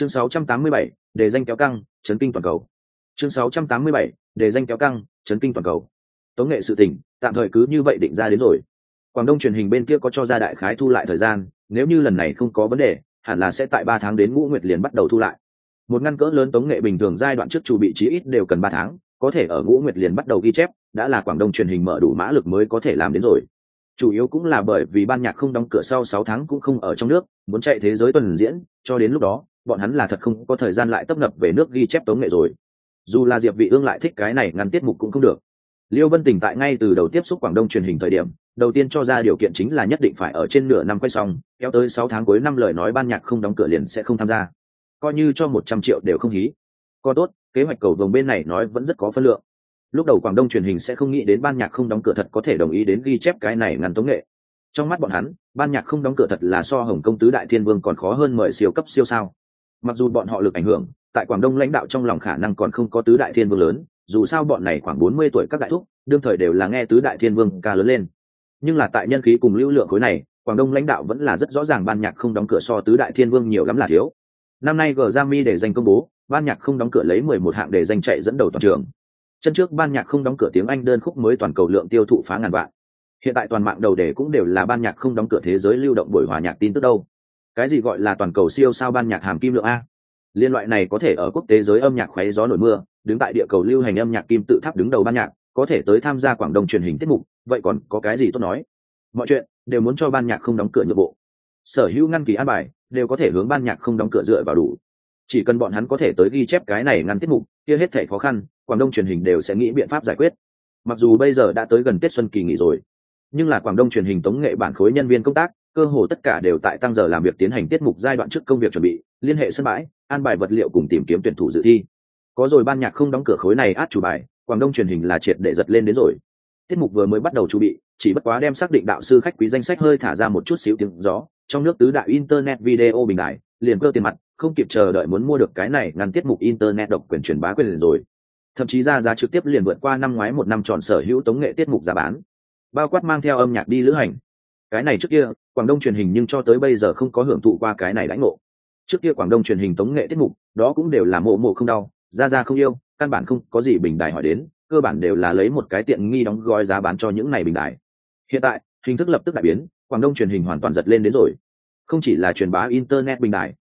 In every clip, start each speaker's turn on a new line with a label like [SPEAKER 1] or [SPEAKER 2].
[SPEAKER 1] chương 687, đề danh kéo căng chấn kinh toàn cầu. Chương 687, đề danh kéo căng chấn kinh toàn cầu. Tống nghệ sự tỉnh tạm thời cứ như vậy định ra đến rồi. Quảng đông truyền hình bên kia có cho ra đại khái thu lại thời gian nếu như lần này không có vấn đề hẳn là sẽ tại ba tháng đến ngũ nguyệt liền bắt đầu thu lại. Một ngăn cỡ lớn tống nghệ bình thường giai đoạn trước chủ bị trí ít đều cần ba tháng có thể ở ngũ nguyệt liền bắt đầu ghi chép đã là quảng đông truyền hình mở đủ mã lực mới có thể làm đến rồi. Chủ yếu cũng là bởi vì ban nhạc không đóng cửa sau sáu tháng cũng không ở trong nước muốn chạy thế giới tuần diễn cho đến lúc đó bọn hắn là thật không có thời gian lại tấp nập về nước ghi chép tống nghệ rồi. Dù là diệp vị ương lại thích cái này ngăn tiết mục cũng không được. Liêu vân tỉnh tại ngay từ đầu tiếp xúc quảng đông truyền hình thời điểm, đầu tiên cho ra điều kiện chính là nhất định phải ở trên nửa năm quay xong, kéo tới sáu tháng cuối năm lời nói ban nhạc không đóng cửa liền sẽ không tham gia. Coi như cho một trăm triệu đều không hí. Co tốt, kế hoạch cầu vồng bên này nói vẫn rất có phân lượng. Lúc đầu quảng đông truyền hình sẽ không nghĩ đến ban nhạc không đóng cửa thật có thể đồng ý đến ghi chép cái này ngăn tống nghệ. Trong mắt bọn hắn, ban nhạc không đóng cửa thật là so hồng công tứ đại thiên vương còn khó hơn mời siêu cấp siêu sao mặc dù bọn họ lực ảnh hưởng, tại quảng đông lãnh đạo trong lòng khả năng còn không có tứ đại thiên vương lớn, dù sao bọn này khoảng bốn mươi tuổi các đại thúc, đương thời đều là nghe tứ đại thiên vương ca lớn lên. Nhưng là tại nhân khí cùng lưu lượng khối này, quảng đông lãnh đạo vẫn là rất rõ ràng ban nhạc không đóng cửa so tứ đại thiên vương nhiều lắm là thiếu. Năm nay g g mi để danh công bố, ban nhạc không đóng cửa lấy mười một hạng để danh chạy dẫn đầu toàn trường. Chân trước ban nhạc không đóng cửa tiếng anh đơn khúc mới toàn cầu lượng tiêu thụ phá ngàn vạn. Hiện tại toàn mạng đầu đề cũng đều là ban nhạc không đóng cửa thế giới lưu động buổi hòa nhạc tin tức đâu cái gì gọi là toàn cầu siêu sao ban nhạc hàm kim lượng a? Liên loại này có thể ở quốc tế giới âm nhạc khoé gió nổi mưa, đứng tại địa cầu lưu hành âm nhạc kim tự tháp đứng đầu ban nhạc, có thể tới tham gia quảng đông truyền hình tiết mục, vậy còn có cái gì tốt nói? Mọi chuyện đều muốn cho ban nhạc không đóng cửa nhượng bộ. Sở hữu ngăn kỳ an bài đều có thể hướng ban nhạc không đóng cửa dựa vào đủ. Chỉ cần bọn hắn có thể tới ghi chép cái này ngăn tiết mục, kia hết thể khó khăn, quảng đông truyền hình đều sẽ nghĩ biện pháp giải quyết. Mặc dù bây giờ đã tới gần tết xuân kỳ nghỉ rồi, nhưng là quảng đông truyền hình tống nghệ bản khối nhân viên công tác cơ hồ tất cả đều tại tăng giờ làm việc tiến hành tiết mục giai đoạn trước công việc chuẩn bị, liên hệ sân bãi, an bài vật liệu cùng tìm kiếm tuyển thủ dự thi. Có rồi ban nhạc không đóng cửa khối này át chủ bài, quảng đông truyền hình là triệt để giật lên đến rồi. Tiết mục vừa mới bắt đầu chuẩn bị, chỉ bất quá đem xác định đạo sư khách quý danh sách hơi thả ra một chút xíu tiếng gió, trong nước tứ đại internet video bình đại liền cơ tiền mặt, không kịp chờ đợi muốn mua được cái này ngăn tiết mục internet độc quyền truyền bá quyền rồi. Thậm chí ra giá trực tiếp liền vượt qua năm ngoái một năm tròn sở hữu tống nghệ tiết mục giá bán. Bao quát mang theo âm nhạc đi lữ hành cái này trước kia, quảng đông truyền hình nhưng cho tới bây giờ không có hưởng thụ qua cái này lãnh ngộ. Trước kia quảng đông truyền hình tống nghệ tiết mục, đó cũng đều là mộ mộ không đau, ra ra không yêu, căn bản không có gì bình đài hỏi đến, cơ bản đều là lấy một cái tiện nghi đóng gói giá bán cho những này bình đài. Hiện tại, hình thức lập tức đại biến, quảng đông truyền hình hoàn toàn giật lên đến rồi. Không chỉ là truyền bá internet bình đài,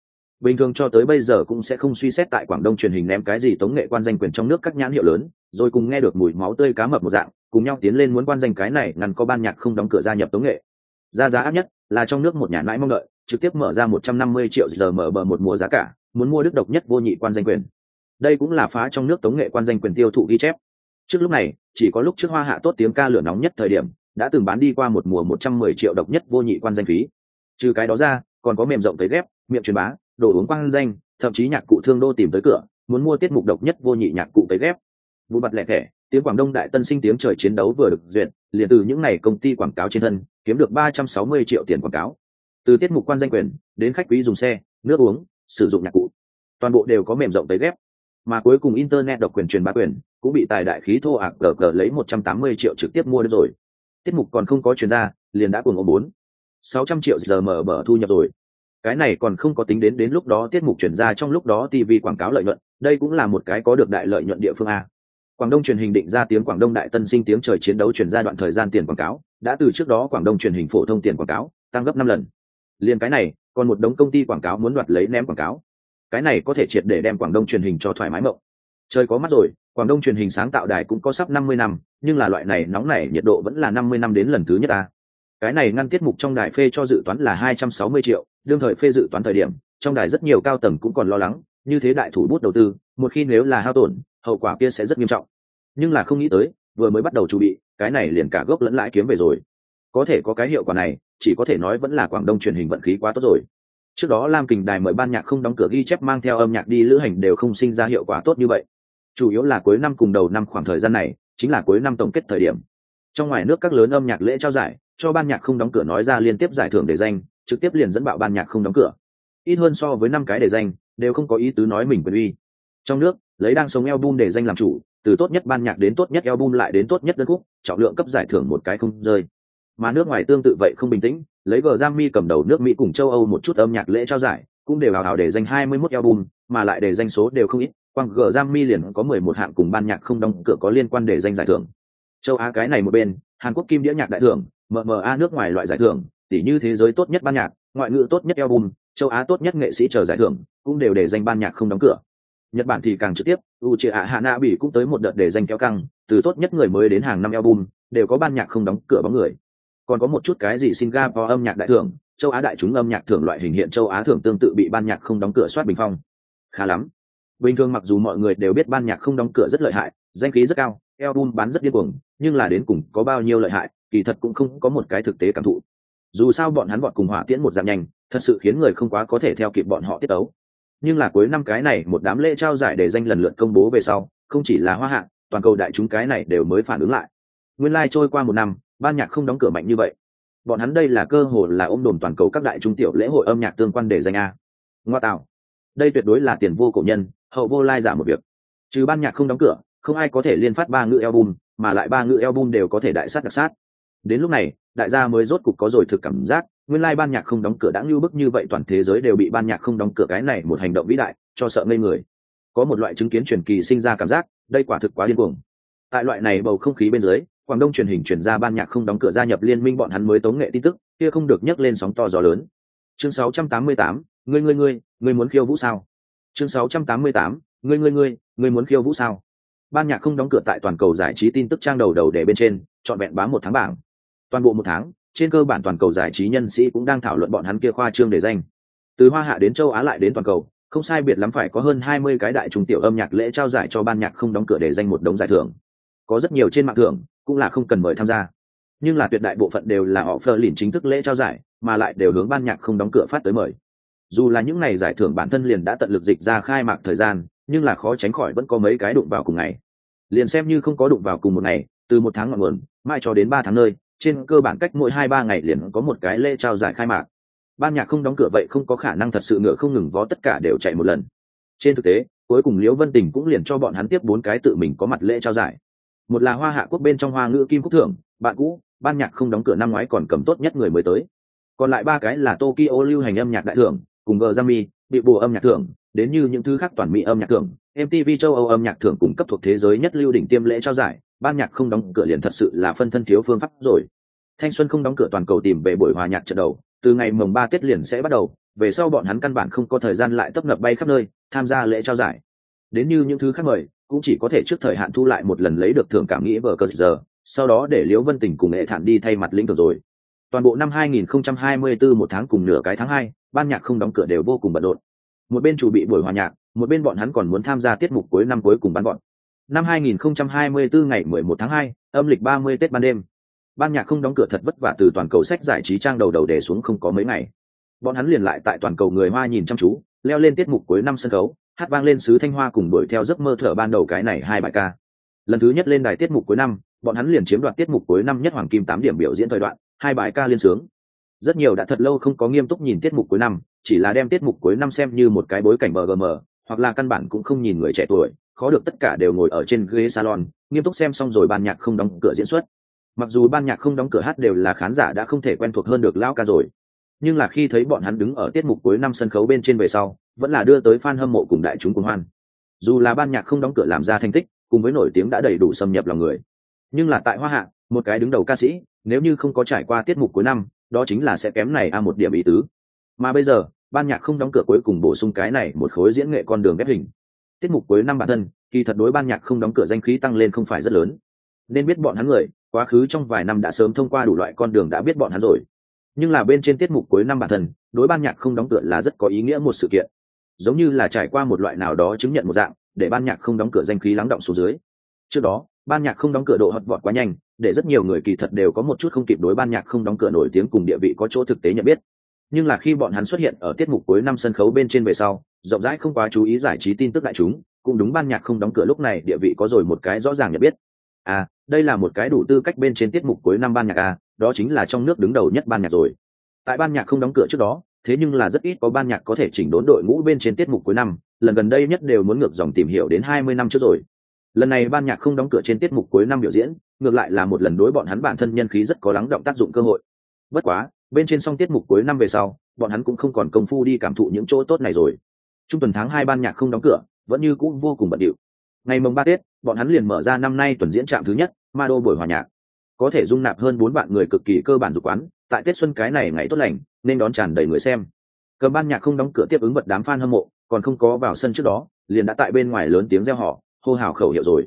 [SPEAKER 1] bình thường cho tới bây giờ cũng sẽ không suy xét tại quảng đông truyền hình ném cái gì tống nghệ quan danh quyền trong nước các nhãn hiệu lớn, rồi cùng nghe được mùi máu tươi cá mập một dạng, cùng nhau tiến lên muốn quan danh cái này ngăn có ban nhạc không đóng cửa gia nhập tống nghệ ra giá áp nhất là trong nước một nhà nãi mong đợi, trực tiếp mở ra một trăm năm mươi triệu giờ mở bờ một mùa giá cả, muốn mua đức độc nhất vô nhị quan danh quyền. Đây cũng là phá trong nước tống nghệ quan danh quyền tiêu thụ ghi chép. Trước lúc này, chỉ có lúc trước hoa hạ tốt tiếng ca lửa nóng nhất thời điểm, đã từng bán đi qua một mùa một trăm mười triệu độc nhất vô nhị quan danh phí. Trừ cái đó ra, còn có mềm rộng tới ghép, miệng truyền bá, đồ uống quan danh, thậm chí nhạc cụ thương đô tìm tới cửa, muốn mua tiết mục độc nhất vô nhị nhạc cụ tới ghép. Vụ mặt lẻ thẻ, tiếng quảng đông đại tân sinh tiếng trời chiến đấu vừa được duyệt, liền từ những ngày công ty quảng cáo trên thân kiếm được ba trăm sáu mươi triệu tiền quảng cáo. Từ tiết mục quan danh quyền, đến khách quý dùng xe, nước uống, sử dụng nhạc cụ. Toàn bộ đều có mềm rộng tới ghép. Mà cuối cùng internet độc quyền truyền bá quyền cũng bị tài đại khí thô ạc gờ gờ lấy một trăm tám mươi triệu trực tiếp mua được rồi. Tiết mục còn không có chuyên gia liền đã cuồng ôm bốn. Sáu trăm triệu giờ mở bờ thu nhập rồi. Cái này còn không có tính đến đến lúc đó tiết mục chuyển ra trong lúc đó tv quảng cáo lợi nhuận, đây cũng là một cái có được đại lợi nhuận địa phương a. Quảng đông truyền hình định ra tiếng quảng đông đại tân sinh tiếng trời chiến đấu chuyển ra đoạn thời gian tiền quảng cáo đã từ trước đó quảng đông truyền hình phổ thông tiền quảng cáo, tăng gấp năm lần. Liền cái này, còn một đống công ty quảng cáo muốn đoạt lấy ném quảng cáo. Cái này có thể triệt để đem quảng đông truyền hình cho thoải mái mộng. Trời có mắt rồi, quảng đông truyền hình sáng tạo đài cũng có sắp năm mươi năm, nhưng là loại này nóng nảy nhiệt độ vẫn là năm mươi năm đến lần thứ nhất ta. Cái này ngăn tiết mục trong đài phê cho dự toán là hai trăm sáu mươi triệu, đương thời phê dự toán thời điểm, trong đài rất nhiều cao tầng cũng còn lo lắng, như thế đại thủ bút đầu tư, một khi nếu là hao tổn, hậu quả kia sẽ rất nghiêm trọng. Nhưng là không nghĩ tới vừa mới bắt đầu chuẩn bị, cái này liền cả gốc lẫn lãi kiếm về rồi. Có thể có cái hiệu quả này, chỉ có thể nói vẫn là quảng đông truyền hình vận khí quá tốt rồi. Trước đó lam kình đài mời ban nhạc không đóng cửa ghi chép mang theo âm nhạc đi lữ hành đều không sinh ra hiệu quả tốt như vậy. Chủ yếu là cuối năm cùng đầu năm khoảng thời gian này, chính là cuối năm tổng kết thời điểm. Trong ngoài nước các lớn âm nhạc lễ trao giải, cho ban nhạc không đóng cửa nói ra liên tiếp giải thưởng để danh, trực tiếp liền dẫn bạo ban nhạc không đóng cửa. Ít hơn so với năm cái để danh, đều không có ý tứ nói mình quyền uy. Trong nước, lấy đang sống album để danh làm chủ từ tốt nhất ban nhạc đến tốt nhất album lại đến tốt nhất đơn khúc trọng lượng cấp giải thưởng một cái không rơi mà nước ngoài tương tự vậy không bình tĩnh lấy gờ giang mi cầm đầu nước mỹ cùng châu âu một chút âm nhạc lễ trao giải cũng đều hào hào để danh 21 album, mà lại để danh số đều không ít, quang G Grammy liền có 11 hạng cùng ban nhạc không đóng cửa có liên quan để danh giải thưởng. Châu Á cái này một bên, Hàn Quốc kim đĩa nhạc đại thưởng, MMA nước ngoài loại giải thưởng, tỷ như thế giới tốt nhất ban nhạc, ngoại ngữ tốt nhất album, châu Á tốt nhất nghệ sĩ chờ giải thưởng, cũng đều để danh ban nhạc không đóng cửa. Nhật Bản thì càng trực tiếp, Uchiha Hanabi cũng tới một đợt để danh kéo căng, từ tốt nhất người mới đến hàng năm album, đều có ban nhạc không đóng cửa bóng người. Còn có một chút cái gì Singapore âm nhạc đại thưởng, châu Á đại chúng âm nhạc thưởng loại hình hiện châu Á thưởng tương tự bị ban nhạc không đóng cửa soát bình phong. Khá lắm. Bình thường mặc dù mọi người đều biết ban nhạc không đóng cửa rất lợi hại, danh khí rất cao, album bán rất điên cuồng, nhưng là đến cùng có bao nhiêu lợi hại, kỳ thật cũng không có một cái thực tế cảm thụ. Dù sao bọn hắn bọn cùng hỏa tiễn một dạng nhanh, thật sự khiến người không quá có thể theo kịp bọn họ tiết tấu. Nhưng là cuối năm cái này một đám lễ trao giải để danh lần lượt công bố về sau, không chỉ là hoa hạng, toàn cầu đại chúng cái này đều mới phản ứng lại. Nguyên lai trôi qua một năm, ban nhạc không đóng cửa mạnh như vậy. Bọn hắn đây là cơ hội là ôm đồn toàn cầu các đại trung tiểu lễ hội âm nhạc tương quan để danh a. Ngoa tạo. Đây tuyệt đối là tiền vô cổ nhân, hậu vô lai giả một việc. Trừ ban nhạc không đóng cửa, không ai có thể liên phát ba ngữ album, mà lại ba ngữ album đều có thể đại sát đặc sát. Đến lúc này, đại gia mới rốt cục có rồi thực cảm giác, nguyên lai ban nhạc không đóng cửa đã lưu bức như vậy toàn thế giới đều bị ban nhạc không đóng cửa cái này một hành động vĩ đại, cho sợ ngây người. Có một loại chứng kiến truyền kỳ sinh ra cảm giác, đây quả thực quá điên cuồng. Tại loại này bầu không khí bên dưới, Quảng Đông truyền hình chuyển ra ban nhạc không đóng cửa gia nhập liên minh bọn hắn mới tống nghệ tin tức, kia không được nhắc lên sóng to gió lớn. Chương 688, ngươi ngươi ngươi, ngươi muốn khiêu vũ sao? Chương 688, ngươi ngươi ngươi, ngươi muốn khiêu vũ sao? Ban nhạc không đóng cửa tại toàn cầu giải trí tin tức trang đầu đầu để bên trên, chọn vẹn bám một tháng bảng. Toàn bộ một tháng, trên cơ bản toàn cầu giải trí nhân sĩ cũng đang thảo luận bọn hắn kia khoa trương để danh. Từ Hoa Hạ đến châu Á lại đến toàn cầu, không sai biệt lắm phải có hơn hai mươi cái đại trung tiểu âm nhạc lễ trao giải cho ban nhạc không đóng cửa để danh một đống giải thưởng. Có rất nhiều trên mạng thưởng, cũng là không cần mời tham gia. Nhưng là tuyệt đại bộ phận đều là họ phơ lìn chính thức lễ trao giải, mà lại đều hướng ban nhạc không đóng cửa phát tới mời. Dù là những ngày giải thưởng bản thân liền đã tận lực dịch ra khai mạc thời gian, nhưng là khó tránh khỏi vẫn có mấy cái đụng vào cùng ngày. Liền xem như không có đụng vào cùng một ngày, từ một tháng ngọn nguồn, mai cho đến ba tháng nơi, trên cơ bản cách mỗi hai ba ngày liền có một cái lễ trao giải khai mạc. Ban nhạc không đóng cửa vậy không có khả năng thật sự ngựa không ngừng vó tất cả đều chạy một lần. Trên thực tế, cuối cùng liễu vân tình cũng liền cho bọn hắn tiếp bốn cái tự mình có mặt lễ trao giải. Một là hoa hạ quốc bên trong hoa ngữ kim quốc thưởng bạn cũ, ban nhạc không đóng cửa năm ngoái còn cầm tốt nhất người mới tới. Còn lại ba cái là tokyo lưu hành âm nhạc đại thưởng, cùng gờ giami bị bùa âm nhạc thưởng, đến như những thứ khác toàn mỹ âm nhạc thưởng mtv châu âu âm nhạc thưởng cùng cấp thuộc thế giới nhất lưu đỉnh tiêm lễ trao giải ban nhạc không đóng cửa liền thật sự là phân thân thiếu phương pháp rồi. Thanh xuân không đóng cửa toàn cầu tìm về buổi hòa nhạc trận đầu, từ ngày mồng ba tết liền sẽ bắt đầu, về sau bọn hắn căn bản không có thời gian lại tấp nập bay khắp nơi, tham gia lễ trao giải. Đến như những thứ khác mời, cũng chỉ có thể trước thời hạn thu lại một lần lấy được thưởng cảm nghĩ vở cơ giờ, sau đó để liễu vân tình cùng nghệ thản đi thay mặt lĩnh vực rồi. Toàn bộ năm 2024 một tháng cùng nửa cái tháng hai, ban nhạc không đóng cửa đều vô cùng bận rộn. Một bên chủ bị buổi hòa nhạc, một bên bọn hắn còn muốn tham gia tiết mục cuối năm cuối cùng bán bọn năm 2024 ngày 11 tháng 2, âm lịch 30 Tết ban đêm. Ban nhạc không đóng cửa thật vất vả từ toàn cầu sách giải trí trang đầu đầu để xuống không có mấy ngày. Bọn hắn liền lại tại toàn cầu người Hoa nhìn chăm chú, leo lên tiết mục cuối năm sân khấu, hát vang lên sứ thanh hoa cùng đuổi theo giấc mơ thở ban đầu cái này hai bài ca. Lần thứ nhất lên đài tiết mục cuối năm, bọn hắn liền chiếm đoạt tiết mục cuối năm nhất hoàng kim 8 điểm biểu diễn thời đoạn, hai bài ca liên sướng. Rất nhiều đã thật lâu không có nghiêm túc nhìn tiết mục cuối năm, chỉ là đem tiết mục cuối năm xem như một cái bối cảnh BGM, hoặc là căn bản cũng không nhìn người trẻ tuổi, khó được tất cả đều ngồi ở trên ghế salon, nghiêm túc xem xong rồi ban nhạc không đóng cửa diễn xuất. Mặc dù ban nhạc không đóng cửa hát đều là khán giả đã không thể quen thuộc hơn được lao ca rồi, nhưng là khi thấy bọn hắn đứng ở tiết mục cuối năm sân khấu bên trên về sau, vẫn là đưa tới fan hâm mộ cùng đại chúng cùng hoan. Dù là ban nhạc không đóng cửa làm ra thành tích, cùng với nổi tiếng đã đầy đủ xâm nhập lòng người, nhưng là tại hoa hạ, một cái đứng đầu ca sĩ, nếu như không có trải qua tiết mục cuối năm, đó chính là sẽ kém này a một điểm ý tứ. Mà bây giờ, ban nhạc không đóng cửa cuối cùng bổ sung cái này một khối diễn nghệ con đường ghép hình tiết mục cuối năm bản thân, kỳ thật đối ban nhạc không đóng cửa danh khí tăng lên không phải rất lớn. Nên biết bọn hắn người, quá khứ trong vài năm đã sớm thông qua đủ loại con đường đã biết bọn hắn rồi. Nhưng là bên trên tiết mục cuối năm bản thân, đối ban nhạc không đóng cửa là rất có ý nghĩa một sự kiện. Giống như là trải qua một loại nào đó chứng nhận một dạng, để ban nhạc không đóng cửa danh khí lắng động xuống dưới. Trước đó, ban nhạc không đóng cửa độ hot vọt quá nhanh, để rất nhiều người kỳ thật đều có một chút không kịp đối ban nhạc không đóng cửa nổi tiếng cùng địa vị có chỗ thực tế nhận biết nhưng là khi bọn hắn xuất hiện ở tiết mục cuối năm sân khấu bên trên về sau, rộng rãi không quá chú ý giải trí tin tức đại chúng, cũng đúng ban nhạc không đóng cửa lúc này, địa vị có rồi một cái rõ ràng nhận biết. À đây là một cái đủ tư cách bên trên tiết mục cuối năm ban nhạc à đó chính là trong nước đứng đầu nhất ban nhạc rồi. Tại ban nhạc không đóng cửa trước đó, thế nhưng là rất ít có ban nhạc có thể chỉnh đốn đội ngũ bên trên tiết mục cuối năm, lần gần đây nhất đều muốn ngược dòng tìm hiểu đến hai mươi năm trước rồi. Lần này ban nhạc không đóng cửa trên tiết mục cuối năm biểu diễn, ngược lại là một lần đối bọn hắn bản thân nhân khí rất có lắng động tác dụng cơ hội. Bất quá bên trên song tiết mục cuối năm về sau, bọn hắn cũng không còn công phu đi cảm thụ những chỗ tốt này rồi. Trung tuần tháng hai ban nhạc không đóng cửa, vẫn như cũng vô cùng bận điệu. Ngày mồng ba tết, bọn hắn liền mở ra năm nay tuần diễn trạm thứ nhất, ma đô buổi hòa nhạc. Có thể dung nạp hơn bốn vạn người cực kỳ cơ bản dục quán, tại tết xuân cái này ngày tốt lành, nên đón tràn đầy người xem. Cờ ban nhạc không đóng cửa tiếp ứng bật đám f a n hâm mộ, còn không có vào sân trước đó, liền đã tại bên ngoài lớn tiếng reo họ hô hào khẩu hiệu rồi.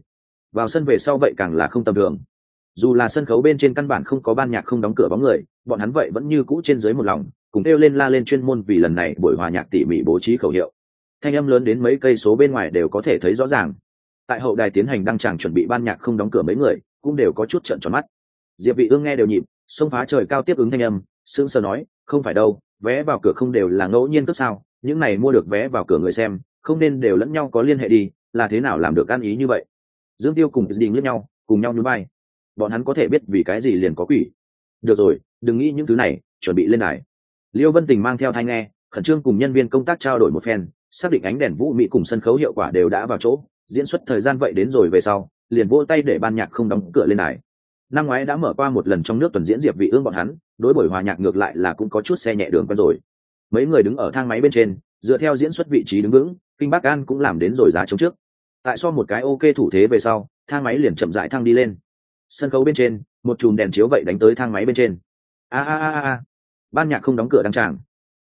[SPEAKER 1] Vào sân về sau vậy càng là không tầm thường dù là sân khấu bên trên căn bản không có ban nhạc không đóng cửa bóng người, bọn hắn vậy vẫn như cũ trên dưới một lòng, cùng kêu lên la lên chuyên môn vì lần này buổi hòa nhạc tỉ mỉ bố trí khẩu hiệu. Thanh âm lớn đến mấy cây số bên ngoài đều có thể thấy rõ ràng. Tại hậu đài tiến hành đăng tràng chuẩn bị ban nhạc không đóng cửa mấy người, cũng đều có chút trận tròn mắt. Diệp vị ương nghe đều nhịp, xông phá trời cao tiếp ứng thanh âm, sững sờ nói, không phải đâu, vé vào cửa không đều là ngẫu nhiên cấp sao, những này mua được vé vào cửa người xem, không nên đều lẫn nhau có liên hệ đi, là thế nào làm được ăn ý như vậy? Dương tiêu cùng đình lẫn nhau, cùng nhau nhún vai bọn hắn có thể biết vì cái gì liền có quỷ. Được rồi, đừng nghĩ những thứ này, chuẩn bị lên đài. Liêu vân tình mang theo thai nghe, khẩn trương cùng nhân viên công tác trao đổi một phen, xác định ánh đèn vũ mỹ cùng sân khấu hiệu quả đều đã vào chỗ, diễn xuất thời gian vậy đến rồi về sau, liền vỗ tay để ban nhạc không đóng cửa lên đài. Năm ngoái đã mở qua một lần trong nước tuần diễn diệp vị ương bọn hắn, đối buổi hòa nhạc ngược lại là cũng có chút xe nhẹ đường quen rồi. Mấy người đứng ở thang máy bên trên, dựa theo diễn xuất vị trí đứng vững, kinh bắc an cũng làm đến rồi giá chống trước. Tại so một cái ok thủ thế về sau, thang máy liền chậm rãi thang đi lên sân khấu bên trên, một chùm đèn chiếu vậy đánh tới thang máy bên trên. A a a a. Ban nhạc không đóng cửa đăng tràng.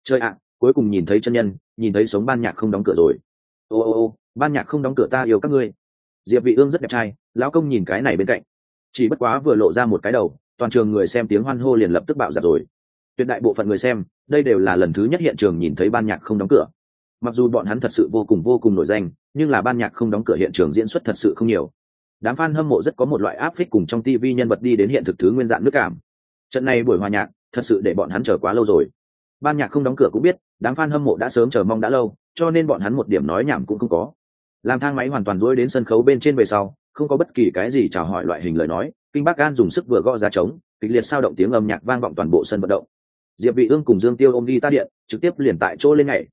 [SPEAKER 1] Chơi ạ, cuối cùng nhìn thấy chân nhân, nhìn thấy sống ban nhạc không đóng cửa rồi. Ô ô ô, ban nhạc không đóng cửa ta yêu các ngươi. Diệp vị ương rất đẹp trai, lão công nhìn cái này bên cạnh. Chỉ bất quá vừa lộ ra một cái đầu, toàn trường người xem tiếng hoan hô liền lập tức bạo dạt rồi. Tuyệt đại bộ phận người xem, đây đều là lần thứ nhất hiện trường nhìn thấy ban nhạc không đóng cửa. Mặc dù bọn hắn thật sự vô cùng vô cùng nổi danh, nhưng là ban nhạc không đóng cửa hiện trường diễn xuất thật sự không nhiều đám fan hâm mộ rất có một loại áp phích cùng trong tv nhân vật đi đến hiện thực thứ nguyên dạng nước cảm. Trận này buổi hòa nhạc, thật sự để bọn hắn chờ quá lâu rồi. Ban nhạc không đóng cửa cũng biết, đám fan hâm mộ đã sớm chờ mong đã lâu, cho nên bọn hắn một điểm nói nhảm cũng không có. Làm thang máy hoàn toàn duỗi đến sân khấu bên trên về sau, không có bất kỳ cái gì chào hỏi loại hình lời nói, kinh bắc gan dùng sức vừa gõ ra trống, kịch liệt sao động tiếng âm nhạc vang vọng toàn bộ sân vận động. Diệp vị ương cùng dương tiêu ôm đi ta điện, trực tiếp liền tại chỗ lên ngày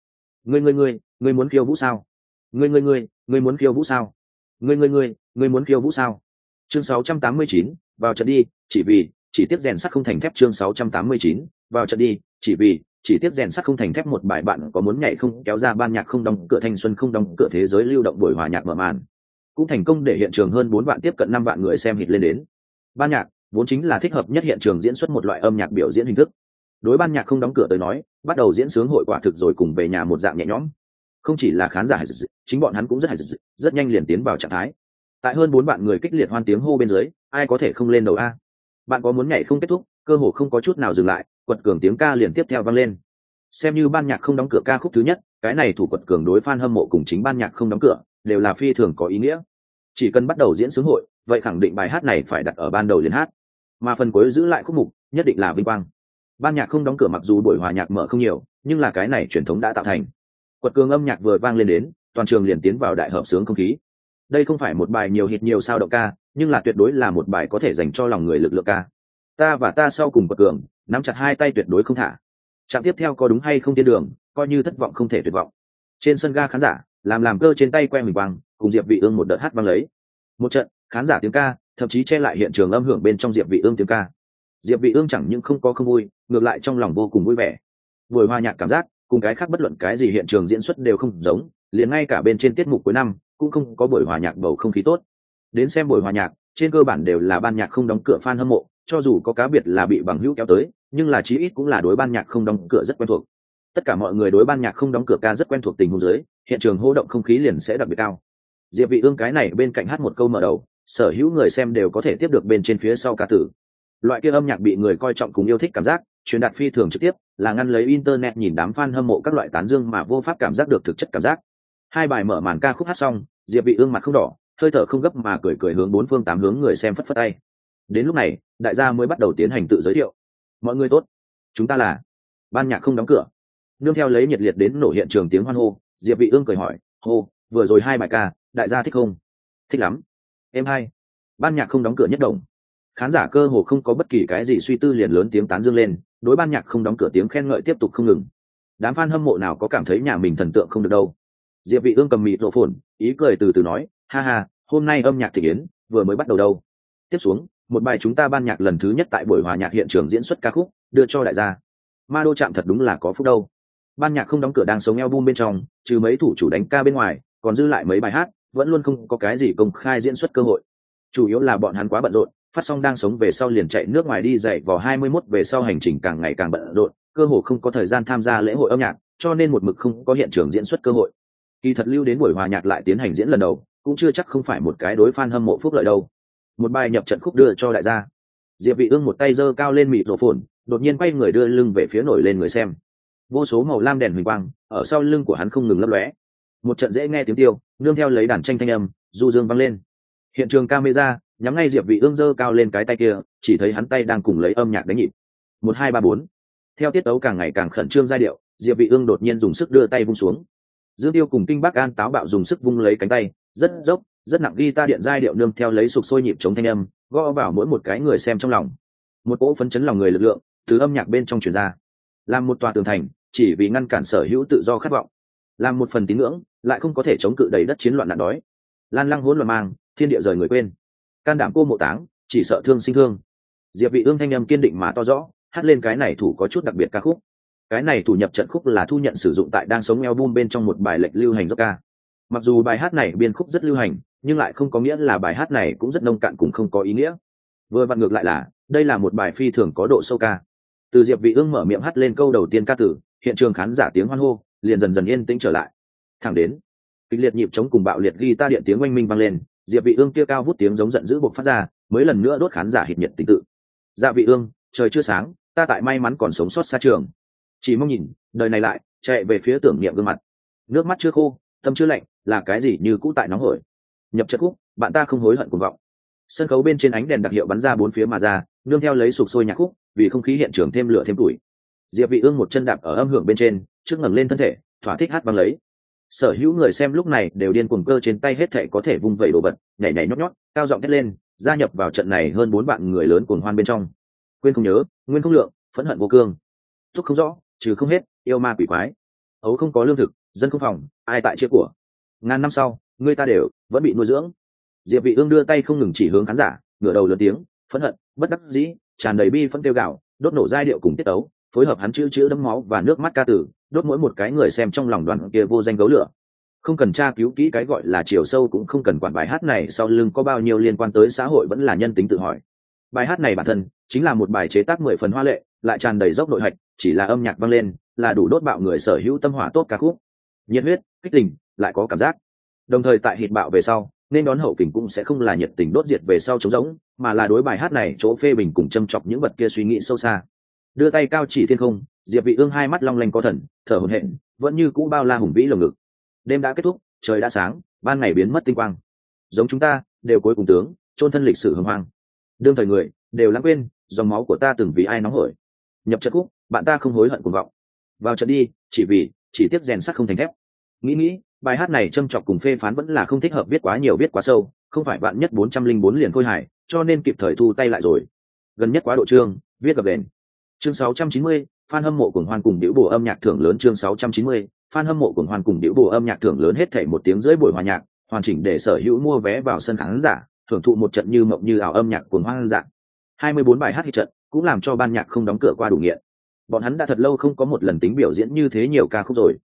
[SPEAKER 1] ngươi ngươi ngươi ngươi muốn khiêu vũ sao? Ngươi ngươi ngươi ngươi muốn khiêu vũ sao? Ngươi ngươi ngươi ngươi muốn khiêu vũ sao? Chương 689, vào trận đi chỉ vì chỉ tiếp rèn sắt không thành thép chương 689, vào trận đi chỉ vì chỉ tiếp rèn sắt không thành thép một bài bạn có muốn nhảy không? Kéo ra ban nhạc không đóng cửa thanh xuân không đóng cửa thế giới lưu động buổi hòa nhạc mở màn. Cũng thành công để hiện trường hơn bốn vạn tiếp cận năm vạn người xem hít lên đến. Ban nhạc vốn chính là thích hợp nhất hiện trường diễn xuất một loại âm nhạc biểu diễn hình thức. Đối ban nhạc không đóng cửa tới nói bắt đầu diễn sướng hội quả thực rồi cùng về nhà một dạng nhẹ nhõm. Không chỉ là khán giả chính bọn hắn cũng rất rất nhanh liền tiến vào trạng thái tại hơn bốn bạn người kích liệt hoan tiếng hô bên dưới, ai có thể không lên đầu a? Bạn có muốn nhảy không kết thúc, cơ hồ không có chút nào dừng lại, quật cường tiếng ca liền tiếp theo vang lên. Xem như ban nhạc không đóng cửa ca khúc thứ nhất, cái này thủ quật cường đối fan hâm mộ cùng chính ban nhạc không đóng cửa, đều là phi thường có ý nghĩa. Chỉ cần bắt đầu diễn sướng hội, vậy khẳng định bài hát này phải đặt ở ban đầu liền hát. Mà phần cuối giữ lại khúc mục, nhất định là vinh quang. Ban nhạc không đóng cửa mặc dù buổi hòa nhạc mở không nhiều, nhưng là cái này truyền thống đã tạo thành. Quật cường âm nhạc vừa vang lên đến, toàn trường liền tiến vào đại hợp sướng không khí đây không phải một bài nhiều hit nhiều sao động ca, nhưng là tuyệt đối là một bài có thể dành cho lòng người lực lượng ca. Ta và ta sau cùng quật cường, nắm chặt hai tay tuyệt đối không thả. Trạm tiếp theo có đúng hay không tiên đường, coi như thất vọng không thể tuyệt vọng. Trên sân ga khán giả, làm làm cơ trên tay que mình quang cùng diệp vị ương một đợt hát vang lấy. Một trận, khán giả tiếng ca, thậm chí che lại hiện trường âm hưởng bên trong diệp vị ương tiếng ca. Diệp vị ương chẳng những không có không vui, ngược lại trong lòng vô cùng vui vẻ. Buổi hòa nhạc cảm giác, cùng cái khác bất luận cái gì hiện trường diễn xuất đều không giống liền ngay cả bên trên tiết mục cuối năm cũng không có buổi hòa nhạc bầu không khí tốt. Đến xem buổi hòa nhạc, trên cơ bản đều là ban nhạc không đóng cửa fan hâm mộ, cho dù có cá biệt là bị bằng hữu kéo tới, nhưng là chí ít cũng là đối ban nhạc không đóng cửa rất quen thuộc. Tất cả mọi người đối ban nhạc không đóng cửa ca rất quen thuộc tình huống dưới, hiện trường hô động không khí liền sẽ đặc biệt cao. Diệp vị ương cái này bên cạnh hát một câu mở đầu, sở hữu người xem đều có thể tiếp được bên trên phía sau ca tử. Loại kia âm nhạc bị người coi trọng cùng yêu thích cảm giác, truyền đạt phi thường trực tiếp, là ngăn lấy internet nhìn đám fan hâm mộ các loại tán dương mà vô pháp cảm giác được thực chất cảm giác hai bài mở màn ca khúc hát xong, diệp vị ương mặt không đỏ, hơi thở không gấp mà cười cười hướng bốn phương tám hướng người xem phất phất tay. Đến lúc này, đại gia mới bắt đầu tiến hành tự giới thiệu. Mọi người tốt, chúng ta là ban nhạc không đóng cửa. Nương theo lấy nhiệt liệt đến nổ hiện trường tiếng hoan hô, diệp vị ương cười hỏi, hô, vừa rồi hai bài ca, đại gia thích không? Thích lắm. Em hai ban nhạc không đóng cửa nhất đồng. khán giả cơ hồ không có bất kỳ cái gì suy tư liền lớn tiếng tán dương lên, đối ban nhạc không đóng cửa tiếng khen ngợi tiếp tục không ngừng. Đám fan hâm mộ nào có cảm thấy nhà mình thần tượng không được đâu? Diệp vị ương cầm mịt rộ phồn, ý cười từ từ nói, ha ha, hôm nay âm nhạc thị yến, vừa mới bắt đầu đâu. Tiếp xuống, một bài chúng ta ban nhạc lần thứ nhất tại buổi hòa nhạc hiện trường diễn xuất ca khúc, đưa cho đại gia. Ma đô chạm thật đúng là có phúc đâu. Ban nhạc không đóng cửa đang sống eo bum bên trong, trừ mấy thủ chủ đánh ca bên ngoài, còn dư lại mấy bài hát, vẫn luôn không có cái gì công khai diễn xuất cơ hội. Chủ yếu là bọn hắn quá bận rộn, phát xong đang sống về sau liền chạy nước ngoài đi dạy vào 21 về sau hành trình càng ngày càng bận rộn, cơ hồ không có thời gian tham gia lễ hội âm nhạc, cho nên một mực không có hiện trường diễn xuất cơ hội kỳ thật lưu đến buổi hòa nhạc lại tiến hành diễn lần đầu, cũng chưa chắc không phải một cái đối fan hâm mộ phúc lợi đâu. Một bài nhập trận khúc đưa cho đại gia. Diệp vị ương một tay giơ cao lên mịt rổ phồn, đột nhiên quay người đưa lưng về phía nổi lên người xem. Vô số màu lam đèn huỳnh quang, ở sau lưng của hắn không ngừng lấp lóe. Một trận dễ nghe tiếng tiêu, nương theo lấy đàn tranh thanh âm, du dương vang lên. Hiện trường camera, nhắm ngay diệp vị ương giơ cao lên cái tay kia, chỉ thấy hắn tay đang cùng lấy âm nhạc đánh nhịp. Một hai ba bốn. Theo tiết tấu càng ngày càng khẩn trương giai điệu, diệp vị ương đột nhiên dùng sức đưa tay vung xuống dương tiêu cùng kinh bắc an táo bạo dùng sức vung lấy cánh tay, rất dốc, rất nặng ghi ta điện giai điệu nương theo lấy sục sôi nhịp chống thanh âm, gõ vào mỗi một cái người xem trong lòng. Một cỗ phấn chấn lòng người lực lượng từ âm nhạc bên trong truyền ra. Làm một tòa tường thành, chỉ vì ngăn cản sở hữu tự do khát vọng. Làm một phần tín ngưỡng, lại không có thể chống cự đầy đất chiến loạn nạn đói. Lan lăng hỗn loạn mang, thiên địa rời người quên. Can đảm cô mộ táng, chỉ sợ thương sinh thương. Diệp vị ương thanh âm kiên định mà to rõ, hát lên cái này thủ có chút đặc biệt ca khúc cái này thủ nhập trận khúc là thu nhận sử dụng tại đang sống album bên trong một bài lệnh lưu hành rock ca. Mặc dù bài hát này biên khúc rất lưu hành, nhưng lại không có nghĩa là bài hát này cũng rất nông cạn cũng không có ý nghĩa. Vừa vặn ngược lại là, đây là một bài phi thường có độ sâu ca. Từ diệp vị ương mở miệng hát lên câu đầu tiên ca tử, hiện trường khán giả tiếng hoan hô, liền dần dần yên tĩnh trở lại. Thẳng đến, kịch liệt nhịp chống cùng bạo liệt ghi ta điện tiếng oanh minh vang lên, diệp vị ương kia cao vút tiếng giống giận dữ bộc phát ra, mới lần nữa đốt khán giả hịt nhiệt tình tự. Dạ vị ương, trời chưa sáng, ta tại may mắn còn sống sót xa trường chỉ mong nhìn, đời này lại, chạy về phía tưởng niệm gương mặt. Nước mắt chưa khô, tâm chưa lạnh, là cái gì như cũ tại nóng hổi. Nhập chất khúc bạn ta không hối hận cuồng vọng. Sân khấu bên trên ánh đèn đặc hiệu bắn ra bốn phía mà ra, nương theo lấy sụp sôi nhạc khúc, vì không khí hiện trường thêm lửa thêm tuổi. Diệp vị ương một chân đạp ở âm hưởng bên trên, trước ngẩng lên thân thể, thỏa thích hát băng lấy. Sở hữu người xem lúc này đều điên cuồng cơ trên tay hết thảy có thể vung vẩy đồ vật, nhảy nhảy nhót nhót, cao giọng hét lên, gia nhập vào trận này hơn bốn bạn người lớn cuồng hoan bên trong. Quên không nhớ, nguyên không lượng, phẫn hận vô cương. Thúc không rõ trừ không hết, yêu ma quỷ quái. Ấu không có lương thực, dân không phòng, ai tại chia của? Ngàn năm sau người ta đều vẫn bị nuôi dưỡng. Diệp vị ương đưa tay không ngừng chỉ hướng khán giả, ngửa đầu lớn tiếng, phẫn hận, bất đắc dĩ, tràn đầy bi phẫn kêu gào, đốt nổ giai điệu cùng tiết tấu, phối hợp hắn chữ chữ đấm máu và nước mắt ca tử, đốt mỗi một cái người xem trong lòng đoàn kia vô danh gấu lửa. Không cần tra cứu kỹ cái gọi là chiều sâu cũng không cần quản bài hát này sau lưng có bao nhiêu liên quan tới xã hội vẫn là nhân tính tự hỏi bài hát này bản thân chính là một bài chế tác mười phần hoa lệ, lại tràn đầy dốc nội hạch, chỉ là âm nhạc vang lên, là đủ đốt bạo người sở hữu tâm hỏa tốt ca khúc. Nhiệt huyết, kích tình, lại có cảm giác. Đồng thời tại hít bạo về sau, nên đón hậu kình cũng sẽ không là nhiệt tình đốt diệt về sau trống rỗng, mà là đối bài hát này chỗ phê bình cùng châm chọc những vật kia suy nghĩ sâu xa. Đưa tay cao chỉ thiên không, diệp vị ương hai mắt long lanh có thần, thở hổn hển, vẫn như cũ bao la hùng vĩ lồng ngực. Đêm đã kết thúc, trời đã sáng, ban ngày biến mất tinh quang. Giống chúng ta, đều cuối cùng tướng, chôn thân lịch sử hưng hoang đương thời người đều lãng quên dòng máu của ta từng vì ai nóng hổi. Nhập trận cúc bạn ta không hối hận cuồng vọng. Vào trận đi chỉ vì chỉ tiếc rèn sắt không thành thép. Nghĩ nghĩ bài hát này châm chọc cùng phê phán vẫn là không thích hợp viết quá nhiều viết quá sâu không phải bạn nhất bốn trăm linh bốn liền khôi hài cho nên kịp thời thu tay lại rồi. Gần nhất quá độ chương viết gập đền. Chương 690, fan hâm mộ cùng hoan cùng điệu bổ âm nhạc thưởng lớn. Chương 690, fan hâm mộ cùng hoan cùng điệu bổ âm nhạc thưởng lớn. Hết thảy một tiếng rưỡi buổi hòa nhạc, hoàn chỉnh để sở hữu mua vé vào sân khán giả, thưởng thụ một trận như mộng như ảo âm nhạc cuồng hoang dạng. 24 bài hát hit trận, cũng làm cho ban nhạc không đóng cửa qua đủ nghiện. Bọn hắn đã thật lâu không có một lần tính biểu diễn như thế nhiều ca khúc rồi.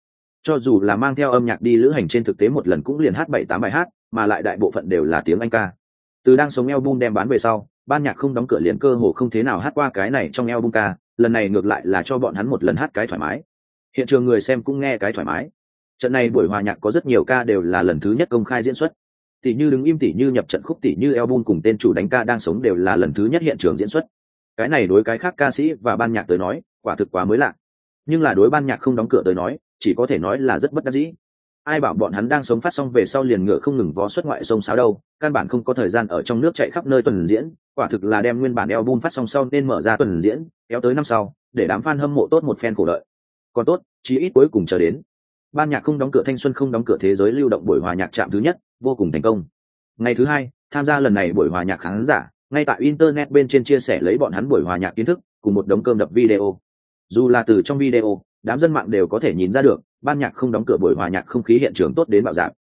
[SPEAKER 1] Cho dù là mang theo âm nhạc đi lữ hành trên thực tế một lần cũng liền hát bảy tám bài hát, mà lại đại bộ phận đều là tiếng Anh ca. Từ đang sống album đem bán về sau, ban nhạc không đóng cửa liền cơ hồ không thế nào hát qua cái này trong album ca, lần này ngược lại là cho bọn hắn một lần hát cái thoải mái hiện trường người xem cũng nghe cái thoải mái trận này buổi hòa nhạc có rất nhiều ca đều là lần thứ nhất công khai diễn xuất tỷ như đứng im, tỷ như nhập trận khúc, tỷ như album cùng tên chủ đánh ca đang sống đều là lần thứ nhất hiện trường diễn xuất. Cái này đối cái khác ca sĩ và ban nhạc tới nói, quả thực quá mới lạ. Nhưng là đối ban nhạc không đóng cửa tới nói, chỉ có thể nói là rất bất đắc dĩ. Ai bảo bọn hắn đang sống phát xong về sau liền ngựa không ngừng vó xuất ngoại sông sáo đâu, căn bản không có thời gian ở trong nước chạy khắp nơi tuần diễn, quả thực là đem nguyên bản album phát xong sau nên mở ra tuần diễn, kéo tới năm sau, để đám fan hâm mộ tốt một fan khổ đợi. Còn tốt, chí ít cuối cùng chờ đến ban nhạc không đóng cửa thanh xuân không đóng cửa thế giới lưu động buổi hòa nhạc trạm thứ nhất, vô cùng thành công. Ngày thứ hai, tham gia lần này buổi hòa nhạc khán giả, ngay tại internet bên trên chia sẻ lấy bọn hắn buổi hòa nhạc kiến thức cùng một đống cơm đập video. Dù là từ trong video, đám dân mạng đều có thể nhìn ra được, ban nhạc không đóng cửa buổi hòa nhạc không khí hiện trường tốt đến bạo dạng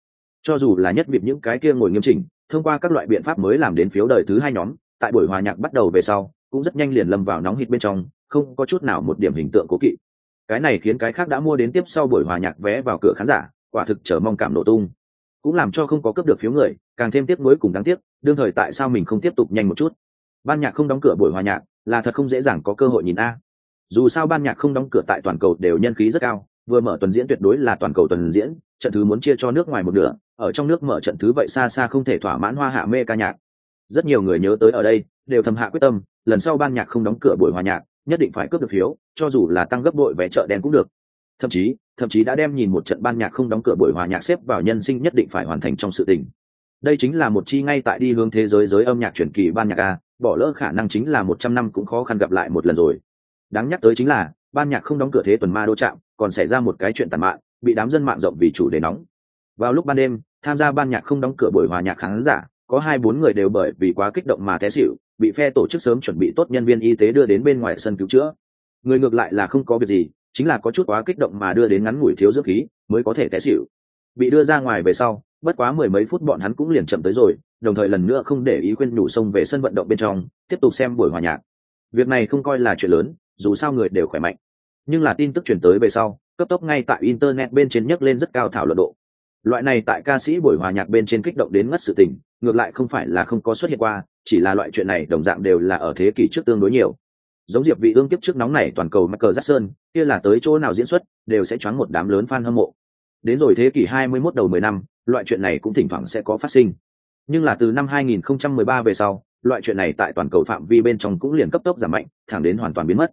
[SPEAKER 1] cho dù là nhất việc những cái kia ngồi nghiêm chỉnh, thông qua các loại biện pháp mới làm đến phiếu đời thứ hai nhóm, tại buổi hòa nhạc bắt đầu về sau, cũng rất nhanh liền lâm vào nóng hít bên trong, không có chút nào một điểm hình tượng cố kỵ cái này khiến cái khác đã mua đến tiếp sau buổi hòa nhạc vé vào cửa khán giả, quả thực chờ mong cảm nổ tung. Cũng làm cho không có cướp được phiếu người, càng thêm tiếc nuối cùng đáng tiếc, đương thời tại sao mình không tiếp tục nhanh một chút? Ban nhạc không đóng cửa buổi hòa nhạc, là thật không dễ dàng có cơ hội nhìn a. Dù sao ban nhạc không đóng cửa tại toàn cầu đều nhân khí rất cao, vừa mở tuần diễn tuyệt đối là toàn cầu tuần diễn, trận thứ muốn chia cho nước ngoài một nửa, ở trong nước mở trận thứ vậy xa xa không thể thỏa mãn hoa hạ mê ca nhạc. Rất nhiều người nhớ tới ở đây, đều thầm hạ quyết tâm, lần sau ban nhạc không đóng cửa buổi hòa nhạc nhất định phải cướp được phiếu, cho dù là tăng gấp đội vé chợ đen cũng được. Thậm chí thậm chí đã đem nhìn một trận ban nhạc không đóng cửa buổi hòa nhạc xếp vào nhân sinh nhất định phải hoàn thành trong sự tình. Đây chính là một chi ngay tại đi hướng thế giới giới âm nhạc truyền kỳ ban nhạc a, bỏ lỡ khả năng chính là một trăm năm cũng khó khăn gặp lại một lần rồi. Đáng nhắc tới chính là, ban nhạc không đóng cửa thế tuần ma đô trạm, còn xảy ra một cái chuyện tàn mạng bị đám dân mạng rộng vì chủ đề nóng. Vào lúc ban đêm, tham gia ban nhạc không đóng cửa buổi hòa nhạc khán giả, có hai bốn người đều bởi vì quá kích động mà té xịu bị phe tổ chức sớm chuẩn bị tốt nhân viên y tế đưa đến bên ngoài sân cứu chữa. Người ngược lại là không có việc gì, chính là có chút quá kích động mà đưa đến ngắn ngủi thiếu dưỡng khí, mới có thể té xỉu. Bị đưa ra ngoài về sau, bất quá mười mấy phút bọn hắn cũng liền chậm tới rồi, đồng thời lần nữa không để ý khuyên nhủ xông về sân vận động bên trong, tiếp tục xem buổi hòa nhạc. Việc này không coi là chuyện lớn, dù sao người đều khỏe mạnh. Nhưng là tin tức chuyển tới về sau, cấp tốc ngay tại internet bên trên nhấc lên rất cao thảo luận độ. Loại này tại ca sĩ buổi hòa nhạc bên trên kích động đến ngất sự tình, ngược lại không phải là không có xuất hiện qua chỉ là loại chuyện này đồng dạng đều là ở thế kỷ trước tương đối nhiều. Giống diệp vị ương kiếp trước nóng này toàn cầu Michael Jackson kia là tới chỗ nào diễn xuất đều sẽ choáng một đám lớn fan hâm mộ. Đến rồi thế kỷ 21 đầu 10 năm loại chuyện này cũng thỉnh thoảng sẽ có phát sinh. Nhưng là từ năm 2013 về sau loại chuyện này tại toàn cầu phạm vi bên trong cũng liền cấp tốc giảm mạnh thẳng đến hoàn toàn biến mất.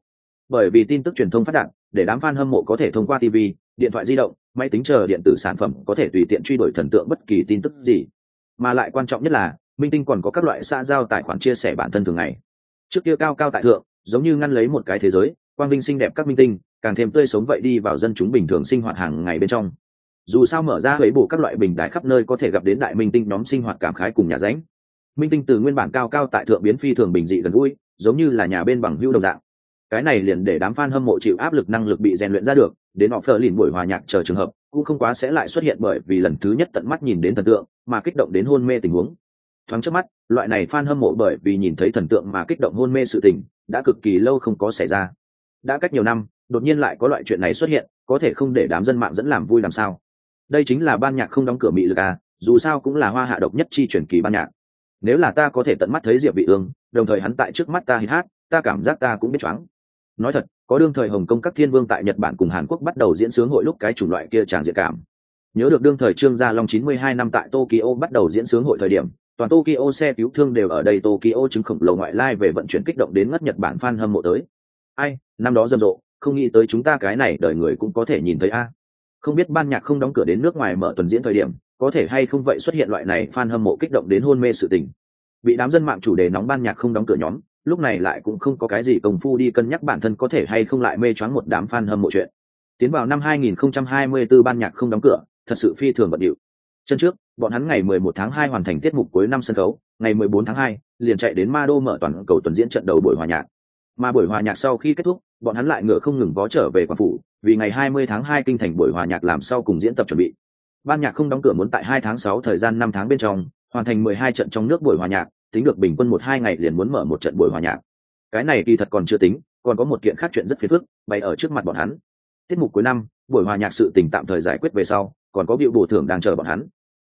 [SPEAKER 1] Bởi vì tin tức truyền thông phát đạt để đám fan hâm mộ có thể thông qua TV, điện thoại di động, máy tính chờ điện tử sản phẩm có thể tùy tiện truy đuổi thần tượng bất kỳ tin tức gì. Mà lại quan trọng nhất là, minh tinh còn có các loại xã giao tài khoản chia sẻ bản thân thường ngày. Trước kia cao cao tại thượng, giống như ngăn lấy một cái thế giới, quang vinh xinh đẹp các minh tinh, càng thêm tươi sống vậy đi vào dân chúng bình thường sinh hoạt hàng ngày bên trong. Dù sao mở ra lấy bổ các loại bình đại khắp nơi có thể gặp đến đại minh tinh nhóm sinh hoạt cảm khái cùng nhà ránh. Minh tinh từ nguyên bản cao cao tại thượng biến phi thường bình dị gần gũi, giống như là nhà bên bằng hữu đồng dạng cái này liền để đám fan hâm mộ chịu áp lực năng lực bị rèn luyện ra được đến họ phờ lìn buổi hòa nhạc chờ trường hợp cũng không quá sẽ lại xuất hiện bởi vì lần thứ nhất tận mắt nhìn đến thần tượng mà kích động đến hôn mê tình huống thoáng trước mắt, loại này fan hâm mộ bởi vì nhìn thấy thần tượng mà kích động hôn mê sự tình, đã cực kỳ lâu không có xảy ra. Đã cách nhiều năm, đột nhiên lại có loại chuyện này xuất hiện, có thể không để đám dân mạng dẫn làm vui làm sao. Đây chính là ban nhạc không đóng cửa mỹ lực à dù sao cũng là hoa hạ độc nhất chi truyền kỳ ban nhạc. Nếu là ta có thể tận mắt thấy diệp vị ương, đồng thời hắn tại trước mắt ta hít hát, ta cảm giác ta cũng biết choáng. Nói thật, có đương thời hồng kông các thiên vương tại nhật bản cùng hàn quốc bắt đầu diễn sướng hội lúc cái chủng loại kia tràn diện cảm. Nhớ được đương thời trương gia long 92 năm tại tokyo bắt đầu diễn sướng hội thời điểm toàn tokyo xe cứu thương đều ở đây tokyo chứng khổng lồ ngoại lai về vận chuyển kích động đến ngất nhật bản fan hâm mộ tới ai năm đó rầm rộ không nghĩ tới chúng ta cái này đời người cũng có thể nhìn thấy a không biết ban nhạc không đóng cửa đến nước ngoài mở tuần diễn thời điểm có thể hay không vậy xuất hiện loại này fan hâm mộ kích động đến hôn mê sự tình bị đám dân mạng chủ đề nóng ban nhạc không đóng cửa nhóm lúc này lại cũng không có cái gì công phu đi cân nhắc bản thân có thể hay không lại mê choáng một đám fan hâm mộ chuyện. Tiến vào năm 2024 ban nhạc không đóng cửa, thật sự phi thường bận điệu. Chân trước, bọn hắn ngày 11 tháng 2 hoàn thành tiết mục cuối năm sân khấu, ngày 14 tháng 2, liền chạy đến Ma Đô mở toàn cầu tuần diễn trận đầu buổi hòa nhạc. Mà buổi hòa nhạc sau khi kết thúc, bọn hắn lại ngựa không ngừng vó trở về quảng phủ, vì ngày 20 tháng 2 kinh thành buổi hòa nhạc làm sau cùng diễn tập chuẩn bị. Ban nhạc không đóng cửa muốn tại 2 tháng 6 thời gian 5 tháng bên trong, hoàn thành 12 trận trong nước buổi hòa nhạc, tính được bình quân một hai ngày liền muốn mở một trận buổi hòa nhạc cái này kỳ thật còn chưa tính còn có một kiện khác chuyện rất phiền phức bày ở trước mặt bọn hắn tiết mục cuối năm buổi hòa nhạc sự tình tạm thời giải quyết về sau còn có biểu bổ thưởng đang chờ bọn hắn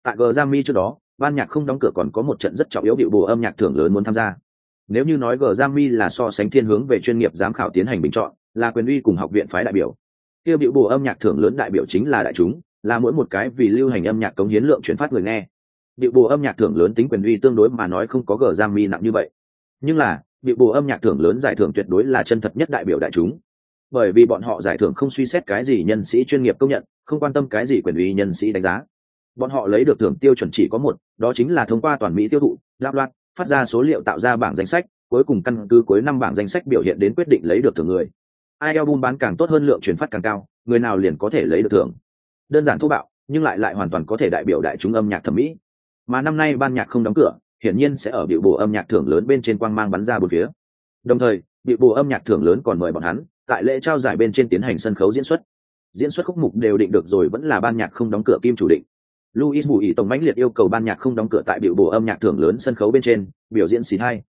[SPEAKER 1] tại g Grammy trước đó, ban nhạc không đóng cửa còn có một trận rất trọng yếu biểu bổ âm nhạc thưởng lớn muốn tham gia. Nếu như nói g Grammy là so sánh thiên hướng về chuyên nghiệp giám khảo tiến hành bình chọn, là quyền uy cùng học viện phái đại biểu. Kia biểu bổ âm nhạc thưởng lớn đại biểu chính là đại chúng, là mỗi một cái vì lưu hành âm nhạc cống hiến lượng chuyển phát người nghe. Điệu bồ âm nhạc thưởng lớn tính quyền uy tương đối mà nói không có gờ giam nặng như vậy. Nhưng là, điệu bồ âm nhạc thưởng lớn giải thưởng tuyệt đối là chân thật nhất đại biểu đại chúng. Bởi vì bọn họ giải thưởng không suy xét cái gì nhân sĩ chuyên nghiệp công nhận, không quan tâm cái gì quyền uy nhân sĩ đánh giá bọn họ lấy được thưởng tiêu chuẩn chỉ có một, đó chính là thông qua toàn mỹ tiêu thụ lạp loạt phát ra số liệu tạo ra bảng danh sách, cuối cùng căn cứ cuối năm bảng danh sách biểu hiện đến quyết định lấy được thưởng người. Ai album bán càng tốt hơn lượng chuyển phát càng cao, người nào liền có thể lấy được thưởng. Đơn giản thô bạo, nhưng lại lại hoàn toàn có thể đại biểu đại chúng âm nhạc thẩm mỹ. Mà năm nay ban nhạc không đóng cửa, hiển nhiên sẽ ở biểu bổ âm nhạc thưởng lớn bên trên quang mang bắn ra bốn phía. Đồng thời biểu bổ âm nhạc thưởng lớn còn mời bọn hắn, tại lễ trao giải bên trên tiến hành sân khấu diễn xuất. Diễn xuất khúc mục đều định được rồi vẫn là ban nhạc không đóng cửa kim chủ định. Louis bùi tổng mãnh liệt yêu cầu ban nhạc không đóng cửa tại biểu bổ âm nhạc thưởng lớn sân khấu bên trên biểu diễn xì hai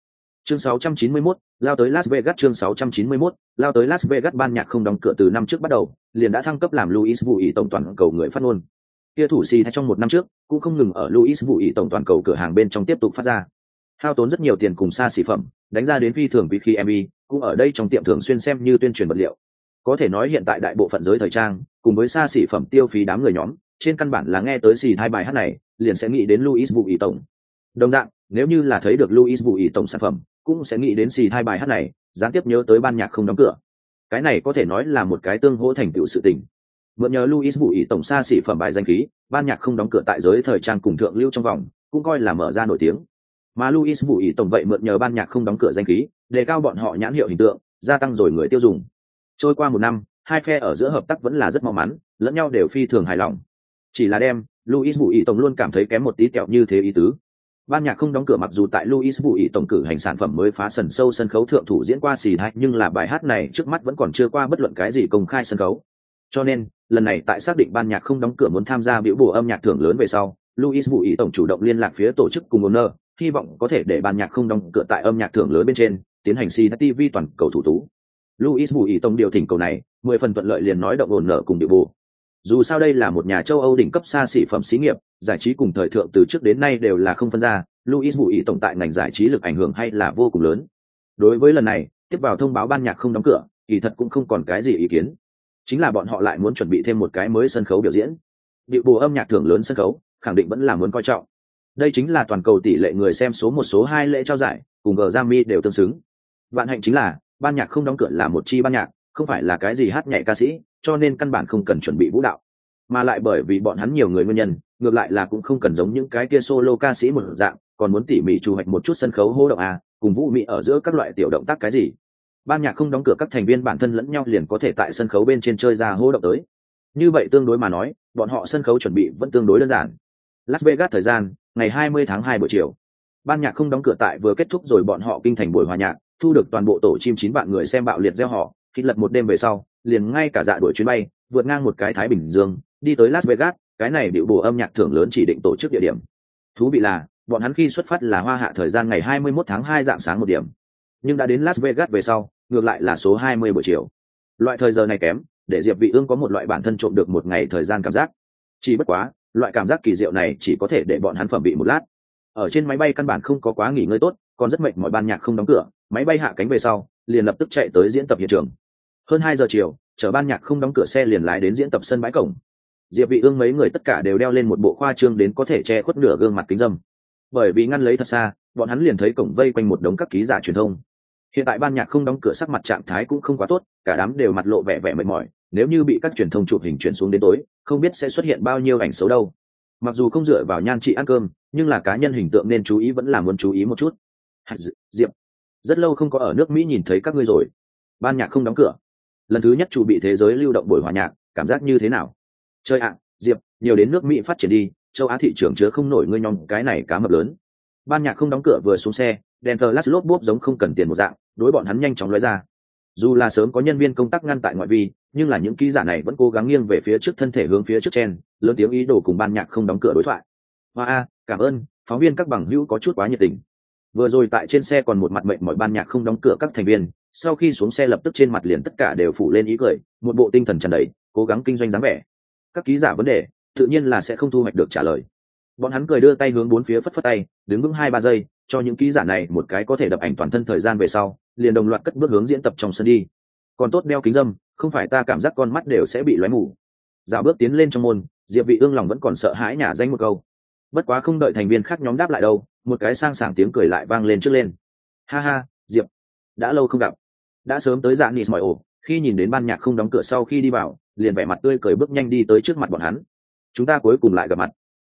[SPEAKER 1] chương 691, lao tới Las Vegas chương 691, lao tới Las Vegas ban nhạc không đóng cửa từ năm trước bắt đầu, liền đã thăng cấp làm Louis Vũ ý tổng toàn cầu người phát ngôn. Kia thủ xì thay trong một năm trước, cũng không ngừng ở Louis Vũ ý tổng toàn cầu cửa hàng bên trong tiếp tục phát ra. Hao tốn rất nhiều tiền cùng xa xỉ phẩm, đánh ra đến phi thường vì khi MV, cũng ở đây trong tiệm thường xuyên xem như tuyên truyền vật liệu. Có thể nói hiện tại đại bộ phận giới thời trang, cùng với xa xỉ phẩm tiêu phí đám người nhóm, trên căn bản là nghe tới xì hai bài hát này, liền sẽ nghĩ đến Luis Vũ ý tổng. Đồng dạng, nếu như là thấy được Luis Vũ ý tổng sản phẩm, cũng sẽ nghĩ đến xì hai bài hát này gián tiếp nhớ tới ban nhạc không đóng cửa. Cái này có thể nói là một cái tương hỗ thành tựu sự tình. Mượn nhờ luis bụi tổng xa xỉ phẩm bài danh khí ban nhạc không đóng cửa tại giới thời trang cùng thượng lưu trong vòng cũng coi là mở ra nổi tiếng. Mà luis bụi tổng vậy mượn nhờ ban nhạc không đóng cửa danh khí đề cao bọn họ nhãn hiệu hình tượng gia tăng rồi người tiêu dùng. Trôi qua một năm hai phe ở giữa hợp tác vẫn là rất mau mắn lẫn nhau đều phi thường hài lòng chỉ là đem luis bụi tổng luôn cảm thấy kém một tí kẹo như thế ý tứ ban nhạc không đóng cửa mặc dù tại luis vũ ý tổng cử hành sản phẩm mới phá sần sâu sân khấu thượng thủ diễn qua xì thai nhưng là bài hát này trước mắt vẫn còn chưa qua bất luận cái gì công khai sân khấu. Cho nên, lần này tại xác định ban nhạc không đóng cửa muốn tham gia biểu bổ âm nhạc thưởng lớn về sau, luis vũ ý tổng chủ động liên lạc phía tổ chức cùng owner, hy vọng có thể để ban nhạc không đóng cửa tại âm nhạc thưởng lớn bên trên, tiến hành xì TV toàn cầu thủ tú. luis vũ ý tổng điều thỉnh cầu này, mười phần thuận lợi liền nói động ổn nợ cùng biểu bộ dù sao đây là một nhà châu Âu đỉnh cấp xa xỉ phẩm xí nghiệp, giải trí cùng thời thượng từ trước đến nay đều là không phân ra, luis bù ý tổng tại ngành giải trí lực ảnh hưởng hay là vô cùng lớn. Đối với lần này, tiếp vào thông báo ban nhạc không đóng cửa, kỳ thật cũng không còn cái gì ý kiến. Chính là bọn họ lại muốn chuẩn bị thêm một cái mới sân khấu biểu diễn. Điệu bù âm nhạc thưởng lớn sân khấu, khẳng định vẫn là muốn coi trọng. Đây chính là toàn cầu tỷ lệ người xem số một số hai lễ trao giải, cùng Grammy đều tương xứng. Bạn hạnh chính là, ban nhạc không đóng cửa là một chi ban nhạc, không phải là cái gì hát nhảy ca sĩ, cho nên căn bản không cần chuẩn bị vũ đạo. Mà lại bởi vì bọn hắn nhiều người nguyên nhân, ngược lại là cũng không cần giống những cái kia solo ca sĩ một dạng, còn muốn tỉ mỉ trù hoạch một chút sân khấu hô động à, cùng vũ mị ở giữa các loại tiểu động tác cái gì. Ban nhạc không đóng cửa các thành viên bản thân lẫn nhau liền có thể tại sân khấu bên trên chơi ra hô động tới. Như vậy tương đối mà nói bọn họ sân khấu chuẩn bị vẫn tương đối đơn giản. Las vegas thời gian ngày 20 tháng 2 buổi chiều. Ban nhạc không đóng cửa tại vừa kết thúc rồi bọn họ kinh thành buổi hòa nhạc thu được toàn bộ tổ chim chín bạn người xem bạo liệt gieo họ khi lật một đêm về sau liền ngay cả dạ đuổi chuyến bay, vượt ngang một cái thái bình dương, đi tới las vegas, cái này điệu bù âm nhạc thưởng lớn chỉ định tổ chức địa điểm. Thú vị là, bọn hắn khi xuất phát là hoa hạ thời gian ngày 21 tháng 2 dạng sáng một điểm. Nhưng đã đến las vegas về sau, ngược lại là số 20 buổi chiều. Loại thời giờ này kém, để diệp vị ương có một loại bản thân trộm được một ngày thời gian cảm giác. Chỉ bất quá, loại cảm giác kỳ diệu này chỉ có thể để bọn hắn phẩm bị một lát. Ở trên máy bay căn bản không có quá nghỉ ngơi tốt, còn rất mệt mọi ban nhạc không đóng cửa, máy bay hạ cánh về sau, liền lập tức chạy tới diễn tập hiện trường hơn hai giờ chiều chở ban nhạc không đóng cửa xe liền lái đến diễn tập sân bãi cổng. Diệp vị ương mấy người tất cả đều đeo lên một bộ khoa trương đến có thể che khuất nửa gương mặt kính dâm. Bởi vì ngăn lấy thật xa, bọn hắn liền thấy cổng vây quanh một đống các ký giả truyền thông. Hiện tại ban nhạc không đóng cửa sắc mặt trạng thái cũng không quá tốt, cả đám đều mặt lộ vẻ vẻ mệt mỏi, nếu như bị các truyền thông chụp hình chuyển xuống đến tối, không biết sẽ xuất hiện bao nhiêu ảnh xấu đâu. Mặc dù không dựa vào nhan trị ăn cơm, nhưng là cá nhân hình tượng nên chú ý vẫn là muốn chú ý một chút. Diệp, rất lâu không có ở nước mỹ nhìn thấy các ngươi rồi. Ban nhạc không đóng cửa lần thứ nhất chủ bị thế giới lưu động buổi hòa nhạc, cảm giác như thế nào? Chơi ạ, diệp, nhiều đến nước mỹ phát triển đi, châu á thị trường chứa không nổi ngươi nhong cái này cá mập lớn. Ban nhạc không đóng cửa vừa xuống xe, đèn thờ lát lốp bốp giống không cần tiền một dạng, đối bọn hắn nhanh chóng lóe ra. Dù là sớm có nhân viên công tác ngăn tại ngoại vi, nhưng là những ký giả này vẫn cố gắng nghiêng về phía trước thân thể hướng phía trước chen, lớn tiếng ý đồ cùng ban nhạc không đóng cửa đối thoại. Hoa a, cảm ơn, phóng viên các bằng hữu có chút quá nhiệt tình. Vừa rồi tại trên xe còn một mặt mệnh mọi ban nhạc không đóng cửa các thành viên sau khi xuống xe lập tức trên mặt liền tất cả đều phủ lên ý cười, một bộ tinh thần tràn đầy, cố gắng kinh doanh dáng vẻ. Các ký giả vấn đề, tự nhiên là sẽ không thu hoạch được trả lời. Bọn hắn cười đưa tay hướng bốn phía phất phất tay, đứng vững hai ba giây, cho những ký giả này một cái có thể đập ảnh toàn thân thời gian về sau, liền đồng loạt cất bước hướng diễn tập trong sân đi. Còn tốt đeo kính dâm, không phải ta cảm giác con mắt đều sẽ bị lóe mù. Dạo bước tiến lên trong môn, diệp vị ương lòng vẫn còn sợ hãi nhả danh một câu. Bất quá không đợi thành viên khác nhóm đáp lại đâu, một cái sang sảng tiếng cười lại vang lên trước lên. Ha ha, diệp, đã lâu không gặp đã sớm tới dạng nịt mỏi ổ, khi nhìn đến ban nhạc không đóng cửa sau khi đi vào, liền vẻ mặt tươi cười bước nhanh đi tới trước mặt bọn hắn. Chúng ta cuối cùng lại gặp mặt.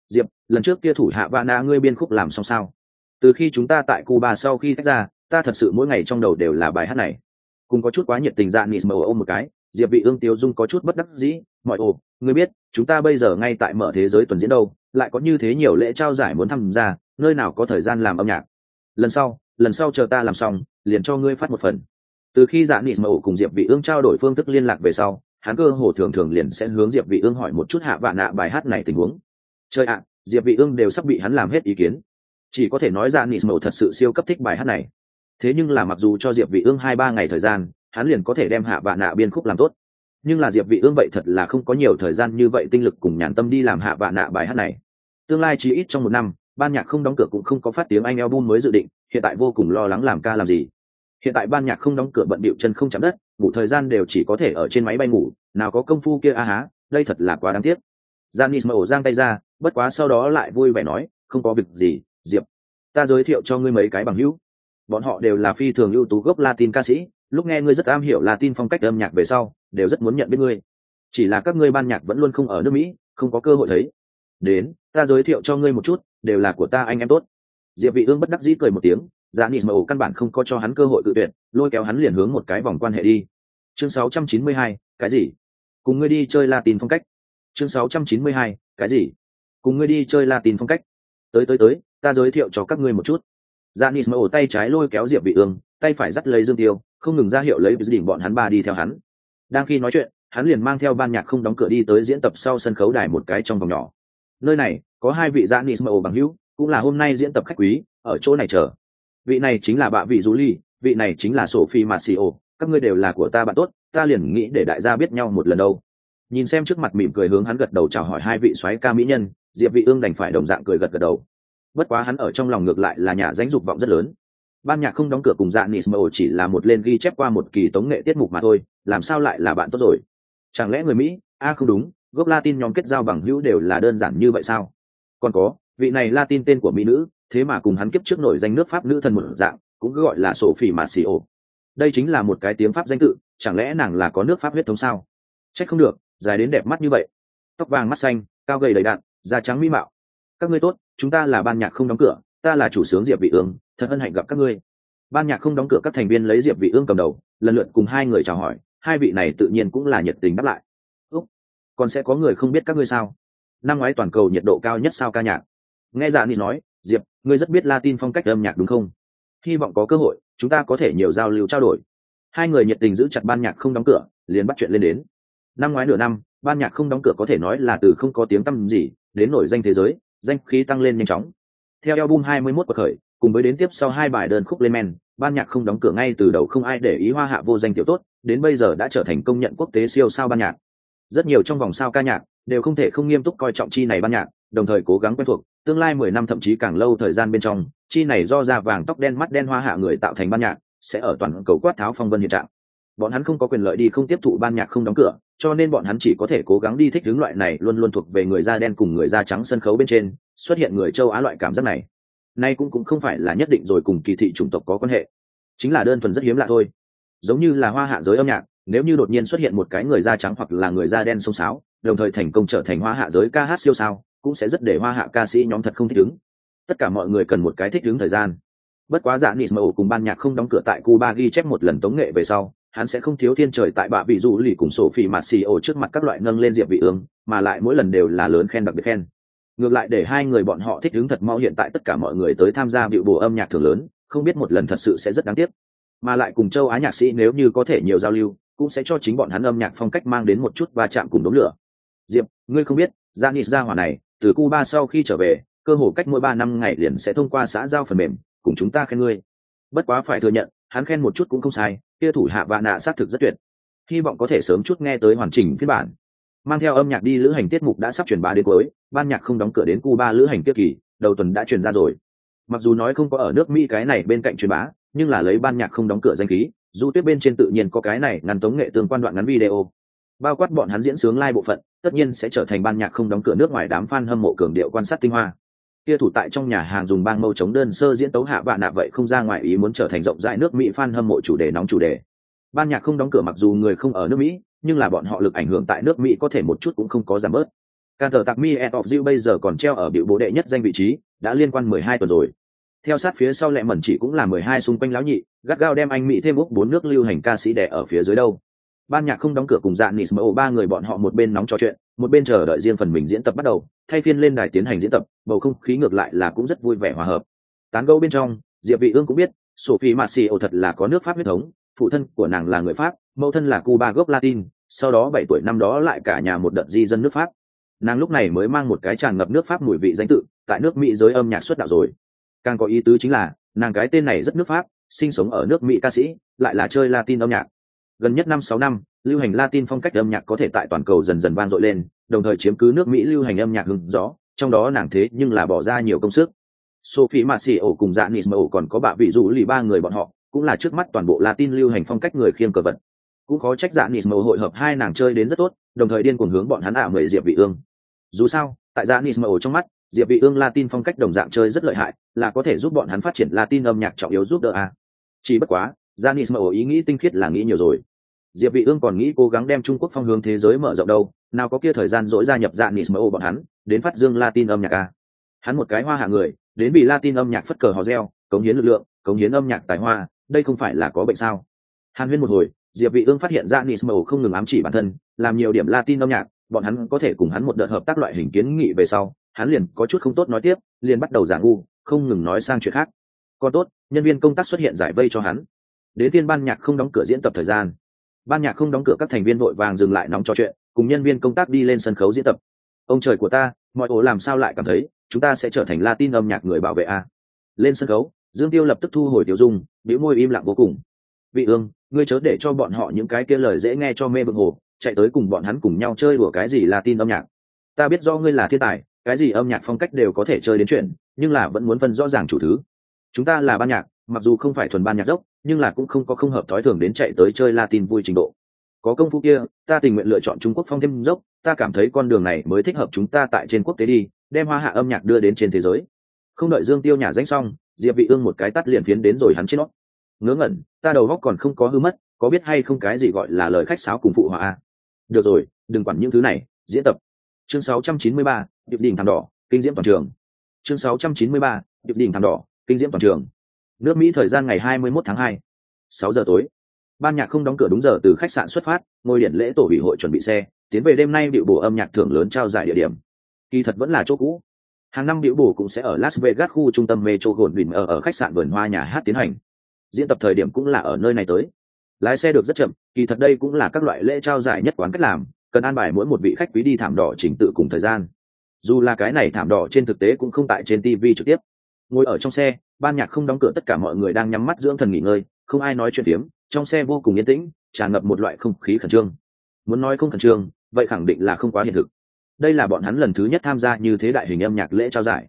[SPEAKER 1] Diệp, lần trước kia thủ hạ va na, ngươi biên khúc làm xong sao? Từ khi chúng ta tại cuba sau khi tách ra, ta thật sự mỗi ngày trong đầu đều là bài hát này. Cùng có chút quá nhiệt tình dạng nịt mờ ôm một cái, diệp vị ương tiêu dung có chút bất đắc dĩ mọi ồ ngươi biết, chúng ta bây giờ ngay tại mở thế giới tuần diễn đâu, lại có như thế nhiều lễ trao giải muốn tham gia, nơi nào có thời gian làm âm nhạc. Lần sau lần sau chờ ta làm xong, liền cho ngươi phát một phần từ khi dạ nịt mờ cùng diệp vị ương trao đổi phương thức liên lạc về sau, hắn cơ hồ thường thường liền sẽ hướng diệp vị ương hỏi một chút hạ vạn nạ bài hát này tình huống. Chơi ạ, diệp vị ương đều sắp bị hắn làm hết ý kiến. Chỉ có thể nói dạ nịt mẫu thật sự siêu cấp thích bài hát này. Thế nhưng là mặc dù cho diệp vị ương hai ba ngày thời gian, hắn liền có thể đem hạ vạ nạ biên khúc làm tốt. Nhưng là diệp vị ương vậy thật là không có nhiều thời gian như vậy tinh lực cùng nhàn tâm đi làm hạ vạ nạ bài hát này. Tương lai chỉ ít trong một năm, ban nhạc không đóng cửa cũng không có phát tiếng anh album mới dự định, hiện tại vô cùng lo lắng làm ca làm gì hiện tại ban nhạc không đóng cửa bận bịu chân không chạm đất, ngủ thời gian đều chỉ có thể ở trên máy bay ngủ, nào có công phu kia a há, đây thật là quá đáng tiếc. Janis mở giang tay ra, bất quá sau đó lại vui vẻ nói, không có việc gì, diệp, ta giới thiệu cho ngươi mấy cái bằng hữu. Bọn họ đều là phi thường ưu tú gốc latin ca sĩ, lúc nghe ngươi rất am hiểu latin phong cách âm nhạc về sau, đều rất muốn nhận biết ngươi. Chỉ là các ngươi ban nhạc vẫn luôn không ở nước mỹ, không có cơ hội thấy. Đến, ta giới thiệu cho ngươi một chút, đều là của ta anh em tốt. Diệp vị ương bất đắc dĩ cười một tiếng dạ nịt mà căn bản không có cho hắn cơ hội tự tuyệt lôi kéo hắn liền hướng một cái vòng quan hệ đi. Chương 692, cái gì? Cùng ngươi đi chơi latin phong cách. Chương 692, cái gì? Cùng ngươi đi chơi latin phong cách. Tới tới tới ta giới thiệu cho các ngươi một chút. Dạ nịt mà tay trái lôi kéo diệp vị ương tay phải dắt lấy dương tiêu không ngừng ra hiệu lấy đỉnh bọn hắn ba đi theo hắn. Đang khi nói chuyện hắn liền mang theo ban nhạc không đóng cửa đi tới diễn tập sau sân khấu đài một cái trong vòng nhỏ. Nơi này có hai vị dạ nịt bằng hữu cũng là hôm nay diễn tập khách quý ở chỗ này chờ vị này chính là bạ vị du ly, vị này chính là sophie marcio các ngươi đều là của ta bạn tốt, ta liền nghĩ để đại gia biết nhau một lần đâu. Nhìn xem trước mặt mỉm cười hướng hắn gật đầu chào hỏi hai vị soái ca mỹ nhân, diệp vị ương đành phải đồng dạng cười gật gật đầu. Bất quá hắn ở trong lòng ngược lại là nhà danh dục vọng rất lớn. Ban nhạc không đóng cửa cùng dạ nismo chỉ là một lên ghi chép qua một kỳ tống nghệ tiết mục mà thôi, làm sao lại là bạn tốt rồi? Chẳng lẽ người mỹ? A, không đúng, gốc latin nhóm kết giao bằng hữu đều là đơn giản như vậy sao? Còn có, vị này latin tên của mỹ nữ thế mà cùng hắn kiếp trước nổi danh nước pháp nữ thần một dạng, cũng cứ gọi là sổ phỉ mà xì ổ. Đây chính là một cái tiếng pháp danh tự, chẳng lẽ nàng là có nước pháp huyết thống sao? C h ắ c không được, dài đến đẹp mắt như vậy. Tóc vàng mắt xanh, cao gầy đầy đạn da trắng mỹ mạo. Các ngươi tốt, chúng ta là ban nhạc không đóng cửa, ta là chủ sướng diệp vị ương, thật hân hạnh gặp các ngươi. Ban nhạc không đóng cửa các thành viên lấy diệp vị ương cầm đầu, lần lượt cùng hai người chào hỏi, hai vị này tự nhiên cũng là nhiệt tình đáp lại. Úc, còn sẽ có người không biết các ngươi sao? Năm ngoái toàn cầu nhiệt độ cao nhất sao ca nhạc? Nghe dạ ni nói, diệp ngươi rất biết latin phong cách âm nhạc đúng không? Hy vọng có cơ hội, chúng ta có thể nhiều giao lưu trao đổi. Hai người nhiệt tình giữ chặt ban nhạc không đóng cửa, liền bắt chuyện lên đến. Năm ngoái nửa năm, ban nhạc không đóng cửa có thể nói là từ không có tiếng tăm gì, đến nổi danh thế giới, danh khí tăng lên nhanh chóng. Theo album 21 bậc khởi, cùng với đến tiếp sau hai bài đơn khúc lên men ban nhạc không đóng cửa ngay từ đầu không ai để ý hoa hạ vô danh tiểu tốt, đến bây giờ đã trở thành công nhận quốc tế siêu sao ban nhạc. Rất nhiều trong vòng sao ca nhạc, đều không thể không nghiêm túc coi trọng chi này ban nhạc đồng thời cố gắng quen thuộc, tương lai mười năm thậm chí càng lâu thời gian bên trong, chi này do da vàng tóc đen mắt đen hoa hạ người tạo thành ban nhạc, sẽ ở toàn cầu quát tháo phong vân hiện trạng. Bọn hắn không có quyền lợi đi không tiếp thụ ban nhạc không đóng cửa, cho nên bọn hắn chỉ có thể cố gắng đi thích hướng loại này luôn luôn thuộc về người da đen cùng người da trắng sân khấu bên trên, xuất hiện người châu á loại cảm giác này. Nay cũng cũng không phải là nhất định rồi cùng kỳ thị chủng tộc có quan hệ. Chính là đơn thuần rất hiếm lạ thôi. Giống như là hoa hạ giới âm nhạc, nếu như đột nhiên xuất hiện một cái người da trắng hoặc là người da đen sông sáo, đồng thời thành công trở thành hoa hạ giới ca hát siêu sao cũng sẽ rất để hoa hạ ca sĩ nhóm thật không thích ứng. Tất cả mọi người cần một cái thích ứng thời gian. Bất quá dạ nịt màu cùng ban nhạc không đóng cửa tại cuba ghi chép một lần tống nghệ về sau, hắn sẽ không thiếu thiên trời tại bạ vị dụ lì cùng sổ phi mạt xì ổ trước mặt các loại nâng lên diệp vị ương, mà lại mỗi lần đều là lớn khen đặc biệt khen. Ngược lại để hai người bọn họ thích ứng thật mau hiện tại tất cả mọi người tới tham gia biểu bổ âm nhạc thường lớn, không biết một lần thật sự sẽ rất đáng tiếc. Mà lại cùng châu á nhạc sĩ nếu như có thể nhiều giao lưu, cũng sẽ cho chính bọn hắn âm nhạc phong cách mang đến một chút va chạm cùng đống lửa. Diệp, ngươi không biết dạ Janis ra hỏa này từ Cuba sau khi trở về, cơ hồ cách mỗi ba năm ngày liền sẽ thông qua xã giao phần mềm, cùng chúng ta khen ngươi. Bất quá phải thừa nhận, hắn khen một chút cũng không sai, kia thủ hạ vạn nạ xác thực rất tuyệt. Hy vọng có thể sớm chút nghe tới hoàn chỉnh phiên bản. Mang theo âm nhạc đi lữ hành tiết mục đã sắp truyền bá đến cuối, ban nhạc không đóng cửa đến cuba lữ hành tiết kỳ, đầu tuần đã truyền ra rồi. Mặc dù nói không có ở nước mỹ cái này bên cạnh truyền bá, nhưng là lấy ban nhạc không đóng cửa danh khí, du tuyết bên trên tự nhiên có cái này ngăn tống nghệ tương quan đoạn ngắn video bao quát bọn hắn diễn sướng lai bộ phận, tất nhiên sẽ trở thành ban nhạc không đóng cửa nước ngoài đám fan hâm mộ cường điệu quan sát tinh hoa. Kia thủ tại trong nhà hàng dùng bang mâu chống đơn sơ diễn tấu hạ bạn nạ vậy không ra ngoài ý muốn trở thành rộng rãi nước mỹ fan hâm mộ chủ đề nóng chủ đề. Ban nhạc không đóng cửa mặc dù người không ở nước mỹ, nhưng là bọn họ lực ảnh hưởng tại nước mỹ có thể một chút cũng không có giảm bớt. Can thờ tạc mi et of you bây giờ còn treo ở biểu bố đệ nhất danh vị trí, đã liên quan mười hai tuần rồi. Theo sát phía sau lẹ mẩn chỉ cũng là mười hai xung quanh lão nhị, gắt gao đem anh mỹ thêm úc bốn nước lưu hành ca sĩ đẻ ở phía dưới đâu ban nhạc không đóng cửa cùng dạ nis mẫu ba người bọn họ một bên nóng trò chuyện, một bên chờ đợi riêng phần mình diễn tập bắt đầu, thay phiên lên đài tiến hành diễn tập, bầu không khí ngược lại là cũng rất vui vẻ hòa hợp. Tán gâu bên trong, diệp vị ương cũng biết, sophie marcio thật là có nước pháp huyết thống, phụ thân của nàng là người pháp, mẫu thân là cuba gốc latin, sau đó bảy tuổi năm đó lại cả nhà một đợt di dân nước pháp. Nàng lúc này mới mang một cái tràn ngập nước pháp mùi vị danh tự, tại nước mỹ giới âm nhạc xuất đạo rồi. Càng có ý tứ chính là, nàng cái tên này rất nước pháp, sinh sống ở nước mỹ ca sĩ, lại là chơi latin âm nhạc gần nhất năm sáu năm, lưu hành latin phong cách âm nhạc có thể tại toàn cầu dần dần vang dội lên, đồng thời chiếm cứ nước mỹ lưu hành âm nhạc hứng rõ trong đó nàng thế nhưng là bỏ ra nhiều công sức. Sophie Marcio cùng dạ nismo còn có bạ vị dụ lì ba người bọn họ, cũng là trước mắt toàn bộ latin lưu hành phong cách người khiêng cờ vật. Cũng có trách dạ nismo hội hợp hai nàng chơi đến rất tốt, đồng thời điên cuồng hướng bọn hắn ả mười diệp vị ương. Dù sao, tại dạ nismo trong mắt, diệp vị ương latin phong cách đồng dạng chơi rất lợi hại, là có thể giúp bọn hắn phát triển latin âm nhạc trọng yếu giúp đỡ a. Chỉ bất quá Janis nismo ý nghĩ tinh khiết là nghĩ nhiều rồi. Diệp vị ương còn nghĩ cố gắng đem trung quốc phong hướng thế giới mở rộng đâu, nào có kia thời gian dỗi gia nhập Janis nismo bọn hắn, đến phát dương latin âm nhạc a hắn một cái hoa hạ người, đến bị latin âm nhạc phất cờ hò reo, cống hiến lực lượng, cống hiến âm nhạc tài hoa, đây không phải là có bệnh sao? Hàn huyên một hồi, diệp vị ương phát hiện ra nismo không ngừng ám chỉ bản thân, làm nhiều điểm latin âm nhạc, bọn hắn có thể cùng hắn một đợt hợp tác loại hình kiến nghị về sau, hắn liền có chút không tốt nói tiếp, liền bắt đầu giảng ngu, không ngừng nói sang chuyện khác. Còn tốt, nhân viên công tác xuất hiện giải vây cho hắn đến tiên ban nhạc không đóng cửa diễn tập thời gian. Ban nhạc không đóng cửa các thành viên vội vàng dừng lại nóng trò chuyện, cùng nhân viên công tác đi lên sân khấu diễn tập. Ông trời của ta, mọi ổ làm sao lại cảm thấy, chúng ta sẽ trở thành latin âm nhạc người bảo vệ a. Lên sân khấu, dương tiêu lập tức thu hồi tiêu dung, biểu môi im lặng vô cùng. Vị ương, ngươi chớ để cho bọn họ những cái kia lời dễ nghe cho mê bực hồ, chạy tới cùng bọn hắn cùng nhau chơi đùa cái gì latin âm nhạc. Ta biết do ngươi là thiên tài, cái gì âm nhạc phong cách đều có thể chơi đến chuyện, nhưng là vẫn muốn phân rõ ràng chủ thứ. Chúng ta là ban nhạc mặc dù không phải thuần ban nhạc dốc nhưng là cũng không có không hợp thói thường đến chạy tới chơi latin vui trình độ. Có công phu kia ta tình nguyện lựa chọn trung quốc phong thêm dốc ta cảm thấy con đường này mới thích hợp chúng ta tại trên quốc tế đi đem hoa hạ âm nhạc đưa đến trên thế giới. Không đợi dương tiêu nhà danh xong diệp vị ương một cái tắt liền phiến đến rồi hắn trên nó ngớ ngẩn ta đầu góc còn không có hư mất có biết hay không cái gì gọi là lời khách sáo cùng phụ họa à? được rồi đừng quản những thứ này diễn tập. Chương 693, điệp đỉnh thảm đỏ kinh diễm toàn trường. Chương 693, điệp đỉnh thảm đỏ kinh diễm toàn trường nước mỹ thời gian ngày 21 tháng 2. 6 giờ tối. Ban nhạc không đóng cửa đúng giờ từ khách sạn xuất phát ngôi điện lễ tổ hủy hội chuẩn bị xe, tiến về đêm nay điệu bổ âm nhạc thưởng lớn trao giải địa điểm. Kỳ thật vẫn là chỗ cũ. Hàng năm điệu bổ cũng sẽ ở las vegas khu trung tâm metro gồn bình ở ở khách sạn vườn hoa nhà hát tiến hành. Diễn tập thời điểm cũng là ở nơi này tới. Lái xe được rất chậm, kỳ thật đây cũng là các loại lễ trao giải nhất quán cách làm, cần an bài mỗi một vị khách quý đi thảm đỏ chỉnh tự cùng thời gian. Dù là cái này thảm đỏ trên thực tế cũng không tại trên tv trực tiếp. Ngồi ở trong xe ban nhạc không đóng cửa tất cả mọi người đang nhắm mắt dưỡng thần nghỉ ngơi, không ai nói chuyện tiếng trong xe vô cùng yên tĩnh, tràn ngập một loại không khí khẩn trương. Muốn nói không khẩn trương, vậy khẳng định là không quá hiện thực. Đây là bọn hắn lần thứ nhất tham gia như thế đại hình âm nhạc lễ trao giải.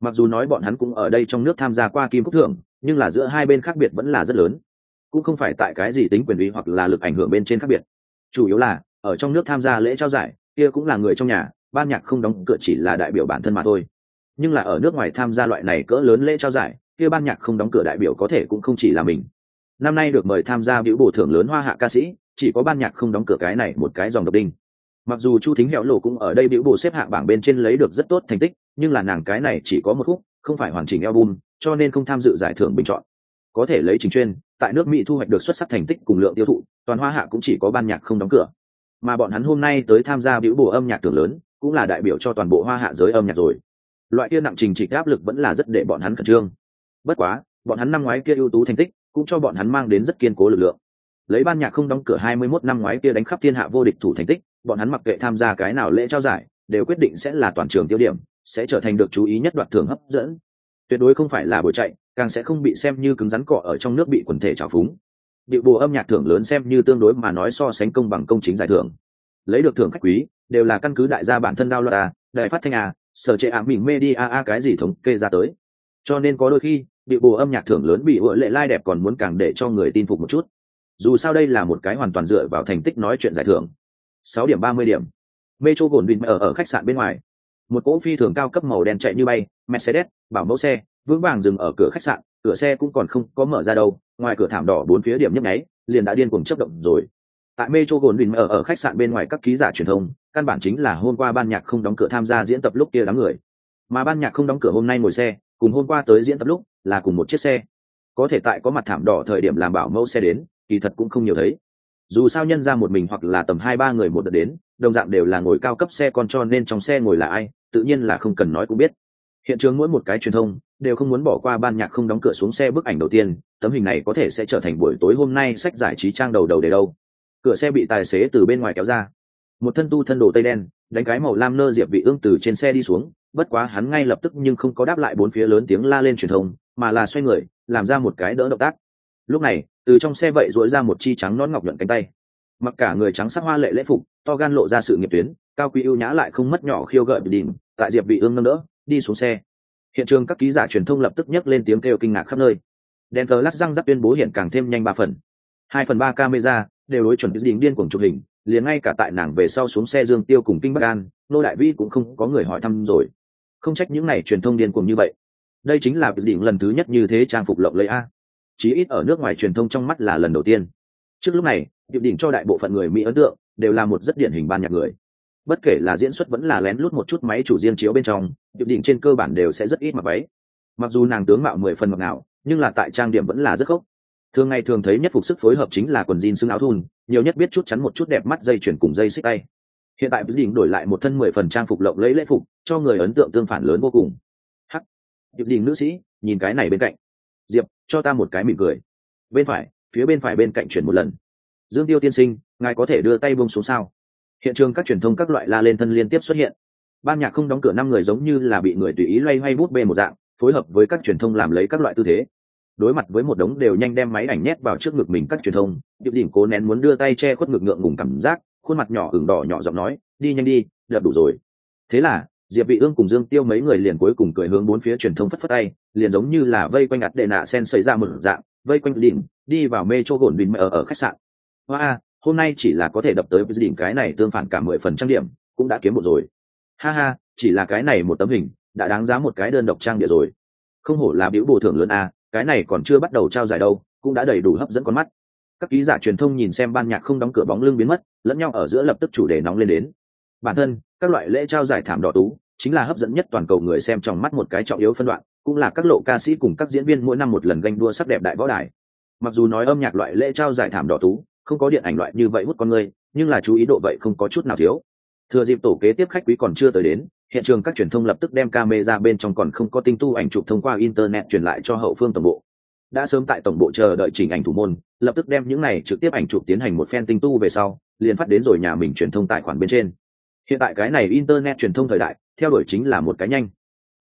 [SPEAKER 1] Mặc dù nói bọn hắn cũng ở đây trong nước tham gia qua kim cúc thưởng nhưng là giữa hai bên khác biệt vẫn là rất lớn. Cũng không phải tại cái gì tính quyền uy hoặc là lực ảnh hưởng bên trên khác biệt. Chủ yếu là, ở trong nước tham gia lễ trao giải, kia cũng là người trong nhà, ban nhạc không đóng cửa chỉ là đại biểu bản thân mà thôi. Nhưng là ở nước ngoài tham gia loại này cỡ lớn lễ trao giải kia ban nhạc không đóng cửa đại biểu có thể cũng không chỉ là mình. Năm nay được mời tham gia biểu bổ thưởng lớn hoa hạ ca sĩ, chỉ có ban nhạc không đóng cửa cái này một cái dòng độc đinh. Mặc dù chu thính hẹo lộ cũng ở đây biểu bổ xếp hạng bảng bên trên lấy được rất tốt thành tích, nhưng là nàng cái này chỉ có một khúc, không phải hoàn chỉnh album, cho nên không tham dự giải thưởng bình chọn. Có thể lấy trình chuyên, tại nước mỹ thu hoạch được xuất sắc thành tích cùng lượng tiêu thụ, toàn hoa hạ cũng chỉ có ban nhạc không đóng cửa. Mà bọn hắn hôm nay tới tham gia biểu bổ âm nhạc thưởng lớn, cũng là đại biểu cho toàn bộ hoa hạ giới âm nhạc rồi. Loại kia nặng trình trịch áp lực vẫn là rất để bọn hắn khẩn trương bất quá, bọn hắn năm ngoái kia ưu tú thành tích cũng cho bọn hắn mang đến rất kiên cố lực lượng. Lấy ban nhạc không đóng cửa 21 năm ngoái kia đánh khắp thiên hạ vô địch thủ thành tích, bọn hắn mặc kệ tham gia cái nào lễ trao giải, đều quyết định sẽ là toàn trường tiêu điểm, sẽ trở thành được chú ý nhất đoạt thưởng hấp dẫn. Tuyệt đối không phải là buổi chạy, càng sẽ không bị xem như cứng rắn cọ ở trong nước bị quần thể trào phúng. Điệu bộ âm nhạc thưởng lớn xem như tương đối mà nói so sánh công bằng công chính giải thưởng. Lấy được thưởng khách quý, đều là căn cứ đại gia bản thân đao loạt à đại phát thanh à sở trệ ảm mình media a cái gì thống kê ra tới cho nên có đôi khi, điệu bộ âm nhạc thưởng lớn bị vợ lệ lai đẹp còn muốn càng để cho người tin phục một chút. Dù sao đây là một cái hoàn toàn dựa vào thành tích nói chuyện giải thưởng. Sáu điểm ba mươi điểm. Metro gồn vịt ở ở khách sạn bên ngoài. Một cỗ phi thường cao cấp màu đen chạy như bay, mercedes, bảo mẫu xe, vững vàng dừng ở cửa khách sạn, cửa xe cũng còn không có mở ra đâu, ngoài cửa thảm đỏ bốn phía điểm nhấp nháy, liền đã điên cuồng chấp động rồi. Tại metro gồn vịt ở ở khách sạn bên ngoài các ký giả truyền thông, căn bản chính là hôm qua ban nhạc không đóng cửa tham gia diễn tập lúc kia đám người. Mà ban nhạc không đóng cửa hôm nay ngồi xe cùng hôm qua tới diễn tập lúc là cùng một chiếc xe. Có thể tại có mặt thảm đỏ thời điểm làm bảo mẫu xe đến, kỳ thật cũng không nhiều thấy. Dù sao nhân ra một mình hoặc là tầm hai ba người một đợt đến, đồng dạng đều là ngồi cao cấp xe con cho nên trong xe ngồi là ai, tự nhiên là không cần nói cũng biết. Hiện trường mỗi một cái truyền thông đều không muốn bỏ qua ban nhạc không đóng cửa xuống xe bức ảnh đầu tiên, tấm hình này có thể sẽ trở thành buổi tối hôm nay sách giải trí trang đầu đầu để đâu. Cửa xe bị tài xế từ bên ngoài kéo ra. Một thân tu thân đồ tây đen, đánh cái màu lam nơ diệp vị ương từ trên xe đi xuống bất quá hắn ngay lập tức nhưng không có đáp lại bốn phía lớn tiếng la lên truyền thông, mà là xoay người, làm ra một cái đỡ động tác. Lúc này, từ trong xe vậy dỗi ra một chi trắng nón ngọc nhuận cánh tay. Mặc cả người trắng sắc hoa lệ lễ phục, to gan lộ ra sự nghiệp tuyến, cao quý ưu nhã lại không mất nhỏ khiêu gợi bị đỉnh, tại diệp vị ương nâng đỡ, đi xuống xe. Hiện trường các ký giả truyền thông lập tức nhấc lên tiếng kêu kinh ngạc khắp nơi. Đèn lát răng rắc tuyên bố hiện càng thêm nhanh ba phần. Hai phần ba camera, đều đối chuẩn đỉnh điên cuồng chụp hình, liền ngay cả tại nàng về sau xuống xe dương tiêu cùng kinh bắc an, nô đại vi cũng không có người hỏi thăm rồi không trách những này truyền thông điên cuồng như vậy. Đây chính là đỉnh lần thứ nhất như thế trang phục lộng lấy a. Chí ít ở nước ngoài truyền thông trong mắt là lần đầu tiên. Trước lúc này, điệp đỉnh cho đại bộ phận người mỹ ấn tượng đều là một rất điển hình ban nhạc người. Bất kể là diễn xuất vẫn là lén lút một chút máy chủ riêng chiếu bên trong, điệp đỉnh trên cơ bản đều sẽ rất ít mặc váy. Mặc dù nàng tướng mạo mười phần mặc nào nhưng là tại trang điểm vẫn là rất khốc. Thường ngày thường thấy nhất phục sức phối hợp chính là quần jean xương áo thun, nhiều nhất biết chút chắn một chút đẹp mắt dây chuyển cùng dây xích tay hiện tại điệp đỉnh đổi lại một thân mười phần trang phục lộng lấy lễ phục, cho người ấn tượng tương phản lớn vô cùng. Hắc. Điệp đình nữ sĩ, nhìn cái này bên cạnh. Diệp, cho ta một cái mỉm cười. Bên phải, phía bên phải bên cạnh chuyển một lần. Dương tiêu tiên sinh, ngài có thể đưa tay buông xuống sao? Hiện trường các truyền thông các loại la lên thân liên tiếp xuất hiện. Ban nhạc không đóng cửa năm người giống như là bị người tùy ý loay hoay bút bê một dạng, phối hợp với các truyền thông làm lấy các loại tư thế. Đối mặt với một đống đều nhanh đem máy ảnh nhét vào trước ngực mình các truyền thông điệp đỉnh cố nén muốn đưa tay che khuất ngực ngượng ngùng cảm giác khuôn mặt nhỏ ửng đỏ nhỏ giọng nói, đi nhanh đi đập đủ rồi. Thế là, diệp vị ương cùng dương tiêu mấy người liền cuối cùng cười hướng bốn phía truyền thông phất phất tay, liền giống như là vây quanh ạt đệ nạ sen xảy ra một dạng, vây quanh đỉnh, đi vào mê cho gồn bình ở ở khách sạn. Hoa, hôm nay chỉ là có thể đập tới đỉnh cái này tương phản cả mười phần trang điểm, cũng đã kiếm một rồi. Ha ha, chỉ là cái này một tấm hình, đã đáng giá một cái đơn độc trang địa rồi. Không hổ là biểu bù thưởng lớn a, cái này còn chưa bắt đầu trao giải đâu, cũng đã đầy đủ hấp dẫn con mắt các ký giả truyền thông nhìn xem ban nhạc không đóng cửa bóng lưng biến mất, lẫn nhau ở giữa lập tức chủ đề nóng lên đến. Bản thân, các loại lễ trao giải thảm đỏ tú, chính là hấp dẫn nhất toàn cầu người xem trong mắt một cái trọng yếu phân đoạn, cũng là các lộ ca sĩ cùng các diễn viên mỗi năm một lần ganh đua sắc đẹp đại võ đài. Mặc dù nói âm nhạc loại lễ trao giải thảm đỏ tú, không có điện ảnh loại như vậy hút con người, nhưng là chú ý độ vậy không có chút nào thiếu. Thừa dịp tổ kế tiếp khách quý còn chưa tới đến, hiện trường các truyền thông lập tức đem camera bên trong còn không có tinh tu ảnh chụp thông qua internet truyền lại cho hậu phương tổng bộ đã sớm tại tổng bộ chờ đợi chỉnh ảnh thủ môn, lập tức đem những này trực tiếp ảnh chụp tiến hành một phen tinh tu về sau, liền phát đến rồi nhà mình truyền thông tài khoản bên trên. Hiện tại cái này internet truyền thông thời đại, theo đuổi chính là một cái nhanh.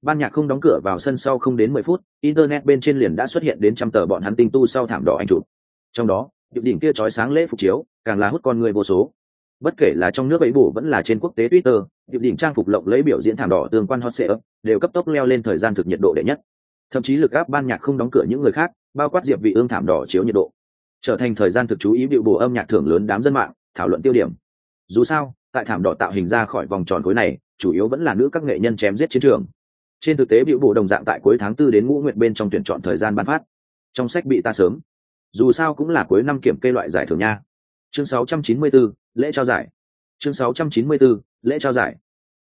[SPEAKER 1] Ban nhạc không đóng cửa vào sân sau không đến mười phút, internet bên trên liền đã xuất hiện đến trăm tờ bọn hắn tinh tu sau thảm đỏ ảnh chụp. Trong đó điệu đỉnh kia trói sáng lễ phục chiếu, càng là hút con người vô số. Bất kể là trong nước ấy bù vẫn là trên quốc tế twitter điệu đỉnh trang phục lộng lấy biểu diễn thảm đỏ tương quan hot sale đều cấp tốc leo lên thời gian thực nhiệt độ đệ nhất thậm chí lực áp ban nhạc không đóng cửa những người khác bao quát diệp vị ương thảm đỏ chiếu nhiệt độ. Trở thành thời gian thực chú ý điệu bổ âm nhạc thưởng lớn đám dân mạng thảo luận tiêu điểm. Dù sao tại thảm đỏ tạo hình ra khỏi vòng tròn khối này chủ yếu vẫn là nữ các nghệ nhân chém giết chiến trường. Trên thực tế điệu bộ đồng dạng tại cuối tháng tư đến ngũ nguyện bên trong tuyển chọn thời gian ban phát. Trong sách bị ta sớm. Dù sao cũng là cuối năm kiểm kê loại giải thưởng nha. Chương 694, lễ trao giải. Chương 694, lễ trao giải.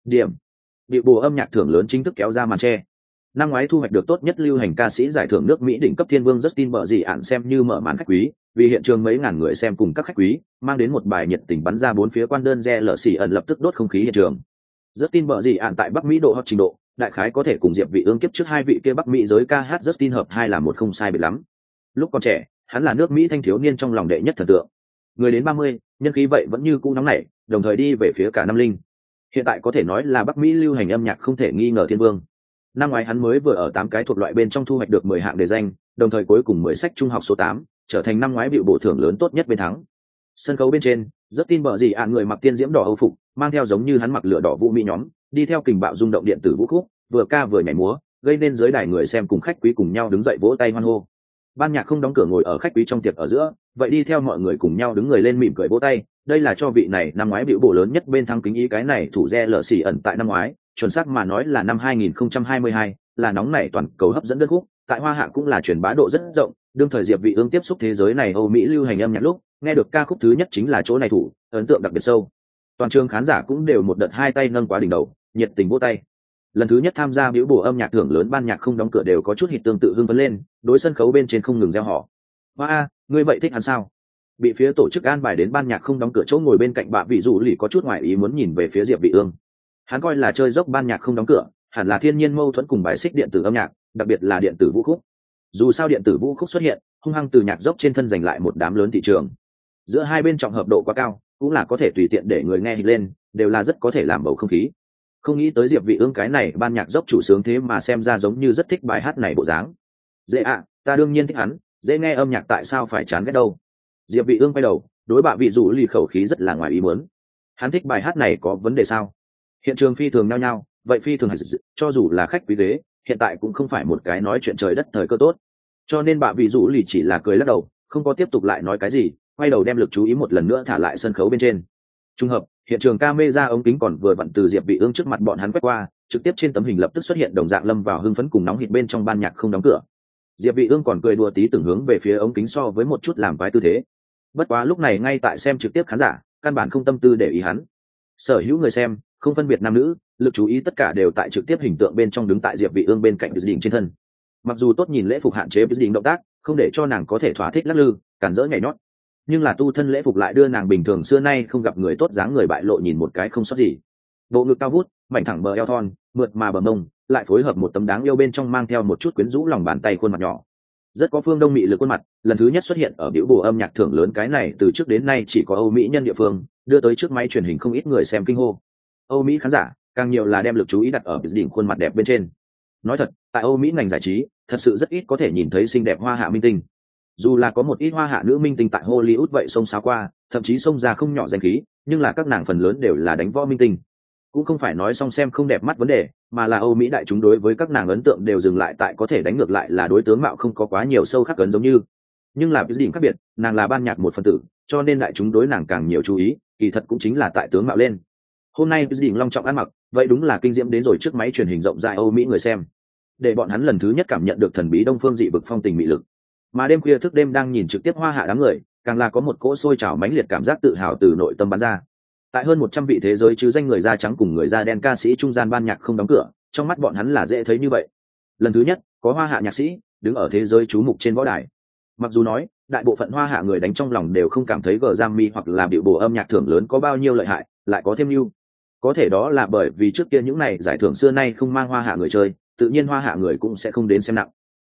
[SPEAKER 1] Điểm. Điệu bộ âm nhạc thưởng lớn chính thức kéo ra màn che năm ngoái thu hoạch được tốt nhất lưu hành ca sĩ giải thưởng nước mỹ đỉnh cấp thiên vương justin bờ dị ạn xem như mở màn khách quý vì hiện trường mấy ngàn người xem cùng các khách quý mang đến một bài nhiệt tình bắn ra bốn phía quan đơn re lở xỉ ẩn lập tức đốt không khí hiện trường. Justin bờ dị ạn tại bắc mỹ độ hot trình độ đại khái có thể cùng diệp vị ương kiếp trước hai vị kia bắc mỹ giới ca hát justin hợp hai là một không sai biệt lắm. Lúc còn trẻ hắn là nước mỹ thanh thiếu niên trong lòng đệ nhất thần tượng. Người đến ba mươi, nhân khí vậy vẫn như cũ nóng nảy đồng thời đi về phía cả năm linh. Hiện tại có thể nói là bắc mỹ lưu hành âm nhạc không thể nghi ngờ thiên vương năm ngoái hắn mới vừa ở tám cái thuộc loại bên trong thu hoạch được mười hạng đề danh, đồng thời cuối cùng mười sách trung học số tám, trở thành năm ngoái bị bộ thưởng lớn tốt nhất bên thắng. Sân khấu bên trên, rất tin bờ gì ạ, người mặc tiên diễm đỏ âu phục, mang theo giống như hắn mặc lửa đỏ vũ mỹ nhóm, đi theo kình bạo rung động điện tử vũ khúc, vừa ca vừa nhảy múa, gây nên giới đài người xem cùng khách quý cùng nhau đứng dậy vỗ tay hoan hô. Ban nhạc không đóng cửa ngồi ở khách quý trong tiệc ở giữa, vậy đi theo mọi người cùng nhau đứng người lên mỉm cười vỗ tay, đây là cho vị này năm ngoái biểu bộ lớn nhất bên thắng kính ý cái này thủ re lở xỉ ẩn tại năm ngoái chuẩn xác mà nói là năm 2022, là nóng nảy toàn cầu hấp dẫn đất khúc. Tại hoa hạ cũng là truyền bá độ rất rộng đương thời diệp vị ương tiếp xúc thế giới này âu mỹ lưu hành âm nhạc lúc nghe được ca khúc thứ nhất chính là chỗ này thủ ấn tượng đặc biệt sâu. Toàn trường khán giả cũng đều một đợt hai tay nâng quá đỉnh đầu nhiệt tình vỗ tay. Lần thứ nhất tham gia biểu bổ âm nhạc thưởng lớn ban nhạc không đóng cửa đều có chút hít tương tự hưng phấn lên đối sân khấu bên trên không ngừng reo hò. hoa a ngươi vậy thích hắn sao? Bị phía tổ chức an bài đến ban nhạc không đóng cửa chỗ ngồi bên cạnh bà vị dụ lì có chút ngoài ý muốn nhìn về phía diệp vị ương hắn coi là chơi dốc ban nhạc không đóng cửa, hẳn là thiên nhiên mâu thuẫn cùng bài xích điện tử âm nhạc, đặc biệt là điện tử vũ khúc. Dù sao điện tử vũ khúc xuất hiện, hung hăng từ nhạc dốc trên thân giành lại một đám lớn thị trường. Giữa hai bên trọng hợp độ quá cao, cũng là có thể tùy tiện để người nghe lên, đều là rất có thể làm bầu không khí. Không nghĩ tới diệp vị ương cái này ban nhạc dốc chủ sướng thế mà xem ra giống như rất thích bài hát này bộ dáng. Dễ ạ, ta đương nhiên thích hắn, dễ nghe âm nhạc tại sao phải chán ghét đâu. Diệp vị ương quay đầu, đối bạ vị dụ lì khẩu khí rất là ngoài ý muốn. Hắn thích bài hát này có vấn đề sao? Hiện trường phi thường nhao nhao, vậy phi thường cho dù là khách quý ghế, hiện tại cũng không phải một cái nói chuyện trời đất thời cơ tốt. Cho nên bà vị dụ lì chỉ là cười lắc đầu, không có tiếp tục lại nói cái gì, quay đầu đem lực chú ý một lần nữa thả lại sân khấu bên trên. Trùng hợp, hiện trường camera ống kính còn vừa vặn từ diệp vị ương trước mặt bọn hắn quét qua, trực tiếp trên tấm hình lập tức xuất hiện đồng dạng lâm vào hưng phấn cùng nóng hít bên trong ban nhạc không đóng cửa. Diệp vị ương còn cười đùa tí từng hướng về phía ống kính so với một chút làm vái tư thế. Bất quá lúc này ngay tại xem trực tiếp khán giả, căn bản không tâm tư để ý hắn. Sở hữu người xem không phân biệt nam nữ, lực chú ý tất cả đều tại trực tiếp hình tượng bên trong đứng tại diệp vị ương bên cạnh đỉnh trên thân. Mặc dù tốt nhìn lễ phục hạn chế đỉnh động tác, không để cho nàng có thể thỏa thích lắc lư, cản rỡ nhảy nhót. Nhưng là tu thân lễ phục lại đưa nàng bình thường xưa nay không gặp người tốt dáng người bại lộ nhìn một cái không sót gì. Bộ ngực cao vút, mảnh thẳng bờ eo thon, mượt mà bờ mông, lại phối hợp một tấm đáng yêu bên trong mang theo một chút quyến rũ lòng bàn tay khuôn mặt nhỏ. Rất có phương đông mỹ lực khuôn mặt, lần thứ nhất xuất hiện ở biểu bồ âm nhạc thưởng lớn cái này từ trước đến nay chỉ có âu mỹ nhân địa phương, đưa tới trước máy truyền hình không ít người xem kinh hô âu mỹ khán giả càng nhiều là đem lực chú ý đặt ở đỉnh khuôn mặt đẹp bên trên. Nói thật, tại âu mỹ ngành giải trí, thật sự rất ít có thể nhìn thấy xinh đẹp hoa hạ minh tinh. Dù là có một ít hoa hạ nữ minh tinh tại hollywood vậy xông xáo qua, thậm chí xông ra không nhỏ danh khí, nhưng là các nàng phần lớn đều là đánh võ minh tinh. Cũng không phải nói song xem không đẹp mắt vấn đề, mà là âu mỹ đại chúng đối với các nàng ấn tượng đều dừng lại tại có thể đánh ngược lại là đối tướng mạo không có quá nhiều sâu khắc ấn giống như. Nhưng là cái điểm khác biệt, nàng là ban nhạc một phần tử, cho nên đại chúng đối nàng càng nhiều chú ý, kỳ thật cũng chính là tại tướng mạo lên hôm nay đỉnh long trọng ăn mặc, vậy đúng là kinh diễm đến rồi trước máy truyền hình rộng rãi âu mỹ người xem. Để bọn hắn lần thứ nhất cảm nhận được thần bí đông phương dị vực phong tình mị lực. Mà đêm khuya thức đêm đang nhìn trực tiếp hoa hạ đám người, càng là có một cỗ sôi trào mãnh liệt cảm giác tự hào từ nội tâm bắn ra. Tại hơn một trăm vị thế giới chứ danh người da trắng cùng người da đen ca sĩ trung gian ban nhạc không đóng cửa, trong mắt bọn hắn là dễ thấy như vậy. Lần thứ nhất, có hoa hạ nhạc sĩ đứng ở thế giới chú mục trên võ đài. Mặc dù nói, đại bộ phận hoa hạ người đánh trong lòng đều không cảm thấy gờ giam mi hoặc là điệu bồ âm nhạc thưởng lớn có bao nhiêu lợi hại, lại có thêm mưu có thể đó là bởi vì trước kia những này giải thưởng xưa nay không mang hoa hạ người chơi, tự nhiên hoa hạ người cũng sẽ không đến xem nặng.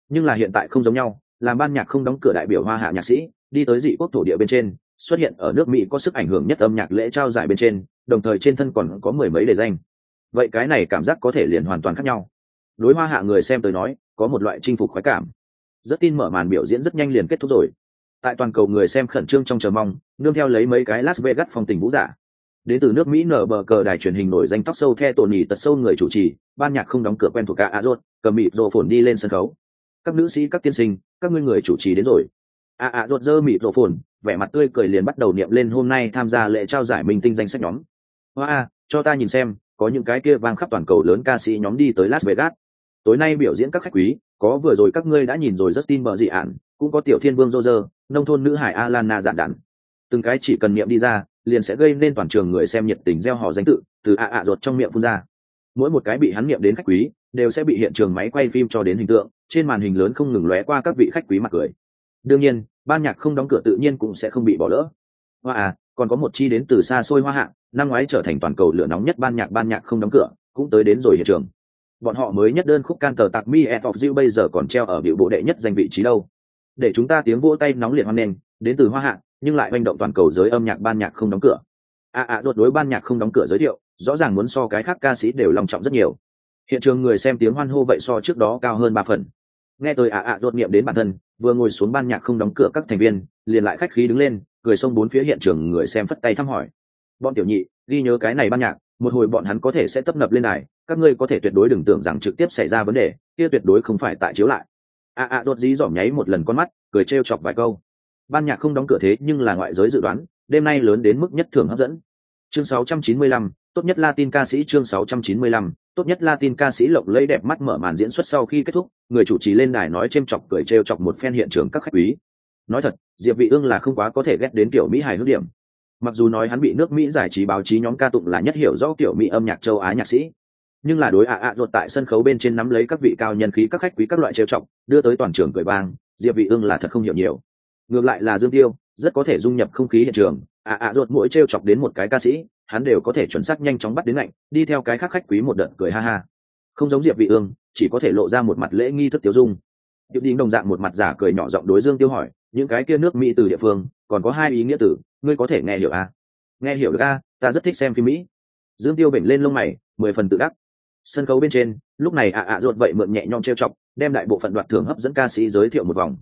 [SPEAKER 1] Nhưng là hiện tại không giống nhau, làm ban nhạc không đóng cửa đại biểu hoa hạ nhạc sĩ, đi tới dị quốc thổ địa bên trên, xuất hiện ở nước mỹ có sức ảnh hưởng nhất âm nhạc lễ trao giải bên trên, đồng thời trên thân còn có mười mấy đề danh. Vậy cái này cảm giác có thể liền hoàn toàn khác nhau. Đối hoa hạ người xem tới nói, có một loại chinh phục khoái cảm. Rất tin mở màn biểu diễn rất nhanh liền kết thúc rồi. Tại toàn cầu người xem khẩn trương trong chờ mong, nương theo lấy mấy cái las vegas phong tình vũ giả đến từ nước mỹ nở bờ cờ đài truyền hình nổi danh tóc sâu the tổn nhì tật sâu người chủ trì, ban nhạc không đóng cửa quen thuộc cả a rốt, cầm mịt rồ phồn đi lên sân khấu. Các nữ sĩ, các tiên sinh, các ngươi người chủ trì đến rồi. A a rốt dơ mịt rồ phồn, vẻ mặt tươi cười liền bắt đầu niệm lên hôm nay tham gia lễ trao giải minh tinh danh sách nhóm. Hoa a cho ta nhìn xem, có những cái kia vang khắp toàn cầu lớn ca sĩ nhóm đi tới las vegas. Tối nay biểu diễn các khách quý, có vừa rồi các ngươi đã nhìn rồi justin bờ dị ạn cũng có tiểu thiên vương roger, nông thôn nữ hải alana dạn đản. Từng cái chỉ cần niệm đi ra liền sẽ gây nên toàn trường người xem nhiệt tình gieo họ danh tự, từ ạ ạ ruột trong miệng phun ra. Mỗi một cái bị hắn niệm đến khách quý, đều sẽ bị hiện trường máy quay phim cho đến hình tượng, trên màn hình lớn không ngừng lóe qua các vị khách quý mặt cười. Đương nhiên, ban nhạc không đóng cửa tự nhiên cũng sẽ không bị bỏ lỡ. Hoa à còn có một chi đến từ xa xôi hoa hạng năm ngoái trở thành toàn cầu lửa nóng nhất ban nhạc ban nhạc không đóng cửa, cũng tới đến rồi hiện trường. Bọn họ mới nhất đơn khúc can tờ tạc mi et of you bây giờ còn treo ở biểu bộ đệ nhất danh vị trí đâu. Để chúng ta tiếng vỗ tay nóng liệt hoan nghênh, đến từ hoa hạng nhưng lại manh động toàn cầu giới âm nhạc ban nhạc không đóng cửa. À à đột đối ban nhạc không đóng cửa giới thiệu, rõ ràng muốn so cái khác ca sĩ đều lòng trọng rất nhiều. Hiện trường người xem tiếng hoan hô vậy so trước đó cao hơn ba phần. Nghe tôi a à, a à, đột niệm đến bản thân, vừa ngồi xuống ban nhạc không đóng cửa các thành viên, liền lại khách khí đứng lên, cười xông bốn phía hiện trường người xem phất tay thăm hỏi. Bọn tiểu nhị, ghi nhớ cái này ban nhạc, một hồi bọn hắn có thể sẽ tấp nập lên này các ngươi có thể tuyệt đối đừng tưởng rằng trực tiếp xảy ra vấn đề, kia tuyệt đối không phải tại chiếu lại. À a đột dí dỏm nháy một lần con mắt, cười trêu chọc vài câu ban nhạc không đóng cửa thế nhưng là ngoại giới dự đoán đêm nay lớn đến mức nhất thường hấp dẫn chương 695, tốt nhất Latin ca sĩ chương 695, tốt nhất Latin ca sĩ lộng lẫy đẹp mắt mở màn diễn xuất sau khi kết thúc, người chủ trì lên đài nói chêm chọc cười trêu chọc một phen hiện trường các khách quý. Nói thật, Diệp Vị Ương là không quá có thể ghét đến tiểu Mỹ hài hước điểm. Mặc dù nói hắn bị nước Mỹ giải trí báo chí nhóm ca tụng là nhất hiểu rõ tiểu Mỹ âm nhạc châu Á nhạc sĩ, nhưng là đối ạ ạ ruột tại sân khấu bên trên nắm lấy các vị cao nhân khí các khách quý các loại trêu chọc, đưa tới toàn trường cười vang, Diệp Vị Ương là thật không hiểu nhiều ngược lại là dương tiêu rất có thể dung nhập không khí hiện trường. Ạ ạ ruột mũi t r e o chọc đến một cái ca sĩ hắn đều có thể chuẩn xác nhanh chóng bắt đến lạnh đi theo cái khác khách quý một đợt cười ha ha. Không giống diệp vị ương chỉ có thể lộ ra một mặt lễ nghi thức tiêu dung. Diệp đình đồng dạng một mặt giả cười nhỏ giọng đối dương tiêu hỏi những cái kia nước mỹ từ địa phương còn có hai ý nghĩa tử ngươi có thể nghe hiểu à? nghe hiểu được à, ta rất thích xem phim mỹ. Dương tiêu bệnh lên lông mày mười phần tự đắc. Sân khấu bên trên lúc này ạ ạ ruột vậy mượn nhẹ nhõm trêu chọc đem đại bộ phận đoạt thưởng hấp dẫn ca sĩ giới thiệu một vòng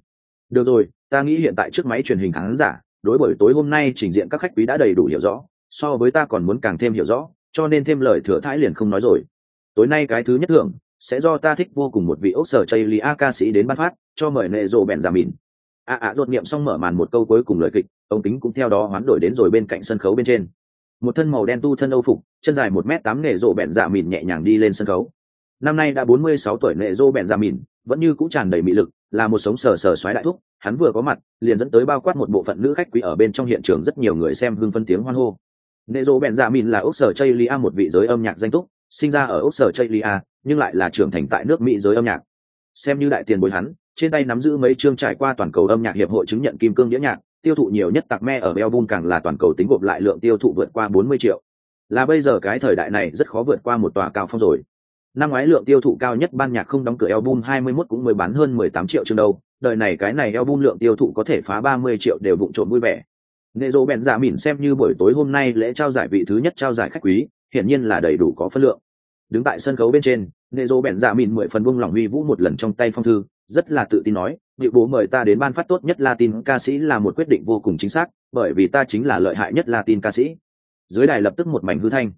[SPEAKER 1] được rồi, ta nghĩ hiện tại trước máy truyền hình khán giả, đối buổi tối hôm nay trình diện các khách quý đã đầy đủ hiểu rõ, so với ta còn muốn càng thêm hiểu rõ, cho nên thêm lời thừa thãi liền không nói rồi. Tối nay cái thứ nhất thưởng, sẽ do ta thích vô cùng một vị ốc sở chây lý a ca sĩ đến ban phát, cho mời nệ rộ bèn giả mìn. A ạ đột nghiệm xong mở màn một câu cuối cùng lời kịch, ông tính cũng theo đó hoán đổi đến rồi bên cạnh sân khấu bên trên. Một thân màu đen tu thân âu phục, chân dài một m tám nghề rộ bẹn dạ mìn nhẹ nhàng đi lên sân khấu năm nay đã bốn mươi sáu tuổi nệ dô bèn ra mìn, vẫn như cũng tràn đầy mị lực, là một sống sờ sờ xoáy đại thúc, hắn vừa có mặt, liền dẫn tới bao quát một bộ phận nữ khách quý ở bên trong hiện trường rất nhiều người xem hưng phân tiếng hoan hô. Nệ dô bèn ra mìn là ốc sở chây lia, một vị giới âm nhạc danh túc, sinh ra ở ốc sở chây lia, nhưng lại là trưởng thành tại nước mỹ giới âm nhạc. Xem như đại tiền bối hắn, trên tay nắm giữ mấy chương trải qua toàn cầu âm nhạc hiệp hội chứng nhận kim cương đĩa nhạc, tiêu thụ nhiều nhất tặc me ở Melbourne càng là toàn cầu tính gộp lại lượng tiêu thụ vượt qua 40 triệu. Là bây giờ cái thời đại này rất khó vượt qua một tòa cao phong rồi năm ngoái lượng tiêu thụ cao nhất ban nhạc không đóng cửa album 21 cũng mới bán hơn 18 triệu chương đâu đời này cái này album lượng tiêu thụ có thể phá 30 triệu đều vụng trộm vui vẻ Nezo bèn giả dạ mỉn xem như buổi tối hôm nay lễ trao giải vị thứ nhất trao giải khách quý, hiển nhiên là đầy đủ có phân lượng. Đứng tại sân khấu bên trên, Nezo bèn giả dạ mỉn mười phần buông lòng huy vũ một lần trong tay phong thư, rất là tự tin nói, vị bố mời ta đến ban phát tốt nhất Latin ca sĩ là một quyết định vô cùng chính xác, bởi vì ta chính là lợi hại nhất Latin ca sĩ. Dưới đài lập tức một mảnh hư thanh.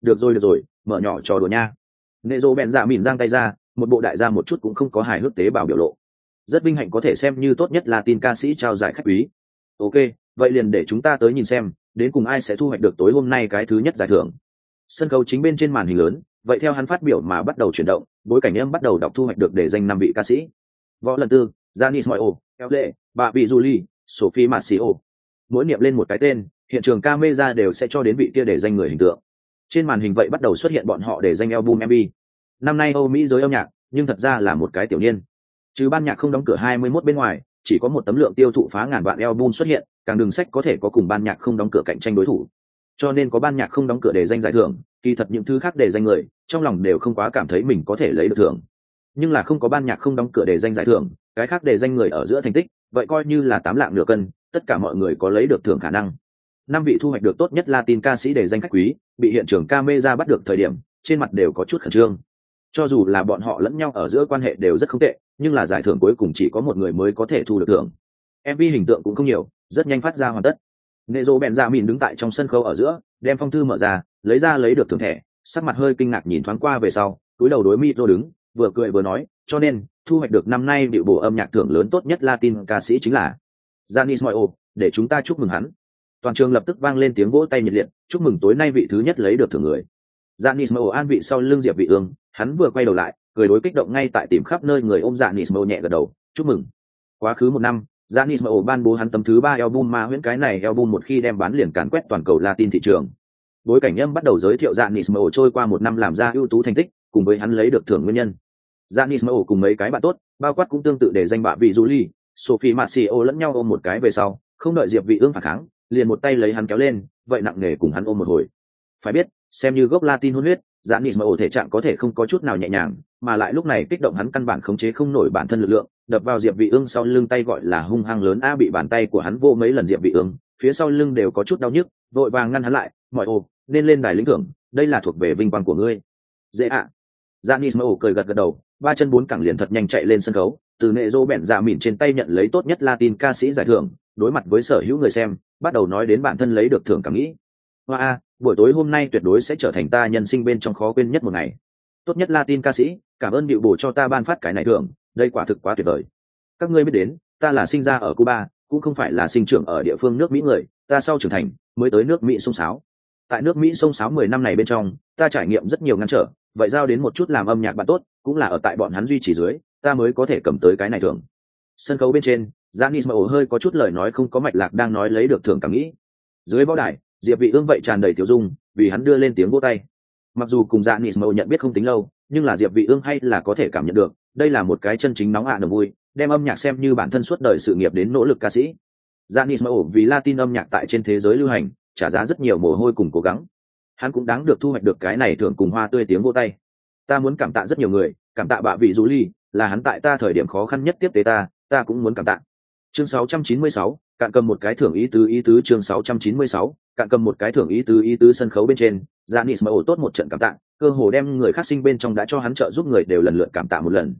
[SPEAKER 1] Được rồi được rồi, mở nhỏ trò đùa nha. Nệ dỗ bẹn dạ mìn giang tay ra, một bộ đại gia một chút cũng không có hài hước tế bào biểu lộ. Rất vinh hạnh có thể xem như tốt nhất là tin ca sĩ trao giải khách quý. Ok, vậy liền để chúng ta tới nhìn xem đến cùng ai sẽ thu hoạch được tối hôm nay cái thứ nhất giải thưởng sân khấu chính bên trên màn hình lớn vậy theo hắn phát biểu mà bắt đầu chuyển động bối cảnh em bắt đầu đọc thu hoạch được để danh năm vị ca sĩ võ lần tư janis moyo eo lệ bà vị julie sophie marcio mỗi niệm lên một cái tên hiện trường camera đều sẽ cho đến vị kia để danh người hình tượng trên màn hình vậy bắt đầu xuất hiện bọn họ để danh album mv năm nay âu mỹ giới âm nhạc, nhưng thật ra là một cái tiểu niên. Trừ ban nhạc không đóng cửa 21 bên ngoài, chỉ có một tấm lượng tiêu thụ phá ngàn vạn album xuất hiện, càng đường sách có thể có cùng ban nhạc không đóng cửa cạnh tranh đối thủ. Cho nên có ban nhạc không đóng cửa để danh giải thưởng, kỳ thật những thứ khác để danh người, trong lòng đều không quá cảm thấy mình có thể lấy được thưởng. Nhưng là không có ban nhạc không đóng cửa để danh giải thưởng, cái khác để danh người ở giữa thành tích, vậy coi như là tám lạng nửa cân, tất cả mọi người có lấy được thưởng khả năng năm vị thu hoạch được tốt nhất latin ca sĩ để danh khách quý, bị hiện trường camera bắt được thời điểm, trên mặt đều có chút khẩn trương. Cho dù là bọn họ lẫn nhau ở giữa quan hệ đều rất không tệ, nhưng là giải thưởng cuối cùng chỉ có một người mới có thể thu được thưởng. Mv hình tượng cũng không nhiều, rất nhanh phát ra hoàn tất. Nezo rộ bèn ra mìn đứng tại trong sân khấu ở giữa, đem phong thư mở ra, lấy ra lấy được thưởng thẻ, sắc mặt hơi kinh ngạc nhìn thoáng qua về sau, túi đầu đối mi rô đứng, vừa cười vừa nói, cho nên, thu hoạch được năm nay điệu bổ âm nhạc thưởng lớn tốt nhất latin ca sĩ chính là janis moyo, để chúng ta chúc mừng hắn toàn trường lập tức vang lên tiếng vỗ tay nhiệt liệt chúc mừng tối nay vị thứ nhất lấy được thưởng người janis moyo an vị sau lưng diệp vị ương hắn vừa quay đầu lại cười đối kích động ngay tại tìm khắp nơi người ôm janis moyo nhẹ gật đầu chúc mừng quá khứ một năm Janis Mo ban bố hắn tấm thứ ba album ma huyễn cái này album một khi đem bán liền càn quét toàn cầu Latin thị trường. Bối cảnh âm bắt đầu giới thiệu Janis Mo trôi qua một năm làm ra ưu tú thành tích, cùng với hắn lấy được thưởng nguyên nhân. Janis Mo cùng mấy cái bạn tốt, bao quát cũng tương tự để danh bạ vị Julie, Sophie Marcio lẫn nhau ôm một cái về sau, không đợi Diệp Vị Ương phản kháng, liền một tay lấy hắn kéo lên, vậy nặng nề cùng hắn ôm một hồi. Phải biết, xem như gốc Latin hôn huyết, dạ Janis Mo thể trạng có thể không có chút nào nhẹ nhàng, mà lại lúc này kích động hắn căn bản khống chế không nổi bản thân lực lượng, đập vào diệp vị ương sau lưng tay gọi là hung hăng lớn a bị bàn tay của hắn vô mấy lần diệp vị ương phía sau lưng đều có chút đau nhức vội vàng ngăn hắn lại mọi ô nên lên đài lĩnh thưởng đây là thuộc về vinh quang của ngươi dễ ạ dạ à. Janis cười gật gật đầu ba chân bốn cẳng liền thật nhanh chạy lên sân khấu từ nệ dô bẹn dạ mỉn trên tay nhận lấy tốt nhất latin ca sĩ giải thưởng đối mặt với sở hữu người xem, bắt đầu nói đến bản thân lấy được thưởng cảm nghĩ. Hoa a, buổi tối hôm nay tuyệt đối sẽ trở thành ta nhân sinh bên trong khó quên nhất một ngày. Tốt nhất latin ca sĩ, cảm ơn điệu bổ cho ta ban phát cái này thưởng, đây quả thực quá tuyệt vời. Các ngươi biết đến, ta là sinh ra ở cuba, cũng không phải là sinh trưởng ở địa phương nước mỹ người, ta sau trưởng thành, mới tới nước mỹ sông sáo. Tại nước mỹ sông sáo mười năm này bên trong, ta trải nghiệm rất nhiều ngăn trở, vậy giao đến một chút làm âm nhạc bạn tốt, cũng là ở tại bọn hắn duy trì dưới, ta mới có thể cầm tới cái này thường sân khấu bên trên Janis mà ổ hơi có chút lời nói không có mạch lạc đang nói lấy được thưởng cảm nghĩ dưới võ đài diệp vị ương vậy tràn đầy tiểu dung vì hắn đưa lên tiếng vỗ tay mặc dù cùng Janis mà nhận biết không tính lâu nhưng là diệp vị ương hay là có thể cảm nhận được đây là một cái chân chính nóng ạ à vui đem âm nhạc xem như bản thân suốt đời sự nghiệp đến nỗ lực ca sĩ Janis Mao vì Latin âm nhạc tại trên thế giới lưu hành, trả giá rất nhiều mồ hôi cùng cố gắng. Hắn cũng đáng được thu hoạch được cái này thưởng cùng hoa tươi tiếng vỗ tay. Ta muốn cảm tạ rất nhiều người, cảm tạ bà vị Julie, là hắn tại ta thời điểm khó khăn nhất tiếp tế ta, ta cũng muốn cảm tạ. Chương 696, cạn cầm một cái thưởng ý tứ ý tứ chương 696, cạn cầm một cái thưởng ý tứ ý tứ sân khấu bên trên, dạ Janis Mao tốt một trận cảm tạ, cơ hồ đem người khác sinh bên trong đã cho hắn trợ giúp người đều lần lượt cảm tạ một lần.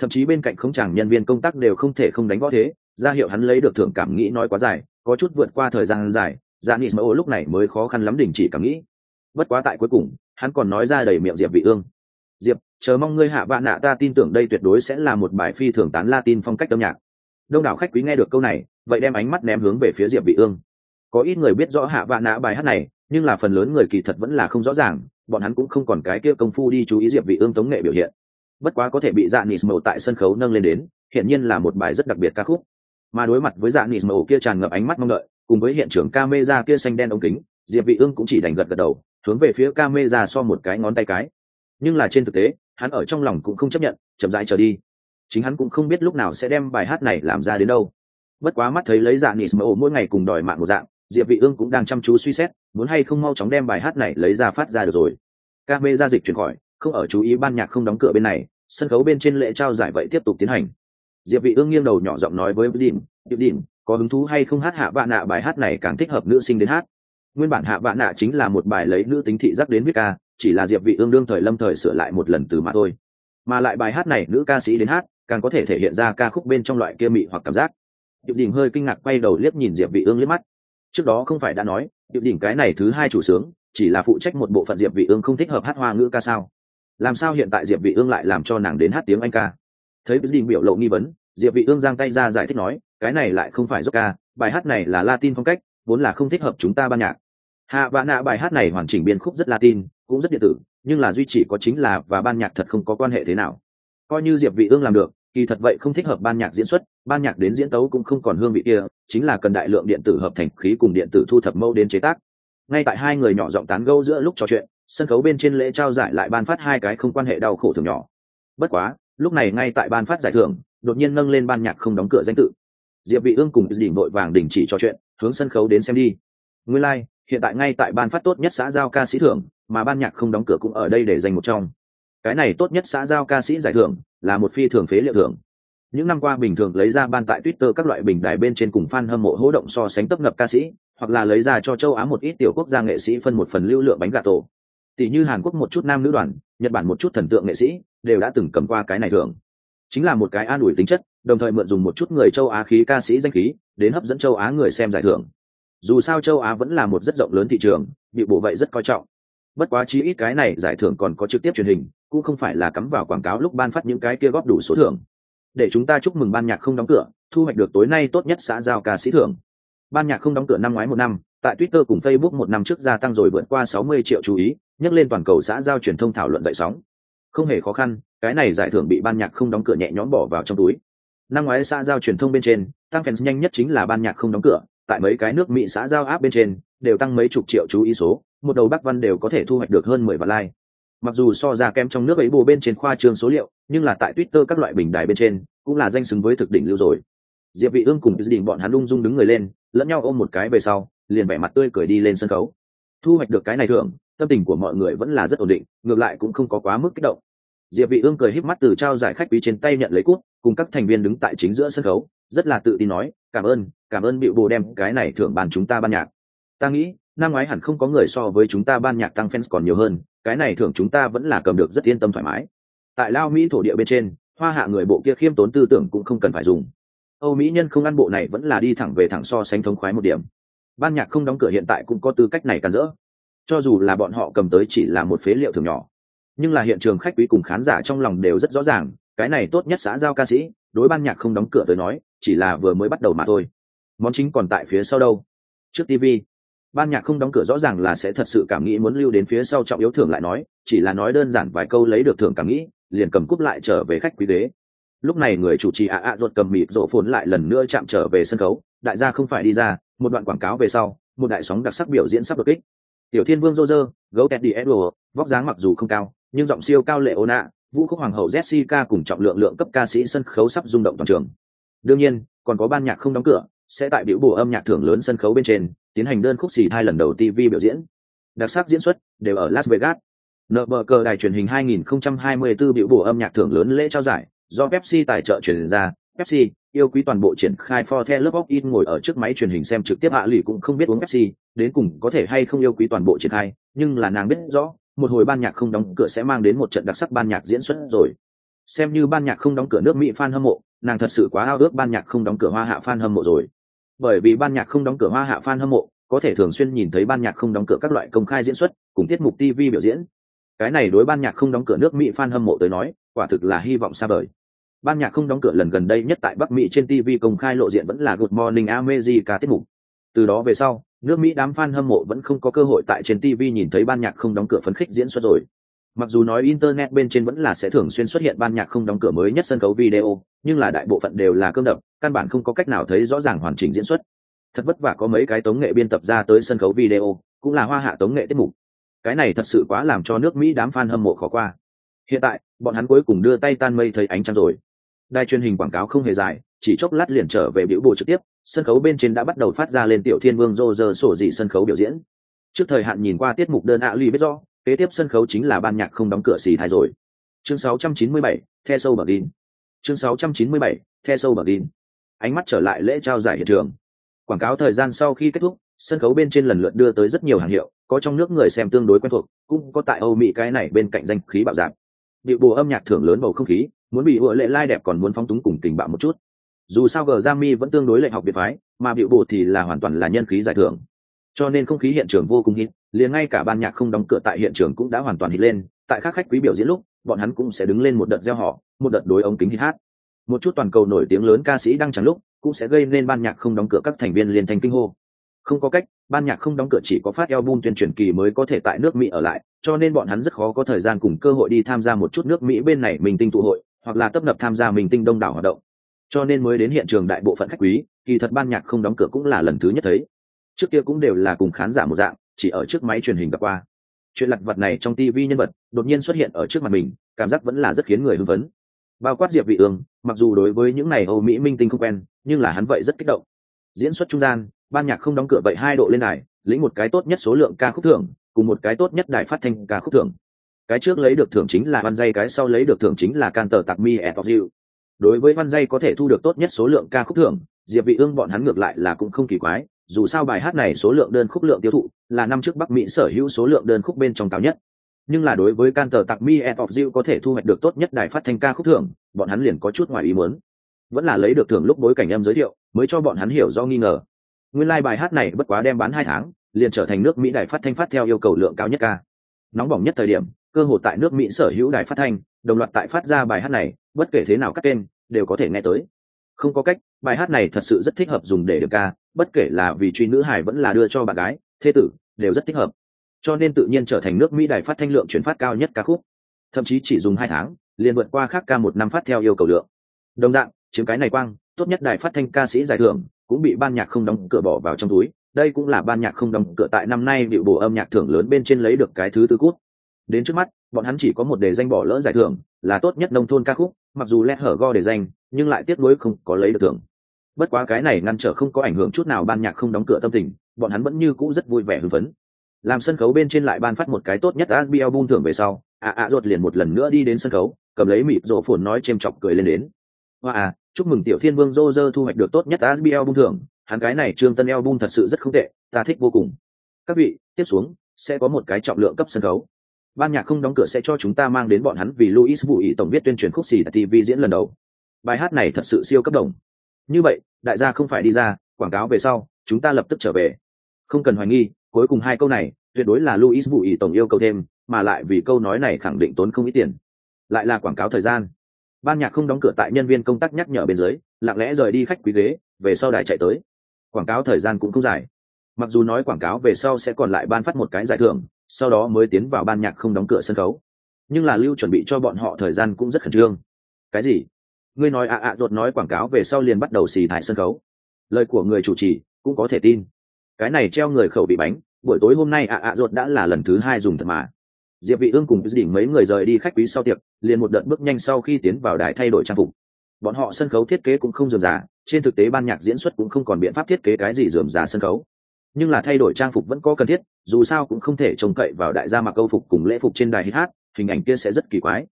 [SPEAKER 1] Thậm chí bên cạnh không chàng nhân viên công tác đều không thể không đánh võ thế ra hiệu hắn lấy được thưởng cảm nghĩ nói quá dài có chút vượt qua thời gian dài Janis mới ổ lúc này mới khó khăn lắm đình chỉ cảm nghĩ. Bất quá tại cuối cùng hắn còn nói ra đầy miệng diệp vị ương. Diệp chờ mong ngươi hạ vạn nạ ta tin tưởng đây tuyệt đối sẽ là một bài phi thường tán latin phong cách âm nhạc đông đảo khách quý nghe được câu này, vậy đem ánh mắt ném hướng về phía diệp vị ương. Có ít người biết rõ hạ vạn nã bài hát này, nhưng là phần lớn người kỳ thật vẫn là không rõ ràng, bọn hắn cũng không còn cái kia công phu đi chú ý diệp vị ương tống nghệ biểu hiện. Bất quá có thể bị dạ nịt mẫu tại sân khấu nâng lên đến hiện nhiên là một bài rất đặc biệt ca khúc. Mà đối mặt với dạ nịt mẫu kia tràn ngập ánh mắt mong đợi, cùng với hiện trường camera kia xanh đen ống kính, diệp vị ương cũng chỉ đành gật gật đầu, hướng về phía camera so một cái ngón tay cái. Nhưng là trên thực tế, hắn ở trong lòng cũng không chấp nhận, chậm rãi trở đi chính hắn cũng không biết lúc nào sẽ đem bài hát này làm ra đến đâu. Bất quá mắt thấy lấy dạ nịt mẫu mỗi ngày cùng đòi mạng một dạng, diệp vị ương cũng đang chăm chú suy xét, muốn hay không mau chóng đem bài hát này lấy ra phát ra được rồi. Ca mè ra dịch chuyển khỏi, không ở chú ý ban nhạc không đóng cửa bên này, sân khấu bên trên lễ trao giải vậy tiếp tục tiến hành. Diệp vị ương nghiêng đầu nhỏ giọng nói với đỉnh, điệp đỉnh, có hứng thú hay không hát hạ vạn nạ bài hát này càng thích hợp nữ sinh đến hát? Nguyên bản hạ vạn nạ chính là một bài lấy nữ tính thị giác đến viết ca, chỉ là diệp vị ương đương thời lâm thời sửa lại một lần từ mà thôi. Mà lại bài hát này nữ ca sĩ đến hát càng có thể thể hiện ra ca khúc bên trong loại kia mị hoặc cảm giác. Điệp đỉnh hơi kinh ngạc quay đầu liếc nhìn diệp vị ương liếc mắt. Trước đó không phải đã nói, điệp đỉnh cái này thứ hai chủ sướng, chỉ là phụ trách một bộ phận diệp vị ương không thích hợp hát hoa ngữ ca sao? Làm sao hiện tại diệp vị ương lại làm cho nàng đến hát tiếng anh ca? Thấy điệp đỉnh biểu lộ nghi vấn, diệp vị ương giang tay ra giải thích nói, cái này lại không phải rock ca, bài hát này là latin phong cách, vốn là không thích hợp chúng ta ban nhạc. Hạ vã nạ bài hát này hoàn chỉnh biên khúc rất latin, cũng rất điện tử, nhưng là duy chỉ có chính là và ban nhạc thật không có quan hệ thế nào. Coi như diệp vị ương làm được kỳ thật vậy không thích hợp ban nhạc diễn xuất ban nhạc đến diễn tấu cũng không còn hương vị kia chính là cần đại lượng điện tử hợp thành khí cùng điện tử thu thập mẫu đến chế tác. Ngay tại hai người nhỏ giọng tán gẫu giữa lúc trò chuyện sân khấu bên trên lễ trao giải lại ban phát hai cái không quan hệ đau khổ thường nhỏ. Bất quá lúc này ngay tại ban phát giải thưởng đột nhiên nâng lên ban nhạc không đóng cửa danh tự. Diệp vị ương cùng đỉnh đội vàng đình chỉ trò chuyện hướng sân khấu đến xem đi. Nguyên lai like, hiện tại ngay tại ban phát tốt nhất xã giao ca sĩ thưởng mà ban nhạc không đóng cửa cũng ở đây để dành một trong. Cái này tốt nhất xã giao ca sĩ giải thưởng là một phi thường phế liệu thưởng. Những năm qua bình thường lấy ra ban tại twitter các loại bình đài bên trên cùng fan hâm mộ hỗ động so sánh tấp nập ca sĩ, hoặc là lấy ra cho châu á một ít tiểu quốc gia nghệ sĩ phân một phần lưu lượng bánh gà tổ. Tỷ như hàn quốc một chút nam nữ đoàn, nhật bản một chút thần tượng nghệ sĩ, đều đã từng cầm qua cái này thưởng. Chính là một cái an ủi tính chất, đồng thời mượn dùng một chút người châu á khí ca sĩ danh khí, đến hấp dẫn châu á người xem giải thưởng. Dù sao châu á vẫn là một rất rộng lớn thị trường, bị bộ vậy rất coi trọng bất quá chí ít cái này giải thưởng còn có trực tiếp truyền hình, cũng không phải là cắm vào quảng cáo lúc ban phát những cái kia góp đủ số thưởng. Để chúng ta chúc mừng ban nhạc không đóng cửa, thu hoạch được tối nay tốt nhất xã giao ca sĩ thưởng. Ban nhạc không đóng cửa năm ngoái một năm, tại twitter cùng facebook một năm trước gia tăng rồi vượt qua 60 triệu chú ý, nhắc lên toàn cầu xã giao truyền thông thảo luận dậy sóng. Không hề khó khăn, cái này giải thưởng bị ban nhạc không đóng cửa nhẹ nhõm bỏ vào trong túi. Năm ngoái xã giao truyền thông bên trên, tăng fans nhanh nhất chính là ban nhạc không đóng cửa, tại mấy cái nước mỹ xã giao áp bên trên đều tăng mấy chục triệu chú ý số, một đầu bắc văn đều có thể thu hoạch được hơn mười vạn like. Mặc dù so ra kém trong nước ấy bù bên trên khoa trương số liệu, nhưng là tại twitter các loại bình đài bên trên, cũng là danh xứng với thực đỉnh lưu rồi. Diệp vị ương cùng dự định bọn hắn lung dung đứng người lên, lẫn nhau ôm một cái về sau, liền vẻ mặt tươi cười đi lên sân khấu. Thu hoạch được cái này thưởng, tâm tình của mọi người vẫn là rất ổn định, ngược lại cũng không có quá mức kích động. Diệp vị ương cười híp mắt từ trao giải khách quý trên tay nhận lấy cúp, cùng các thành viên đứng tại chính giữa sân khấu, rất là tự tin nói, cảm ơn cảm ơn bịu bồ đem cái này thưởng bàn chúng ta ban nhạc ta nghĩ năm ngoái hẳn không có người so với chúng ta ban nhạc tăng fans còn nhiều hơn, cái này thường chúng ta vẫn là cầm được rất yên tâm thoải mái. Tại lao mỹ thổ địa bên trên, hoa hạ người bộ kia khiêm tốn tư tưởng cũng không cần phải dùng. Âu mỹ nhân không ăn bộ này vẫn là đi thẳng về thẳng so sánh thống khoái một điểm. Ban nhạc không đóng cửa hiện tại cũng có tư cách này cản rỡ. Cho dù là bọn họ cầm tới chỉ là một phế liệu thường nhỏ. Nhưng là hiện trường khách quý cùng khán giả trong lòng đều rất rõ ràng, cái này tốt nhất xã giao ca sĩ, đối ban nhạc không đóng cửa tới nói, chỉ là vừa mới bắt đầu mà thôi. Món chính còn tại phía sau đâu? Trước tv ban nhạc không đóng cửa rõ ràng là sẽ thật sự cảm nghĩ muốn lưu đến phía sau trọng yếu thưởng lại nói, chỉ là nói đơn giản vài câu lấy được thưởng cảm nghĩ, liền cầm cúp lại trở về khách quý đế. lúc này người chủ trì ạ ạ ruột cầm mịt rộ phồn lại lần nữa chạm trở về sân khấu, đại gia không phải đi ra, một đoạn quảng cáo về sau, một đại sóng đặc sắc biểu diễn sắp đột kích tiểu thiên vương roger gấu teddy edward vóc dáng mặc dù không cao, nhưng giọng siêu cao lệ ô nạ, vũ khúc hoàng hậu jessica cùng trọng lượng lượng cấp ca sĩ sân khấu sắp rung động toàn trường đương nhiên, còn có ban nhạc không đóng cửa, sẽ tại biểu bổ âm nhạc thưởng lớn sân khấu bên trên tiến hành đơn khúc xì hai lần đầu tv biểu diễn. Đặc sắc diễn xuất đều ở las vegas. Nợ bờ cờ đài truyền hình 2024 biểu bổ âm nhạc thưởng lớn lễ trao giải, do pepsi tài trợ truyền ra. Pepsi yêu quý toàn bộ triển khai for the lớp of in ngồi ở trước máy truyền hình xem trực tiếp hạ lụy cũng không biết uống pepsi, đến cùng có thể hay không yêu quý toàn bộ triển khai, nhưng là nàng biết rõ, một hồi ban nhạc không đóng cửa sẽ mang đến một trận đặc sắc ban nhạc diễn xuất rồi. Xem như ban nhạc không đóng cửa nước mỹ fan hâm mộ, nàng thật sự quá ao ước ban nhạc không đóng cửa hoa hạ fan hâm mộ rồi bởi vì ban nhạc không đóng cửa hoa hạ fan hâm mộ, có thể thường xuyên nhìn thấy ban nhạc không đóng cửa các loại công khai diễn xuất, cùng tiết mục tv biểu diễn. Cái này đối ban nhạc không đóng cửa nước mỹ fan hâm mộ tới nói, quả thực là hy vọng xa vời. Ban nhạc không đóng cửa lần gần đây nhất tại bắc mỹ trên tv công khai lộ diện vẫn là good morning america tiết mục. Từ đó về sau, nước mỹ đám fan hâm mộ vẫn không có cơ hội tại trên tv nhìn thấy ban nhạc không đóng cửa phấn khích diễn xuất rồi. Mặc dù nói internet bên trên vẫn là sẽ thường xuyên xuất hiện ban nhạc không đóng cửa mới nhất sân khấu video nhưng là đại bộ phận đều là cơm đập căn bản không có cách nào thấy rõ ràng hoàn chỉnh diễn xuất. Thật vất vả có mấy cái tống nghệ biên tập ra tới sân khấu video cũng là hoa hạ tống nghệ tiết mục. Cái này thật sự quá làm cho nước mỹ đám fan hâm mộ khó qua. Hiện tại bọn hắn cuối cùng đưa tay tan mây thấy ánh trăng rồi. Đài truyền hình quảng cáo không hề dài chỉ chốc lát liền trở về biểu bộ trực tiếp sân khấu bên trên đã bắt đầu phát ra lên tiểu thiên vương rô rơ sổ dị sân khấu biểu diễn. Trước thời hạn nhìn qua tiết mục đơn ạ à ly biết rõ kế tiếp sân khấu chính là ban nhạc không đóng cửa xì thai rồi. Chương 697, the sâu bờ đin chương 697, the sâu bờ ánh mắt trở lại lễ trao giải hiện trường. Quảng cáo thời gian sau khi kết thúc sân khấu bên trên lần lượt đưa tới rất nhiều hàng hiệu có trong nước người xem tương đối quen thuộc cũng có tại âu mỹ cái này bên cạnh danh khí bạo dạng điệu bù âm nhạc thưởng lớn bầu không khí muốn bị ủa lệ lai đẹp còn muốn phóng túng cùng tình bạo một chút. Dù sao gờ giang mi vẫn tương đối lệnh học biệt phái mà điệu bù thì là hoàn toàn là nhân khí giải thưởng. Cho nên không khí hiện trường vô cùng hít liền ngay cả ban nhạc không đóng cửa tại hiện trường cũng đã hoàn toàn hít lên tại các khách quý biểu diễn lúc bọn hắn cũng sẽ đứng lên một đợt gieo họ, một đợt đối ống kính hít hát. Một chút toàn cầu nổi tiếng lớn ca sĩ đang chẳng lúc cũng sẽ gây nên ban nhạc không đóng cửa các thành viên liên thanh kinh hô. Không có cách, ban nhạc không đóng cửa chỉ có phát album tuyên truyền kỳ mới có thể tại nước mỹ ở lại, cho nên bọn hắn rất khó có thời gian cùng cơ hội đi tham gia một chút nước mỹ bên này mình tinh tụ hội, hoặc là tấp nập tham gia mình tinh đông đảo hoạt động. Cho nên mới đến hiện trường đại bộ phận khách quý, kỳ thật ban nhạc không đóng cửa cũng là lần thứ nhất thấy. Trước kia cũng đều là cùng khán giả một dạng, chỉ ở trước máy truyền hình gặp qua chuyện lặt vật này trong tv nhân vật đột nhiên xuất hiện ở trước mặt mình, cảm giác vẫn là rất khiến người hưng phấn. Bao quát diệp vị ương, mặc dù đối với những này âu mỹ minh tinh không quen, nhưng là hắn vậy rất kích động. Diễn xuất trung gian, ban nhạc không đóng cửa vậy hai độ lên đài, lĩnh một cái tốt nhất số lượng ca khúc thưởng, cùng một cái tốt nhất đài phát thanh ca khúc thưởng. Cái trước lấy được thưởng chính là văn dây, cái sau lấy được thưởng chính là can tờ tạc mi of you đối với văn dây có thể thu được tốt nhất số lượng ca khúc thưởng diệp vị ương bọn hắn ngược lại là cũng không kỳ quái, dù sao bài hát này số lượng đơn khúc lượng tiêu thụ là năm trước bắc mỹ sở hữu số lượng đơn khúc bên trong cao nhất. Nhưng là đối với can tờ tặc mi of you có thể thu hoạch được tốt nhất đài phát thanh ca khúc thưởng, bọn hắn liền có chút ngoài ý muốn. Vẫn là lấy được thưởng lúc bối cảnh em giới thiệu, mới cho bọn hắn hiểu do nghi ngờ. Nguyên lai bài hát này bất quá đem bán hai tháng, liền trở thành nước mỹ đài phát thanh phát theo yêu cầu lượng cao nhất ca. Nóng bỏng nhất thời điểm, cơ hội tại nước mỹ sở hữu đài phát thanh, đồng loạt tại phát ra bài hát này, bất kể thế nào các kênh, đều có thể nghe tới không có cách, bài hát này thật sự rất thích hợp dùng để được ca, bất kể là vì truy nữ hải vẫn là đưa cho bạn gái thế tử, đều rất thích hợp. Cho nên tự nhiên trở thành nước mỹ đài phát thanh lượng chuyển phát cao nhất ca khúc. Thậm chí chỉ dùng hai tháng, liền vượt qua khác ca một năm phát theo yêu cầu lượng. Đồng dạng, chiếm cái này quang, tốt nhất đài phát thanh ca sĩ giải thưởng cũng bị ban nhạc không đóng cửa bỏ vào trong túi. Đây cũng là ban nhạc không đóng cửa tại năm nay bị bổ âm nhạc thưởng lớn bên trên lấy được cái thứ tư cút đến trước mắt, bọn hắn chỉ có một đề danh bỏ lỡ giải thưởng là tốt nhất nông thôn ca khúc, mặc dù lét hở go đề danh nhưng lại tiếc nuối không có lấy được thưởng. Bất quá cái này ngăn trở không có ảnh hưởng chút nào ban nhạc không đóng cửa tâm tình, bọn hắn vẫn như cũ rất vui vẻ hưng phấn. Làm sân khấu bên trên lại ban phát một cái tốt nhất asbi album thưởng về sau ạ ạ ruột liền một lần nữa đi đến sân khấu, cầm lấy mịp rổ phồn nói c h chọc cười lên đến. Hoa à chúc mừng tiểu thiên vương dô dơ thu hoạch được tốt nhất asbi album thưởng, hắn cái này trương tân album thật sự rất không tệ, ta thích vô cùng. Các vị, tiếp xuống, sẽ có một cái trọng lượng cấp sân khấu. Ban nhạc không đóng cửa sẽ cho chúng ta mang đến bọn hắn vì luis vũ ý tổng viết tuyên truyền khúc xì tại tv diễn lần đầu bài hát này thật sự siêu cấp đồng. Như vậy, đại gia không phải đi ra, quảng cáo về sau, chúng ta lập tức trở về. Không cần hoài nghi, cuối cùng hai câu này, tuyệt đối là luis vũ ý tổng yêu cầu thêm, mà lại vì câu nói này khẳng định tốn không ít tiền. Lại là quảng cáo thời gian. Ban nhạc không đóng cửa tại nhân viên công tác nhắc nhở bên dưới, lặng lẽ rời đi khách quý ghế, về sau đài chạy tới. Quảng cáo thời gian cũng không dài. Mặc dù nói quảng cáo về sau sẽ còn lại ban phát một cái giải thưởng, sau đó mới tiến vào ban nhạc không đóng cửa sân khấu. Nhưng là lưu chuẩn bị cho bọn họ thời gian cũng rất khẩn trương. Cái gì? Ngươi nói ạ ạ đột nói quảng cáo về sau liền bắt đầu xì thải sân khấu. Lời của người chủ trì cũng có thể tin. Cái này treo người khẩu bị bánh, buổi tối hôm nay ạ ạ đột đã là lần thứ hai dùng thật mà. Diệp vị ương cùng đỉnh mấy người rời đi khách quý sau tiệc, liền một đợt bước nhanh sau khi tiến vào đài thay đổi trang phục. Bọn họ sân khấu thiết kế cũng không dườm giả trên thực tế ban nhạc diễn xuất cũng không còn biện pháp thiết kế cái gì dườm giả sân khấu. Nhưng là thay đổi trang phục vẫn có cần thiết, dù sao cũng không thể trông cậy vào đại gia mặc câu phục cùng lễ phục trên đài hít hát, hình ảnh kia sẽ rất kỳ quái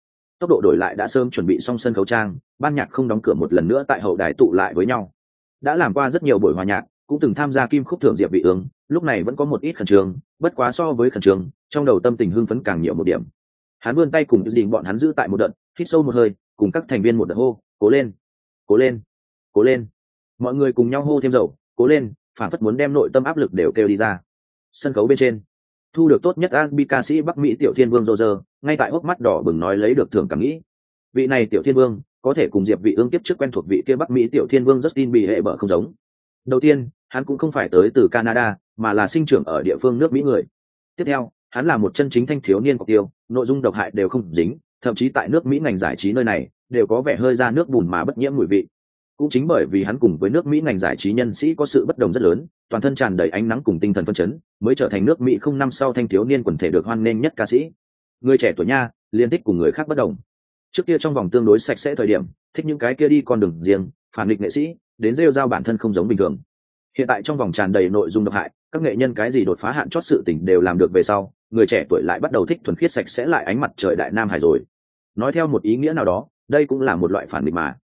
[SPEAKER 1] tốc độ đổi lại đã sớm chuẩn bị xong sân khấu trang, ban nhạc không đóng cửa một lần nữa tại hậu đài tụ lại với nhau. Đã làm qua rất nhiều buổi hòa nhạc, cũng từng tham gia kim khúc thưởng diệp vị ương, lúc này vẫn có một ít khẩn trương, bất quá so với khẩn trương, trong đầu tâm tình hưng phấn càng nhiều một điểm. Hắn vươn tay cùng đình bọn hắn giữ tại một đợt, hít sâu một hơi, cùng các thành viên một đợt hô, cố lên cố lên cố lên. Mọi người cùng nhau hô thêm dầu, cố lên phản phất muốn đem nội tâm áp lực đều kêu đi ra. Sân khấu bên trên thu được tốt nhất asbi ca sĩ bắc mỹ tiểu thiên vương rô rơ ngay tại hốc mắt đỏ bừng nói lấy được thưởng cảm nghĩ. Vị này tiểu thiên vương, có thể cùng diệp vị ương tiếp trước quen thuộc vị kia bắc mỹ tiểu thiên vương justin bị hệ bở không giống. Đầu tiên, hắn cũng không phải tới từ canada, mà là sinh trưởng ở địa phương nước mỹ người. Tiếp theo, hắn là một chân chính thanh thiếu niên cọc tiêu, nội dung độc hại đều không dính, thậm chí tại nước mỹ ngành giải trí nơi này, đều có vẻ hơi ra nước bùn mà bất nhiễm mùi vị cũng chính bởi vì hắn cùng với nước mỹ ngành giải trí nhân sĩ có sự bất đồng rất lớn, toàn thân tràn đầy ánh nắng cùng tinh thần phân chấn, mới trở thành nước mỹ không năm sau thanh thiếu niên quần thể được hoan nghênh nhất ca sĩ. Người trẻ tuổi nha, liên thích cùng người khác bất đồng. Trước kia trong vòng tương đối sạch sẽ thời điểm, thích những cái kia đi con đường riêng, phản nghịch nghệ sĩ, đến rêu giao bản thân không giống bình thường. Hiện tại trong vòng tràn đầy nội dung độc hại, các nghệ nhân cái gì đột phá hạn chót sự tình đều làm được về sau, người trẻ tuổi lại bắt đầu thích thuần khiết sạch sẽ lại ánh mặt trời đại nam hải rồi. Nói theo một ý nghĩa nào đó, đây cũng là một loại phản nghịch mà.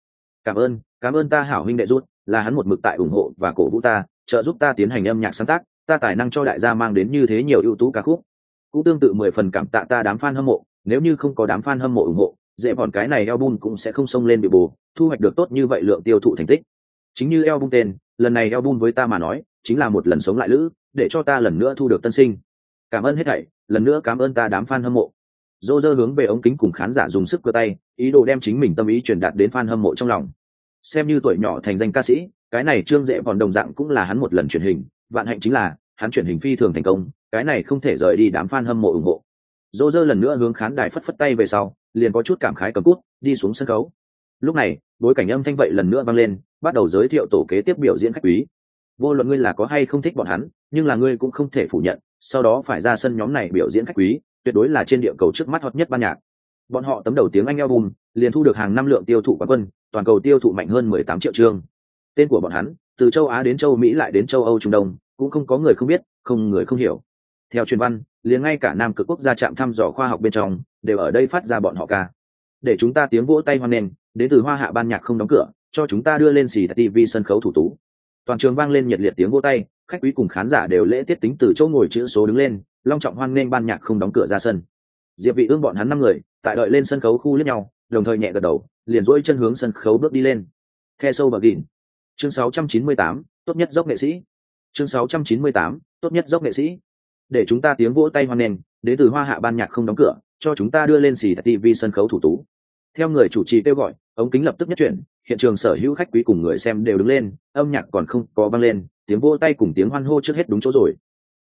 [SPEAKER 1] Cảm ơn cảm ơn ta hảo huynh đệ rút, là hắn một mực tại ủng hộ và cổ vũ ta, trợ giúp ta tiến hành âm nhạc sáng tác, ta tài năng cho đại gia mang đến như thế nhiều ưu tú ca khúc. Cũng tương tự mười phần cảm tạ ta đám fan hâm mộ, nếu như không có đám fan hâm mộ ủng hộ, dễ bọn cái này album cũng sẽ không xông lên bị bù, thu hoạch được tốt như vậy lượng tiêu thụ thành tích. Chính như album tên, lần này album với ta mà nói, chính là một lần sống lại lữ, để cho ta lần nữa thu được tân sinh. Cảm ơn hết thảy, lần nữa cảm ơn ta đám fan hâm mộ. Dô dơ hướng về ống kính cùng khán giả dùng sức cơ tay, ý đồ đem chính mình tâm ý truyền đạt đến fan hâm mộ trong lòng xem như tuổi nhỏ thành danh ca sĩ, cái này trương dễ còn đồng dạng cũng là hắn một lần truyền hình, vạn hạnh chính là, hắn truyền hình phi thường thành công, cái này không thể rời đi đám fan hâm mộ ủng hộ. Dô dơ lần nữa hướng khán đài phất phất tay về sau, liền có chút cảm khái cầm cút, đi xuống sân khấu. Lúc này, bối cảnh âm thanh vậy lần nữa vang lên, bắt đầu giới thiệu tổ kế tiếp biểu diễn khách quý. Vô luận ngươi là có hay không thích bọn hắn, nhưng là ngươi cũng không thể phủ nhận, sau đó phải ra sân nhóm này biểu diễn khách quý, tuyệt đối là trên địa cầu trước mắt hot nhất ban nhạc bọn họ tấm đầu tiếng anh album liền thu được hàng năm lượng tiêu thụ quán quân, toàn cầu tiêu thụ mạnh hơn 18 triệu chương. Tên của bọn hắn, từ châu á đến châu mỹ lại đến châu âu trung đông, cũng không có người không biết, không người không hiểu. Theo truyền văn, liền ngay cả nam cực quốc gia trạm thăm dò khoa học bên trong, đều ở đây phát ra bọn họ ca. Để chúng ta tiếng vỗ tay hoan nghênh, đến từ hoa hạ ban nhạc không đóng cửa, cho chúng ta đưa lên xì tv sân khấu thủ tú. Toàn trường vang lên nhiệt liệt tiếng vỗ tay, khách quý cùng khán giả đều lễ tiết tính từ chỗ ngồi chữ số đứng lên, long trọng hoan nghênh ban nhạc không đóng cửa ra sân. Diệp vị ương bọn hắn năm người tại đợi lên sân khấu khu lướt nhau đồng thời nhẹ gật đầu liền duỗi chân hướng sân khấu bước đi lên. The sâu bờ gìn chương 698, tốt nhất dốc nghệ sĩ. Chương 698, tốt nhất dốc nghệ sĩ. Để chúng ta tiếng vỗ tay hoan nghênh đến từ hoa hạ ban nhạc không đóng cửa cho chúng ta đưa lên xì tv sân khấu thủ tú. Theo người chủ trì kêu gọi ống kính lập tức nhất chuyển hiện trường sở hữu khách quý cùng người xem đều đứng lên âm nhạc còn không có vang lên tiếng vỗ tay cùng tiếng hoan hô trước hết đúng chỗ rồi.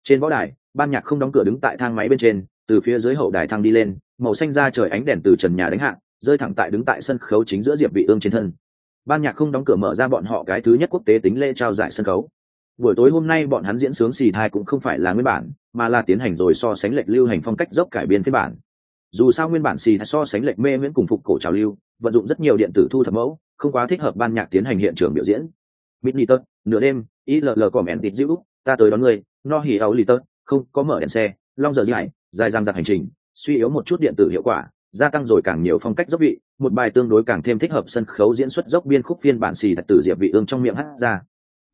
[SPEAKER 1] Trên võ đài ban nhạc không đóng cửa đứng tại thang máy bên trên từ phía dưới hậu đài thang đi lên, màu xanh ra trời ánh đèn từ trần nhà đánh hạ, rơi thẳng tại đứng tại sân khấu chính giữa diệp vị ương trên thân. Ban nhạc không đóng cửa mở ra bọn họ cái thứ nhất quốc tế tính lễ trao giải sân khấu. Buổi tối hôm nay bọn hắn diễn sướng xì thai cũng không phải là nguyên bản, mà là tiến hành rồi so sánh lệch lưu hành phong cách dốc cải biên phiên bản. Dù sao nguyên bản xì thai so sánh lệch mê miễn cùng phục cổ trào lưu, vận dụng rất nhiều điện tử thu thập mẫu, không quá thích hợp ban nhạc tiến hành hiện trường biểu diễn. Bít nửa đêm ill có mèn tịt dữ, ta tới đón người, no hỉ ấu lì tớt, không có mở đèn xe, long giờ dài dài dang dặc hành trình, suy yếu một chút điện tử hiệu quả, gia tăng rồi càng nhiều phong cách dốc vị, một bài tương đối càng thêm thích hợp sân khấu diễn xuất dốc biên khúc phiên bản xì thật từ diệp vị ương trong miệng hát ra.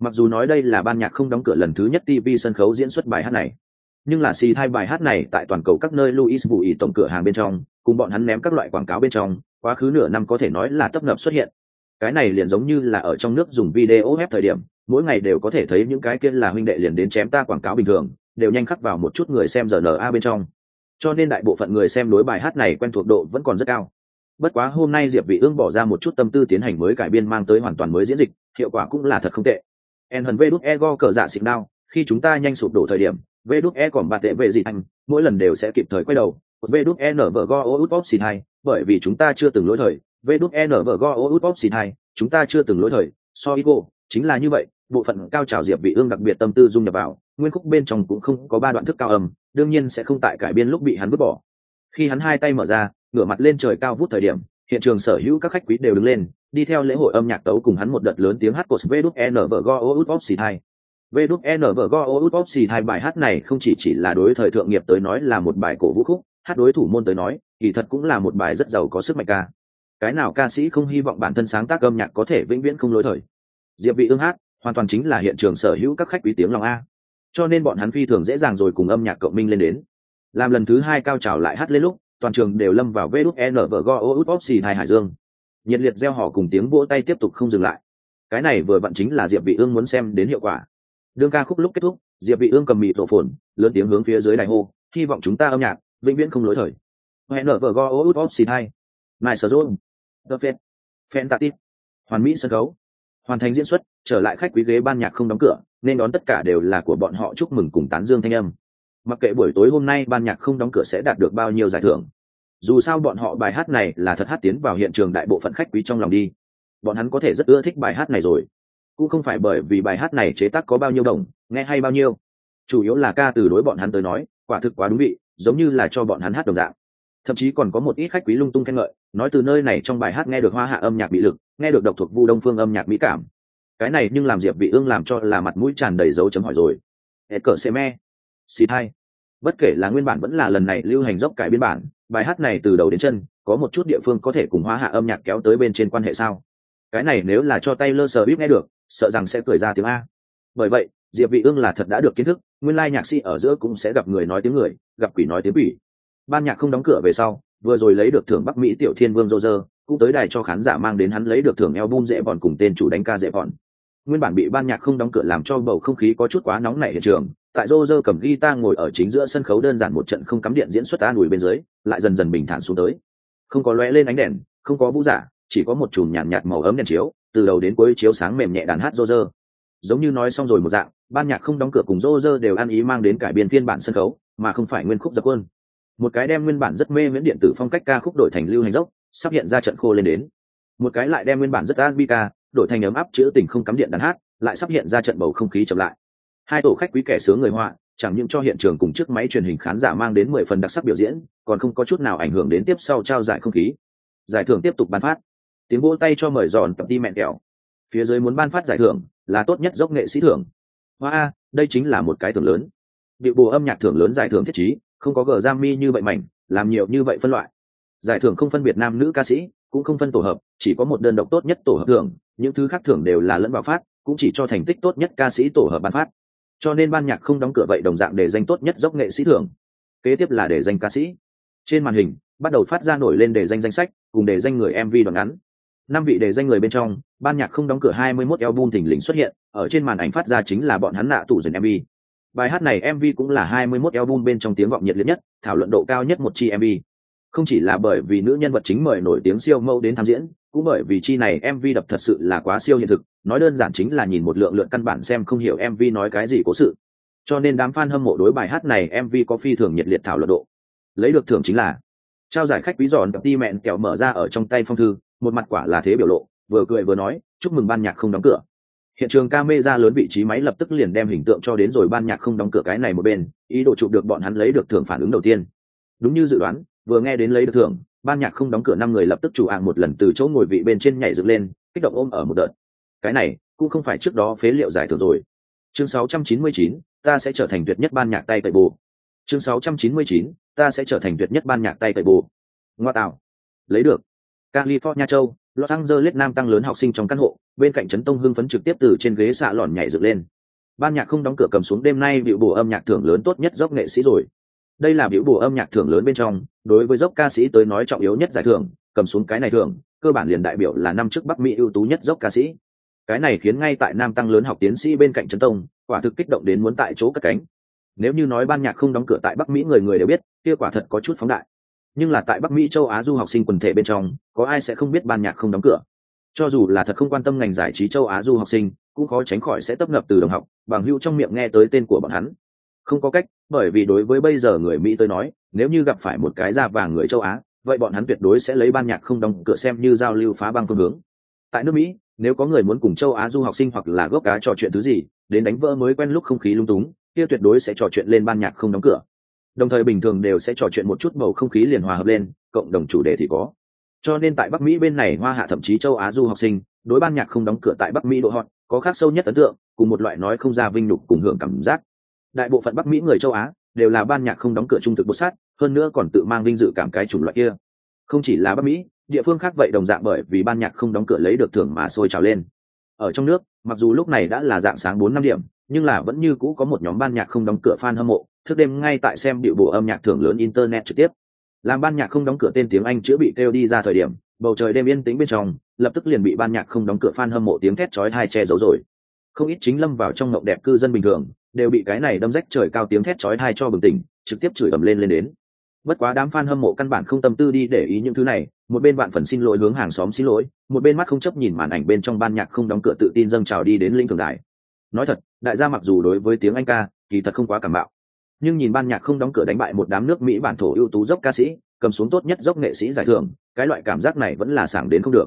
[SPEAKER 1] Mặc dù nói đây là ban nhạc không đóng cửa lần thứ nhất tv sân khấu diễn xuất bài hát này, nhưng là xì thay bài hát này tại toàn cầu các nơi Louis vụ ý tổng cửa hàng bên trong, cùng bọn hắn ném các loại quảng cáo bên trong, quá khứ nửa năm có thể nói là tấp nập xuất hiện. Cái này liền giống như là ở trong nước dùng video ép thời điểm, mỗi ngày đều có thể thấy những cái kia là huynh đệ liền đến chém ta quảng cáo bình thường đều nhanh khắc vào một chút người xem giờ na bên trong. Cho nên đại bộ phận người xem đối bài hát này quen thuộc độ vẫn còn rất cao. Bất quá hôm nay diệp vị ương bỏ ra một chút tâm tư tiến hành mới cải biên mang tới hoàn toàn mới diễn dịch hiệu quả cũng là thật không tệ. En hần vê đút e go cờ dạ xịn đao khi chúng ta nhanh sụp đổ thời điểm vê đút e còn bạt tệ về gì anh, mỗi lần đều sẽ kịp thời quay đầu. Vê đút e nở vợ go ô út bóp xịn hai bởi vì chúng ta chưa từng lỗi thời. Vê đút e nở vợ go ô út bóp xịn hai chúng ta chưa từng lỗi thời. So ý cô chính là như vậy bộ phận cao trào diệp vị ương đặc biệt tâm tư dung nhập vào, nguyên khúc bên trong cũng không có ba đoạn thức cao âm, đương nhiên sẽ không tại cải biên lúc bị hắn vứt bỏ. Khi hắn hai tay mở ra, ngửa mặt lên trời cao vút thời điểm, hiện trường sở hữu các khách quý đều đứng lên, đi theo lễ hội âm nhạc tấu cùng hắn một đợt lớn tiếng hát của v đúc n v go o đúc n v go o bài hát này không chỉ chỉ là đối thời thượng nghiệp tới nói là một bài cổ vũ khúc, hát đối thủ môn tới nói, kỳ thật cũng là một bài rất giàu có sức mạnh ca. Cái nào ca sĩ không hy vọng bản thân sáng tác âm nhạc có thể vĩnh viễn không lỗi thời. Diệp vị ương hát hoàn toàn chính là hiện trường sở hữu các khách quý tiếng lòng a. Cho nên bọn hắn phi thường dễ dàng rồi cùng âm nhạc cộng minh lên đến. Làm lần thứ hai cao trào lại hát lên lúc, toàn trường đều lâm vào vê đúc e n vờ go ô út bóp xì hai hải dương. Nhiệt liệt gieo họ cùng tiếng vỗ tay tiếp tục không dừng lại. Cái này vừa vặn chính là diệp vị ương muốn xem đến hiệu quả. Đương ca khúc lúc kết thúc, diệp vị ương cầm mịt rổ phồn, lớn tiếng hướng phía dưới đài hô, hy vọng chúng ta âm nhạc vĩnh viễn không lối thời. E Hẹn nở vờ go út óp xì hai mai sở rôn the fan fan tạ tít. Hoàn mỹ sân khấu hoàn thành diễn xuất, trở lại khách quý ghế ban nhạc không đóng cửa, nên đón tất cả đều là của bọn họ chúc mừng cùng tán dương thanh âm. Mặc kệ buổi tối hôm nay ban nhạc không đóng cửa sẽ đạt được bao nhiêu giải thưởng. Dù sao bọn họ bài hát này là thật hát tiến vào hiện trường đại bộ phận khách quý trong lòng đi. Bọn hắn có thể rất ưa thích bài hát này rồi. Cũng không phải bởi vì bài hát này chế tác có bao nhiêu đồng, nghe hay bao nhiêu. Chủ yếu là ca từ đối bọn hắn tới nói, quả thực quá đúng vị, giống như là cho bọn hắn hát đồng dạng. Thậm chí còn có một ít khách quý lung tung khen ngợi, nói từ nơi này trong bài hát nghe được hoa hạ âm nhạc bị lực nghe được độc thuộc vu đông phương âm nhạc mỹ cảm. Cái này nhưng làm diệp vị ương làm cho là mặt mũi tràn đầy dấu chấm hỏi rồi. Hệ cờ xe me. Xịt hai bất kể là nguyên bản vẫn là lần này lưu hành dốc cải biên bản, bài hát này từ đầu đến chân, có một chút địa phương có thể cùng hóa hạ âm nhạc kéo tới bên trên quan hệ sao? Cái này nếu là cho tay lơ sờ biết nghe được, sợ rằng sẽ cười ra tiếng a. Bởi vậy, diệp vị ương là thật đã được kiến thức, nguyên lai nhạc sĩ ở giữa cũng sẽ gặp người nói tiếng người, gặp quỷ nói tiếng quỷ. Ban nhạc không đóng cửa về sau, vừa rồi lấy được thưởng bắc mỹ tiểu thiên vương rô rơ cũng tới đài cho khán giả mang đến hắn lấy được thưởng album dễ bọn cùng tên chủ đánh ca dễ bọn nguyên bản bị ban nhạc không đóng cửa làm cho bầu không khí có chút quá nóng nảy hiện trường tại rô rơ cầm guitar ngồi ở chính giữa sân khấu đơn giản một trận không cắm điện diễn xuất an ủi bên dưới lại dần dần bình thản xuống tới. Không có lóe lên ánh đèn không có vũ giả chỉ có một chùm nhàn nhạt, nhạt màu ấm đèn chiếu từ đầu đến cuối chiếu sáng mềm nhẹ đàn hát rô rơ. Giống như nói xong rồi một dạng ban nhạc không đóng cửa cùng rô rơ đều ăn ý mang đến cải biên phiên bản sân khấu mà không phải nguyên khúc dập quân một cái đem nguyên bản rất mê miễn điện tử phong cách ca khúc đổi thành lưu hành dốc sắp hiện ra trận khô lên đến. Một cái lại đem nguyên bản rất asbika đổi thành ấm áp chữ tình không cắm điện đàn hát, lại sắp hiện ra trận bầu không khí chậm lại. Hai tổ khách quý kẻ sướng người họa, chẳng những cho hiện trường cùng chiếc máy truyền hình khán giả mang đến mười phần đặc sắc biểu diễn, còn không có chút nào ảnh hưởng đến tiếp sau trao giải không khí. Giải thưởng tiếp tục ban phát. Tiếng vỗ tay cho mời giòn tập đi mẹn kẹo. Phía dưới muốn ban phát giải thưởng là tốt nhất dốc nghệ sĩ thưởng. Hoa a đây chính là một cái thưởng lớn. Điệu bù âm nhạc thưởng lớn giải thưởng thiết chí không có gờ giam mi như vậy mảnh, làm nhiều như vậy phân loại giải thưởng không phân biệt nam nữ ca sĩ, cũng không phân tổ hợp, chỉ có một đơn độc tốt nhất tổ hợp thưởng, những thứ khác thưởng đều là lẫn vào phát, cũng chỉ cho thành tích tốt nhất ca sĩ tổ hợp ban phát. Cho nên ban nhạc không đóng cửa vậy đồng dạng để danh tốt nhất dốc nghệ sĩ thưởng. Kế tiếp là để danh ca sĩ. Trên màn hình, bắt đầu phát ra nổi lên để danh danh sách, cùng để danh người mv đoạn ngắn. Năm vị để danh người bên trong, ban nhạc không đóng cửa 21 album thỉnh lình xuất hiện, ở trên màn ảnh phát ra chính là bọn hắn nạ tủ dần mv bài hát này mv cũng là 21 album bên trong tiếng vọng nhiệt liệt nhất, thảo luận độ cao nhất một chi mv không chỉ là bởi vì nữ nhân vật chính mời nổi tiếng siêu mẫu đến tham diễn, cũng bởi vì chi này mv đập thật sự là quá siêu hiện thực, nói đơn giản chính là nhìn một lượng lượng căn bản xem không hiểu mv nói cái gì cố sự. Cho nên đám fan hâm mộ đối bài hát này mv có phi thường nhiệt liệt thảo luận độ. Lấy được thưởng chính là trao giải khách quý giòn đập ti mẹn kẹo mở ra ở trong tay phong thư, một mặt quả là thế biểu lộ, vừa cười vừa nói, chúc mừng ban nhạc không đóng cửa. Hiện trường ca mê ra lớn vị trí máy lập tức liền đem hình tượng cho đến rồi ban nhạc không đóng cửa cái này một bên, ý đồ chụp được bọn hắn lấy được thưởng phản ứng đầu tiên. Đúng như dự đoán vừa nghe đến lấy được thưởng ban nhạc không đóng cửa năm người lập tức chủ ạng một lần từ chỗ ngồi vị bên trên nhảy dựng lên kích động ôm ở một đợt. Cái này cũng không phải trước đó phế liệu giải thưởng rồi. Chương 699, ta sẽ trở thành tuyệt nhất ban nhạc tay cậy bù chương 699, ta sẽ trở thành tuyệt nhất ban nhạc tay cậy bù ngoa tạo. Lấy được. California châu los angeles nam tăng lớn học sinh trong căn hộ bên cạnh trấn tông hưng phấn trực tiếp từ trên ghế xạ lòn nhảy dựng lên. Ban nhạc không đóng cửa cầm xuống đêm nay biểu bổ âm nhạc thưởng lớn tốt nhất dốc nghệ sĩ rồi. Đây là biểu bổ âm nhạc thưởng lớn bên trong đối với dốc ca sĩ tới nói trọng yếu nhất giải thưởng, cầm xuống cái này thưởng, cơ bản liền đại biểu là năm trước bắc mỹ ưu tú nhất dốc ca sĩ. Cái này khiến ngay tại nam tăng lớn học tiến sĩ bên cạnh trấn tông, quả thực kích động đến muốn tại chỗ cất cánh. Nếu như nói ban nhạc không đóng cửa tại bắc mỹ người người đều biết, kia quả thật có chút phóng đại. Nhưng là tại bắc mỹ châu á du học sinh quần thể bên trong, có ai sẽ không biết ban nhạc không đóng cửa? Cho dù là thật không quan tâm ngành giải trí châu á du học sinh, cũng khó tránh khỏi sẽ tấp nập từ đồng học, bằng hữu trong miệng nghe tới tên của bọn hắn không có cách, bởi vì đối với bây giờ người mỹ tôi nói, nếu như gặp phải một cái da vàng người châu á, vậy bọn hắn tuyệt đối sẽ lấy ban nhạc không đóng cửa xem như giao lưu phá băng phương hướng. Tại nước mỹ, nếu có người muốn cùng châu á du học sinh hoặc là gốc cá trò chuyện thứ gì, đến đánh vỡ mới quen lúc không khí lung túng, kia tuyệt đối sẽ trò chuyện lên ban nhạc không đóng cửa. Đồng thời bình thường đều sẽ trò chuyện một chút bầu không khí liền hòa hợp lên, cộng đồng chủ đề thì có. Cho nên tại bắc mỹ bên này hoa hạ thậm chí châu á du học sinh, đối ban nhạc không đóng cửa tại bắc mỹ độ họ có khác sâu nhất ấn tượng, cùng một loại nói không ra vinh nhục cùng hưởng cảm giác đại bộ phận bắc mỹ người châu á đều là ban nhạc không đóng cửa trung thực bột sát hơn nữa còn tự mang vinh dự cảm cái chủng loại kia. Không chỉ là bắc mỹ, địa phương khác vậy đồng dạng bởi vì ban nhạc không đóng cửa lấy được thưởng mà sôi trào lên. Ở trong nước, mặc dù lúc này đã là dạng sáng bốn năm điểm, nhưng là vẫn như cũ có một nhóm ban nhạc không đóng cửa fan hâm mộ, thức đêm ngay tại xem điệu bộ âm nhạc thưởng lớn internet trực tiếp. Làm ban nhạc không đóng cửa tên tiếng anh chữa bị kêu đi ra thời điểm, bầu trời đêm yên tĩnh bên trong, lập tức liền bị ban nhạc không đóng cửa fan hâm mộ tiếng thét chói tai che giấu rồi không ít chính lâm vào trong mộng đẹp cư dân bình thường, đều bị cái này đâm rách trời cao tiếng thét chói tai cho bừng tỉnh, trực tiếp chửi ầm lên lên đến. Bất quá đám fan hâm mộ căn bản không tâm tư đi để ý những thứ này, một bên bạn phần xin lỗi hướng hàng xóm xin lỗi, một bên mắt không chấp nhìn màn ảnh bên trong ban nhạc không đóng cửa tự tin dâng trào đi đến linh thường đại nói thật, đại gia mặc dù đối với tiếng anh ca, kỳ thật không quá cảm bạo. Nhưng nhìn ban nhạc không đóng cửa đánh bại một đám nước mỹ bản thổ ưu tú dốc ca sĩ, cầm xuống tốt nhất dốc nghệ sĩ giải thưởng, cái loại cảm giác này vẫn là sảng đến không được.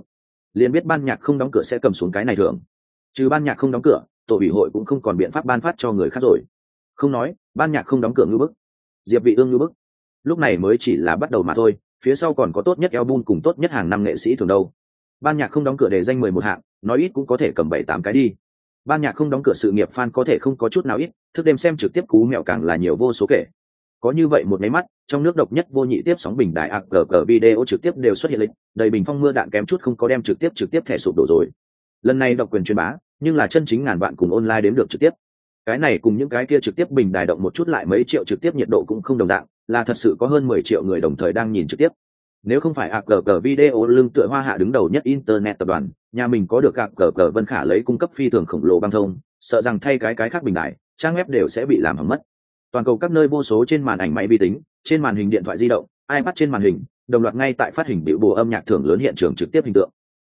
[SPEAKER 1] Liền biết ban nhạc không đóng cửa sẽ cầm xuống cái này thường trừ ban nhạc không đóng cửa, tổ ủy hội cũng không còn biện pháp ban phát cho người khác rồi. Không nói, ban nhạc không đóng cửa ngư bức. Diệp vị ương ngư bức. Lúc này mới chỉ là bắt đầu mà thôi, phía sau còn có tốt nhất album cùng tốt nhất hàng năm nghệ sĩ thường đâu. Ban nhạc không đóng cửa để danh mười một hạng, nói ít cũng có thể cầm bảy tám cái đi. Ban nhạc không đóng cửa sự nghiệp fan có thể không có chút nào ít, thức đêm xem trực tiếp cú mẹo càng là nhiều vô số kể. Có như vậy một máy mắt, trong nước độc nhất vô nhị tiếp sóng bình đại ạc cờ video trực tiếp đều xuất hiện lịch, đầy bình phong mưa đạn kém chút không có đem trực tiếp trực tiếp thẻ sụp đổ rồi lần này độc quyền truyền bá, nhưng là chân chính ngàn vạn cùng online đếm được trực tiếp. Cái này cùng những cái kia trực tiếp bình đài động một chút lại mấy triệu trực tiếp nhiệt độ cũng không đồng dạng, là thật sự có hơn mười triệu người đồng thời đang nhìn trực tiếp. Nếu không phải ạc cờ cờ video lưng tựa hoa hạ đứng đầu nhất internet tập đoàn, nhà mình có được ạc cờ cờ vân khả lấy cung cấp phi thường khổng lồ băng thông, sợ rằng thay cái cái khác bình đại trang web đều sẽ bị làm hỏng mất. Toàn cầu các nơi vô số trên màn ảnh máy vi tính, trên màn hình điện thoại di động, ipad trên màn hình, đồng loạt ngay tại phát hình biểu bồ âm nhạc thưởng lớn hiện trường trực tiếp hình tượng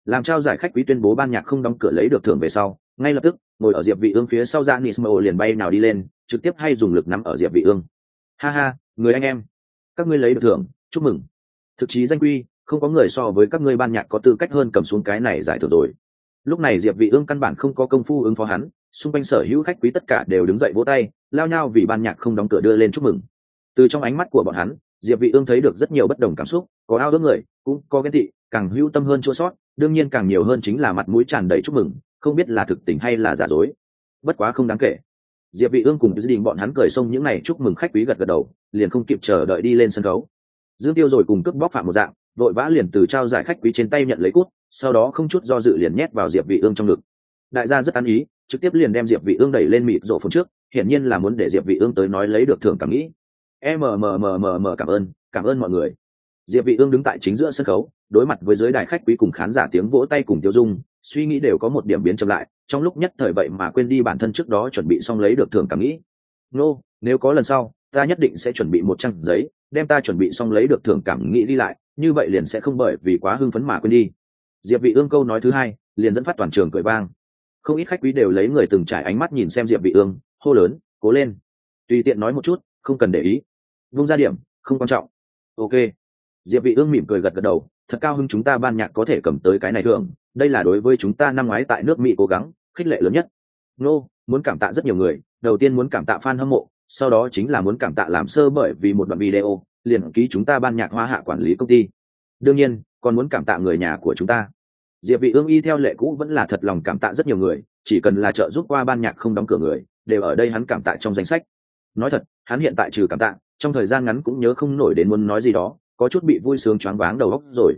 [SPEAKER 1] làm trao giải khách quý tuyên bố ban nhạc không đóng cửa lấy được thưởng về sau, ngay lập tức, ngồi ở diệp vị ương phía sau ra nismo liền bay nào đi lên, trực tiếp hay dùng lực nắm ở diệp vị ương. Ha ha, người anh em, các ngươi lấy được thưởng, chúc mừng. Thực chí danh quy, không có người so với các ngươi ban nhạc có tư cách hơn cầm xuống cái này giải thưởng rồi. Lúc này diệp vị ương căn bản không có công phu ứng phó hắn, xung quanh sở hữu khách quý tất cả đều đứng dậy vỗ tay, lao nhau vì ban nhạc không đóng cửa đưa lên chúc mừng. Từ trong ánh mắt của bọn hắn, diệp vị ương thấy được rất nhiều bất đồng cảm xúc, có ao ước người, cũng có ghen tị càng hữu tâm hơn chua sót, đương nhiên càng nhiều hơn chính là mặt mũi tràn đầy chúc mừng, không biết là thực tình hay là giả dối. Bất quá không đáng kể. Diệp vị ương cùng gia đình bọn hắn cười xông những này chúc mừng khách quý gật gật đầu, liền không kịp chờ đợi đi lên sân khấu. Dương tiêu rồi cùng cướp bóc phạm một dạng, vội vã liền từ trao giải khách quý trên tay nhận lấy cút, sau đó không chút do dự liền nhét vào diệp vị ương trong ngực. Đại gia rất ăn ý, trực tiếp liền đem diệp vị ương đẩy lên mịt rộ phun trước, hiển nhiên là muốn để diệp vị ương tới nói lấy được thưởng cảm nghĩ. Mmmmm cảm ơn cảm ơn mọi người. Diệp vị ương đứng tại chính giữa sân khấu đối mặt với giới đại khách quý cùng khán giả tiếng vỗ tay cùng tiêu dung, suy nghĩ đều có một điểm biến chậm lại, trong lúc nhất thời vậy mà quên đi bản thân trước đó chuẩn bị xong lấy được thưởng cảm nghĩ. Nô, nếu có lần sau, ta nhất định sẽ chuẩn bị một trang giấy, đem ta chuẩn bị xong lấy được thưởng cảm nghĩ đi lại, như vậy liền sẽ không bởi vì quá hưng phấn mà quên đi. Diệp vị ương câu nói thứ hai, liền dẫn phát toàn trường cười vang. Không ít khách quý đều lấy người từng trải ánh mắt nhìn xem diệp vị ương, hô lớn, cố lên. Tùy tiện nói một chút, không cần để ý. Vung ra điểm, không quan trọng. Ok. Diệp vị ương mỉm cười gật gật đầu thật cao hứng chúng ta ban nhạc có thể cầm tới cái này thường đây là đối với chúng ta năm ngoái tại nước mỹ cố gắng khích lệ lớn nhất. Nô no, muốn cảm tạ rất nhiều người đầu tiên muốn cảm tạ fan hâm mộ sau đó chính là muốn cảm tạ làm sơ bởi vì một đoạn video liền ký chúng ta ban nhạc hoa hạ quản lý công ty. Đương nhiên còn muốn cảm tạ người nhà của chúng ta. Diệp vị ương y theo lệ cũ vẫn là thật lòng cảm tạ rất nhiều người chỉ cần là trợ giúp qua ban nhạc không đóng cửa người đều ở đây hắn cảm tạ trong danh sách. Nói thật hắn hiện tại trừ cảm tạ trong thời gian ngắn cũng nhớ không nổi đến muốn nói gì đó có chút bị vui sướng choáng váng đầu óc rồi.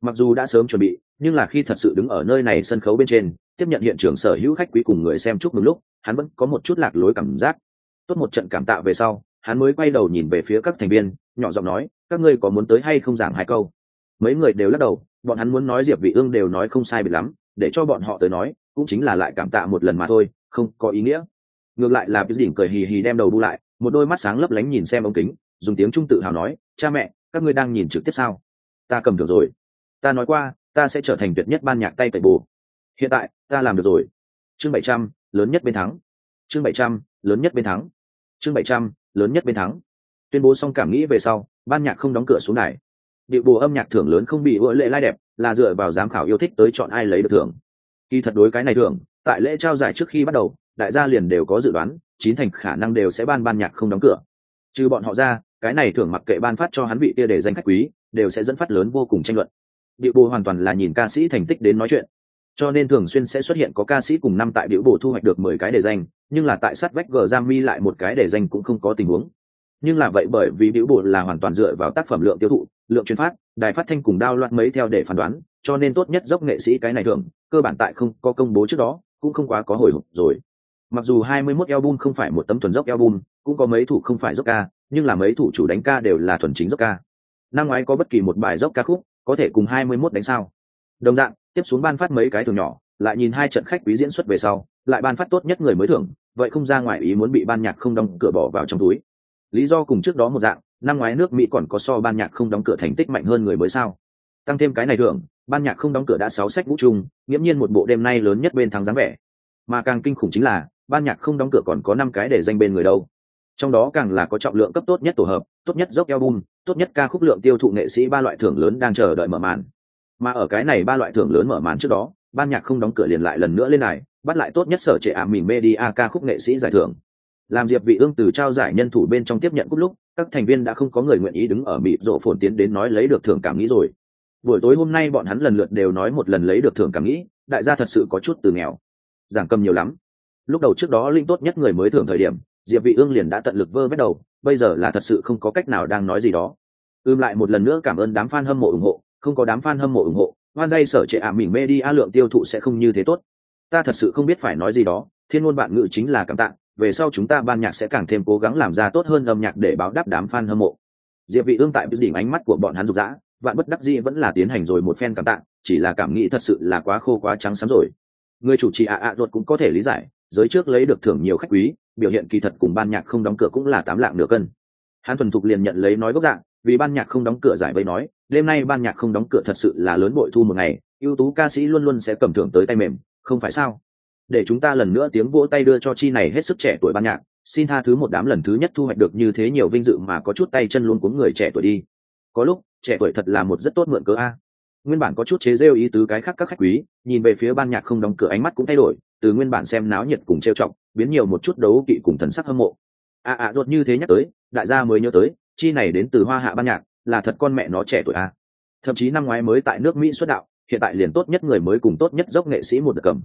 [SPEAKER 1] Mặc dù đã sớm chuẩn bị, nhưng là khi thật sự đứng ở nơi này sân khấu bên trên, tiếp nhận hiện trường sở hữu khách quý cùng người xem chúc mừng lúc, hắn vẫn có một chút lạc lối cảm giác. Tốt một trận cảm tạ về sau, hắn mới quay đầu nhìn về phía các thành viên, nhỏ giọng nói, các ngươi có muốn tới hay không giảng hai câu? Mấy người đều lắc đầu, bọn hắn muốn nói diệp vị ương đều nói không sai biệt lắm, để cho bọn họ tới nói, cũng chính là lại cảm tạ một lần mà thôi, không có ý nghĩa. Ngược lại là biết đỉnh cười hì hì đem đầu bu lại, một đôi mắt sáng lấp lánh nhìn xem ống kính, dùng tiếng trung tự hào nói, cha mẹ các ngươi đang nhìn trực tiếp sao? Ta cầm được rồi. Ta nói qua, ta sẽ trở thành tuyệt nhất ban nhạc tay cậy bù. Hiện tại, ta làm được rồi. Chương bảy trăm, lớn nhất bên thắng. Chương bảy trăm, lớn nhất bên thắng. Chương bảy trăm, lớn nhất bên thắng. Tuyên bố xong cảm nghĩ về sau, ban nhạc không đóng cửa xuống này. điệu bù âm nhạc thưởng lớn không bị vỡ lệ lai đẹp, là dựa vào giám khảo yêu thích tới chọn ai lấy được thưởng. Kỳ thật đối cái này thưởng, tại lễ trao giải trước khi bắt đầu, đại gia liền đều có dự đoán, chín thành khả năng đều sẽ ban ban nhạc không đóng cửa. Trừ bọn họ ra cái này thưởng mặc kệ ban phát cho hắn vị kia để danh khách quý, đều sẽ dẫn phát lớn vô cùng tranh luận. Điệu bồ hoàn toàn là nhìn ca sĩ thành tích đến nói chuyện. Cho nên thường xuyên sẽ xuất hiện có ca sĩ cùng năm tại điệu bồ thu hoạch được mười cái đề danh, nhưng là tại sát vách gờ giam mi lại một cái đề danh cũng không có tình huống. Nhưng là vậy bởi vì điệu bồ là hoàn toàn dựa vào tác phẩm lượng tiêu thụ, lượng chuyên phát, đài phát thanh cùng đao loạn mấy theo để phán đoán, cho nên tốt nhất dốc nghệ sĩ cái này thường cơ bản tại không có công bố trước đó, cũng không quá có hồi hộp rồi. Mặc dù 21 album không phải một tấm thuần dốc album, cũng có mấy thủ không phải dốc ca nhưng là mấy thủ chủ đánh ca đều là thuần chính dốc ca. Năm ngoái có bất kỳ một bài dốc ca khúc, có thể cùng hai mươi 21 đánh sao. Đồng dạng, tiếp xuống ban phát mấy cái thưởng nhỏ, lại nhìn hai trận khách quý diễn xuất về sau, lại ban phát tốt nhất người mới thưởng, vậy không ra ngoài ý muốn bị ban nhạc không đóng cửa bỏ vào trong túi. Lý do cùng trước đó một dạng, năm ngoái nước mỹ còn có so ban nhạc không đóng cửa thành tích mạnh hơn người mới sao. Tăng thêm cái này thưởng, ban nhạc không đóng cửa đã sáu sách vũ trung, nghiễm nhiên một bộ đêm nay lớn nhất bên thắng dáng vẻ. Mà càng kinh khủng chính là, ban nhạc không đóng cửa còn có năm cái để danh bên người đâu trong đó càng là có trọng lượng cấp tốt nhất tổ hợp, tốt nhất dốc album, tốt nhất ca khúc lượng tiêu thụ nghệ sĩ ba loại thưởng lớn đang chờ đợi mở màn. Mà ở cái này ba loại thưởng lớn mở màn trước đó, ban nhạc không đóng cửa liền lại lần nữa lên này bắt lại tốt nhất sở trệ ảm mình media ca khúc nghệ sĩ giải thưởng. Làm diệp vị ương từ trao giải nhân thủ bên trong tiếp nhận cúp lúc, các thành viên đã không có người nguyện ý đứng ở mịp rộ phồn tiến đến nói lấy được thưởng cảm nghĩ rồi. Buổi tối hôm nay bọn hắn lần lượt đều nói một lần lấy được thưởng cảm nghĩ, đại gia thật sự có chút từ nghèo. Giảng cầm nhiều lắm. Lúc đầu trước đó linh tốt nhất người mới thưởng thời điểm diệp vị ương liền đã tận lực vơ vét đầu, bây giờ là thật sự không có cách nào đang nói gì đó. Ưm lại một lần nữa cảm ơn đám fan hâm mộ ủng hộ, không có đám fan hâm mộ ủng hộ hoan dây sở trệ ảm à mình media lượng tiêu thụ sẽ không như thế tốt. Ta thật sự không biết phải nói gì đó, thiên ngôn bạn ngữ chính là cảm tạ, về sau chúng ta ban nhạc sẽ càng thêm cố gắng làm ra tốt hơn âm nhạc để báo đáp đám fan hâm mộ. Diệp vị ương tại đỉnh ánh mắt của bọn hắn rục rã, vạn bất đắc dĩ vẫn là tiến hành rồi một phen cảm tạ, chỉ là cảm nghĩ thật sự là quá khô quá trắng xám rồi. Người chủ trì ạ ạ ruột cũng có thể lý giải, giới trước lấy được thưởng nhiều khách quý biểu hiện kỳ thật cùng ban nhạc không đóng cửa cũng là tám lạng nửa cân. Hắn thuần thục liền nhận lấy nói gốc dạng, vì ban nhạc không đóng cửa giải bày nói, đêm nay ban nhạc không đóng cửa thật sự là lớn bội thu một ngày, ưu tú ca sĩ luôn luôn sẽ cầm thưởng tới tay mềm, không phải sao? Để chúng ta lần nữa tiếng vỗ tay đưa cho chi này hết sức trẻ tuổi ban nhạc, xin tha thứ một đám lần thứ nhất thu hoạch được như thế nhiều vinh dự mà có chút tay chân luôn cuốn người trẻ tuổi đi. Có lúc, trẻ tuổi thật là một rất tốt mượn cớ a. Nguyên bản có chút chế rêu ý tứ cái khác các khách quý, nhìn về phía ban nhạc không đóng cửa ánh mắt cũng thay đổi, từ nguyên bản xem náo nhiệt cùng trêu chọc biến nhiều một chút đấu kỵ cùng thần sắc hâm mộ. A a đột như thế nhắc tới, đại gia mới nhớ tới, chi này đến từ hoa hạ ban nhạc, là thật con mẹ nó trẻ tuổi a. Thậm chí năm ngoái mới tại nước mỹ xuất đạo, hiện tại liền tốt nhất người mới cùng tốt nhất dốc nghệ sĩ một đợt cầm.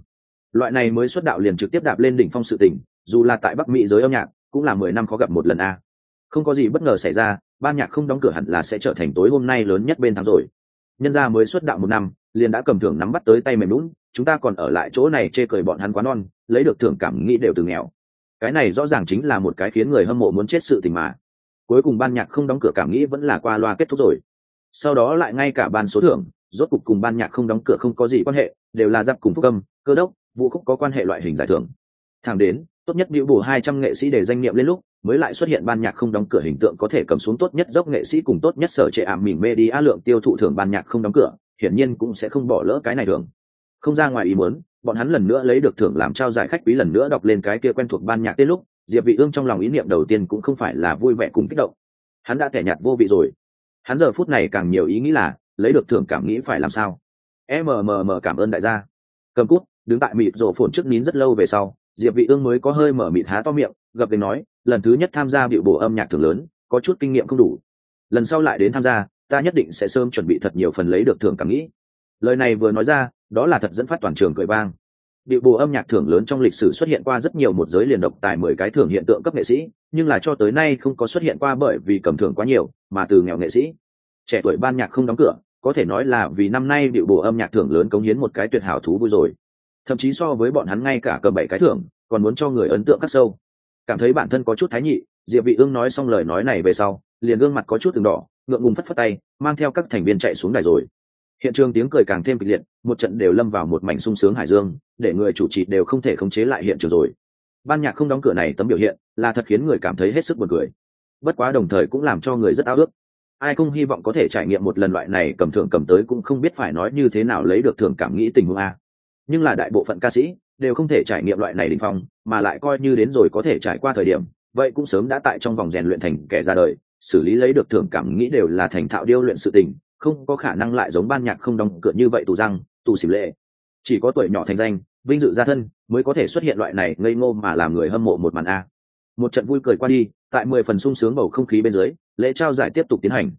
[SPEAKER 1] Loại này mới xuất đạo liền trực tiếp đạp lên đỉnh phong sự tình, dù là tại bắc mỹ giới âm nhạc, cũng là mười năm khó gặp một lần a. Không có gì bất ngờ xảy ra, ban nhạc không đóng cửa hẳn là sẽ trở thành tối hôm nay lớn nhất bên tháng rồi. Nhân gia mới xuất đạo một năm, liền đã cầm thưởng nắm bắt tới tay mềm lún chúng ta còn ở lại chỗ này chê cười bọn hắn quá non, lấy được thưởng cảm nghĩ đều từ nghèo. Cái này rõ ràng chính là một cái khiến người hâm mộ muốn chết sự tình mà. Cuối cùng ban nhạc không đóng cửa cảm nghĩ vẫn là qua loa kết thúc rồi. Sau đó lại ngay cả ban số thưởng, rốt cục cùng ban nhạc không đóng cửa không có gì quan hệ, đều là giáp cùng phúc âm, cơ đốc, vũ khúc có quan hệ loại hình giải thưởng. Thẳng đến, tốt nhất biểu bù hai trăm nghệ sĩ để danh niệm lên lúc, mới lại xuất hiện ban nhạc không đóng cửa hình tượng có thể cầm xuống tốt nhất dốc nghệ sĩ cùng tốt nhất sở trệ ảm mỉm media lượng tiêu thụ thưởng ban nhạc không đóng cửa, hiển nhiên cũng sẽ không bỏ lỡ cái này thường không ra ngoài ý muốn, bọn hắn lần nữa lấy được thưởng làm trao giải khách quý lần nữa đọc lên cái kia quen thuộc ban nhạc tên lúc, diệp vị ương trong lòng ý niệm đầu tiên cũng không phải là vui vẻ cùng kích động. Hắn đã tẻ nhạt vô vị rồi. Hắn giờ phút này càng nhiều ý nghĩ là, lấy được thưởng cảm nghĩ phải làm sao? Mmm cảm ơn đại gia. Cầm cút, đứng tại mịt rổ phồn trước nín rất lâu về sau, diệp vị ương mới có hơi mở mịt há to miệng, gập đến nói, lần thứ nhất tham gia biểu bổ âm nhạc thưởng lớn, có chút kinh nghiệm không đủ. Lần sau lại đến tham gia, ta nhất định sẽ sớm chuẩn bị thật nhiều phần lấy được thưởng cảm nghĩ. Lời này vừa nói ra đó là thật dẫn phát toàn trường cười vang Điệu bồ âm nhạc thưởng lớn trong lịch sử xuất hiện qua rất nhiều một giới liền độc tài mười cái thưởng hiện tượng cấp nghệ sĩ, nhưng là cho tới nay không có xuất hiện qua bởi vì cầm thưởng quá nhiều, mà từ nghèo nghệ sĩ. Trẻ tuổi ban nhạc không đóng cửa, có thể nói là vì năm nay điệu bồ âm nhạc thưởng lớn cống hiến một cái tuyệt hảo thú vui rồi. Thậm chí so với bọn hắn ngay cả cầm bảy cái thưởng, còn muốn cho người ấn tượng cắt sâu. Cảm thấy bản thân có chút thái nhị, Diệp Vị Ương nói xong lời nói này về sau, liền gương mặt có chút từng đỏ, ngượng ngùng phất phất tay, mang theo các thành viên chạy xuống đài rồi hiện trường tiếng cười càng thêm kịch liệt một trận đều lâm vào một mảnh sung sướng hải dương, để người chủ trì đều không thể khống chế lại hiện trường rồi. Ban nhạc không đóng cửa này tấm biểu hiện, là thật khiến người cảm thấy hết sức buồn cười. Bất quá đồng thời cũng làm cho người rất ao ước. Ai không hy vọng có thể trải nghiệm một lần loại này cầm thưởng cầm tới cũng không biết phải nói như thế nào lấy được thưởng cảm nghĩ tình huống a. Nhưng là đại bộ phận ca sĩ đều không thể trải nghiệm loại này đình phong, mà lại coi như đến rồi có thể trải qua thời điểm, vậy cũng sớm đã tại trong vòng rèn luyện thành kẻ ra đời, xử lý lấy được thưởng cảm nghĩ đều là thành thạo điêu luyện sự tình, không có khả năng lại giống ban nhạc không đóng cửa như vậy tù răng tù xỉm lệ. Chỉ có tuổi nhỏ thành danh, vinh dự gia thân mới có thể xuất hiện loại này ngây ngô mà làm người hâm mộ một màn a. Một trận vui cười qua đi, tại mười phần sung sướng bầu không khí bên dưới, lễ trao giải tiếp tục tiến hành.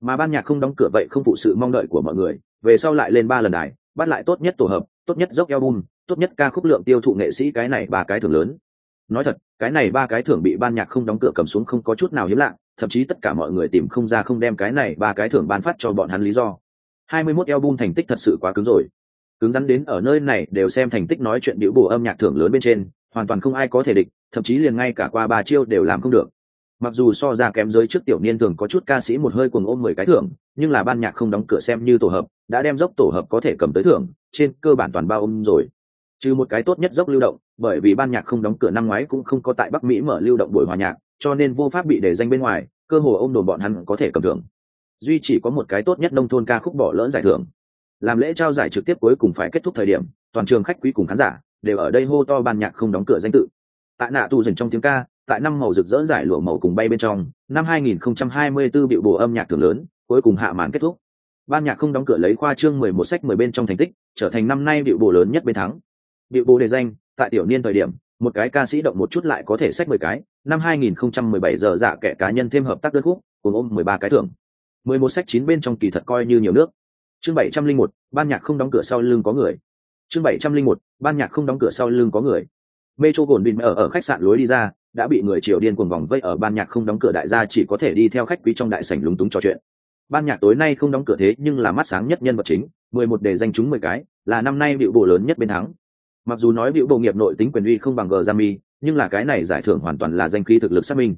[SPEAKER 1] Mà ban nhạc không đóng cửa vậy không phụ sự mong đợi của mọi người, về sau lại lên ba lần đài, bắt lại tốt nhất tổ hợp, tốt nhất dốc album, tốt nhất ca khúc lượng tiêu thụ nghệ sĩ cái này ba cái thưởng lớn. Nói thật, cái này ba cái thưởng bị ban nhạc không đóng cửa cầm xuống không có chút nào hiếm lạ, thậm chí tất cả mọi người tìm không ra không đem cái này ba cái thưởng ban phát cho bọn hắn lý do. 21 album thành tích thật sự quá cứng rồi. Cứng rắn đến ở nơi này đều xem thành tích nói chuyện biểu bổ âm nhạc thưởng lớn bên trên, hoàn toàn không ai có thể địch, thậm chí liền ngay cả qua ba chiêu đều làm không được. Mặc dù so ra kém giới trước tiểu niên thường có chút ca sĩ một hơi cuồng ôm mười cái thưởng, nhưng là ban nhạc không đóng cửa xem như tổ hợp, đã đem dốc tổ hợp có thể cầm tới thưởng, trên cơ bản toàn bao ôm rồi. Trừ một cái tốt nhất dốc lưu động, bởi vì ban nhạc không đóng cửa năm ngoái cũng không có tại bắc mỹ mở lưu động buổi hòa nhạc, cho nên vô pháp bị để danh bên ngoài, cơ hồ ôm đồn bọn hắn có thể cầm thưởng duy chỉ có một cái tốt nhất nông thôn ca khúc bỏ lỡ giải thưởng. Làm lễ trao giải trực tiếp cuối cùng phải kết thúc thời điểm, toàn trường khách quý cùng khán giả đều ở đây hô to ban nhạc không đóng cửa danh tự. Tại nạ tu dần trong tiếng ca, tại năm màu rực rỡ giải lụa màu cùng bay bên trong, năm 2024 biểu bổ âm nhạc thưởng lớn, cuối cùng hạ màn kết thúc. Ban nhạc không đóng cửa lấy khoa trương 11 sách 10 bên trong thành tích, trở thành năm nay biểu bổ lớn nhất bên thắng. Biểu bổ đề danh, tại tiểu niên thời điểm, một cái ca sĩ động một chút lại có thể sách 10 cái, năm 2017 giờ dạ kẻ cá nhân thêm hợp tác đơn khúc, cùng ôm 13 cái thưởng. 11 sách chín bên trong kỳ thật coi như nhiều nước. Chương 701, ban nhạc không đóng cửa sau lưng có người. Chương 701, ban nhạc không đóng cửa sau lưng có người. Metro gồn bình ở ở khách sạn lối đi ra đã bị người triều điên cuồng vòng vây ở ban nhạc không đóng cửa đại gia chỉ có thể đi theo khách quý trong đại sảnh lúng túng trò chuyện. Ban nhạc tối nay không đóng cửa thế nhưng là mắt sáng nhất nhân vật chính mười một đề danh chúng mười cái là năm nay biểu bộ lớn nhất bên thắng. Mặc dù nói biểu bộ nghiệp nội tính quyền uy không bằng g mi nhưng là cái này giải thưởng hoàn toàn là danh khí thực lực xác minh.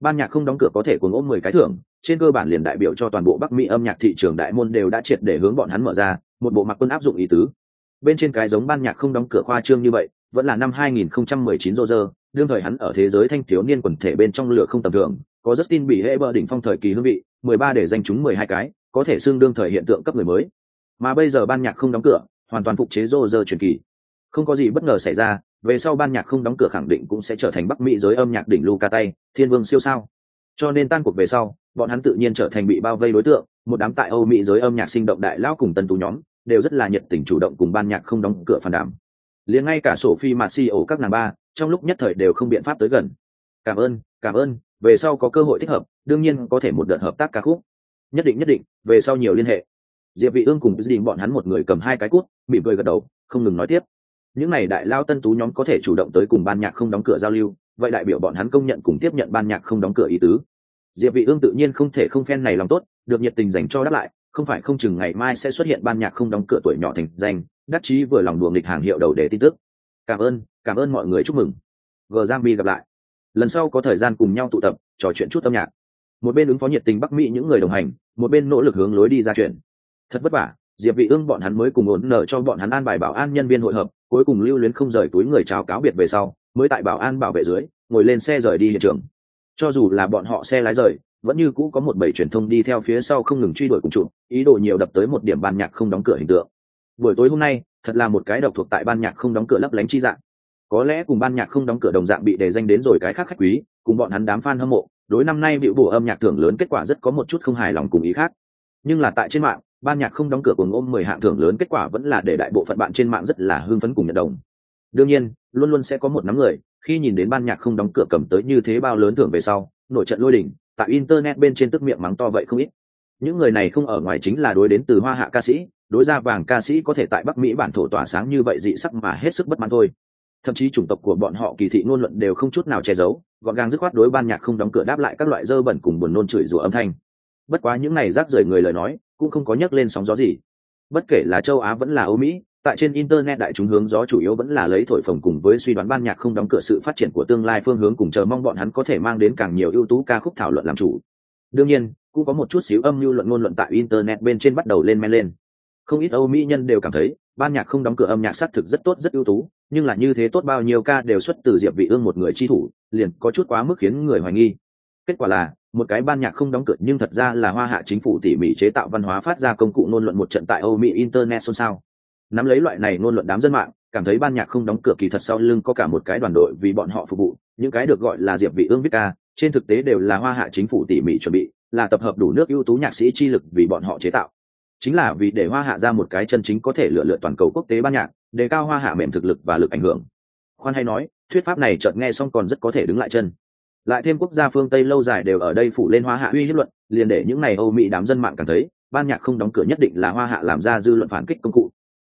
[SPEAKER 1] Ban nhạc không đóng cửa có thể cuồng ôm mười cái thưởng trên cơ bản liền đại biểu cho toàn bộ bắc mỹ âm nhạc thị trường đại môn đều đã triệt để hướng bọn hắn mở ra một bộ mặc quân áp dụng ý tứ bên trên cái giống ban nhạc không đóng cửa khoa trương như vậy vẫn là năm 2019 Roger, đương thời hắn ở thế giới thanh thiếu niên quần thể bên trong lửa không tầm thường, có rất tin bị Bieber đỉnh phong thời kỳ hương vị, 13 để danh chúng 12 cái, có thể xương đương thời hiện tượng cấp người mới. Mà bây giờ ban nhạc không đóng cửa, hoàn toàn phục chế Roger truyền kỳ. Không có gì bất ngờ xảy ra, về sau ban nhạc không đóng cửa khẳng định cũng sẽ trở thành Bắc Mỹ giới âm nhạc đỉnh Luca tay, thiên vương siêu sao. Cho nên tan cuộc về sau, bọn hắn tự nhiên trở thành bị bao vây đối tượng, một đám tại Âu Mỹ giới âm nhạc sinh động đại lao cùng tân tú nhóm, đều rất là nhiệt tình chủ động cùng ban nhạc không đóng cửa phản đảm liền ngay cả sổ phi mạt si ổ các nàng ba trong lúc nhất thời đều không biện pháp tới gần. Cảm ơn cảm ơn về sau có cơ hội thích hợp đương nhiên có thể một đợt hợp tác ca khúc. Nhất định nhất định về sau nhiều liên hệ. Diệp vị ương cùng gia đình bọn hắn một người cầm hai cái cút mỉm cười gật đầu không ngừng nói tiếp. Những này đại lao tân tú nhóm có thể chủ động tới cùng ban nhạc không đóng cửa giao lưu vậy đại biểu bọn hắn công nhận cùng tiếp nhận ban nhạc không đóng cửa ý tứ diệp vị ương tự nhiên không thể không phen này lòng tốt, được nhiệt tình dành cho đáp lại, không phải không chừng ngày mai sẽ xuất hiện ban nhạc không đóng cửa tuổi nhỏ thành danh, đắc chí vừa lòng đùa nghịch hàng hiệu đầu để tin tức. Cảm ơn cảm ơn mọi người, chúc mừng. Gờ giang gặp lại. Lần sau có thời gian cùng nhau tụ tập, trò chuyện chút âm nhạc. Một bên ứng phó nhiệt tình bắc mỹ những người đồng hành, một bên nỗ lực hướng lối đi ra chuyện. Thật vất vả, diệp vị ương bọn hắn mới cùng ổn nợ cho bọn hắn an bài bảo an nhân viên hội hợp, cuối cùng lưu luyến không rời túi người chào cáo biệt về sau, mới tại bảo an bảo vệ dưới, ngồi lên xe rời đi hiện trường cho dù là bọn họ xe lái rời, vẫn như cũ có một bầy truyền thông đi theo phía sau không ngừng truy đuổi cùng chụp ý đồ nhiều đập tới một điểm ban nhạc không đóng cửa hình tượng. Buổi tối hôm nay, thật là một cái độc thuộc tại ban nhạc không đóng cửa lấp lánh chi dạng. Có lẽ cùng ban nhạc không đóng cửa đồng dạng bị đề danh đến rồi cái khác khách quý, cùng bọn hắn đám fan hâm mộ, đối năm nay biểu bổ âm nhạc thưởng lớn kết quả rất có một chút không hài lòng cùng ý khác. Nhưng là tại trên mạng, ban nhạc không đóng cửa cùng ôm mười hạng thưởng lớn kết quả vẫn là để đại bộ phận bạn trên mạng rất là hưng phấn cùng nhận đồng. Đương nhiên, luôn luôn sẽ có một nắm người khi nhìn đến ban nhạc không đóng cửa cầm tới như thế bao lớn thưởng về sau, nổi trận lôi đỉnh, tại internet bên trên tức miệng mắng to vậy không ít. Những người này không ở ngoài chính là đối đến từ hoa hạ ca sĩ, đối ra vàng ca sĩ có thể tại bắc mỹ bản thổ tỏa sáng như vậy dị sắc mà hết sức bất mãn thôi. Thậm chí chủng tộc của bọn họ kỳ thị ngôn luận đều không chút nào che giấu, gọn gàng dứt khoát đối ban nhạc không đóng cửa đáp lại các loại dơ bẩn cùng buồn nôn chửi rủa âm thanh. Bất quá những này rác rời người lời nói, cũng không có nhắc lên sóng gió gì. Bất kể là châu á vẫn là âu mỹ tại trên internet đại chúng hướng gió chủ yếu vẫn là lấy thổi phồng cùng với suy đoán ban nhạc không đóng cửa sự phát triển của tương lai phương hướng cùng chờ mong bọn hắn có thể mang đến càng nhiều ưu tú ca khúc thảo luận làm chủ. Đương nhiên, cũng có một chút xíu âm mưu luận ngôn luận tại internet bên trên bắt đầu lên men lên. Không ít âu mỹ nhân đều cảm thấy, ban nhạc không đóng cửa âm nhạc xác thực rất tốt, rất ưu tú, nhưng là như thế tốt bao nhiêu ca đều xuất từ diệp vị ương một người chi thủ, liền có chút quá mức khiến người hoài nghi. Kết quả là, một cái ban nhạc không đóng cửa nhưng thật ra là hoa hạ chính phủ tỉ mỉ chế tạo văn hóa phát ra công cụ ngôn luận một trận tại âu mỹ internet xôn xao nắm lấy loại này ngôn luận đám dân mạng, cảm thấy ban nhạc không đóng cửa kỳ thật sau lưng có cả một cái đoàn đội vì bọn họ phục vụ, những cái được gọi là diệp vị ương viết ca, trên thực tế đều là hoa hạ chính phủ tỉ mỉ chuẩn bị, là tập hợp đủ nước ưu tú nhạc sĩ chi lực vì bọn họ chế tạo. Chính là vì để hoa hạ ra một cái chân chính có thể lựa lựa toàn cầu quốc tế ban nhạc, đề cao hoa hạ mềm thực lực và lực ảnh hưởng. Khoan hay nói, thuyết pháp này chợt nghe xong còn rất có thể đứng lại chân. Lại thêm quốc gia phương tây lâu dài đều ở đây phủ lên hoa hạ uy hiếp luận, liền để những này âu mỹ đám dân mạng cảm thấy, ban nhạc không đóng cửa nhất định là hoa hạ làm ra dư luận phản kích công cụ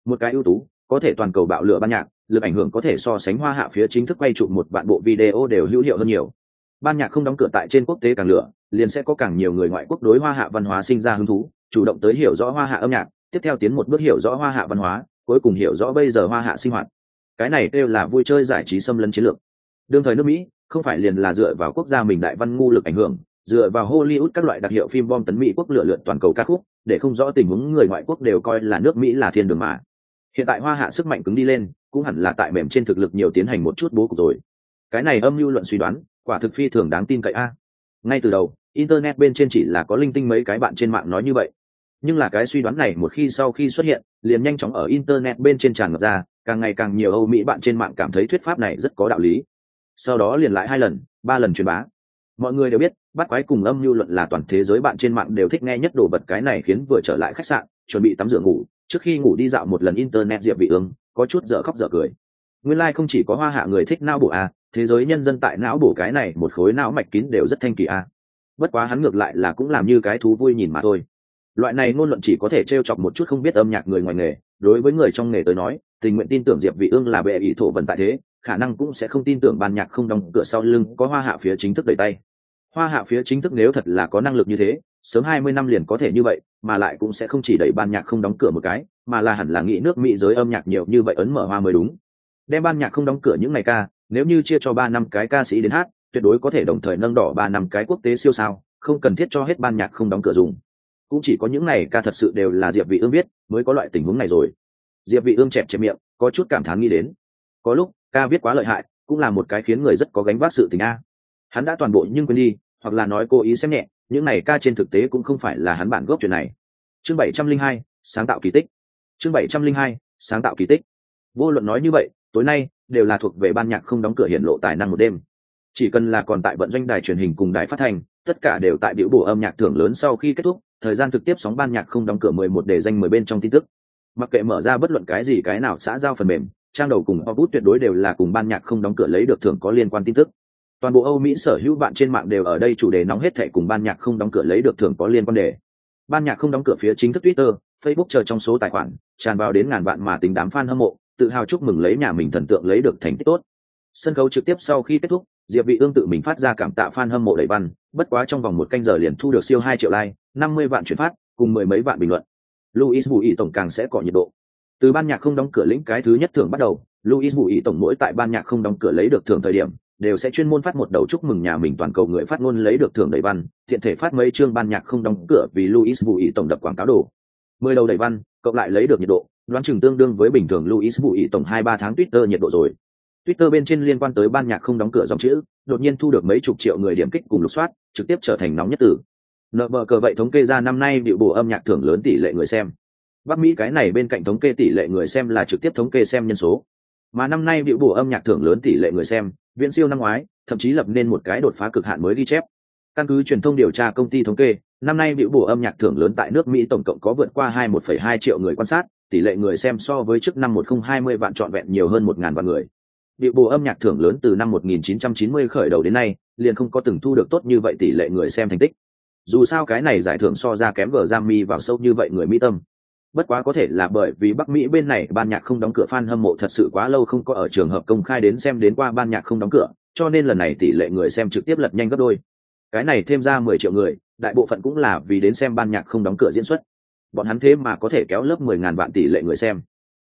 [SPEAKER 1] một cái ưu tú, có thể toàn cầu bạo lửa ban nhạc, lực ảnh hưởng có thể so sánh hoa hạ phía chính thức quay chụp một vạn bộ video đều hữu hiệu hơn nhiều. Ban nhạc không đóng cửa tại trên quốc tế càng lửa, liền sẽ có càng nhiều người ngoại quốc đối hoa hạ văn hóa sinh ra hứng thú, chủ động tới hiểu rõ hoa hạ âm nhạc, tiếp theo tiến một bước hiểu rõ hoa hạ văn hóa, cuối cùng hiểu rõ bây giờ hoa hạ sinh hoạt. Cái này kêu là vui chơi giải trí xâm lấn chiến lược. Đương thời nước mỹ, không phải liền là dựa vào quốc gia mình đại văn ngu lực ảnh hưởng, dựa vào hollywood các loại đặc hiệu phim bom tấn mỹ quốc lựa lượn toàn cầu ca khúc, để không rõ tình huống người ngoại quốc đều coi là nước mỹ là thiên đường mà hiện tại hoa hạ sức mạnh cứng đi lên, cũng hẳn là tại mềm trên thực lực nhiều tiến hành một chút bố cục rồi. Cái này âm mưu luận suy đoán, quả thực phi thường đáng tin cậy a. Ngay từ đầu, internet bên trên chỉ là có linh tinh mấy cái bạn trên mạng nói như vậy. Nhưng là cái suy đoán này một khi sau khi xuất hiện, liền nhanh chóng ở internet bên trên tràn ngập ra, càng ngày càng nhiều âu mỹ bạn trên mạng cảm thấy thuyết pháp này rất có đạo lý. Sau đó liền lại hai lần, ba lần truyền bá. Mọi người đều biết, bắt quái cùng âm mưu luận là toàn thế giới bạn trên mạng đều thích nghe nhất đồ vật cái này khiến vừa trở lại khách sạn, chuẩn bị tắm rửa ngủ trước khi ngủ đi dạo một lần internet diệp vị ương có chút dở khóc dở cười. Nguyên lai like không chỉ có hoa hạ người thích não bộ à thế giới nhân dân tại não bộ cái này một khối não mạch kín đều rất thanh kỳ à bất quá hắn ngược lại là cũng làm như cái thú vui nhìn mà thôi. Loại này ngôn luận chỉ có thể trêu chọc một chút không biết âm nhạc người ngoài nghề. Đối với người trong nghề tới nói, tình nguyện tin tưởng diệp vị ương là bệ ý thổ vận tại thế, khả năng cũng sẽ không tin tưởng ban nhạc không đóng cửa sau lưng có hoa hạ phía chính thức đẩy tay hoa hạ phía chính thức nếu thật là có năng lực như thế, sớm hai mươi năm liền có thể như vậy, mà lại cũng sẽ không chỉ đẩy ban nhạc không đóng cửa một cái, mà là hẳn là nghĩ nước mỹ giới âm nhạc nhiều như vậy ấn mở hoa mới đúng. Đem ban nhạc không đóng cửa những ngày ca, nếu như chia cho ba năm cái ca sĩ đến hát, tuyệt đối có thể đồng thời nâng đỏ ba năm cái quốc tế siêu sao, không cần thiết cho hết ban nhạc không đóng cửa dùng. Cũng chỉ có những ngày ca thật sự đều là diệp vị ương biết mới có loại tình huống này rồi. Diệp vị ương chẹp chẹp miệng, có chút cảm thán nghĩ đến. Có lúc, ca viết quá lợi hại, cũng là một cái khiến người rất có gánh vác sự tình a. Hắn đã toàn bộ nhưng quên đi hoặc là nói cố ý xem nhẹ những này ca trên thực tế cũng không phải là hắn bản gốc chuyện này. Chương 702, sáng tạo kỳ tích. Chương 702, sáng tạo kỳ tích. Vô luận nói như vậy tối nay đều là thuộc về ban nhạc không đóng cửa hiện lộ tài năng một đêm. Chỉ cần là còn tại vận doanh đài truyền hình cùng đài phát thanh tất cả đều tại biểu bổ âm nhạc thưởng lớn sau khi kết thúc thời gian thực tiếp sóng ban nhạc không đóng cửa mười một để danh mười bên trong tin tức. Mặc kệ mở ra bất luận cái gì cái nào xã giao phần mềm trang đầu cùng Obut tuyệt đối đều là cùng ban nhạc không đóng cửa lấy được thưởng có liên quan tin tức toàn bộ âu mỹ sở hữu bạn trên mạng đều ở đây chủ đề nóng hết thệ cùng ban nhạc không đóng cửa lấy được thưởng có liên quan đề. Ban nhạc không đóng cửa phía chính thức twitter, facebook chờ trong số tài khoản, tràn vào đến ngàn bạn mà tính đám fan hâm mộ, tự hào chúc mừng lấy nhà mình thần tượng lấy được thành tích tốt. Sân khấu trực tiếp sau khi kết thúc, diệp vị ương tự mình phát ra cảm tạ fan hâm mộ đầy văn, bất quá trong vòng một canh giờ liền thu được siêu hai triệu like, năm mươi vạn chuyển phát, cùng mười mấy vạn bình luận. Luis bùi tổng càng sẽ cọ nhiệt độ. Từ ban nhạc không đóng cửa lĩnh cái thứ nhất thưởng bắt đầu luis bùi tổng mỗi tại ban nhạc không đóng cửa lấy được thưởng thời điểm đều sẽ chuyên môn phát một đầu chúc mừng nhà mình toàn cầu người phát ngôn lấy được thưởng đầy văn thiện thể phát mấy chương ban nhạc không đóng cửa vì luis bùi tổng đập quảng cáo đồ. Mười đầu đầy văn, cộng lại lấy được nhiệt độ, đoán chừng tương đương với bình thường luis bùi tổng hai ba tháng twitter nhiệt độ rồi. Twitter bên trên liên quan tới ban nhạc không đóng cửa dòng chữ, đột nhiên thu được mấy chục triệu người điểm kích cùng lục soát, trực tiếp trở thành nóng nhất tử. Nợ bờ cờ vậy thống kê ra năm nay điệu bổ âm nhạc thưởng lớn tỷ lệ người xem. Bắc mỹ cái này bên cạnh thống kê tỷ lệ người xem là trực tiếp thống kê xem nhân số mà năm nay điệu bổ âm nhạc thưởng lớn tỷ lệ người xem, viễn siêu năm ngoái, thậm chí lập nên một cái đột phá cực hạn mới ghi chép. Căn cứ truyền thông điều tra công ty thống kê, năm nay điệu bổ âm nhạc thưởng lớn tại nước mỹ tổng cộng có vượt qua hai một phẩy hai triệu người quan sát, tỷ lệ người xem so với trước năm một không hai mươi vạn trọn vẹn nhiều hơn một ngàn vạn người. Điệu bổ âm nhạc thưởng lớn từ năm 1990 khởi đầu đến nay, liền không có từng thu được tốt như vậy tỷ lệ người xem thành tích. Dù sao cái này giải thưởng so ra kém gờ giam mi vào sâu như vậy người mỹ tâm bất quá có thể là bởi vì bắc mỹ bên này ban nhạc không đóng cửa fan hâm mộ thật sự quá lâu không có ở trường hợp công khai đến xem đến qua ban nhạc không đóng cửa, cho nên lần này tỷ lệ người xem trực tiếp lật nhanh gấp đôi. Cái này thêm ra mười triệu người, đại bộ phận cũng là vì đến xem ban nhạc không đóng cửa diễn xuất. Bọn hắn thế mà có thể kéo lớp mười ngàn vạn tỷ lệ người xem.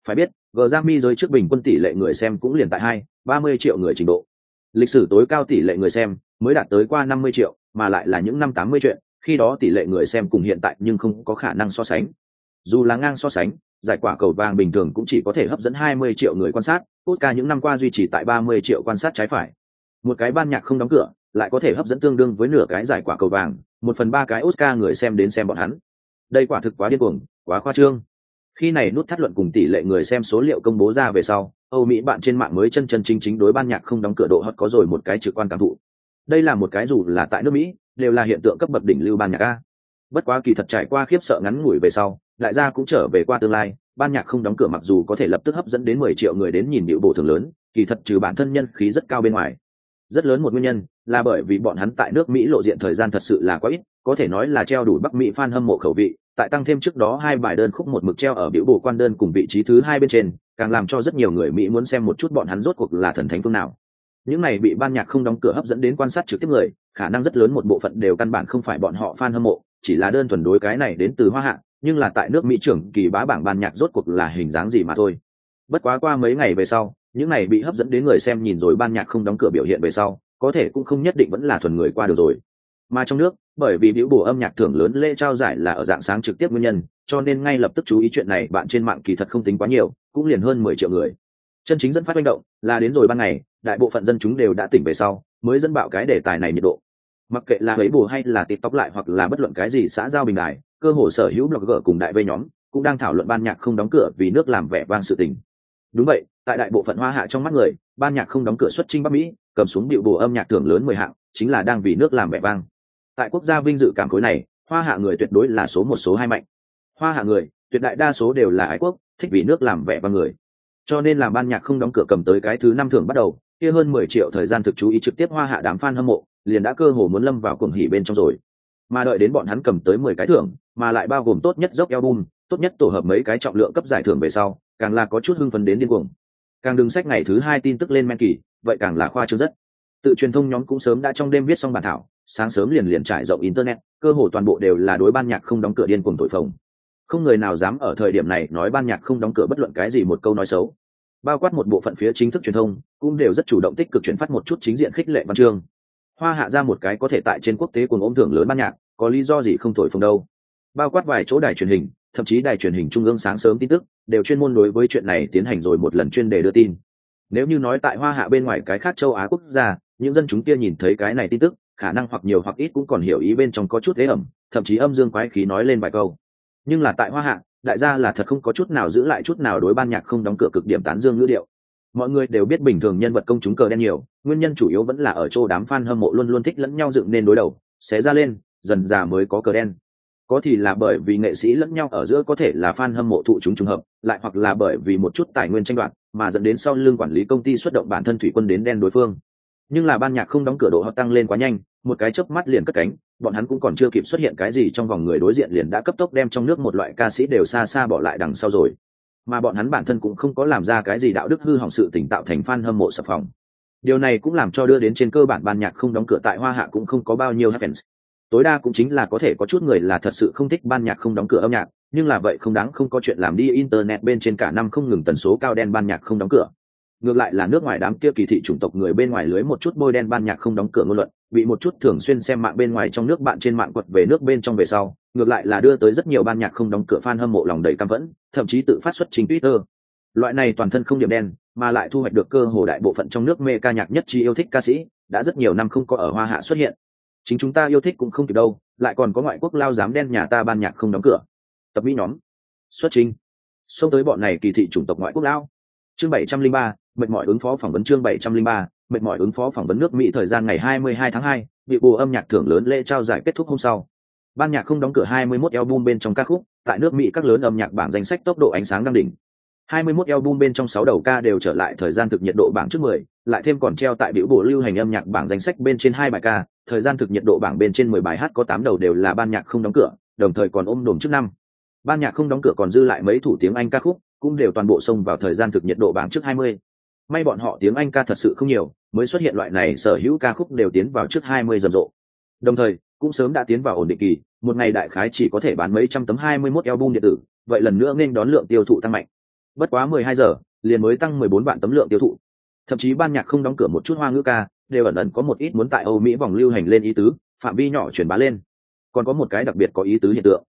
[SPEAKER 1] Phải biết gờ giam mi giới trước bình quân tỷ lệ người xem cũng liền tại hai, ba mươi triệu người trình độ. Lịch sử tối cao tỷ lệ người xem mới đạt tới qua năm mươi triệu, mà lại là những năm tám mươi chuyện, khi đó tỷ lệ người xem cùng hiện tại nhưng không có khả năng so sánh dù là ngang so sánh, giải quả cầu vàng bình thường cũng chỉ có thể hấp dẫn 20 triệu người quan sát Oscar những năm qua duy trì tại 30 triệu quan sát trái phải. Một cái ban nhạc không đóng cửa, lại có thể hấp dẫn tương đương với nửa cái giải quả cầu vàng, một phần ba cái Oscar người xem đến xem bọn hắn. Đây quả thực quá điên cuồng, quá khoa trương. Khi này nút thắt luận cùng tỷ lệ người xem số liệu công bố ra về sau, âu mỹ bạn trên mạng mới chân chân chính chính đối ban nhạc không đóng cửa độ hot có rồi một cái trực quan cảm thụ. Đây là một cái dù là tại nước mỹ, đều là hiện tượng cấp bậc đỉnh lưu ban nhạc a bất quá kỳ thật trải qua khiếp sợ ngắn ngủi về sau, đại gia cũng trở về qua tương lai, ban nhạc không đóng cửa mặc dù có thể lập tức hấp dẫn đến mười triệu người đến nhìn điệu bộ thường lớn, kỳ thật trừ bản thân nhân khí rất cao bên ngoài. Rất lớn một nguyên nhân là bởi vì bọn hắn tại nước mỹ lộ diện thời gian thật sự là quá ít, có thể nói là treo đủ bắc mỹ fan hâm mộ khẩu vị, tại tăng thêm trước đó hai bài đơn khúc một mực treo ở biểu bộ quan đơn cùng vị trí thứ hai bên trên, càng làm cho rất nhiều người mỹ muốn xem một chút bọn hắn rốt cuộc là thần thánh phương nào. Những này bị ban nhạc không đóng cửa hấp dẫn đến quan sát trực tiếp người, khả năng rất lớn một bộ phận đều căn bản không phải bọn họ fan hâm mộ chỉ là đơn thuần đối cái này đến từ hoa hạ, nhưng là tại nước mỹ trưởng kỳ bá bảng ban nhạc rốt cuộc là hình dáng gì mà thôi. Bất quá qua mấy ngày về sau, những này bị hấp dẫn đến người xem nhìn rồi ban nhạc không đóng cửa biểu hiện về sau, có thể cũng không nhất định vẫn là thuần người qua được rồi. Mà trong nước, bởi vì biểu bổ âm nhạc thưởng lớn lễ trao giải là ở dạng sáng trực tiếp nguyên nhân, cho nên ngay lập tức chú ý chuyện này, bạn trên mạng kỳ thật không tính quá nhiều, cũng liền hơn mười triệu người. Chân chính dẫn phát manh động là đến rồi ban ngày, đại bộ phận dân chúng đều đã tỉnh về sau, mới dẫn bạo cái đề tài này nhiệt độ mặc kệ là ấy bù hay là tiktok lại hoặc là bất luận cái gì xã giao bình đại cơ hồ sở hữu blogger cùng đại vây nhóm cũng đang thảo luận ban nhạc không đóng cửa vì nước làm vẻ vang sự tình. Đúng vậy, tại đại bộ phận hoa hạ trong mắt người, ban nhạc không đóng cửa xuất trinh bắc mỹ, cầm xuống điệu bù âm nhạc thưởng lớn mười hạng, chính là đang vì nước làm vẻ vang. Tại quốc gia vinh dự cảm khối này, hoa hạ người tuyệt đối là số một, số hai mạnh. Hoa hạ người, tuyệt đại đa số đều là ái quốc, thích vì nước làm vẻ vang người. Cho nên làm ban nhạc không đóng cửa cầm tới cái thứ năm thưởng bắt đầu, kia hơn mười triệu thời gian thực chú ý trực tiếp hoa hạ đám fan hâm mộ liền đã cơ hồ muốn lâm vào cuồng hỉ bên trong rồi. Mà đợi đến bọn hắn cầm tới mười cái thưởng, mà lại bao gồm tốt nhất dốc album, tốt nhất tổ hợp mấy cái trọng lượng cấp giải thưởng về sau, càng là có chút hưng phấn đến điên cuồng. Càng đừng sách ngày thứ hai tin tức lên men kỳ, vậy càng là khoa trương rất. Tự truyền thông nhóm cũng sớm đã trong đêm viết xong bản thảo, sáng sớm liền liền trải rộng internet, cơ hồ toàn bộ đều là đối ban nhạc không đóng cửa điên cuồng tội phồng. Không người nào dám ở thời điểm này nói ban nhạc không đóng cửa bất luận cái gì một câu nói xấu. Bao quát một bộ phận phía chính thức truyền thông, cũng đều rất chủ động tích cực chuyển phát một chút chính diện khích lệ văn chương hoa hạ ra một cái có thể tại trên quốc tế cùng ôm thưởng lớn ban nhạc, có lý do gì không thổi phồng đâu. Bao quát vài chỗ đài truyền hình, thậm chí đài truyền hình trung ương sáng sớm tin tức, đều chuyên môn đối với chuyện này tiến hành rồi một lần chuyên đề đưa tin. Nếu như nói tại hoa hạ bên ngoài cái khác châu á quốc gia, những dân chúng kia nhìn thấy cái này tin tức, khả năng hoặc nhiều hoặc ít cũng còn hiểu ý bên trong có chút thế ẩm, thậm chí âm dương quái khí nói lên vài câu. Nhưng là tại hoa hạ, đại gia là thật không có chút nào giữ lại chút nào đối ban nhạc không đóng cửa cực điểm tán dương ngữ điệu mọi người đều biết bình thường nhân vật công chúng cờ đen nhiều, nguyên nhân chủ yếu vẫn là ở chỗ đám fan hâm mộ luôn luôn thích lẫn nhau dựng nên đối đầu, xé ra lên, dần già mới có cờ đen. Có thì là bởi vì nghệ sĩ lẫn nhau ở giữa có thể là fan hâm mộ thụ chúng trùng hợp, lại hoặc là bởi vì một chút tài nguyên tranh đoạt, mà dẫn đến sau lưng quản lý công ty xuất động bản thân thủy quân đến đen đối phương. Nhưng là ban nhạc không đóng cửa độ họ tăng lên quá nhanh, một cái chớp mắt liền cất cánh, bọn hắn cũng còn chưa kịp xuất hiện cái gì trong vòng người đối diện liền đã cấp tốc đem trong nước một loại ca sĩ đều xa xa bỏ lại đằng sau rồi mà bọn hắn bản thân cũng không có làm ra cái gì đạo đức hư hỏng sự tỉnh tạo thành fan hâm mộ sập phòng. Điều này cũng làm cho đưa đến trên cơ bản ban nhạc không đóng cửa tại hoa hạ cũng không có bao nhiêu fans. Tối đa cũng chính là có thể có chút người là thật sự không thích ban nhạc không đóng cửa âm nhạc, nhưng là vậy không đáng không có chuyện làm đi internet bên trên cả năm không ngừng tần số cao đen ban nhạc không đóng cửa ngược lại là nước ngoài đám kia kỳ thị chủng tộc người bên ngoài lưới một chút bôi đen ban nhạc không đóng cửa ngôn luận, bị một chút thường xuyên xem mạng bên ngoài trong nước bạn trên mạng quật về nước bên trong về sau, ngược lại là đưa tới rất nhiều ban nhạc không đóng cửa fan hâm mộ lòng đầy căm phẫn, thậm chí tự phát xuất trình twitter. Loại này toàn thân không điểm đen, mà lại thu hoạch được cơ hồ đại bộ phận trong nước mê ca nhạc nhất chi yêu thích ca sĩ, đã rất nhiều năm không có ở hoa hạ xuất hiện. Chính chúng ta yêu thích cũng không kịp đâu, lại còn có ngoại quốc lao dám đen nhà ta ban nhạc không đóng cửa. Tập mỹ nhóm. Xuất trình. Xông tới bọn này kỳ thị chủng tộc ngoại quốc lao. Chương bảy trăm linh ba mệt mỏi ứng phó phỏng vấn chương bảy trăm linh ba mệt mỏi ứng phó phỏng vấn nước mỹ thời gian ngày hai mươi hai tháng hai bị bù âm nhạc thưởng lớn lễ trao giải kết thúc hôm sau ban nhạc không đóng cửa hai mươi 21 album bên trong ca khúc tại nước mỹ các lớn âm nhạc bảng danh sách tốc độ ánh sáng đang đỉnh 21 album bên trong 6 đầu ca đều trở lại thời gian thực nhiệt độ bảng trước 10, lại thêm còn treo tại biểu bộ lưu hành âm nhạc bảng danh sách bên trên hai bài ca, thời gian thực nhiệt độ bảng bên trên 10 bài hát có 8 đầu đều là ban nhạc không đóng cửa, đồng thời còn ôm đồm trước năm. Ban nhạc không đóng cửa còn dư lại mấy thủ tiếng Anh ca khúc, cũng đều toàn bộ xông vào thời gian thực nhiệt độ bảng trước 20. May bọn họ tiếng Anh ca thật sự không nhiều, mới xuất hiện loại này sở hữu ca khúc đều tiến vào trước 20 rầm rộ. Đồng thời, cũng sớm đã tiến vào ổn định kỳ, một ngày đại khái chỉ có thể bán mấy trăm tấm 21 album điện tử, vậy lần nữa nên đón lượng tiêu thụ tăng mạnh. Bất quá mười hai giờ liền mới tăng mười bốn vạn tấm lượng tiêu thụ. Thậm chí ban nhạc không đóng cửa một chút hoa ngữ ca đều ẩn ẩn có một ít muốn tại âu mỹ vòng lưu hành lên ý tứ phạm vi nhỏ truyền bá lên. Còn có một cái đặc biệt có ý tứ hiện tượng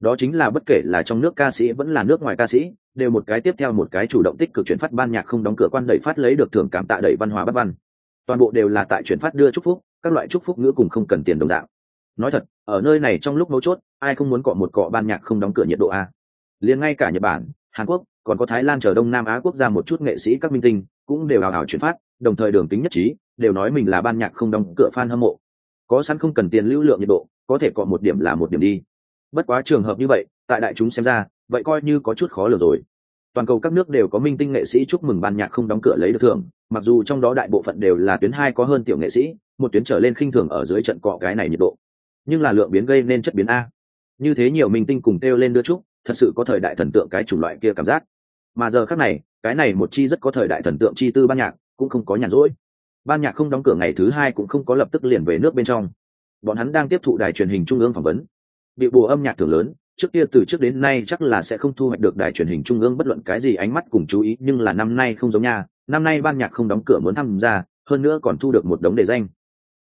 [SPEAKER 1] đó chính là bất kể là trong nước ca sĩ vẫn là nước ngoài ca sĩ, đều một cái tiếp theo một cái chủ động tích cực chuyển phát ban nhạc không đóng cửa quan đẩy phát lấy được thưởng cảm tạ đẩy văn hóa bất văn. Toàn bộ đều là tại chuyển phát đưa chúc phúc, các loại chúc phúc ngữ cùng không cần tiền đồng đạo. Nói thật, ở nơi này trong lúc mấu chốt, ai không muốn cọ một cọ ban nhạc không đóng cửa nhiệt độ a? Liền ngay cả nhật bản, hàn quốc, còn có thái lan chờ đông nam á quốc gia một chút nghệ sĩ các minh tinh, cũng đều hào hào chuyển phát, đồng thời đường tính nhất trí, đều nói mình là ban nhạc không đóng cửa fan hâm mộ. Có sẵn không cần tiền lưu lượng nhiệt độ, có thể cọ một điểm là một điểm đi bất quá trường hợp như vậy, tại đại chúng xem ra, vậy coi như có chút khó lường rồi. Toàn cầu các nước đều có minh tinh nghệ sĩ chúc mừng ban nhạc không đóng cửa lấy được thưởng, mặc dù trong đó đại bộ phận đều là tuyến hai có hơn tiểu nghệ sĩ, một tuyến trở lên khinh thường ở dưới trận cọ cái này nhiệt độ. Nhưng là lượng biến gây nên chất biến a. Như thế nhiều minh tinh cùng kêu lên đưa chúc, thật sự có thời đại thần tượng cái chủng loại kia cảm giác. Mà giờ khác này, cái này một chi rất có thời đại thần tượng chi tư ban nhạc, cũng không có nhàn rỗi. Ban nhạc không đóng cửa ngày thứ hai cũng không có lập tức liền về nước bên trong. Bọn hắn đang tiếp thụ đài truyền hình trung ương phỏng vấn bị bùa âm nhạc thường lớn, trước kia từ trước đến nay chắc là sẽ không thu hoạch được đài truyền hình trung ương bất luận cái gì ánh mắt cùng chú ý, nhưng là năm nay không giống nha, năm nay ban nhạc không đóng cửa muốn tham gia, hơn nữa còn thu được một đống đề danh.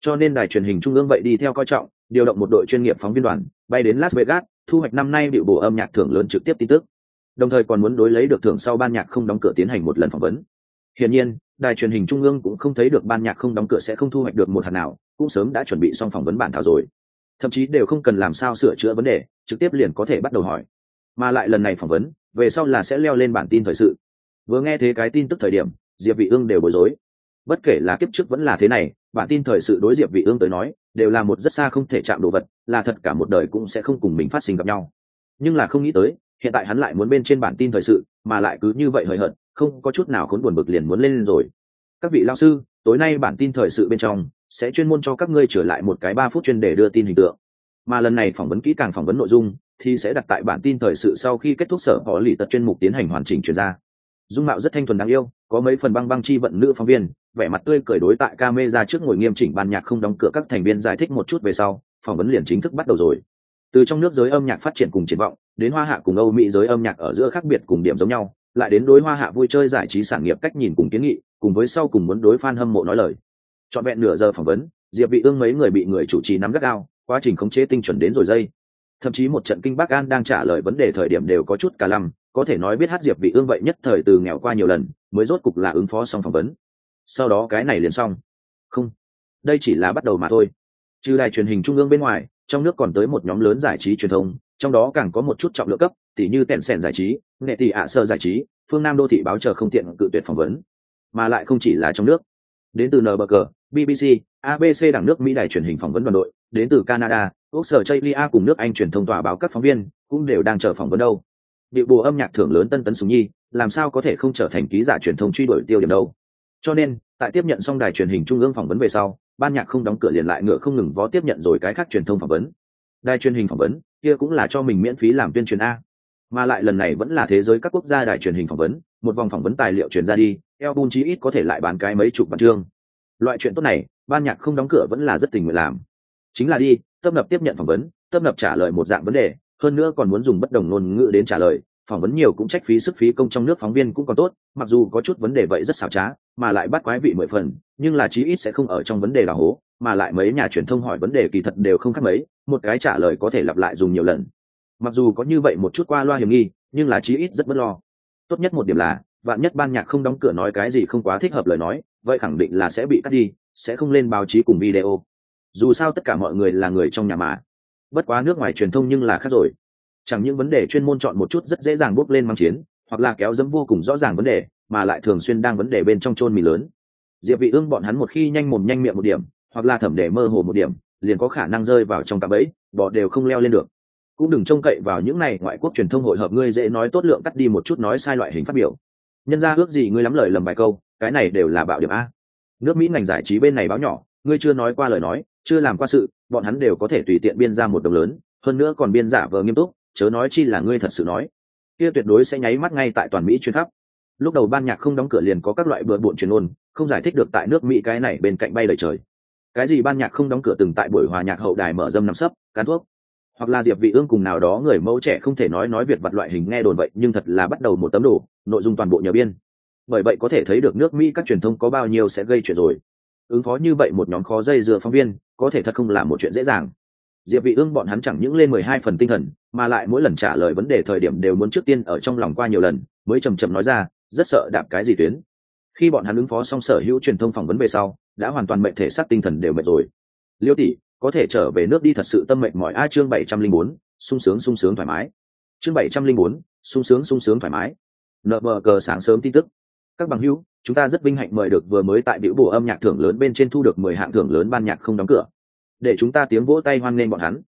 [SPEAKER 1] Cho nên đài truyền hình trung ương vậy đi theo coi trọng, điều động một đội chuyên nghiệp phóng viên đoàn, bay đến las vegas, thu hoạch năm nay bị bổ âm nhạc thưởng lớn trực tiếp tin tức. Đồng thời còn muốn đối lấy được thưởng sau ban nhạc không đóng cửa tiến hành một lần phỏng vấn. Hiển nhiên, đài truyền hình trung ương cũng không thấy được ban nhạc không đóng cửa sẽ không thu hoạch được một hạt nào, cũng sớm đã chuẩn bị xong phỏng vấn bản thảo rồi thậm chí đều không cần làm sao sửa chữa vấn đề, trực tiếp liền có thể bắt đầu hỏi. Mà lại lần này phỏng vấn, về sau là sẽ leo lên bản tin thời sự. Vừa nghe thế cái tin tức thời điểm, diệp vị ương đều bối rối. Bất kể là kiếp trước vẫn là thế này, bản tin thời sự đối diệp vị ương tới nói, đều là một rất xa không thể chạm đồ vật, là thật cả một đời cũng sẽ không cùng mình phát sinh gặp nhau. Nhưng là không nghĩ tới, hiện tại hắn lại muốn bên trên bản tin thời sự, mà lại cứ như vậy hời hợt, không có chút nào khốn buồn bực liền muốn lên rồi các vị lao sư, tối nay bản tin thời sự bên trong sẽ chuyên môn cho các ngươi trở lại một cái ba phút chuyên để đưa tin hình tượng. Mà lần này phỏng vấn kỹ càng phỏng vấn nội dung thì sẽ đặt tại bản tin thời sự sau khi kết thúc sở họ lì tật chuyên mục tiến hành hoàn chỉnh chuyển ra. Dung mạo rất thanh thuần đáng yêu, có mấy phần băng băng chi vận nữ phóng viên, vẻ mặt tươi cười đối tại ca mê ra trước ngồi nghiêm chỉnh ban nhạc không đóng cửa các thành viên giải thích một chút về sau, phỏng vấn liền chính thức bắt đầu rồi. Từ trong nước giới âm nhạc phát triển cùng triển vọng, đến hoa hạ cùng âu mỹ giới âm nhạc ở giữa khác biệt cùng điểm giống nhau, lại đến đối hoa hạ vui chơi giải trí sản nghiệp cách nhìn cùng kiến nghị cùng với sau cùng muốn đối f a n hâm mộ nói lời. Trọn vẹn nửa giờ phỏng vấn, diệp bị ương mấy người bị người chủ trì nắm gắt gao, quá trình khống chế tinh chuẩn đến rồi dây. Thậm chí một trận kinh bắc an đang trả lời vấn đề thời điểm đều có chút cả lăm, có thể nói biết hát diệp vị ương vậy nhất thời từ nghèo qua nhiều lần, mới rốt cục là ứng phó xong phỏng vấn. Sau đó cái này liền xong. Không, đây chỉ là bắt đầu mà thôi. Trừ đài truyền hình trung ương bên ngoài, trong nước còn tới một nhóm lớn giải trí truyền thông, trong đó càng có một chút trọng lượng cấp, tỉ như tẹn sẻn giải trí, nghệ tỷ ạ sơ giải trí, phương nam đô thị báo chờ không tiện cự tuyệt phỏng vấn mà lại không chỉ là trong nước. Đến từ nbg bbc abc đảng nước mỹ đài truyền hình phỏng vấn đoàn đội, đến từ canada úc sở chaylia cùng nước anh truyền thông tòa báo các phóng viên cũng đều đang chờ phỏng vấn đâu. Điệu bù âm nhạc thưởng lớn tân tấn súng nhi, làm sao có thể không trở thành ký giả truyền thông truy đuổi tiêu điểm đâu. Cho nên, tại tiếp nhận xong đài truyền hình trung ương phỏng vấn về sau, ban nhạc không đóng cửa liền lại ngựa không ngừng vó tiếp nhận rồi cái khác truyền thông phỏng vấn. Đài truyền hình phỏng vấn, kia cũng là cho mình miễn phí làm tuyên truyền a. Mà lại lần này vẫn là thế giới các quốc gia đài truyền hình phỏng vấn, một vòng phỏng vấn tài liệu truyền ra đi album chí ít có thể lại bán cái mấy chục văn chương. Loại chuyện tốt này, ban nhạc không đóng cửa vẫn là rất tình nguyện làm. Chính là đi tâm nập tiếp nhận phỏng vấn tâm nập trả lời một dạng vấn đề, hơn nữa còn muốn dùng bất đồng ngôn ngữ đến trả lời, phỏng vấn nhiều cũng trách phí sức phí công trong nước phóng viên cũng còn tốt, mặc dù có chút vấn đề vậy rất xảo trá, mà lại bắt quái vị mười phần, nhưng là chí ít sẽ không ở trong vấn đề là hố, mà lại mấy nhà truyền thông hỏi vấn đề kỳ thật đều không khác mấy, một cái trả lời có thể lặp lại dùng nhiều lần. Mặc dù có như vậy một chút qua loa hiểm nghi, nhưng là chí ít rất bất lo. Tốt nhất một điểm là vạn nhất ban nhạc không đóng cửa nói cái gì không quá thích hợp lời nói, vậy khẳng định là sẽ bị cắt đi, sẽ không lên báo chí cùng video. Dù sao tất cả mọi người là người trong nhà mà. Bất quá nước ngoài truyền thông nhưng là khác rồi. Chẳng những vấn đề chuyên môn chọn một chút rất dễ dàng bốc lên mang chiến, hoặc là kéo dẫm vô cùng rõ ràng vấn đề, mà lại thường xuyên đang vấn đề bên trong chôn mì lớn. Diệp vị ương bọn hắn một khi nhanh mồm nhanh miệng một điểm, hoặc là thẩm đề mơ hồ một điểm, liền có khả năng rơi vào trong cạm bẫy bỏ đều không leo lên được. Cũng đừng trông cậy vào những này ngoại quốc truyền thông hội hợp, ngươi dễ nói tốt lượng cắt đi một chút nói sai loại hình phát biểu nhân ra ước gì ngươi lắm lời lầm vài câu, cái này đều là bạo điểm a. Nước mỹ ngành giải trí bên này báo nhỏ, ngươi chưa nói qua lời nói, chưa làm qua sự, bọn hắn đều có thể tùy tiện biên ra một đồng lớn, hơn nữa còn biên giả vờ nghiêm túc, chớ nói chi là ngươi thật sự nói. Kia tuyệt đối sẽ nháy mắt ngay tại toàn mỹ chuyên khắp lúc đầu ban nhạc không đóng cửa liền có các loại bừa bộn truyền ôn, không giải thích được tại nước mỹ cái này bên cạnh bay lời trời. Cái gì ban nhạc không đóng cửa từng tại buổi hòa nhạc hậu đài mở dâm nằm sấp, cán thuốc hoặc là diệp vị ương cùng nào đó người mẫu trẻ không thể nói nói việt vật loại hình nghe đồn vậy, nhưng thật là bắt đầu một tấm đồ, nội dung toàn bộ nhờ biên. Bởi vậy có thể thấy được nước mỹ các truyền thông có bao nhiêu sẽ gây chuyện rồi. Ứng phó như vậy một nhóm khó dây dưa phóng viên, có thể thật không là một chuyện dễ dàng. Diệp vị ương bọn hắn chẳng những lên mười hai phần tinh thần, mà lại mỗi lần trả lời vấn đề thời điểm đều muốn trước tiên ở trong lòng qua nhiều lần, mới chậm chậm nói ra, rất sợ đạp cái gì tuyến. Khi bọn hắn ứng phó xong sở hữu truyền thông phỏng vấn về sau, đã hoàn toàn mệnh thể xác tinh thần đều mệt rồi. Liêu tỷ có thể trở về nước đi thật sự tâm mệnh mỏi. A, chương bảy trăm linh bốn, sung sướng sung sướng, thoải mái. Chương bảy trăm linh bốn, sung sướng sung sướng, thoải mái. Nợ bờ cờ sáng sớm tin tức. Các bằng hữu, chúng ta rất vinh hạnh mời được vừa mới tại biểu bổ âm nhạc thưởng lớn bên trên thu được mười hạng thưởng lớn ban nhạc không đóng cửa. Để chúng ta tiếng vỗ tay hoan nghênh bọn hắn.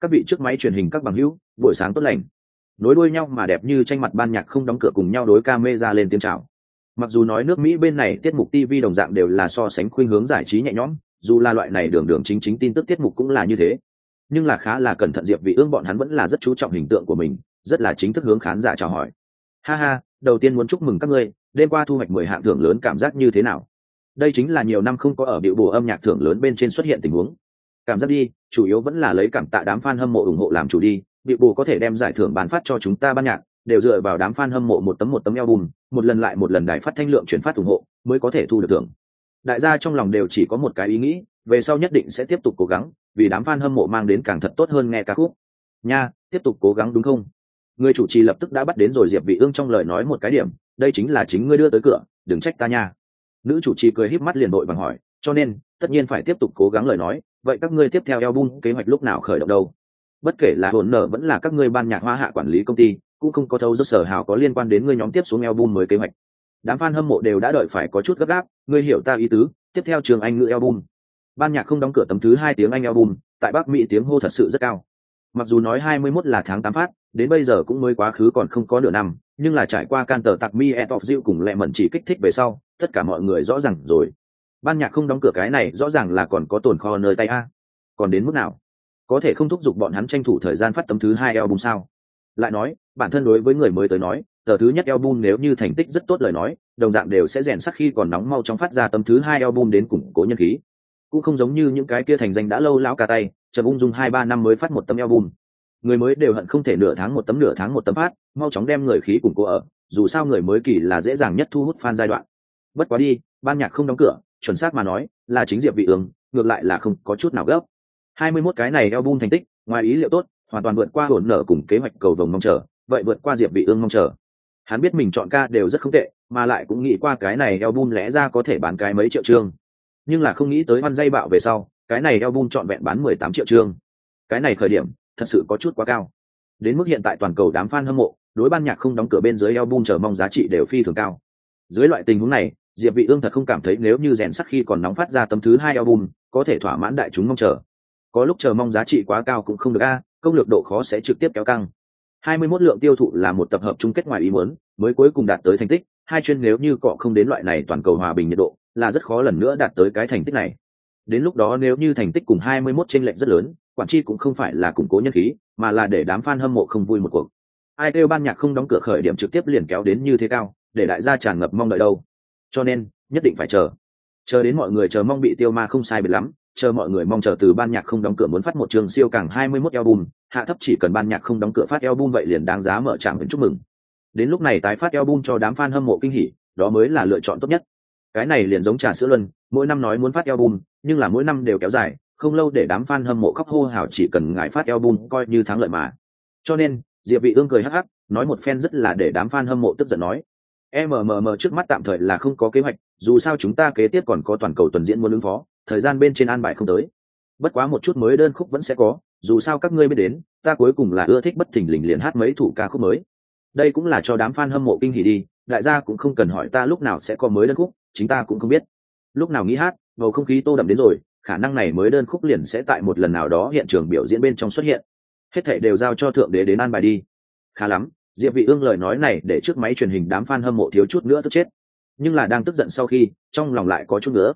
[SPEAKER 1] Các vị trước máy truyền hình các bằng hữu, buổi sáng tốt lành. Nối đuôi nhau mà đẹp như tranh mặt ban nhạc không đóng cửa cùng nhau đối ca mê ra lên tiếng chào. Mặc dù nói nước mỹ bên này tiết mục tv đồng dạng đều là so sánh khuynh hướng giải trí nhẹ nhõm dù là loại này đường đường chính chính tin tức tiết mục cũng là như thế. Nhưng là khá là cẩn thận diệp vị ương bọn hắn vẫn là rất chú trọng hình tượng của mình, rất là chính thức hướng khán giả chào hỏi. Ha ha, đầu tiên muốn chúc mừng các ngươi, đêm qua thu hoạch mười hạng thưởng lớn cảm giác như thế nào? Đây chính là nhiều năm không có ở biểu bù âm nhạc thưởng lớn bên trên xuất hiện tình huống. Cảm giác đi, chủ yếu vẫn là lấy cảm tạ đám fan hâm mộ ủng hộ làm chủ đi biểu bù có thể đem giải thưởng bán phát cho chúng ta ban nhạc, đều dựa vào đám fan hâm mộ một tấm một tấm album, một lần lại một lần đài phát thanh lượng chuyển phát ủng hộ, mới có thể thu được thưởng đại gia trong lòng đều chỉ có một cái ý nghĩ, về sau nhất định sẽ tiếp tục cố gắng, vì đám fan hâm mộ mang đến càng thật tốt hơn nghe ca khúc. Nha, tiếp tục cố gắng đúng không? Người chủ trì lập tức đã bắt đến rồi diệp vị ương trong lời nói một cái điểm, đây chính là chính ngươi đưa tới cửa, đừng trách ta nha. Nữ chủ trì cười híp mắt liền đội bằng hỏi, cho nên, tất nhiên phải tiếp tục cố gắng lời nói, vậy các ngươi tiếp theo album kế hoạch lúc nào khởi động đâu? Bất kể là hồn nở vẫn là các ngươi ban nhạc hoa hạ quản lý công ty, cũng không có thấu rất sở hào có liên quan đến ngươi nhóm tiếp xuống album mới kế hoạch đám fan hâm mộ đều đã đợi phải có chút gấp gáp, ngươi hiểu ta ý tứ, tiếp theo trường anh ngữ album. Ban nhạc không đóng cửa tấm thứ hai tiếng anh album, tại bắc mỹ tiếng hô thật sự rất cao. Mặc dù nói 21 là tháng 8 phát, đến bây giờ cũng mới quá khứ còn không có nửa năm, nhưng là trải qua can tờ tặc mi et of diệu cùng lẹ mẩn chỉ kích thích về sau, tất cả mọi người rõ ràng rồi. Ban nhạc không đóng cửa cái này rõ ràng là còn có tồn kho nơi tay a. Còn đến mức nào? Có thể không thúc giục bọn hắn tranh thủ thời gian phát tấm thứ hai album sao? Lại nói, bản thân đối với người mới tới nói tờ thứ nhất album nếu như thành tích rất tốt lời nói, đồng dạng đều sẽ rèn sắc khi còn nóng mau chóng phát ra tấm thứ hai album đến củng cố nhân khí. Cũng không giống như những cái kia thành danh đã lâu lão ca tay chờ ung dung hai ba năm mới phát một tấm album. Người mới đều hận không thể nửa tháng một tấm nửa tháng một tấm phát, mau chóng đem người khí củng cố ở, dù sao người mới kỳ là dễ dàng nhất thu hút fan giai đoạn. Bất quá đi, ban nhạc không đóng cửa, chuẩn xác mà nói, là chính diệp vị ương, ngược lại là không có chút nào gấp. 21 cái này album thành tích, ngoài ý liệu tốt, hoàn toàn vượt qua hồn nở cùng kế hoạch cầu vồng mong chờ, vậy vượt qua diệp vị ương mong chờ hắn biết mình chọn ca đều rất không tệ, mà lại cũng nghĩ qua cái này Eo Bun lẽ ra có thể bán cái mấy triệu chương. Nhưng là không nghĩ tới văn dây bạo về sau, cái này Eo Bun chọn vẹn bán 18 triệu chương. Cái này khởi điểm, thật sự có chút quá cao. Đến mức hiện tại toàn cầu đám fan hâm mộ, đối ban nhạc không đóng cửa bên dưới Eo Bun chờ mong giá trị đều phi thường cao. Dưới loại tình huống này, diệp vị ương thật không cảm thấy nếu như rèn sắc khi còn nóng phát ra tấm thứ hai album, có thể thỏa mãn đại chúng mong chờ. Có lúc chờ mong giá trị quá cao cũng không được a, công lược độ khó sẽ trực tiếp kéo căng. 21 lượng tiêu thụ là một tập hợp chung kết ngoài ý muốn mới cuối cùng đạt tới thành tích. Hai chuyên nếu như cọ không đến loại này toàn cầu hòa bình nhiệt độ là rất khó lần nữa đạt tới cái thành tích này. Đến lúc đó nếu như thành tích cùng 21 trên lệch rất lớn quản tri cũng không phải là củng cố nhân khí mà là để đám fan hâm mộ không vui một cuộc. Ai kêu ban nhạc không đóng cửa khởi điểm trực tiếp liền kéo đến như thế cao để đại gia tràn ngập mong đợi đâu. Cho nên nhất định phải chờ. Chờ đến mọi người chờ mong bị tiêu ma không sai biệt lắm chờ mọi người mong chờ từ ban nhạc không đóng cửa muốn phát một trường siêu càng 21 album, hạ thấp chỉ cần ban nhạc không đóng cửa phát album vậy liền đáng giá mở trạm chúc mừng. Đến lúc này tái phát album cho đám fan hâm mộ kinh hỉ, đó mới là lựa chọn tốt nhất. Cái này liền giống trà sữa luân, mỗi năm nói muốn phát album, nhưng là mỗi năm đều kéo dài, không lâu để đám fan hâm mộ khóc hô hào chỉ cần ngài phát album coi như thắng lợi mà. Cho nên, Diệp Vị Ương cười hắc hắc, nói một phen rất là để đám fan hâm mộ tức giận nói. MMM trước mắt tạm thời là không có kế hoạch, dù sao chúng ta kế tiếp còn có toàn cầu tuần diễn muốn ứng phó, thời gian bên trên an bài không tới. Bất quá một chút mới đơn khúc vẫn sẽ có, dù sao các ngươi biết đến, ta cuối cùng là ưa thích bất thình lình liền hát mấy thủ ca khúc mới. Đây cũng là cho đám fan hâm mộ kinh hỉ đi, đại gia cũng không cần hỏi ta lúc nào sẽ có mới đơn khúc, chính ta cũng không biết. Lúc nào nghĩ hát, bầu không khí tô đậm đến rồi, khả năng này mới đơn khúc liền sẽ tại một lần nào đó hiện trường biểu diễn bên trong xuất hiện. Hết thảy đều giao cho thượng đế đến an bài đi. Khá lắm diệp vị ương lời nói này để trước máy truyền hình đám fan hâm mộ thiếu chút nữa tức chết. Nhưng là đang tức giận sau khi trong lòng lại có chút nữa.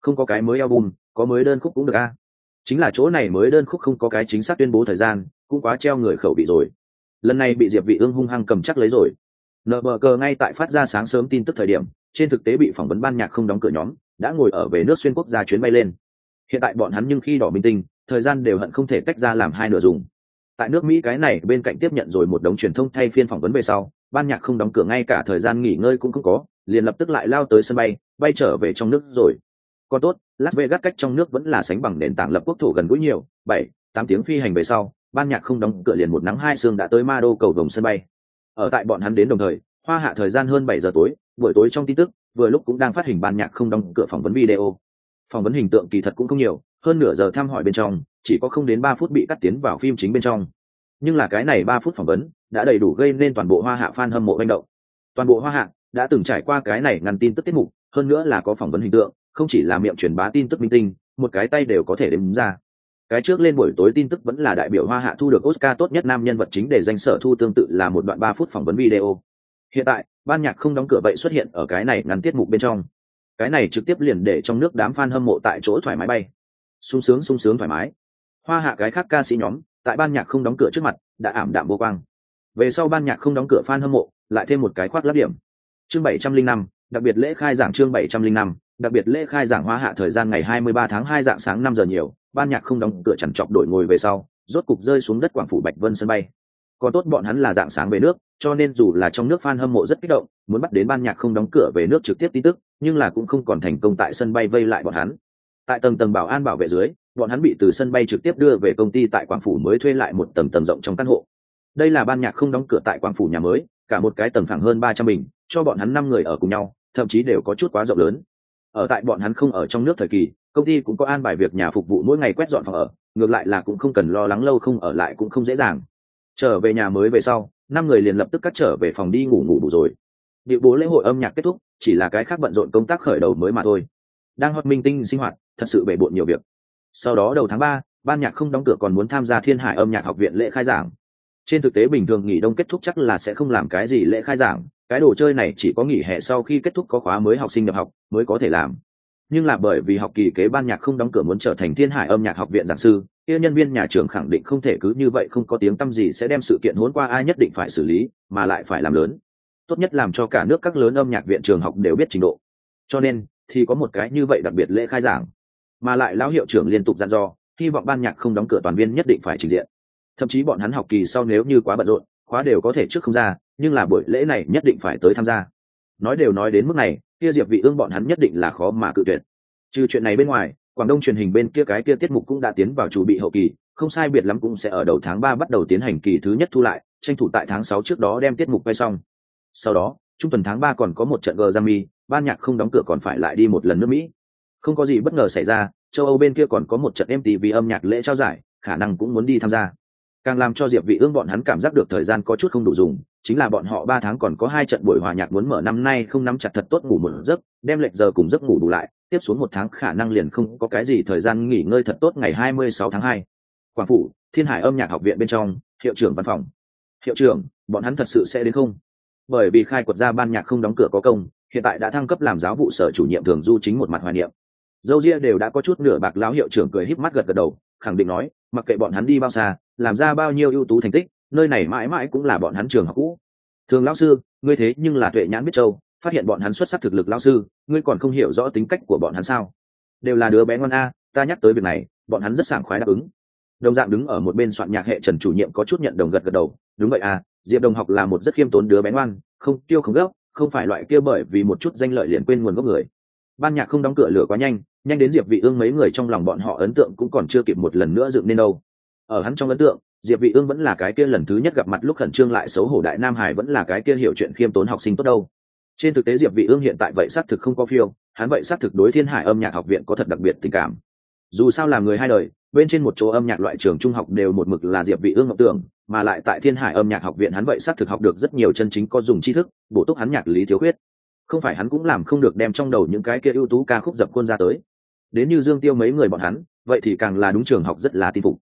[SPEAKER 1] Không có cái mới album có mới đơn khúc cũng được a chính là chỗ này mới đơn khúc không có cái chính xác tuyên bố thời gian, cũng quá treo người khẩu bị rồi. Lần này bị diệp vị ương hung hăng cầm chắc lấy rồi. Nợ bờ cờ ngay tại phát ra sáng sớm tin tức thời điểm, trên thực tế bị phỏng vấn ban nhạc không đóng cửa nhóm, đã ngồi ở về nước xuyên quốc gia chuyến bay lên. Hiện tại bọn hắn nhưng khi đỏ minh tinh, thời gian đều hận không thể tách ra làm hai nửa dùng. Tại nước mỹ cái này bên cạnh tiếp nhận rồi một đống truyền thông thay phiên phỏng vấn về sau, ban nhạc không đóng cửa ngay cả thời gian nghỉ ngơi cũng không có, liền lập tức lại lao tới sân bay bay trở về trong nước rồi còn tốt, las vegas cách trong nước vẫn là sánh bằng nền tảng lập quốc thổ gần gũi nhiều, bảy, tám tiếng phi hành về sau, ban nhạc không đóng cửa liền một nắng hai sương đã tới ma đô cầu đồng sân bay. Ở tại bọn hắn đến đồng thời, hoa hạ thời gian hơn bảy giờ tối, buổi tối trong tin tức, vừa lúc cũng đang phát hình ban nhạc không đóng cửa phỏng vấn video. Phỏng vấn hình tượng kỳ thật cũng không nhiều, hơn nửa giờ thăm hỏi bên trong, chỉ có không đến ba phút bị cắt tiến vào phim chính bên trong. Nhưng là cái này ba phút phỏng vấn đã đầy đủ gây nên toàn bộ hoa hạ fan hâm mộ manh động. Toàn bộ hoa hạ đã từng trải qua cái này ngăn tin tức tiết mục, hơn nữa là có phỏng vấn hình tượng không chỉ là miệng truyền bá tin tức minh tinh, một cái tay đều có thể đếm ra. Cái trước lên buổi tối tin tức vẫn là đại biểu hoa hạ thu được oscar tốt nhất nam nhân vật chính để danh sở thu tương tự là một đoạn ba phút phỏng vấn video. Hiện tại, ban nhạc không đóng cửa vậy xuất hiện ở cái này ngắn tiết mục bên trong. Cái này trực tiếp liền để trong nước đám fan hâm mộ tại chỗ thoải mái bay. Sung sướng sung sướng thoải mái. Hoa hạ cái khác ca sĩ nhóm, tại ban nhạc không đóng cửa trước mặt, đã ảm đạm vô quang. Về sau ban nhạc không đóng cửa fan hâm mộ, lại thêm một cái khoác lắp điểm. Chương bảy trăm linh năm, đặc biệt lễ khai giảng chương bảy trăm linh năm đặc biệt lễ khai giảng hoa hạ thời gian ngày hai mươi ba tháng hai dạng sáng năm giờ nhiều, ban nhạc không đóng cửa chằn chọc đổi ngồi về sau, rốt cục rơi xuống đất quảng phủ bạch vân sân bay. Còn tốt bọn hắn là dạng sáng về nước, cho nên dù là trong nước fan hâm mộ rất kích động, muốn bắt đến ban nhạc không đóng cửa về nước trực tiếp tin tức, nhưng là cũng không còn thành công tại sân bay vây lại bọn hắn. Tại tầng tầng bảo an bảo vệ dưới, bọn hắn bị từ sân bay trực tiếp đưa về công ty tại quảng phủ mới thuê lại một tầng tầng rộng trong căn hộ. Đây là ban nhạc không đóng cửa tại quảng phủ nhà mới, cả một cái tầng phẳng hơn ba trăm bình, cho bọn hắn năm người ở cùng nhau, thậm chí đều có chút quá rộng lớn ở tại bọn hắn không ở trong nước thời kỳ, công ty cũng có an bài việc nhà phục vụ mỗi ngày quét dọn phòng ở, ngược lại là cũng không cần lo lắng lâu không ở lại cũng không dễ dàng. Trở về nhà mới về sau, năm người liền lập tức cắt trở về phòng đi ngủ ngủ đủ rồi. Điệu bố lễ hội âm nhạc kết thúc, chỉ là cái khác bận rộn công tác khởi đầu mới mà thôi. Đang hót minh tinh sinh hoạt, thật sự bể bộn nhiều việc. Sau đó đầu tháng ba, ban nhạc không đóng cửa còn muốn tham gia thiên hải âm nhạc học viện lễ khai giảng. Trên thực tế bình thường nghỉ đông kết thúc chắc là sẽ không làm cái gì lễ khai giảng cái đồ chơi này chỉ có nghỉ hè sau khi kết thúc có khóa mới học sinh nhập học mới có thể làm. Nhưng là bởi vì học kỳ kế ban nhạc không đóng cửa muốn trở thành thiên hải âm nhạc học viện giảng sư, kia nhân viên nhà trường khẳng định không thể cứ như vậy không có tiếng tăm gì sẽ đem sự kiện hỗn qua ai nhất định phải xử lý, mà lại phải làm lớn. Tốt nhất làm cho cả nước các lớn âm nhạc viện trường học đều biết trình độ. Cho nên, thì có một cái như vậy đặc biệt lễ khai giảng. Mà lại lão hiệu trưởng liên tục dặn dò, hy vọng ban nhạc không đóng cửa toàn viên nhất định phải trình diện. Thậm chí bọn hắn học kỳ sau nếu như quá bận rộn, khóa đều có thể trước không ra nhưng là buổi lễ này nhất định phải tới tham gia nói đều nói đến mức này kia diệp vị ương bọn hắn nhất định là khó mà cự tuyệt trừ chuyện này bên ngoài quảng đông truyền hình bên kia cái kia tiết mục cũng đã tiến vào chủ bị hậu kỳ không sai biệt lắm cũng sẽ ở đầu tháng ba bắt đầu tiến hành kỳ thứ nhất thu lại tranh thủ tại tháng sáu trước đó đem tiết mục quay xong sau đó trung tuần tháng ba còn có một trận Grammy, ban nhạc không đóng cửa còn phải lại đi một lần nước Mỹ. Không có gì bất ngờ xảy ra, châu Âu bên kia còn có một trận MTV âm nhạc lễ trao giải, khả năng cũng muốn đi tham gia. Càng làm cho Diệp Vị Ương bọn hắn cảm giác được thời gian có chút không đủ dùng, chính là bọn họ ba tháng còn có hai trận buổi hòa nhạc muốn mở năm nay không nắm chặt thật tốt ngủ một giấc, đem lệch giờ cùng giấc ngủ đủ lại, tiếp xuống một tháng khả năng liền không có cái gì thời gian nghỉ ngơi thật tốt ngày 26 tháng 2. Quảng phủ, Thiên Hải âm nhạc học viện bên trong, hiệu trưởng văn phòng. Hiệu trưởng, bọn hắn thật sự sẽ đến không? bởi vì khai quật ra ban nhạc không đóng cửa có công hiện tại đã thăng cấp làm giáo vụ sở chủ nhiệm thường du chính một mặt hoài niệm dâu ria đều đã có chút nửa bạc lão hiệu trưởng cười híp mắt gật gật đầu khẳng định nói mặc kệ bọn hắn đi bao xa làm ra bao nhiêu ưu tú thành tích nơi này mãi mãi cũng là bọn hắn trường học cũ. Thường lão sư, ngươi thế nhưng là tuệ nhãn biết châu, phát hiện bọn hắn xuất sắc thực lực lão sư, ngươi còn không hiểu rõ tính cách của bọn hắn sao? Đều là đứa bé ngon a, ta nhắc tới việc này, bọn hắn rất sảng khoái đáp ứng. Đồng dạng đứng ở một bên soạn nhạc hệ trần chủ nhiệm có chút nhận đồng gật gật đầu, đúng vậy à diệp đồng học là một rất khiêm tốn đứa bé ngoan, không tiêu không gấp không phải loại kia bởi vì một chút danh lợi liền quên nguồn gốc người. Ban nhạc không đóng cửa lửa quá nhanh nhanh đến diệp vị ương mấy người trong lòng bọn họ ấn tượng cũng còn chưa kịp một lần nữa dựng nên đâu. Ở hắn trong ấn tượng diệp vị ương vẫn là cái kia lần thứ nhất gặp mặt lúc khẩn trương lại xấu hổ đại nam hải vẫn là cái kia hiểu chuyện khiêm tốn học sinh tốt đâu. Trên thực tế diệp vị ương hiện tại vậy xác thực không có phiêu, hắn vậy xác thực đối thiên hải âm nhạc học viện có thật đặc biệt tình cảm. Dù sao là người hai đời, bên trên một chỗ âm nhạc loại trường trung học đều một mực là diệp vị ương ngọc tưởng, mà lại tại thiên hải âm nhạc học viện hắn vậy xác thực học được rất nhiều chân chính có dùng tri thức, bổ túc hắn nhạc lý thiếu khuyết. Không phải hắn cũng làm không được đem trong đầu những cái kia ưu tú ca khúc dập khuôn ra tới. Đến như dương tiêu mấy người bọn hắn, vậy thì càng là đúng trường học rất là tin phục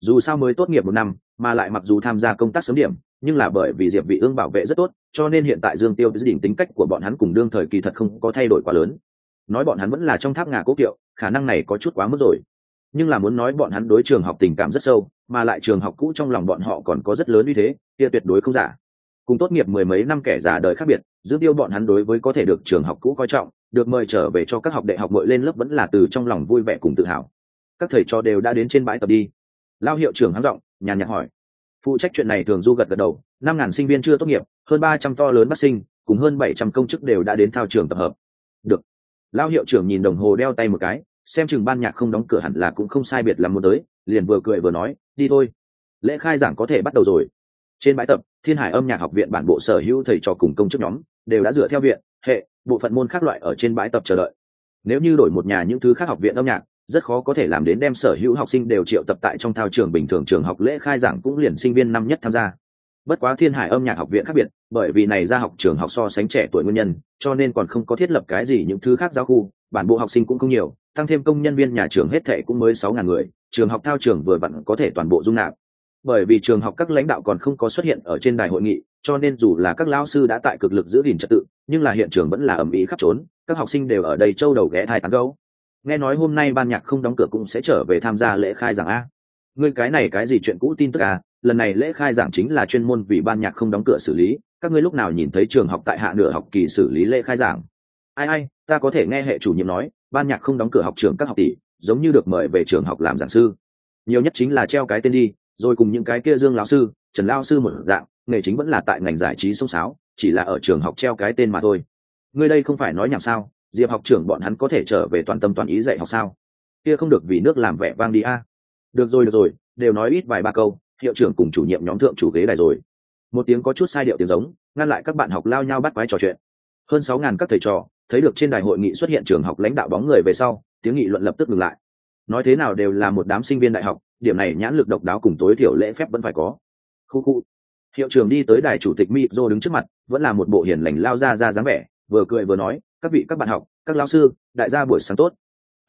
[SPEAKER 1] dù sao mới tốt nghiệp một năm, mà lại mặc dù tham gia công tác sớm điểm, nhưng là bởi vì diệp vị ương bảo vệ rất tốt, cho nên hiện tại dương tiêu dự đỉnh tính cách của bọn hắn cùng đương thời kỳ thật không có thay đổi quá lớn. Nói bọn hắn vẫn là trong tháp ngà cố kiệu, khả năng này có chút quá mức rồi. Nhưng là muốn nói bọn hắn đối trường học tình cảm rất sâu, mà lại trường học cũ trong lòng bọn họ còn có rất lớn uy thế, kia tuyệt đối không giả. Cùng tốt nghiệp mười mấy năm kẻ già đời khác biệt giữ tiêu bọn hắn đối với có thể được trường học cũ coi trọng, được mời trở về cho các học đại học mội lên lớp vẫn là từ trong lòng vui vẻ cùng tự hào. Các thầy trò đều đã đến trên bãi tập đi lao hiệu trưởng hắn giọng, nhàn nhạt hỏi. Phụ trách chuyện này thường du gật gật đầu, năm ngàn sinh viên chưa tốt nghiệp, hơn ba trăm to lớn bắt sinh, cùng hơn bảy trăm công chức đều đã đến thao trường tập hợp. Được. Lao hiệu trưởng nhìn đồng hồ đeo tay một cái, xem chừng ban nhạc không đóng cửa hẳn là cũng không sai biệt làm muốn tới, liền vừa cười vừa nói, đi thôi. Lễ khai giảng có thể bắt đầu rồi. Trên bãi tập, thiên hải âm nhạc học viện bản bộ sở hữu thầy trò cùng công chức nhóm đều đã dựa theo viện, hệ, bộ phận môn khác loại ở trên bãi tập chờ đợi. Nếu như đổi một nhà những thứ khác học viện âm nhạc rất khó có thể làm đến đem sở hữu học sinh đều triệu tập tại trong thao trường bình thường trường học lễ khai giảng cũng liền sinh viên năm nhất tham gia. Bất quá thiên hải âm nhạc học viện khác biệt, bởi vì này ra học trường học so sánh trẻ tuổi nguyên nhân, cho nên còn không có thiết lập cái gì những thứ khác giáo khu, bản bộ học sinh cũng không nhiều, tăng thêm công nhân viên nhà trường hết thệ cũng mới sáu ngàn người, trường học thao trường vừa vặn có thể toàn bộ dung nạp. Bởi vì trường học các lãnh đạo còn không có xuất hiện ở trên đài hội nghị, cho nên dù là các lão sư đã tại cực lực giữ gìn trật tự, nhưng là hiện trường vẫn là ầm ĩ khắp trốn, các học sinh đều ở đây châu đầu ghé thai tán gấu nghe nói hôm nay ban nhạc không đóng cửa cũng sẽ trở về tham gia lễ khai giảng a. Ngươi cái này cái gì chuyện cũ tin tức à? Lần này lễ khai giảng chính là chuyên môn vì ban nhạc không đóng cửa xử lý. Các ngươi lúc nào nhìn thấy trường học tại hạ nửa học kỳ xử lý lễ khai giảng? Ai ai, ta có thể nghe hệ chủ nhiệm nói, ban nhạc không đóng cửa học trường các học tỷ, giống như được mời về trường học làm giảng sư. Nhiều nhất chính là treo cái tên đi, rồi cùng những cái kia dương lão sư, trần lao sư một dạng, nghề chính vẫn là tại ngành giải trí sông sáo, chỉ là ở trường học treo cái tên mà thôi. Ngươi đây không phải nói nhảm sao? Diệp học trưởng bọn hắn có thể trở về toàn tâm toàn ý dạy học sao? Kia không được vì nước làm vẻ vang đi a. Được rồi được rồi, đều nói ít vài ba câu, hiệu trưởng cùng chủ nhiệm nhóm thượng chủ ghế đài rồi. Một tiếng có chút sai điệu tiếng giống, ngăn lại các bạn học lao nhau bắt quái trò chuyện. Hơn sáu ngàn các thầy trò, thấy được trên đài hội nghị xuất hiện trường học lãnh đạo bóng người về sau, tiếng nghị luận lập tức ngừng lại. Nói thế nào đều là một đám sinh viên đại học, điểm này nhãn lực độc đáo cùng tối thiểu lễ phép vẫn phải có. Khu khu. Hiệu trưởng đi tới đài chủ tịch mỹ dô đứng trước mặt, vẫn là một bộ hiền lành lao ra ra dáng vẻ, vừa cười vừa nói các vị các bạn học, các lao sư, đại gia buổi sáng tốt.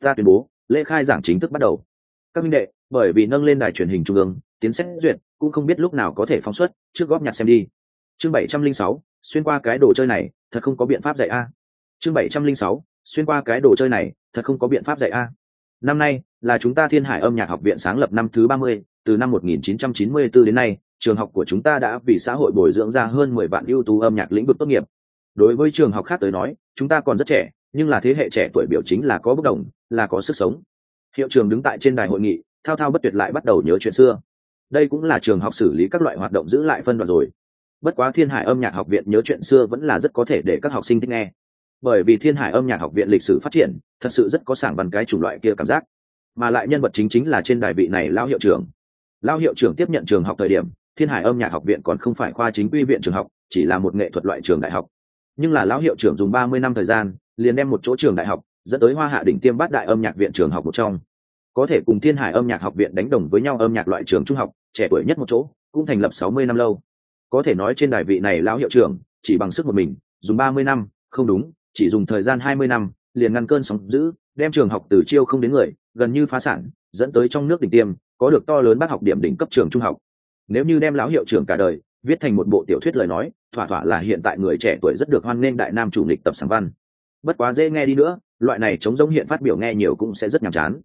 [SPEAKER 1] Ta tuyên bố, lễ khai giảng chính thức bắt đầu. Các minh đệ, bởi vì nâng lên đài truyền hình trung ương, tiến xét duyệt, cũng không biết lúc nào có thể phóng xuất, trước góp nhặt xem đi. Chương bảy trăm linh sáu, xuyên qua cái đồ chơi này, thật không có biện pháp dạy a. Chương bảy trăm linh sáu, xuyên qua cái đồ chơi này, thật không có biện pháp dạy a. Năm nay, là chúng ta thiên hải âm nhạc học viện sáng lập năm thứ ba mươi, từ năm 1994 đến nay, trường học của chúng ta đã vì xã hội bồi dưỡng ra hơn mười vạn ưu tú âm nhạc lĩnh vực tốt nghiệp. Đối với trường học khác tới nói chúng ta còn rất trẻ, nhưng là thế hệ trẻ tuổi biểu chính là có bất đồng, là có sức sống. Hiệu trường đứng tại trên đài hội nghị, thao thao bất tuyệt lại bắt đầu nhớ chuyện xưa. Đây cũng là trường học xử lý các loại hoạt động giữ lại phân đoạn rồi. Bất quá thiên hải âm nhạc học viện nhớ chuyện xưa vẫn là rất có thể để các học sinh thích nghe. Bởi vì thiên hải âm nhạc học viện lịch sử phát triển, thật sự rất có sảng văn cái chủng loại kia cảm giác. Mà lại nhân vật chính chính là trên đài vị này lao hiệu trưởng. Lao hiệu trưởng tiếp nhận trường học thời điểm, thiên hải âm nhạc học viện còn không phải khoa chính quy viện trường học, chỉ là một nghệ thuật loại trường đại học nhưng là lão hiệu trưởng dùng ba mươi năm thời gian, liền đem một chỗ trường đại học dẫn tới hoa hạ đỉnh tiêm bát đại âm nhạc viện trường học một trong. Có thể cùng thiên hải âm nhạc học viện đánh đồng với nhau âm nhạc loại trường trung học, trẻ tuổi nhất một chỗ, cũng thành lập sáu mươi năm lâu. Có thể nói trên đài vị này lão hiệu trưởng, chỉ bằng sức một mình, dùng ba mươi năm, không đúng, chỉ dùng thời gian hai mươi năm, liền ngăn cơn sóng giữ đem trường học từ chiêu không đến người, gần như phá sản, dẫn tới trong nước đỉnh tiêm, có được to lớn bác học điểm đỉnh cấp trường trung học. Nếu như đem lão hiệu trưởng cả đời viết thành một bộ tiểu thuyết lời nói, thỏa thỏa là hiện tại người trẻ tuổi rất được hoan nghênh đại nam chủ nghịch tập sáng văn. Bất quá dễ nghe đi nữa, loại này chống giống hiện phát biểu nghe nhiều cũng sẽ rất nhàm chán.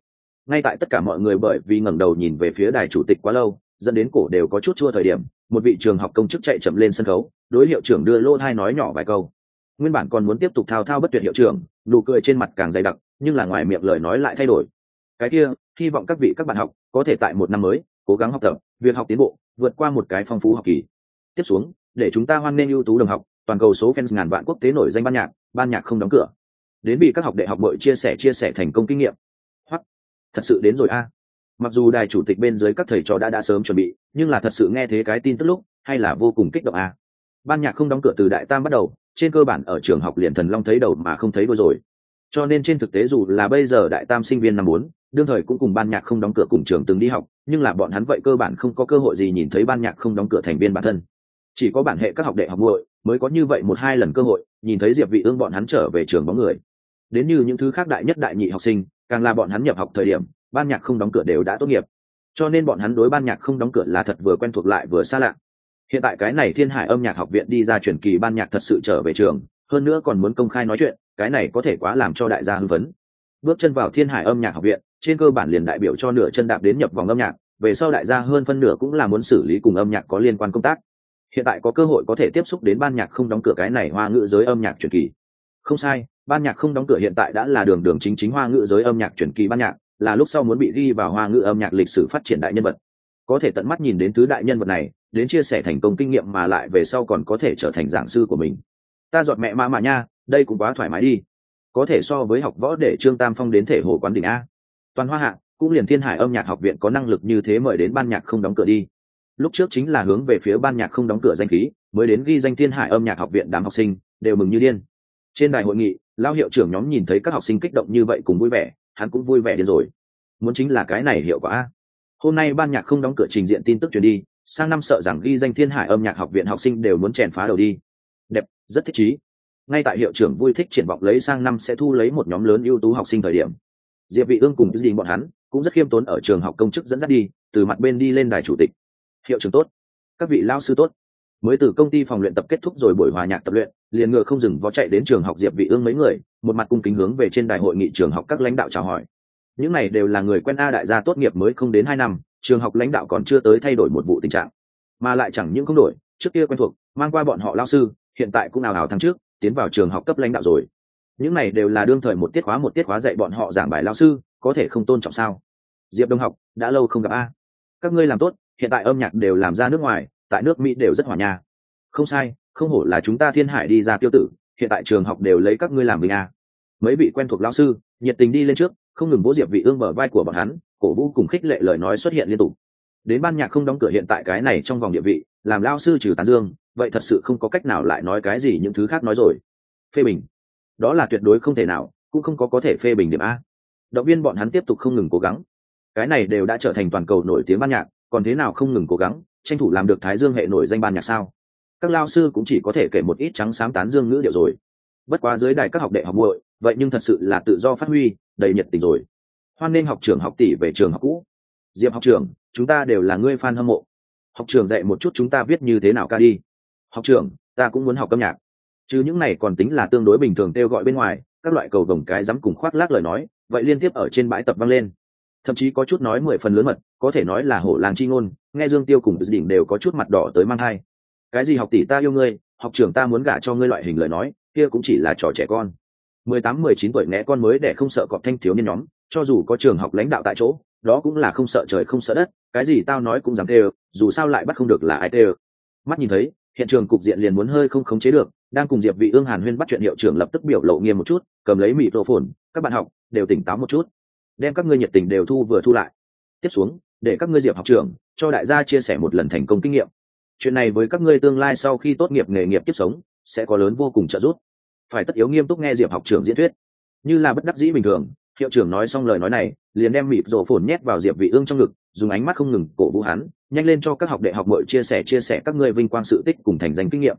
[SPEAKER 1] Ngay tại tất cả mọi người bởi vì ngẩng đầu nhìn về phía đài chủ tịch quá lâu, dẫn đến cổ đều có chút chua thời điểm, một vị trường học công chức chạy chậm lên sân khấu, đối hiệu trưởng đưa lô thai nói nhỏ vài câu. Nguyên bản còn muốn tiếp tục thao thao bất tuyệt hiệu trưởng, nụ cười trên mặt càng dày đặc, nhưng là ngoài miệng lời nói lại thay đổi. Cái kia, hy vọng các vị các bạn học có thể tại một năm mới, cố gắng học tập, việc học tiến bộ, vượt qua một cái phong phú học kỳ tiếp xuống, để chúng ta hoan nghênh ưu tú đồng học, toàn cầu số fans ngàn vạn quốc tế nổi danh ban nhạc ban nhạc không đóng cửa. Đến bị các học đại học bội chia sẻ chia sẻ thành công kinh nghiệm. Hoặc thật sự đến rồi a. Mặc dù đài chủ tịch bên dưới các thầy trò đã đã sớm chuẩn bị, nhưng là thật sự nghe thế cái tin tức lúc, hay là vô cùng kích động a. Ban nhạc không đóng cửa từ đại tam bắt đầu, trên cơ bản ở trường học liền thần long thấy đầu mà không thấy đôi rồi. Cho nên trên thực tế dù là bây giờ đại tam sinh viên năm bốn, đương thời cũng cùng ban nhạc không đóng cửa cùng trường từng đi học, nhưng là bọn hắn vậy cơ bản không có cơ hội gì nhìn thấy ban nhạc không đóng cửa thành viên bản thân chỉ có bản hệ các học đệ học muội mới có như vậy một hai lần cơ hội, nhìn thấy diệp vị ương bọn hắn trở về trường bóng người. Đến như những thứ khác đại nhất đại nhị học sinh, càng là bọn hắn nhập học thời điểm, ban nhạc không đóng cửa đều đã tốt nghiệp. Cho nên bọn hắn đối ban nhạc không đóng cửa là thật vừa quen thuộc lại vừa xa lạ. Hiện tại cái này thiên hải âm nhạc học viện đi ra truyền kỳ ban nhạc thật sự trở về trường, hơn nữa còn muốn công khai nói chuyện, cái này có thể quá làm cho đại gia hưng phấn. Bước chân vào thiên hải âm nhạc học viện, trên cơ bản liền đại biểu cho nửa chân đạp đến nhập vòng âm nhạc, về sau đại gia hơn phân nửa cũng là muốn xử lý cùng âm nhạc có liên quan công tác hiện tại có cơ hội có thể tiếp xúc đến ban nhạc không đóng cửa cái này hoa ngữ giới âm nhạc truyền kỳ. Không sai, ban nhạc không đóng cửa hiện tại đã là đường đường chính chính hoa ngữ giới âm nhạc truyền kỳ ban nhạc, là lúc sau muốn bị ghi vào hoa ngữ âm nhạc lịch sử phát triển đại nhân vật. Có thể tận mắt nhìn đến thứ đại nhân vật này, đến chia sẻ thành công kinh nghiệm mà lại về sau còn có thể trở thành giảng sư của mình. Ta dọn mẹ ma mà nha, đây cũng quá thoải mái đi. Có thể so với học võ để trương tam phong đến thể hồ quán đỉnh a. Toàn hoa hạ, cũng liền thiên hải âm nhạc học viện có năng lực như thế mời đến ban nhạc không đóng cửa đi lúc trước chính là hướng về phía ban nhạc không đóng cửa danh khí, mới đến ghi danh thiên hải âm nhạc học viện đám học sinh, đều mừng như điên. Trên đài hội nghị lao hiệu trưởng nhóm nhìn thấy các học sinh kích động như vậy cùng vui vẻ, hắn cũng vui vẻ điên rồi. Muốn chính là cái này hiệu quả hôm nay ban nhạc không đóng cửa trình diện tin tức truyền đi, sang năm sợ rằng ghi danh thiên hải âm nhạc học viện học sinh đều muốn chèn phá đầu đi. Đẹp, rất thích trí. Ngay tại hiệu trưởng vui thích triển vọng lấy sang năm sẽ thu lấy một nhóm lớn ưu tú học sinh thời điểm. Diệp vị ương cùng dự định bọn hắn cũng rất khiêm tốn ở trường học công chức dẫn dắt đi, từ mặt bên đi lên đài chủ tịch hiệu trưởng tốt, các vị lao sư tốt. Mới từ công ty phòng luyện tập kết thúc rồi buổi hòa nhạc tập luyện, liền ngựa không dừng vó chạy đến trường học diệp vị ương mấy người, một mặt cung kính hướng về trên đại hội nghị trường học các lãnh đạo chào hỏi. Những này đều là người quen a đại gia tốt nghiệp mới không đến hai năm, trường học lãnh đạo còn chưa tới thay đổi một vụ tình trạng, mà lại chẳng những không đổi, trước kia quen thuộc, mang qua bọn họ lao sư, hiện tại cũng nào hào tháng trước, tiến vào trường học cấp lãnh đạo rồi. Những này đều là đương thời một tiết khóa một tiết khóa dạy bọn họ giảng bài lao sư, có thể không tôn trọng sao? Diệp đông học, đã lâu không gặp a. Các ngươi làm tốt hiện tại âm nhạc đều làm ra nước ngoài, tại nước mỹ đều rất hòa nha. Không sai, không hổ là chúng ta thiên hải đi ra tiêu tử, hiện tại trường học đều lấy các ngươi làm bình a à. mấy vị quen thuộc lao sư, nhiệt tình đi lên trước, không ngừng vỗ diệp vị ương bờ vai của bọn hắn, cổ vũ cùng khích lệ lời nói xuất hiện liên tục. Đến ban nhạc không đóng cửa hiện tại cái này trong vòng địa vị, làm lao sư trừ tán dương, vậy thật sự không có cách nào lại nói cái gì những thứ khác nói rồi. Phê bình. Đó là tuyệt đối không thể nào, cũng không có có thể phê bình điểm a. Động viên bọn hắn tiếp tục không ngừng cố gắng. Cái này đều đã trở thành toàn cầu nổi tiếng ban nhạc còn thế nào không ngừng cố gắng, tranh thủ làm được thái dương hệ nổi danh ban nhạc sao? Các lao sư cũng chỉ có thể kể một ít trắng sáng tán dương ngữ điệu rồi. Bất quá dưới đài các học đệ học muội, vậy nhưng thật sự là tự do phát huy, đầy nhiệt tình rồi. Hoan nên học trường học tỷ về trường học cũ. Diệp học trường chúng ta đều là ngươi fan hâm mộ. Học trường dạy một chút chúng ta viết như thế nào ca đi. Học trường ta cũng muốn học âm nhạc. Chứ những này còn tính là tương đối bình thường kêu gọi bên ngoài, các loại cầu đồng cái dám cùng khoác lác lời nói, vậy liên tiếp ở trên bãi tập vang lên thậm chí có chút nói mười phần lớn mật, có thể nói là hổ làng chi ngôn, nghe dương tiêu cùng đỉnh đều có chút mặt đỏ tới mang thai. Cái gì học tỷ ta yêu ngươi, học trưởng ta muốn gả cho ngươi loại hình lời nói, kia cũng chỉ là trò trẻ con. Mười tám, mười chín tuổi né con mới để không sợ cọp thanh thiếu niên nhóm, cho dù có trường học lãnh đạo tại chỗ, đó cũng là không sợ trời không sợ đất, cái gì tao nói cũng dám tê dù sao lại bắt không được là ai tê mắt nhìn thấy, hiện trường cục diện liền muốn hơi không khống chế được, đang cùng diệp vị ương hàn huyên bắt chuyện hiệu trưởng lập tức biểu lộ nghiêm một chút, cầm lấy mịt độ phồn các bạn học, đều tỉnh táo một chút đem các ngươi nhiệt tình đều thu vừa thu lại. Tiếp xuống, để các ngươi diệp học trưởng cho đại gia chia sẻ một lần thành công kinh nghiệm. Chuyện này với các ngươi tương lai sau khi tốt nghiệp nghề nghiệp tiếp sống, sẽ có lớn vô cùng trợ giúp. Phải tất yếu nghiêm túc nghe diệp học trưởng diễn thuyết. Như là bất đắc dĩ bình thường, hiệu trưởng nói xong lời nói này, liền đem mịp rổ phồn nhét vào diệp vị ương trong ngực, dùng ánh mắt không ngừng cổ vũ hắn, nhanh lên cho các học đệ học mội chia sẻ chia sẻ các ngươi vinh quang sự tích cùng thành danh kinh nghiệm.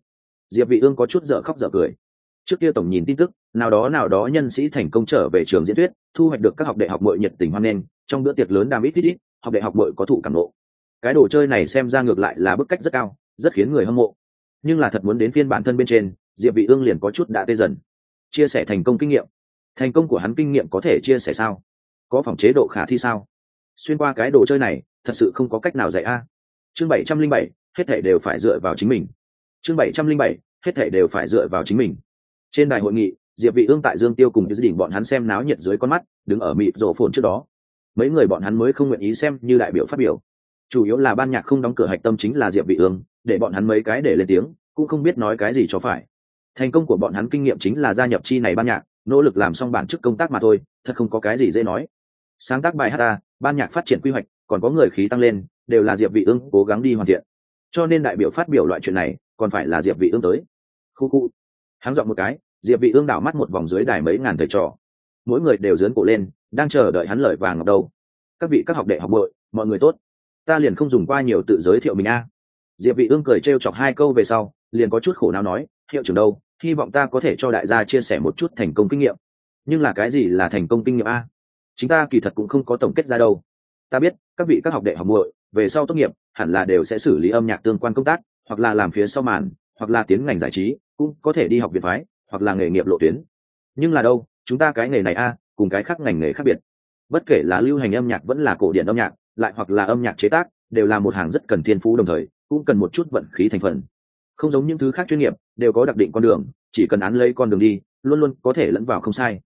[SPEAKER 1] Diệp vị ương có chút dở khóc dở cười trước kia tổng nhìn tin tức, nào đó nào đó nhân sĩ thành công trở về trường diễn thuyết, thu hoạch được các học đệ học mội nhiệt tình hoan nghênh, trong bữa tiệc lớn đàm ít ít ít, học đệ học mội có thụ cảm lộ cái đồ chơi này xem ra ngược lại là bức cách rất cao, rất khiến người hâm mộ. Nhưng là thật muốn đến phiên bản thân bên trên, diệp vị ương liền có chút đã tê dần. Chia sẻ thành công kinh nghiệm. Thành công của hắn kinh nghiệm có thể chia sẻ sao? Có phòng chế độ khả thi sao? Xuyên qua cái đồ chơi này, thật sự không có cách nào dạy a. Chương bảy trăm linh bảy, hết thảy đều phải dựa vào chính mình. Chương bảy trăm linh bảy, hết thảy đều phải dựa vào chính mình trên đài hội nghị, diệp vị ương tại dương tiêu cùng gia đình bọn hắn xem náo nhiệt dưới con mắt, đứng ở mịt rổ phồn trước đó. Mấy người bọn hắn mới không nguyện ý xem như đại biểu phát biểu. Chủ yếu là ban nhạc không đóng cửa hạch tâm chính là diệp vị ương, để bọn hắn mấy cái để lên tiếng, cũng không biết nói cái gì cho phải. Thành công của bọn hắn kinh nghiệm chính là gia nhập chi này ban nhạc, nỗ lực làm xong bản chức công tác mà thôi, thật không có cái gì dễ nói. Sáng tác bài hát ta, ban nhạc phát triển quy hoạch, còn có người khí tăng lên, đều là diệp vị ương cố gắng đi hoàn thiện. Cho nên đại biểu phát biểu loại chuyện này, còn phải là diệp vị ương tới. Khu khu hắn dọn một cái, diệp vị ương đảo mắt một vòng dưới đài mấy ngàn thầy trò. Mỗi người đều dướn cổ lên, đang chờ đợi hắn lời vàng ngọc đầu. Các vị các học đệ học bội mọi người tốt. Ta liền không dùng qua nhiều tự giới thiệu mình a. Diệp vị ương cười trêu chọc hai câu về sau, liền có chút khổ não nói, hiệu trưởng đâu, hy vọng ta có thể cho đại gia chia sẻ một chút thành công kinh nghiệm. Nhưng là cái gì là thành công kinh nghiệm a? Chúng ta kỳ thật cũng không có tổng kết ra đâu. Ta biết, các vị các học đệ học muội, về sau tốt nghiệp, hẳn là đều sẽ xử lý âm nhạc tương quan công tác, hoặc là làm phía sau màn, hoặc là tiến ngành giải trí cũng có thể đi học viện phái, hoặc là nghề nghiệp lộ tuyến. Nhưng là đâu, chúng ta cái nghề này a, cùng cái khác ngành nghề khác biệt. Bất kể là lưu hành âm nhạc vẫn là cổ điển âm nhạc, lại hoặc là âm nhạc chế tác, đều là một hàng rất cần thiên phú đồng thời, cũng cần một chút vận khí thành phần. Không giống những thứ khác chuyên nghiệp, đều có đặc định con đường, chỉ cần án lấy con đường đi, luôn luôn có thể lẫn vào không sai.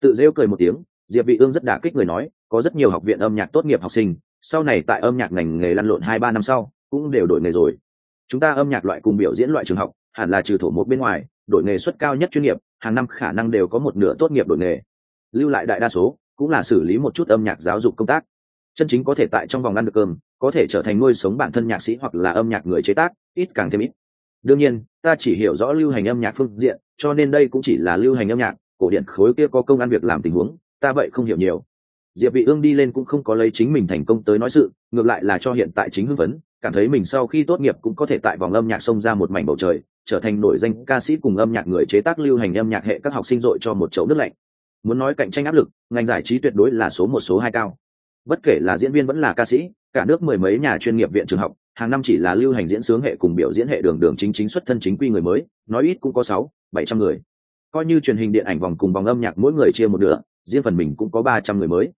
[SPEAKER 1] Tự rêu cười một tiếng, diệp vị ương rất đả kích người nói, có rất nhiều học viện âm nhạc tốt nghiệp học sinh, sau này tại âm nhạc ngành nghề lăn lộn hai ba năm sau, cũng đều đổi nghề rồi. Chúng ta âm nhạc loại cùng biểu diễn loại trường học hẳn là trừ thổ một bên ngoài, đội nghề suất cao nhất chuyên nghiệp, hàng năm khả năng đều có một nửa tốt nghiệp đội nghề. Lưu lại đại đa số cũng là xử lý một chút âm nhạc giáo dục công tác. Chân chính có thể tại trong vòng ăn được cơm, có thể trở thành nuôi sống bản thân nhạc sĩ hoặc là âm nhạc người chế tác, ít càng thêm ít. Đương nhiên, ta chỉ hiểu rõ lưu hành âm nhạc phương diện, cho nên đây cũng chỉ là lưu hành âm nhạc, cổ điển khối kia có công ăn việc làm tình huống, ta vậy không hiểu nhiều. Diệp vị ương đi lên cũng không có lấy chính mình thành công tới nói sự, ngược lại là cho hiện tại chính hưng phấn cảm thấy mình sau khi tốt nghiệp cũng có thể tại vòng âm nhạc xông ra một mảnh bầu trời, trở thành nổi danh ca sĩ cùng âm nhạc người chế tác lưu hành âm nhạc hệ các học sinh dội cho một chậu nước lạnh. Muốn nói cạnh tranh áp lực, ngành giải trí tuyệt đối là số một, số hai cao. Bất kể là diễn viên vẫn là ca sĩ, cả nước mười mấy nhà chuyên nghiệp viện trường học, hàng năm chỉ là lưu hành diễn sướng hệ cùng biểu diễn hệ đường đường chính chính xuất thân chính quy người mới, nói ít cũng có sáu, bảy trăm người. Coi như truyền hình điện ảnh vòng cùng vòng âm nhạc mỗi người chia một nửa, riêng phần mình cũng có ba trăm người mới.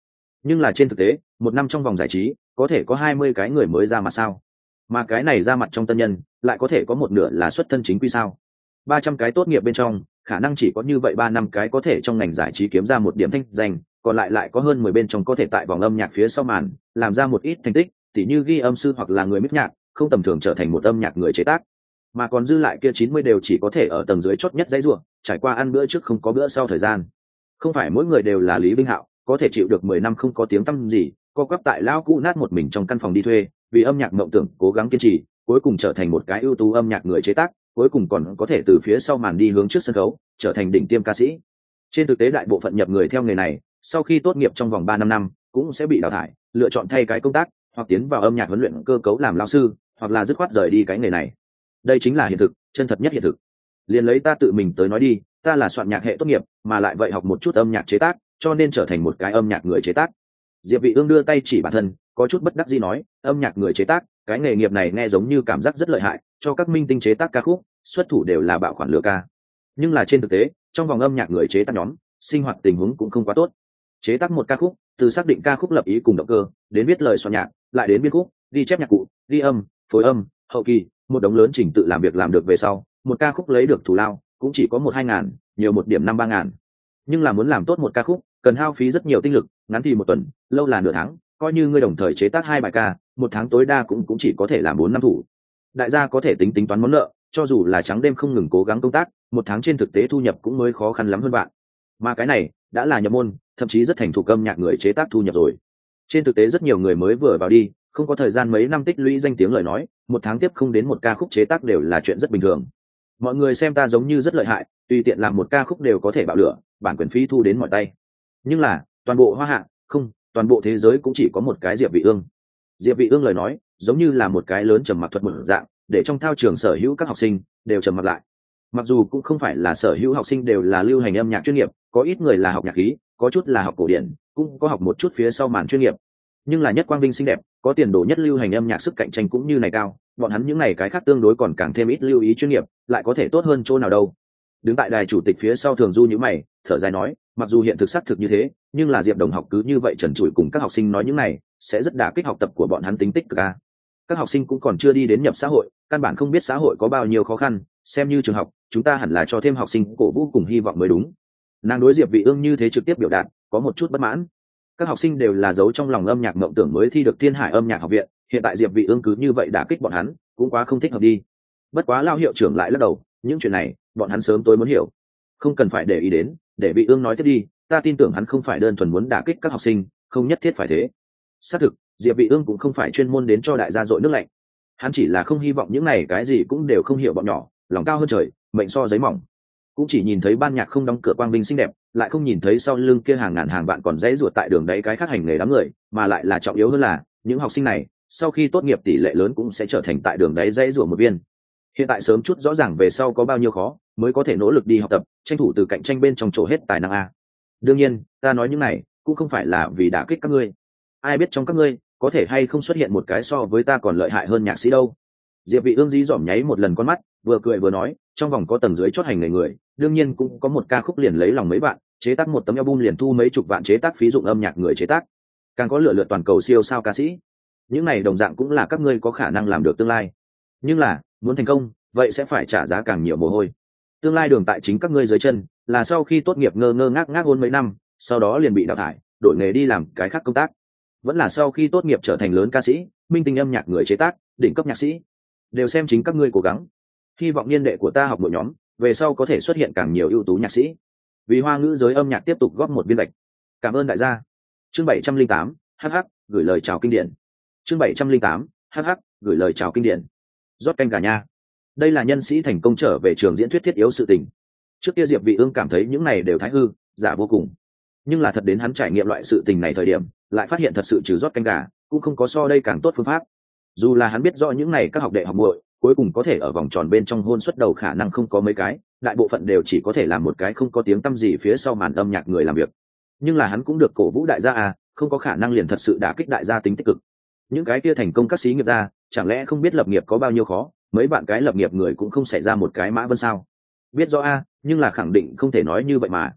[SPEAKER 1] Nhưng là trên thực tế, một năm trong vòng giải trí, có thể có hai mươi cái người mới ra mà sao? Mà cái này ra mặt trong tân nhân, lại có thể có một nửa là xuất thân chính quy sao? Ba trăm cái tốt nghiệp bên trong, khả năng chỉ có như vậy ba năm cái có thể trong ngành giải trí kiếm ra một điểm thanh danh, còn lại lại có hơn mười bên trong có thể tại vòng âm nhạc phía sau màn, làm ra một ít thành tích, tỉ như ghi âm sư hoặc là người mít nhạc, không tầm thường trở thành một âm nhạc người chế tác. Mà còn dư lại kia chín mươi đều chỉ có thể ở tầng dưới chót nhất dãy ruộng, trải qua ăn bữa trước không có bữa sau thời gian. Không phải mỗi người đều là lý vinh hạo, có thể chịu được mười năm không có tiếng tăm gì, co quắp tại lão cũ nát một mình trong căn phòng đi thuê vì âm nhạc mộng tưởng cố gắng kiên trì, cuối cùng trở thành một cái ưu tú âm nhạc người chế tác, cuối cùng còn có thể từ phía sau màn đi hướng trước sân khấu, trở thành đỉnh tiêm ca sĩ. Trên thực tế đại bộ phận nhập người theo nghề này, sau khi tốt nghiệp trong vòng ba năm năm, cũng sẽ bị đào thải, lựa chọn thay cái công tác, hoặc tiến vào âm nhạc huấn luyện cơ cấu làm lao sư, hoặc là dứt khoát rời đi cái nghề này. Đây chính là hiện thực, chân thật nhất hiện thực. Liền lấy ta tự mình tới nói đi, ta là soạn nhạc hệ tốt nghiệp, mà lại vậy học một chút âm nhạc chế tác, cho nên trở thành một cái âm nhạc người chế tác. Diệp vị ương đưa tay chỉ bản thân có chút bất đắc dĩ nói, âm nhạc người chế tác, cái nghề nghiệp này nghe giống như cảm giác rất lợi hại, cho các minh tinh chế tác ca khúc, xuất thủ đều là bạo khoản lừa ca. Nhưng là trên thực tế, trong vòng âm nhạc người chế tác nhóm, sinh hoạt tình huống cũng không quá tốt. Chế tác một ca khúc, từ xác định ca khúc lập ý cùng động cơ, đến viết lời soạn nhạc, lại đến biên khúc đi chép nhạc cụ đi âm, phối âm, hậu kỳ, một đống lớn trình tự làm việc làm được về sau, một ca khúc lấy được thù lao, cũng chỉ có một hai ngàn, nhiều một điểm năm ba ngàn. Nhưng là muốn làm tốt một ca khúc, cần hao phí rất nhiều tinh lực, ngắn thì một tuần, lâu là nửa tháng coi như ngươi đồng thời chế tác hai bài ca, một tháng tối đa cũng cũng chỉ có thể làm bốn năm thủ. Đại gia có thể tính tính toán món nợ, cho dù là trắng đêm không ngừng cố gắng công tác, một tháng trên thực tế thu nhập cũng mới khó khăn lắm hơn bạn. Mà cái này, đã là nhập môn, thậm chí rất thành thủ âm nhạc người chế tác thu nhập rồi. Trên thực tế rất nhiều người mới vừa vào đi, không có thời gian mấy năm tích lũy danh tiếng lời nói, một tháng tiếp không đến một ca khúc chế tác đều là chuyện rất bình thường. Mọi người xem ta giống như rất lợi hại, tùy tiện làm một ca khúc đều có thể bạo lửa, bản quyền phí thu đến mọi tay. Nhưng là, toàn bộ hoa hạ, không toàn bộ thế giới cũng chỉ có một cái diệp vị ương. Diệp vị ương lời nói, giống như là một cái lớn trầm mặc thuật một dạng, để trong thao trường sở hữu các học sinh đều trầm mặc lại. Mặc dù cũng không phải là sở hữu học sinh đều là lưu hành âm nhạc chuyên nghiệp, có ít người là học nhạc khí, có chút là học cổ điển, cũng có học một chút phía sau màn chuyên nghiệp. Nhưng là nhất quang vinh xinh đẹp, có tiền đồ nhất lưu hành âm nhạc sức cạnh tranh cũng như này cao, bọn hắn những này cái khác tương đối còn càng thêm ít lưu ý chuyên nghiệp, lại có thể tốt hơn chỗ nào đâu. Đứng tại đài chủ tịch phía sau thường du như mày, thở dài nói mặc dù hiện thực xác thực như thế, nhưng là diệp đồng học cứ như vậy trần trụi cùng các học sinh nói những này, sẽ rất đả kích học tập của bọn hắn tính tích cực a. Các học sinh cũng còn chưa đi đến nhập xã hội, căn bản không biết xã hội có bao nhiêu khó khăn, xem như trường học, chúng ta hẳn là cho thêm học sinh cổ vũ cùng hy vọng mới đúng. Nàng đối diệp vị ương như thế trực tiếp biểu đạt, có một chút bất mãn. Các học sinh đều là giấu trong lòng âm nhạc mộng tưởng mới thi được thiên hải âm nhạc học viện, hiện tại diệp vị ương cứ như vậy đả kích bọn hắn, cũng quá không thích hợp đi. Bất quá lao hiệu trưởng lại lắc đầu, những chuyện này, bọn hắn sớm tối muốn hiểu. Không cần phải để ý đến để Bị ương nói tiếp đi, ta tin tưởng hắn không phải đơn thuần muốn đả kích các học sinh, không nhất thiết phải thế. Xác thực, diệp vị ương cũng không phải chuyên môn đến cho đại gia dội nước lạnh. Hắn chỉ là không hy vọng những này cái gì cũng đều không hiểu bọn nhỏ, lòng cao hơn trời, mệnh so giấy mỏng. Cũng chỉ nhìn thấy ban nhạc không đóng cửa quang vinh xinh đẹp, lại không nhìn thấy sau lưng kia hàng ngàn hàng bạn còn dãy ruột tại đường đấy cái khác hành nghề đám người, mà lại là trọng yếu hơn là, những học sinh này, sau khi tốt nghiệp tỷ lệ lớn cũng sẽ trở thành tại đường đấy dãy ruột một viên. Hiện tại sớm chút rõ ràng về sau có bao nhiêu khó mới có thể nỗ lực đi học tập, tranh thủ từ cạnh tranh bên trong chỗ hết tài năng a. Đương nhiên, ta nói những này cũng không phải là vì đã kích các ngươi. Ai biết trong các ngươi có thể hay không xuất hiện một cái so với ta còn lợi hại hơn nhạc sĩ đâu. Diệp vị ương dí dỏm nháy một lần con mắt, vừa cười vừa nói, trong vòng có tầng dưới chót hành người người, đương nhiên cũng có một ca khúc liền lấy lòng mấy bạn, chế tác một tấm album liền thu mấy chục vạn chế tác phí dụng âm nhạc người chế tác. Càng có lựa lượt toàn cầu siêu sao ca sĩ. Những này đồng dạng cũng là các ngươi có khả năng làm được tương lai. Nhưng là, muốn thành công, vậy sẽ phải trả giá càng nhiều mồ hôi tương lai đường tại chính các ngươi dưới chân, là sau khi tốt nghiệp ngơ ngơ ngác ngác hôn mấy năm, sau đó liền bị đào thải, đổi nghề đi làm cái khác công tác. Vẫn là sau khi tốt nghiệp trở thành lớn ca sĩ, minh tinh âm nhạc người chế tác, đỉnh cấp nhạc sĩ. Đều xem chính các ngươi cố gắng. Hy vọng niên đệ của ta học một nhóm, về sau có thể xuất hiện càng nhiều ưu tú nhạc sĩ. Vì hoa ngữ giới âm nhạc tiếp tục góp một viên lệch cảm ơn đại gia. Chương bảy trăm linh tám hh gửi lời chào kinh điển. Chương bảy trăm linh tám hh gửi lời chào kinh điển. Rót canh cả nha đây là nhân sĩ thành công trở về trường diễn thuyết thiết yếu sự tình. Trước kia diệp vị ương cảm thấy những này đều thái hư, giả vô cùng. Nhưng là thật đến hắn trải nghiệm loại sự tình này thời điểm, lại phát hiện thật sự trừ rót canh gà, cũng không có so đây càng tốt phương pháp. Dù là hắn biết rõ những này các học đệ học muội, cuối cùng có thể ở vòng tròn bên trong hôn xuất đầu khả năng không có mấy cái, đại bộ phận đều chỉ có thể làm một cái không có tiếng tăm gì phía sau màn âm nhạc người làm việc. Nhưng là hắn cũng được cổ vũ đại gia à không có khả năng liền thật sự đả kích đại gia tính tích cực. Những cái kia thành công các sĩ nghiệp gia, chẳng lẽ không biết lập nghiệp có bao nhiêu khó? Mấy bạn cái lập nghiệp người cũng không xảy ra một cái mã vân sao? Biết rõ a, nhưng là khẳng định không thể nói như vậy mà.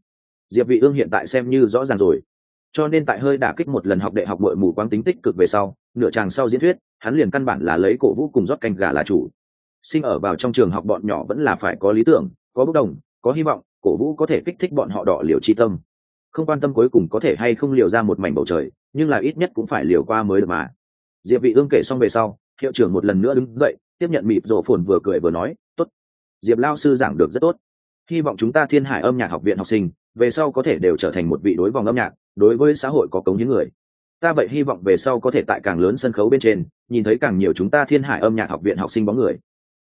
[SPEAKER 1] Diệp vị ương hiện tại xem như rõ ràng rồi. Cho nên tại hơi đả kích một lần học đại học bội mù quáng tính tích cực về sau, nửa chàng sau diễn thuyết, hắn liền căn bản là lấy cổ vũ cùng rót canh gà là chủ. Sinh ở vào trong trường học bọn nhỏ vẫn là phải có lý tưởng, có bất đồng, có hy vọng, cổ vũ có thể kích thích bọn họ đỏ liều chi tâm. Không quan tâm cuối cùng có thể hay không liều ra một mảnh bầu trời, nhưng là ít nhất cũng phải liều qua mới được mà. Diệp vị ương kể xong về sau, hiệu trưởng một lần nữa đứng dậy tiếp nhận mịp rộ phồn vừa cười vừa nói, tốt, diệp lao sư giảng được rất tốt. Hy vọng chúng ta thiên hải âm nhạc học viện học sinh, về sau có thể đều trở thành một vị đối vòng âm nhạc, đối với xã hội có cống những người. Ta vậy hy vọng về sau có thể tại càng lớn sân khấu bên trên, nhìn thấy càng nhiều chúng ta thiên hải âm nhạc học viện học sinh bóng người.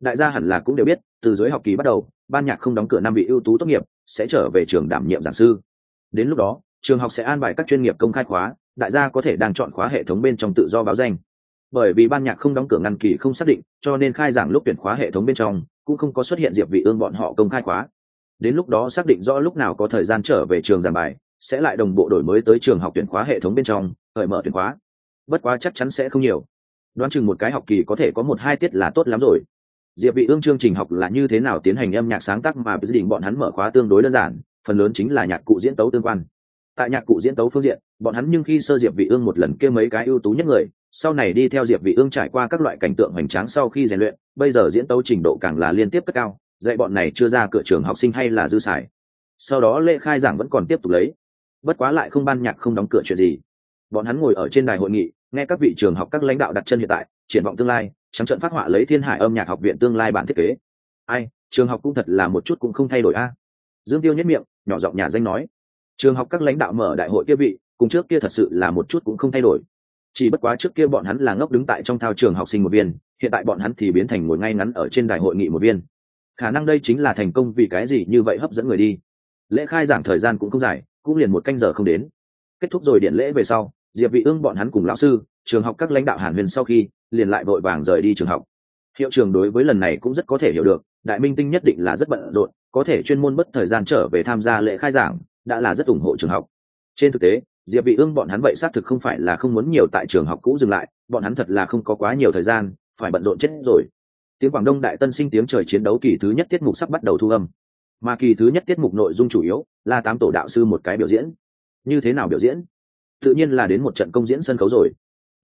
[SPEAKER 1] Đại gia hẳn là cũng đều biết, từ dưới học kỳ bắt đầu, ban nhạc không đóng cửa năm vị ưu tú tốt nghiệp, sẽ trở về trường đảm nhiệm giảng sư. Đến lúc đó, trường học sẽ an bài các chuyên nghiệp công khai khóa, đại gia có thể đang chọn khóa hệ thống bên trong tự do báo danh bởi vì ban nhạc không đóng cửa ngăn kỳ không xác định, cho nên khai giảng lúc tuyển khóa hệ thống bên trong cũng không có xuất hiện diệp vị ương bọn họ công khai khóa. Đến lúc đó xác định rõ lúc nào có thời gian trở về trường giảng bài, sẽ lại đồng bộ đổi mới tới trường học tuyển khóa hệ thống bên trong khởi mở tuyển khóa. Bất quá chắc chắn sẽ không nhiều. Đoán chừng một cái học kỳ có thể có một hai tiết là tốt lắm rồi. Diệp vị ương chương trình học là như thế nào tiến hành âm nhạc sáng tác mà dự định bọn hắn mở khóa tương đối đơn giản, phần lớn chính là nhạc cụ diễn tấu tương quan. Tại nhạc cụ diễn tấu phương diện, bọn hắn nhưng khi sơ diệp vị ương một lần kia mấy cái ưu tú nhất người sau này đi theo diệp vị ương trải qua các loại cảnh tượng hoành tráng sau khi rèn luyện, bây giờ diễn tấu trình độ càng là liên tiếp cất cao, dạy bọn này chưa ra cửa trường học sinh hay là dư xài. Sau đó lễ khai giảng vẫn còn tiếp tục lấy. Bất quá lại không ban nhạc, không đóng cửa chuyện gì. Bọn hắn ngồi ở trên đài hội nghị, nghe các vị trường học các lãnh đạo đặt chân hiện tại, triển vọng tương lai, trắng trận phát họa lấy thiên hải âm nhạc học viện tương lai bản thiết kế. Ai, trường học cũng thật là một chút cũng không thay đổi a. Dương tiêu nhất miệng, nhỏ giọng nhà danh nói. Trường học các lãnh đạo mở đại hội kia vị, cùng trước kia thật sự là một chút cũng không thay đổi chỉ bất quá trước kia bọn hắn là ngốc đứng tại trong thao trường học sinh một viên, hiện tại bọn hắn thì biến thành ngồi ngay ngắn ở trên đài hội nghị một viên. Khả năng đây chính là thành công vì cái gì như vậy hấp dẫn người đi. Lễ khai giảng thời gian cũng không dài, cũng liền một canh giờ không đến. Kết thúc rồi điện lễ về sau, diệp vị ương bọn hắn cùng lão sư, trường học các lãnh đạo hàn huyền sau khi, liền lại vội vàng rời đi trường học. Hiệu trường đối với lần này cũng rất có thể hiểu được, đại minh tinh nhất định là rất bận rộn, có thể chuyên môn mất thời gian trở về tham gia lễ khai giảng, đã là rất ủng hộ trường học. Trên thực tế diệp vị ương bọn hắn vậy xác thực không phải là không muốn nhiều tại trường học cũ dừng lại, bọn hắn thật là không có quá nhiều thời gian, phải bận rộn chết rồi. Tiếng quảng đông đại tân sinh tiếng trời chiến đấu kỳ thứ nhất tiết mục sắp bắt đầu thu âm. Mà kỳ thứ nhất tiết mục nội dung chủ yếu là tám tổ đạo sư một cái biểu diễn. Như thế nào biểu diễn? Tự nhiên là đến một trận công diễn sân khấu rồi.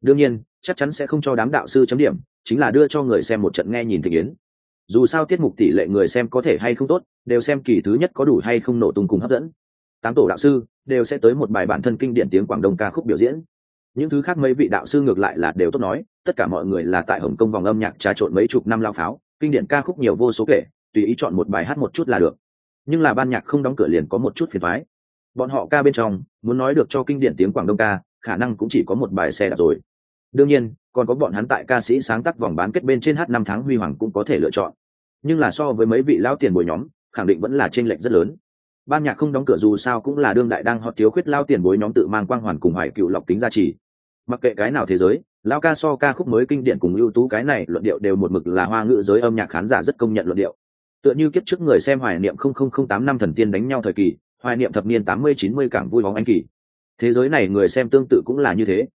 [SPEAKER 1] Đương nhiên, chắc chắn sẽ không cho đám đạo sư chấm điểm, chính là đưa cho người xem một trận nghe nhìn thị yến. Dù sao tiết mục tỷ lệ người xem có thể hay không tốt, đều xem kỳ thứ nhất có đủ hay không nổ tung cùng hấp dẫn tám tổ đạo sư đều sẽ tới một bài bản thân kinh điển tiếng quảng đông ca khúc biểu diễn. Những thứ khác mấy vị đạo sư ngược lại là đều tốt nói, tất cả mọi người là tại hồng kông vòng âm nhạc trà trộn mấy chục năm lao pháo, kinh điển ca khúc nhiều vô số kể, tùy ý chọn một bài hát một chút là được. Nhưng là ban nhạc không đóng cửa liền có một chút phiền thoái bọn họ ca bên trong, muốn nói được cho kinh điển tiếng quảng đông ca, khả năng cũng chỉ có một bài xe đạp rồi. Đương nhiên, còn có bọn hắn tại ca sĩ sáng tác vòng bán kết bên trên h năm tháng huy hoàng cũng có thể lựa chọn. Nhưng là so với mấy vị lao tiền bồi nhóm, khẳng định vẫn là t r ê n lệch rất lớn ban nhạc không đóng cửa dù sao cũng là đương đại đang họ thiếu khuyết lao tiền bối nhóm tự mang quang hoàn cùng hoài cựu lọc tính gia trì. Mặc kệ cái nào thế giới, lao ca so ca khúc mới kinh điển cùng ưu tú cái này luận điệu đều một mực là hoa ngữ giới âm nhạc khán giả rất công nhận luận điệu. Tựa như kiếp trước người xem hoài niệm không không không tám năm thần tiên đánh nhau thời kỳ, hoài niệm thập niên tám mươi chín mươi càng vui bóng anh kỳ. Thế giới này người xem tương tự cũng là như thế.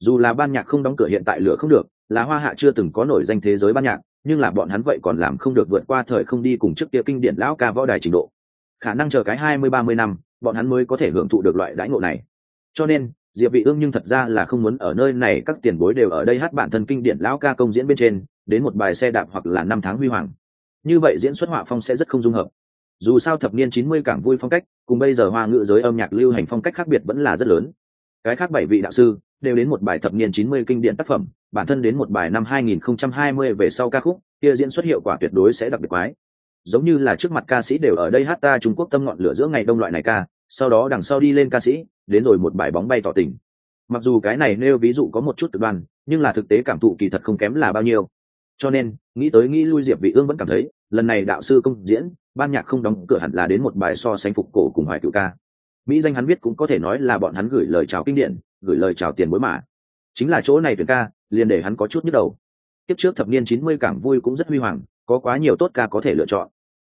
[SPEAKER 1] Dù là ban nhạc không đóng cửa hiện tại lửa không được, là hoa hạ chưa từng có nổi danh thế giới ban nhạc, nhưng là bọn hắn vậy còn làm không được vượt qua thời không đi cùng trước kia kinh điển lão ca võ đài trình độ khả năng chờ cái hai mươi, ba mươi năm, bọn hắn mới có thể hưởng thụ được loại đãi ngộ này. Cho nên, diệp vị ương nhưng thật ra là không muốn ở nơi này các tiền bối đều ở đây hát bản thân kinh điển lão ca công diễn bên trên, đến một bài xe đạp hoặc là năm tháng huy hoàng. Như vậy diễn xuất họa phong sẽ rất không dung hợp. Dù sao thập niên 90 cảng vui phong cách, cùng bây giờ hoa ngữ giới âm nhạc lưu hành phong cách khác biệt vẫn là rất lớn. Cái khác bảy vị đạo sư đều đến một bài thập niên 90 kinh điển tác phẩm, bản thân đến một bài năm 2020 về sau ca khúc, kia diễn xuất hiệu quả tuyệt đối sẽ đặc biệt quái giống như là trước mặt ca sĩ đều ở đây hát ta trung quốc tâm ngọn lửa giữa ngày đông loại này ca, sau đó đằng sau đi lên ca sĩ, đến rồi một bài bóng bay tỏ tình. Mặc dù cái này nêu ví dụ có một chút cực đoan, nhưng là thực tế cảm thụ kỳ thật không kém là bao nhiêu. Cho nên, nghĩ tới nghĩ lui diệp vị ương vẫn cảm thấy, lần này đạo sư công diễn, ban nhạc không đóng cửa hẳn là đến một bài so sánh phục cổ cùng hoài cựu ca. Mỹ danh hắn viết cũng có thể nói là bọn hắn gửi lời chào kinh điển, gửi lời chào tiền bối mà. Chính là chỗ này tuyển ca, liền để hắn có chút nhức đầu. Tiếp trước thập niên chín mươi cảng vui cũng rất huy hoàng, có quá nhiều tốt ca có thể lựa chọn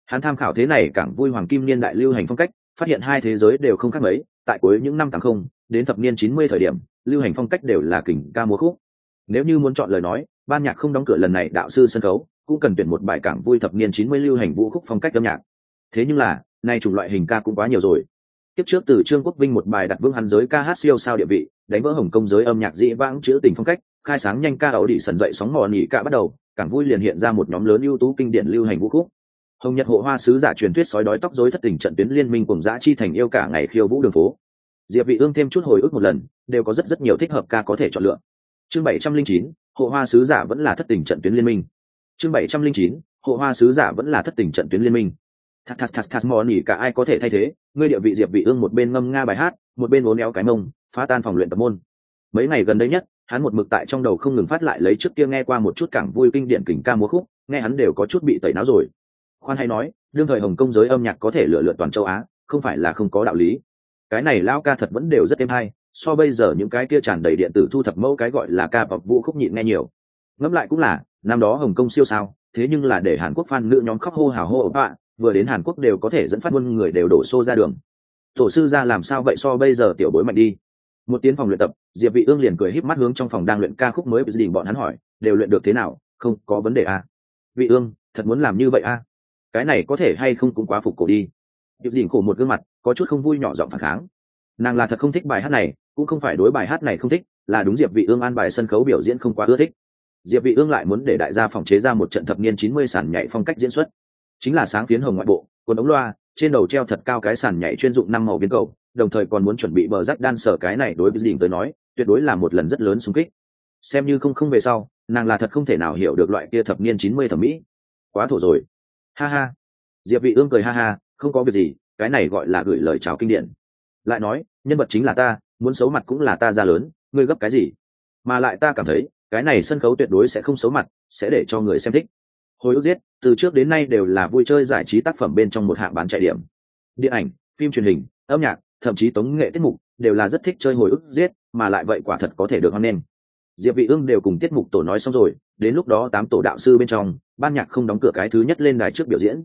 [SPEAKER 1] hắn tham khảo thế này cảng vui hoàng kim niên đại lưu hành phong cách, phát hiện hai thế giới đều không khác mấy, tại cuối những năm tám không, đến thập niên chín mươi thời điểm, lưu hành phong cách đều là kình ca múa khúc. Nếu như muốn chọn lời nói, ban nhạc không đóng cửa lần này đạo sư sân khấu, cũng cần tuyển một bài cảng vui thập niên chín mươi lưu hành vũ khúc phong cách âm nhạc. Thế nhưng là, nay chủng loại hình ca cũng quá nhiều rồi. Tiếp trước từ trương quốc vinh một bài đặt vương hắn giới ca hát siêu sao địa vị, đánh vỡ hồng công giới âm nhạc dĩ vãng chữ tình phong cách, khai sáng nhanh ca ẩu đi sần dậy sóng mò nỉ cả bắt đầu, cảng vui liền hiện ra một nhóm lớn ưu tú kinh điển lưu hành vũ khúc hồng nhật hộ hoa sứ giả truyền thuyết sói đói tóc rối thất tình trận tuyến liên minh cùng giã chi thành yêu cả ngày khiêu vũ đường phố. Diệp vị ương thêm chút hồi ức một lần đều có rất rất nhiều thích hợp ca có thể chọn lựa. Chương 709, hộ hoa sứ giả vẫn là thất tình trận tuyến liên minh. Chương 709, hộ hoa sứ giả vẫn là thất tình trận tuyến liên minh. Thắt thắt thắt thắt mò nỉ cả ai có thể thay thế? Ngươi địa vị diệp vị ương một bên ngâm nga bài hát một bên uốn éo cái mông phá tan phòng luyện tập môn. Mấy ngày gần đây nhất hắn một mực tại trong đầu không ngừng phát lại lấy trước kia nghe qua một chút cảng vui kinh điển kình ca múa khúc nghe hắn đều có chút bị tẩy não rồi khoan hay nói, đương thời hồng kông giới âm nhạc có thể lựa lượn toàn châu á, không phải là không có đạo lý. Cái này Lão ca thật vẫn đều rất êm hay, so bây giờ những cái kia tràn đầy điện tử thu thập mẫu cái gọi là ca bọc vũ khúc nhịn nghe nhiều. Ngẫm lại cũng là, năm đó hồng kông siêu sao, thế nhưng là để hàn quốc fan nữ nhóm khóc hô hào hô ẩu ạ vừa đến hàn quốc đều có thể dẫn phát quân người đều đổ xô ra đường. Tổ sư ra làm sao vậy so bây giờ tiểu bối mạnh đi. Một tiếng phòng luyện tập, diệp vị ương liền cười híp mắt hướng trong phòng đang luyện ca khúc mới đình bọn hắn hỏi, đều luyện được thế nào? Không có vấn đề à? Vị ương, thật muốn làm như vậy à? Cái này có thể hay không cũng quá phục cổ đi. Diệp đỉnh khổ một gương mặt, có chút không vui nhỏ giọng phản kháng. Nàng là thật không thích bài hát này, cũng không phải đối bài hát này không thích, là đúng diệp vị ương an bài sân khấu biểu diễn không quá ưa thích. Diệp vị ương lại muốn để đại gia phòng chế ra một trận thập niên 90 sàn nhảy phong cách diễn xuất. Chính là sáng phiến hồng ngoại bộ, quần ống loa, trên đầu treo thật cao cái sàn nhảy chuyên dụng năm màu viên cầu, đồng thời còn muốn chuẩn bị bờ rắc đan sở cái này đối với đỉnh tới nói, tuyệt đối là một lần rất lớn xung kích. Xem như không không về sau, nàng là thật không thể nào hiểu được loại kia thập niên 90 thẩm mỹ. Quá thổ rồi ha ha. Diệp vị ương cười ha ha, không có việc gì, cái này gọi là gửi lời chào kinh điển. Lại nói, nhân vật chính là ta, muốn xấu mặt cũng là ta ra lớn, ngươi gấp cái gì? Mà lại ta cảm thấy, cái này sân khấu tuyệt đối sẽ không xấu mặt, sẽ để cho người xem thích. Hồi ức giết, từ trước đến nay đều là vui chơi giải trí tác phẩm bên trong một hạng bán chạy điểm. Điện ảnh, phim truyền hình, âm nhạc, thậm chí tống nghệ tiết mục, đều là rất thích chơi hồi ức giết, mà lại vậy quả thật có thể được hoan nghênh diệp vị ương đều cùng tiết mục tổ nói xong rồi, đến lúc đó tám tổ đạo sư bên trong, ban nhạc không đóng cửa cái thứ nhất lên đài trước biểu diễn.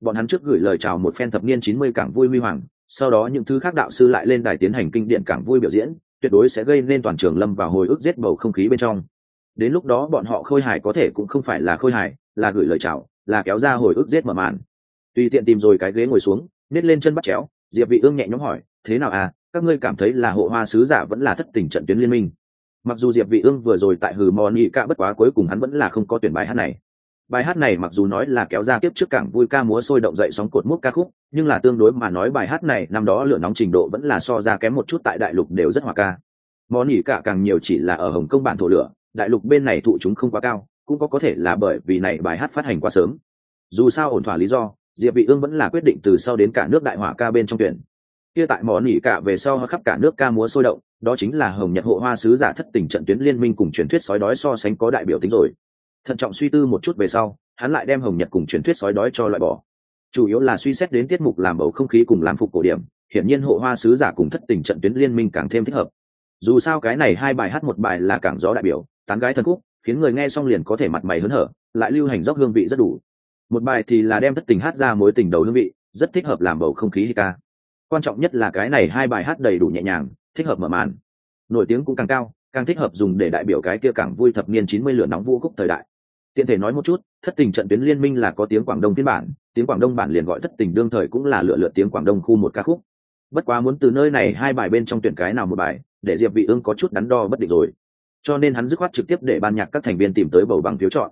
[SPEAKER 1] Bọn hắn trước gửi lời chào một fan thập niên 90 cảng vui huy hoàng, sau đó những thứ khác đạo sư lại lên đài tiến hành kinh điển cảng vui biểu diễn, tuyệt đối sẽ gây nên toàn trường lâm vào hồi ức giết bầu không khí bên trong. Đến lúc đó bọn họ khôi hài có thể cũng không phải là khôi hài, là gửi lời chào, là kéo ra hồi ức giết mở màn. Tùy tiện tìm rồi cái ghế ngồi xuống, nết lên chân bắt chéo, diệp vị ương nhẹ nhõm hỏi, thế nào à các ngươi cảm thấy là hộ hoa sứ giả vẫn là thất tình trận tuyến liên minh? Mặc dù diệp vị ương vừa rồi tại hừ mòn nhị cả bất quá cuối cùng hắn vẫn là không có tuyển bài hát này. Bài hát này mặc dù nói là kéo ra tiếp trước cảng vui ca múa sôi động dậy sóng cột mút ca khúc, nhưng là tương đối mà nói bài hát này năm đó lửa nóng trình độ vẫn là so ra kém một chút tại đại lục đều rất hòa ca. Món nhị cả càng nhiều chỉ là ở hồng kông bản thổ lửa, đại lục bên này thụ chúng không quá cao, cũng có có thể là bởi vì này bài hát phát hành quá sớm. Dù sao ổn thỏa lý do, diệp vị ương vẫn là quyết định từ sau đến cả nước đại hỏa ca bên trong tuyển. Kia tại món nhị cả về sau khắp cả nước ca múa sôi động đó chính là hồng nhật hộ hoa sứ giả thất tình trận tuyến liên minh cùng truyền thuyết sói đói so sánh có đại biểu tính rồi. Thận trọng suy tư một chút về sau, hắn lại đem hồng nhật cùng truyền thuyết sói đói cho loại bỏ. Chủ yếu là suy xét đến tiết mục làm bầu không khí cùng làm phục cổ điểm, hiển nhiên hộ hoa sứ giả cùng thất tình trận tuyến liên minh càng thêm thích hợp. Dù sao cái này hai bài hát một bài là cảng gió đại biểu, tán gái thần khúc, khiến người nghe xong liền có thể mặt mày hớn hở, lại lưu hành dốc hương vị rất đủ. Một bài thì là đem thất tình hát ra mối tình đầu hương vị, rất thích hợp làm bầu không khí ca. Quan trọng nhất là cái này hai bài hát đầy đủ nhẹ nhàng thích hợp mở màn. Nổi tiếng cũng càng cao, càng thích hợp dùng để đại biểu cái kia càng vui thập niên chín mươi lửa nóng vũ khúc thời đại. Tiện thể nói một chút, thất tình trận tuyến liên minh là có tiếng quảng đông phiên bản, tiếng quảng đông bản liền gọi thất tình đương thời cũng là lựa lựa tiếng quảng đông khu một ca khúc. Bất quá muốn từ nơi này hai bài bên trong tuyển cái nào một bài, để diệp vị ương có chút đắn đo bất định rồi. Cho nên hắn dứt khoát trực tiếp để ban nhạc các thành viên tìm tới bầu bằng phiếu chọn.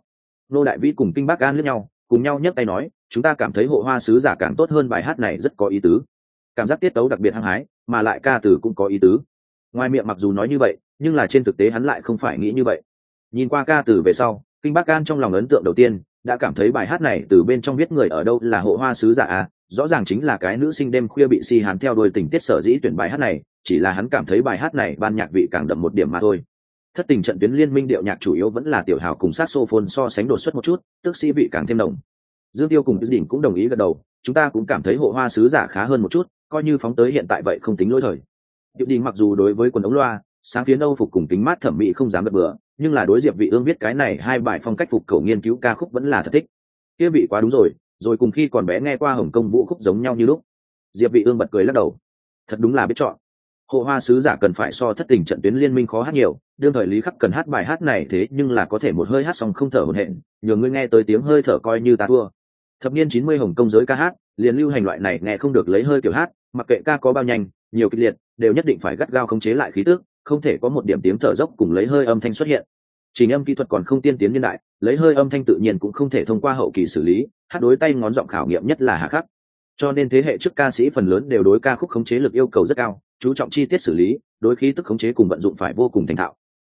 [SPEAKER 1] Nô đại vĩ cùng kinh bác an lẫn nhau, cùng nhau nhấc tay nói, chúng ta cảm thấy hộ hoa sứ giả càng tốt hơn bài hát này rất có ý tứ cảm giác tiết tấu đặc biệt hăng hái, mà lại ca từ cũng có ý tứ. Ngoài miệng mặc dù nói như vậy, nhưng là trên thực tế hắn lại không phải nghĩ như vậy. Nhìn qua ca từ về sau, kinh bác an trong lòng ấn tượng đầu tiên, đã cảm thấy bài hát này từ bên trong viết người ở đâu là hộ hoa sứ giả à rõ ràng chính là cái nữ sinh đêm khuya bị si hàn theo đuôi tình tiết sở dĩ tuyển bài hát này, chỉ là hắn cảm thấy bài hát này ban nhạc vị càng đậm một điểm mà thôi. Thất tình trận tuyến liên minh điệu nhạc chủ yếu vẫn là tiểu hào cùng sát sophone so sánh đột xuất một chút, tức sĩ vị càng thêm đồng dương tiêu cùng đỉnh cũng đồng ý gật đầu chúng ta cũng cảm thấy hộ hoa sứ giả khá hơn một chút, coi như phóng tới hiện tại vậy không tính lỗi thời. Điệu đình mặc dù đối với quần ống loa, sáng phiến âu phục cùng tính mát thẩm mỹ không dám gật bừa, nhưng là đối diệp vị ương viết cái này hai bài phong cách phục cầu nghiên cứu ca khúc vẫn là thật thích. Kia vị quá đúng rồi rồi cùng khi còn bé nghe qua hồng công vũ khúc giống nhau như lúc. Diệp vị ương bật cười lắc đầu. Thật đúng là biết chọn. Hộ hoa sứ giả cần phải so thất tình trận tuyến liên minh khó hát nhiều, đương thời lý khắc cần hát bài hát này thế nhưng là có thể một hơi hát xong không thở hổn hển nhường ngươi nghe tới tiếng hơi thở coi như ta thua thập niên chín mươi hồng công giới ca hát, liền lưu hành loại này nghe không được lấy hơi kiểu hát, mặc kệ ca có bao nhanh, nhiều kịch liệt, đều nhất định phải gắt gao khống chế lại khí tước không thể có một điểm tiếng thở dốc cùng lấy hơi âm thanh xuất hiện. Trình âm kỹ thuật còn không tiên tiến niên đại, lấy hơi âm thanh tự nhiên cũng không thể thông qua hậu kỳ xử lý, hát đối tay ngón giọng khảo nghiệm nhất là hạ khắc. Cho nên thế hệ trước ca sĩ phần lớn đều đối ca khúc khống chế lực yêu cầu rất cao, chú trọng chi tiết xử lý, đối khí tức khống chế cùng vận dụng phải vô cùng thành thạo.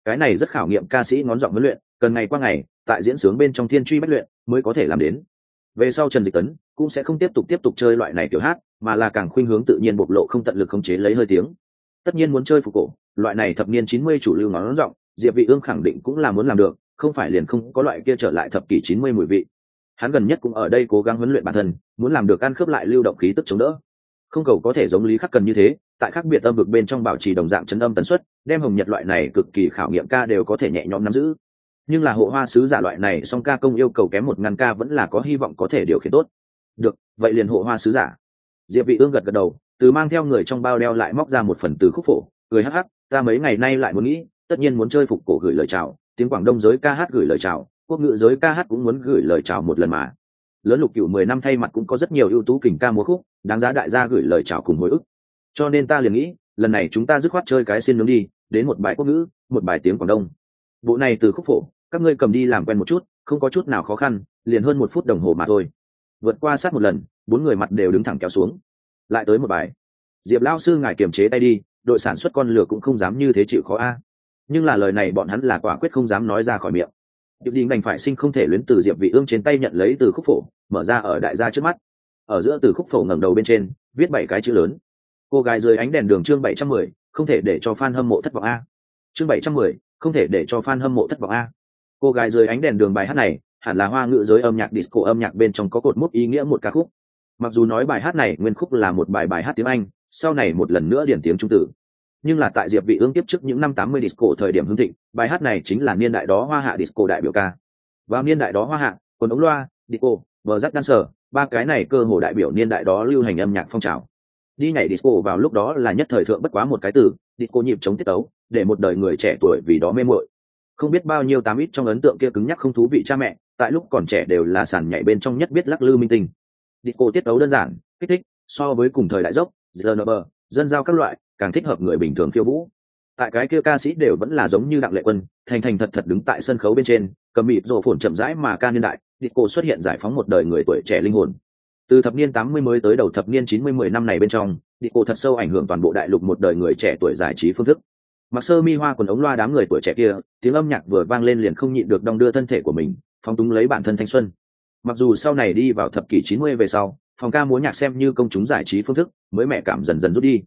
[SPEAKER 1] Cái này rất khảo nghiệm ca sĩ ngón giọng huấn luyện, cần ngày qua ngày, tại diễn sướng bên trong thiên truy bách luyện mới có thể làm đến về sau trần dịch tấn cũng sẽ không tiếp tục tiếp tục chơi loại này kiểu hát, mà là càng khuynh hướng tự nhiên bộc lộ không tận lực khống chế lấy hơi tiếng. Tất nhiên muốn chơi phục cổ, loại này thập niên chín mươi chủ lưu ngón rộng diệp vị ương khẳng định cũng là muốn làm được, không phải liền không có loại kia trở lại thập kỷ chín mươi mùi vị. Hắn gần nhất cũng ở đây cố gắng huấn luyện bản thân, muốn làm được ăn khớp lại lưu động khí tức chống đỡ. Không cầu có thể giống lý khắc cần như thế, tại khác biệt âm vực bên trong bảo trì đồng dạng chấn âm tần suất, đem hồng nhật loại này cực kỳ khảo nghiệm ca đều có thể nhẹ nhõm nắm giữ nhưng là hộ hoa sứ giả loại này, song ca công yêu cầu kém một ngàn ca vẫn là có hy vọng có thể điều khiển tốt. Được, vậy liền hộ hoa sứ giả. Diệp vị ương gật gật đầu, từ mang theo người trong bao đeo lại móc ra một phần từ khúc phổ, cười hắc hắc, ta mấy ngày nay lại muốn nghĩ, tất nhiên muốn chơi phục cổ gửi lời chào, tiếng quảng đông giới ca hát gửi lời chào, quốc ngữ giới ca hát cũng muốn gửi lời chào một lần mà. Lớn lục cựu mười năm thay mặt cũng có rất nhiều ưu tú kình ca múa khúc, đáng giá đại gia gửi lời chào cùng hồi ức. Cho nên ta liền nghĩ, lần này chúng ta dứt khoát chơi cái xin nướng đi, đến một bài quốc ngữ, một bài tiếng quảng đông bộ này từ khúc phổ các ngươi cầm đi làm quen một chút không có chút nào khó khăn liền hơn một phút đồng hồ mà thôi. Vượt qua sát một lần bốn người mặt đều đứng thẳng kéo xuống. Lại tới một bài. Diệp lao sư ngài kiềm chế tay đi đội sản xuất con lửa cũng không dám như thế chịu khó a. Nhưng là lời này bọn hắn là quả quyết không dám nói ra khỏi miệng. Điệp đình đành phải sinh không thể luyến từ diệp vị ương trên tay nhận lấy từ khúc phổ mở ra ở đại gia trước mắt. Ở giữa từ khúc phổ ngẩng đầu bên trên viết bảy cái chữ lớn. Cô gái dưới ánh đèn đường chương 710, không thể để cho fan hâm mộ thất vọng a. Chương 710, không thể để cho fan hâm mộ thất vọng a. Cô gái dưới ánh đèn đường bài hát này, hẳn là hoa ngữ giới âm nhạc disco âm nhạc bên trong có cột mốc ý nghĩa một ca khúc. Mặc dù nói bài hát này nguyên khúc là một bài bài hát tiếng anh, sau này một lần nữa điển tiếng trung tử. Nhưng là tại diệp vị ương tiếp trước những năm 80 disco thời điểm hưng thịnh, bài hát này chính là niên đại đó hoa hạ disco đại biểu ca. Vào niên đại đó hoa hạ, quần ống loa, disco vờ rắc dancer, ba cái này cơ hồ đại biểu niên đại đó lưu hành âm nhạc phong trào đi nhảy disco vào lúc đó là nhất thời thượng bất quá một cái từ, disco nhịp chống tiết tấu, để một đời người trẻ tuổi vì đó mê muội. Không biết bao nhiêu tám ít trong ấn tượng kia cứng nhắc không thú vị cha mẹ, tại lúc còn trẻ đều là sàn nhảy bên trong nhất biết lắc lư minh tinh. Disco tiết tấu đơn giản, kích thích, so với cùng thời đại dốc znb dân giao các loại, càng thích hợp người bình thường khiêu vũ. Tại cái kia ca sĩ đều vẫn là giống như đặng lệ quân, thành thành thật thật đứng tại sân khấu bên trên, cầm mịt rổ phồn chậm rãi mà ca niên đại, disco xuất hiện giải phóng một đời người tuổi trẻ linh hồn từ thập niên 80 mới tới đầu thập niên 90 10 năm này bên trong disco thật sâu ảnh hưởng toàn bộ đại lục một đời người trẻ tuổi giải trí phương thức. Mặc sơ mi hoa quần ống loa đám người tuổi trẻ kia, tiếng âm nhạc vừa vang lên liền không nhịn được đong đưa thân thể của mình, phóng túng lấy bản thân thanh xuân. Mặc dù sau này đi vào thập kỷ 90 về sau, phòng ca múa nhạc xem như công chúng giải trí phương thức, mới mẹ cảm dần dần rút đi.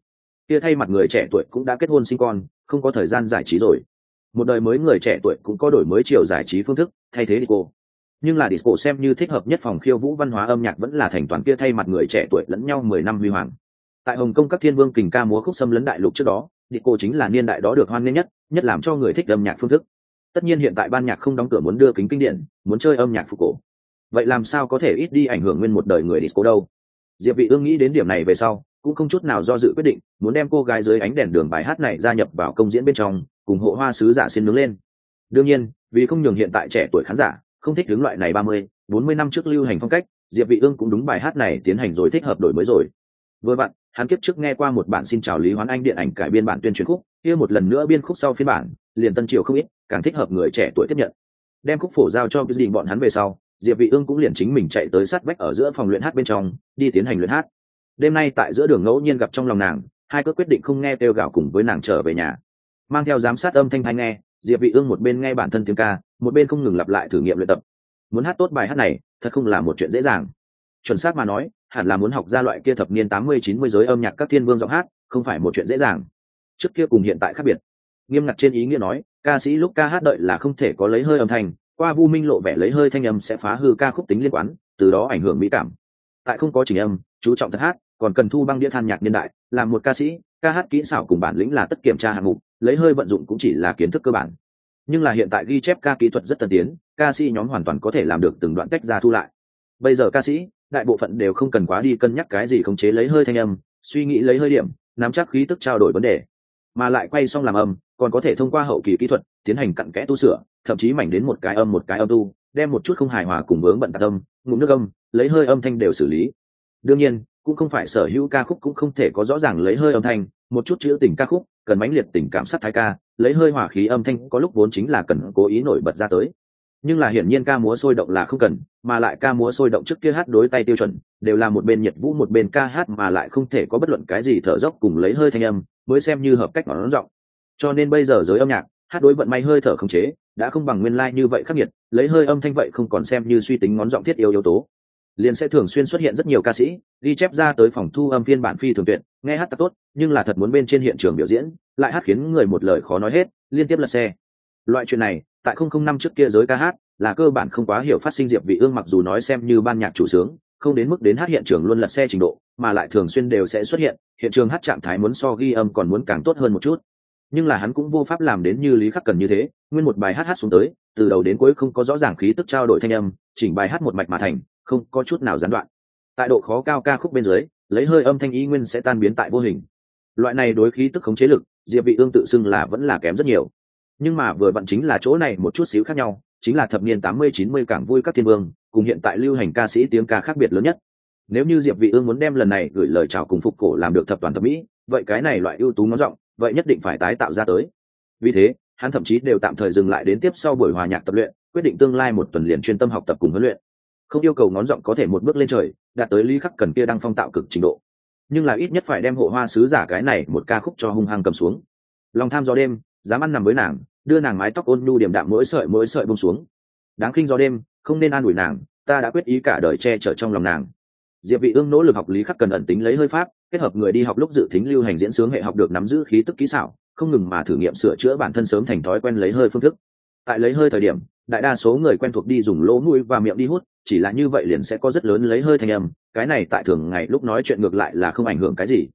[SPEAKER 1] Kia thay mặt người trẻ tuổi cũng đã kết hôn sinh con, không có thời gian giải trí rồi. Một đời mới người trẻ tuổi cũng có đổi mới chiều giải trí phương thức, thay thế disco nhưng là disco xem như thích hợp nhất phòng khiêu vũ văn hóa âm nhạc vẫn là thành toàn kia thay mặt người trẻ tuổi lẫn nhau mười năm huy hoàng. Tại hồng kông các thiên vương kình ca múa khúc xâm lấn đại lục trước đó, disco chính là niên đại đó được hoan nghênh nhất nhất làm cho người thích âm nhạc phương thức. Tất nhiên hiện tại ban nhạc không đóng cửa muốn đưa kính kinh điển, muốn chơi âm nhạc phục cổ. Vậy làm sao có thể ít đi ảnh hưởng nguyên một đời người disco đâu? Diệp vị ương nghĩ đến điểm này về sau, cũng không chút nào do dự quyết định, muốn đem cô gái dưới ánh đèn đường bài hát này gia nhập vào công diễn bên trong, cùng hộ hoa sứ giả xin nướng lên. Đương nhiên, vì không nhường hiện tại trẻ tuổi khán giả không thích hướng loại này ba mươi, bốn mươi năm trước lưu hành phong cách diệp vị ương cũng đúng bài hát này tiến hành rồi thích hợp đổi mới rồi. Vừa bạn hắn kiếp trước nghe qua một bản xin chào lý hoán anh điện ảnh cải biên bản tuyên truyền khúc kia một lần nữa biên khúc sau phiên bản liền tân triều không ít càng thích hợp người trẻ tuổi tiếp nhận. Đem khúc phổ giao cho quyết định bọn hắn về sau diệp vị ương cũng liền chính mình chạy tới sát vách ở giữa phòng luyện hát bên trong đi tiến hành luyện hát. Đêm nay tại giữa đường ngẫu nhiên gặp trong lòng nàng hai cước quyết định không nghe tiêu gào cùng với nàng trở về nhà. Mang theo giám sát âm thanh thanh nghe diệp vị ương một bên nghe bản thân tiếng ca một bên không ngừng lặp lại thử nghiệm luyện tập. Muốn hát tốt bài hát này, thật không là một chuyện dễ dàng. Chuẩn xác mà nói, hẳn là muốn học ra loại kia thập niên tám mươi, chín mươi giới âm nhạc các thiên vương giọng hát, không phải một chuyện dễ dàng. Trước kia cùng hiện tại khác biệt. Nghiêm ngặt trên ý nghĩa nói, ca sĩ lúc ca hát đợi là không thể có lấy hơi âm thanh, qua vu minh lộ vẻ lấy hơi thanh âm sẽ phá hư ca khúc tính liên quan, từ đó ảnh hưởng mỹ cảm. Tại không có trình âm, chú trọng thật hát, còn cần thu băng đĩa than nhạc niên đại, làm một ca sĩ, ca hát kỹ xảo cùng bản lĩnh là tất kiểm tra hạng mục, lấy hơi vận dụng cũng chỉ là kiến thức cơ bản nhưng là hiện tại ghi chép ca kỹ thuật rất tân tiến, ca sĩ nhóm hoàn toàn có thể làm được từng đoạn cách ra thu lại. Bây giờ ca sĩ, đại bộ phận đều không cần quá đi cân nhắc cái gì khống chế lấy hơi thanh âm, suy nghĩ lấy hơi điểm, nắm chắc khí tức trao đổi vấn đề. Mà lại quay xong làm âm, còn có thể thông qua hậu kỳ kỹ thuật, tiến hành cặn kẽ tu sửa, thậm chí mảnh đến một cái âm một cái âm tu, đem một chút không hài hòa cùng vướng bận tạc âm, ngụm nước âm, lấy hơi âm thanh đều xử lý. Đương nhiên, cũng không phải sở hữu ca khúc cũng không thể có rõ ràng lấy hơi âm thanh, một chút chữ tình ca khúc cần mãnh liệt tình cảm sát thái ca, lấy hơi hỏa khí âm thanh, có lúc vốn chính là cần cố ý nổi bật ra tới. Nhưng là hiển nhiên ca múa sôi động là không cần, mà lại ca múa sôi động trước kia hát đối tay tiêu chuẩn, đều là một bên nhiệt vũ một bên ca hát mà lại không thể có bất luận cái gì thở dốc cùng lấy hơi thanh âm, mới xem như hợp cách nó giọng cho nên bây giờ giới âm nhạc, hát đối vận may hơi thở không chế, đã không bằng nguyên lai như vậy khắc nghiệt, lấy hơi âm thanh vậy không còn xem như suy tính ngón giọng thiết yếu yếu tố liền sẽ thường xuyên xuất hiện rất nhiều ca sĩ ghi chép ra tới phòng thu âm phiên bản phi thường tuyệt, nghe hát ta tốt, nhưng là thật muốn bên trên hiện trường biểu diễn, lại hát khiến người một lời khó nói hết, liên tiếp lật xe. Loại chuyện này, tại không không năm trước kia giới ca hát, là cơ bản không quá hiểu phát sinh diệp vị ương mặc dù nói xem như ban nhạc chủ sướng, không đến mức đến hát hiện trường luôn lật xe trình độ, mà lại thường xuyên đều sẽ xuất hiện hiện trường hát trạng thái muốn so ghi âm còn muốn càng tốt hơn một chút. Nhưng là hắn cũng vô pháp làm đến như lý khắc cần như thế, nguyên một bài hát hát xuống tới, từ đầu đến cuối không có rõ ràng khí tức trao đổi thanh âm, chỉnh bài hát một mạch mà thành không có chút nào gián đoạn. Tại độ khó cao ca khúc bên dưới, lấy hơi âm thanh ý nguyên sẽ tan biến tại vô hình. Loại này đối khí tức khống chế lực, diệp vị ương tự xưng là vẫn là kém rất nhiều. Nhưng mà vừa vặn chính là chỗ này một chút xíu khác nhau, chính là thập niên tám mươi, chín mươi cảng vui các thiên vương, cùng hiện tại lưu hành ca sĩ tiếng ca khác biệt lớn nhất. Nếu như diệp vị ương muốn đem lần này gửi lời chào cùng phục cổ làm được thập toàn thập mỹ, vậy cái này loại ưu tú nó rộng vậy nhất định phải tái tạo ra tới. Vì thế, hắn thậm chí đều tạm thời dừng lại đến tiếp sau buổi hòa nhạc tập luyện, quyết định tương lai một tuần liền chuyên tâm học tập cùng huấn luyện không yêu cầu ngón giọng có thể một bước lên trời, đạt tới lý khắc cần kia đang phong tạo cực trình độ. Nhưng là ít nhất phải đem hộ hoa sứ giả cái này một ca khúc cho hung hăng cầm xuống. Lòng tham gió đêm, dám ăn nằm với nàng, đưa nàng mái tóc ôn nhu điểm đạm mỗi sợi mỗi sợi bông xuống. Đáng khinh gió đêm, không nên an ủi nàng, ta đã quyết ý cả đời che chở trong lòng nàng. Diệp vị ương nỗ lực học lý khắc cần ẩn tính lấy hơi pháp, kết hợp người đi học lúc dự tính lưu hành diễn sướng hệ học được nắm giữ khí tức kỹ xảo, không ngừng mà thử nghiệm sửa chữa bản thân sớm thành thói quen lấy hơi phương thức. Tại lấy hơi thời điểm, đại đa số người quen thuộc đi dùng lỗ mũi và miệng đi hút chỉ là như vậy liền sẽ có rất lớn lấy hơi thanh âm, cái này tại thường ngày lúc nói chuyện ngược lại là không ảnh hưởng cái gì.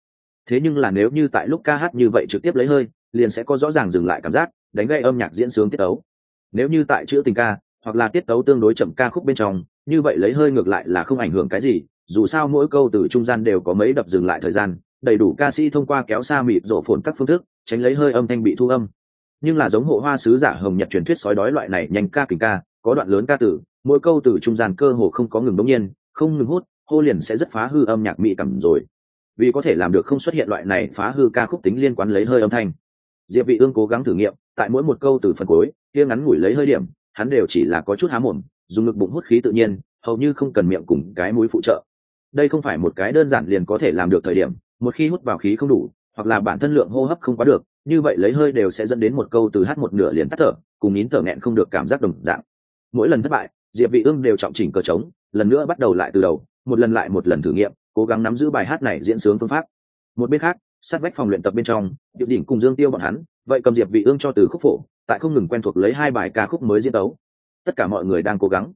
[SPEAKER 1] Thế nhưng là nếu như tại lúc ca hát như vậy trực tiếp lấy hơi, liền sẽ có rõ ràng dừng lại cảm giác, đánh gây âm nhạc diễn sướng tiết tấu. Nếu như tại chữ tình ca, hoặc là tiết tấu tương đối chậm ca khúc bên trong, như vậy lấy hơi ngược lại là không ảnh hưởng cái gì, dù sao mỗi câu từ trung gian đều có mấy đập dừng lại thời gian, đầy đủ ca sĩ thông qua kéo xa mịt rổ phồn các phương thức, tránh lấy hơi âm thanh bị thu âm. Nhưng là giống hộ hoa sứ giả hồng nhật truyền thuyết sói đói loại này nhanh ca kình ca, có đoạn lớn ca tử mỗi câu từ trung gian cơ hồ không có ngừng đống nhiên, không ngừng hút, hô liền sẽ rất phá hư âm nhạc mỹ cảm rồi. Vì có thể làm được không xuất hiện loại này phá hư ca khúc tính liên quan lấy hơi âm thanh. Diệp vị ương cố gắng thử nghiệm, tại mỗi một câu từ phần cuối, kia ngắn ngủi lấy hơi điểm, hắn đều chỉ là có chút há mồm, dùng ngực bụng hút khí tự nhiên, hầu như không cần miệng cùng cái mũi phụ trợ. Đây không phải một cái đơn giản liền có thể làm được thời điểm, một khi hút vào khí không đủ, hoặc là bản thân lượng hô hấp không quá được, như vậy lấy hơi đều sẽ dẫn đến một câu từ hát một nửa liền tắt thở, cùng nín thở nghẹn không được cảm giác đồng dạng. Mỗi lần thất bại diệp vị ương đều trọng chỉnh cờ trống, lần nữa bắt đầu lại từ đầu, một lần lại một lần thử nghiệm, cố gắng nắm giữ bài hát này diễn sướng phương pháp. Một bên khác, sát vách phòng luyện tập bên trong điệu đỉnh cùng dương tiêu bọn hắn, vậy cầm diệp vị ương cho từ khúc phổ, tại không ngừng quen thuộc lấy hai bài ca khúc mới diễn tấu. Tất cả mọi người đang cố gắng.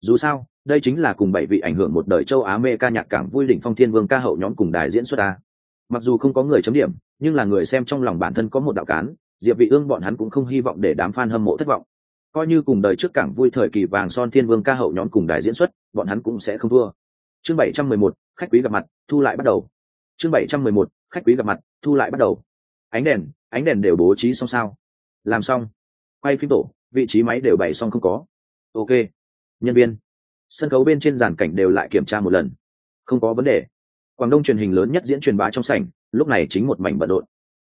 [SPEAKER 1] Dù sao, đây chính là cùng bảy vị ảnh hưởng một đời châu á mê ca nhạc cảng vui đỉnh phong thiên vương ca hậu nhóm cùng đài diễn xuất ta mặc dù không có người chấm điểm, nhưng là người xem trong lòng bản thân có một đạo cán, diệp vị ương bọn hắn cũng không hy vọng để đám fan hâm mộ thất vọng coi như cùng đời trước cảng vui thời kỳ vàng son thiên vương ca hậu nhóm cùng đài diễn xuất bọn hắn cũng sẽ không thua. Chương 711, khách quý gặp mặt thu lại bắt đầu. Chương 711, khách quý gặp mặt thu lại bắt đầu. Ánh đèn ánh đèn đều bố trí xong sao? Làm xong. Quay phim tổ vị trí máy đều bày xong không có. Ok. Nhân viên. Sân khấu bên trên giàn cảnh đều lại kiểm tra một lần. Không có vấn đề. Quảng đông truyền hình lớn nhất diễn truyền bá trong sảnh lúc này chính một mảnh bận rộn.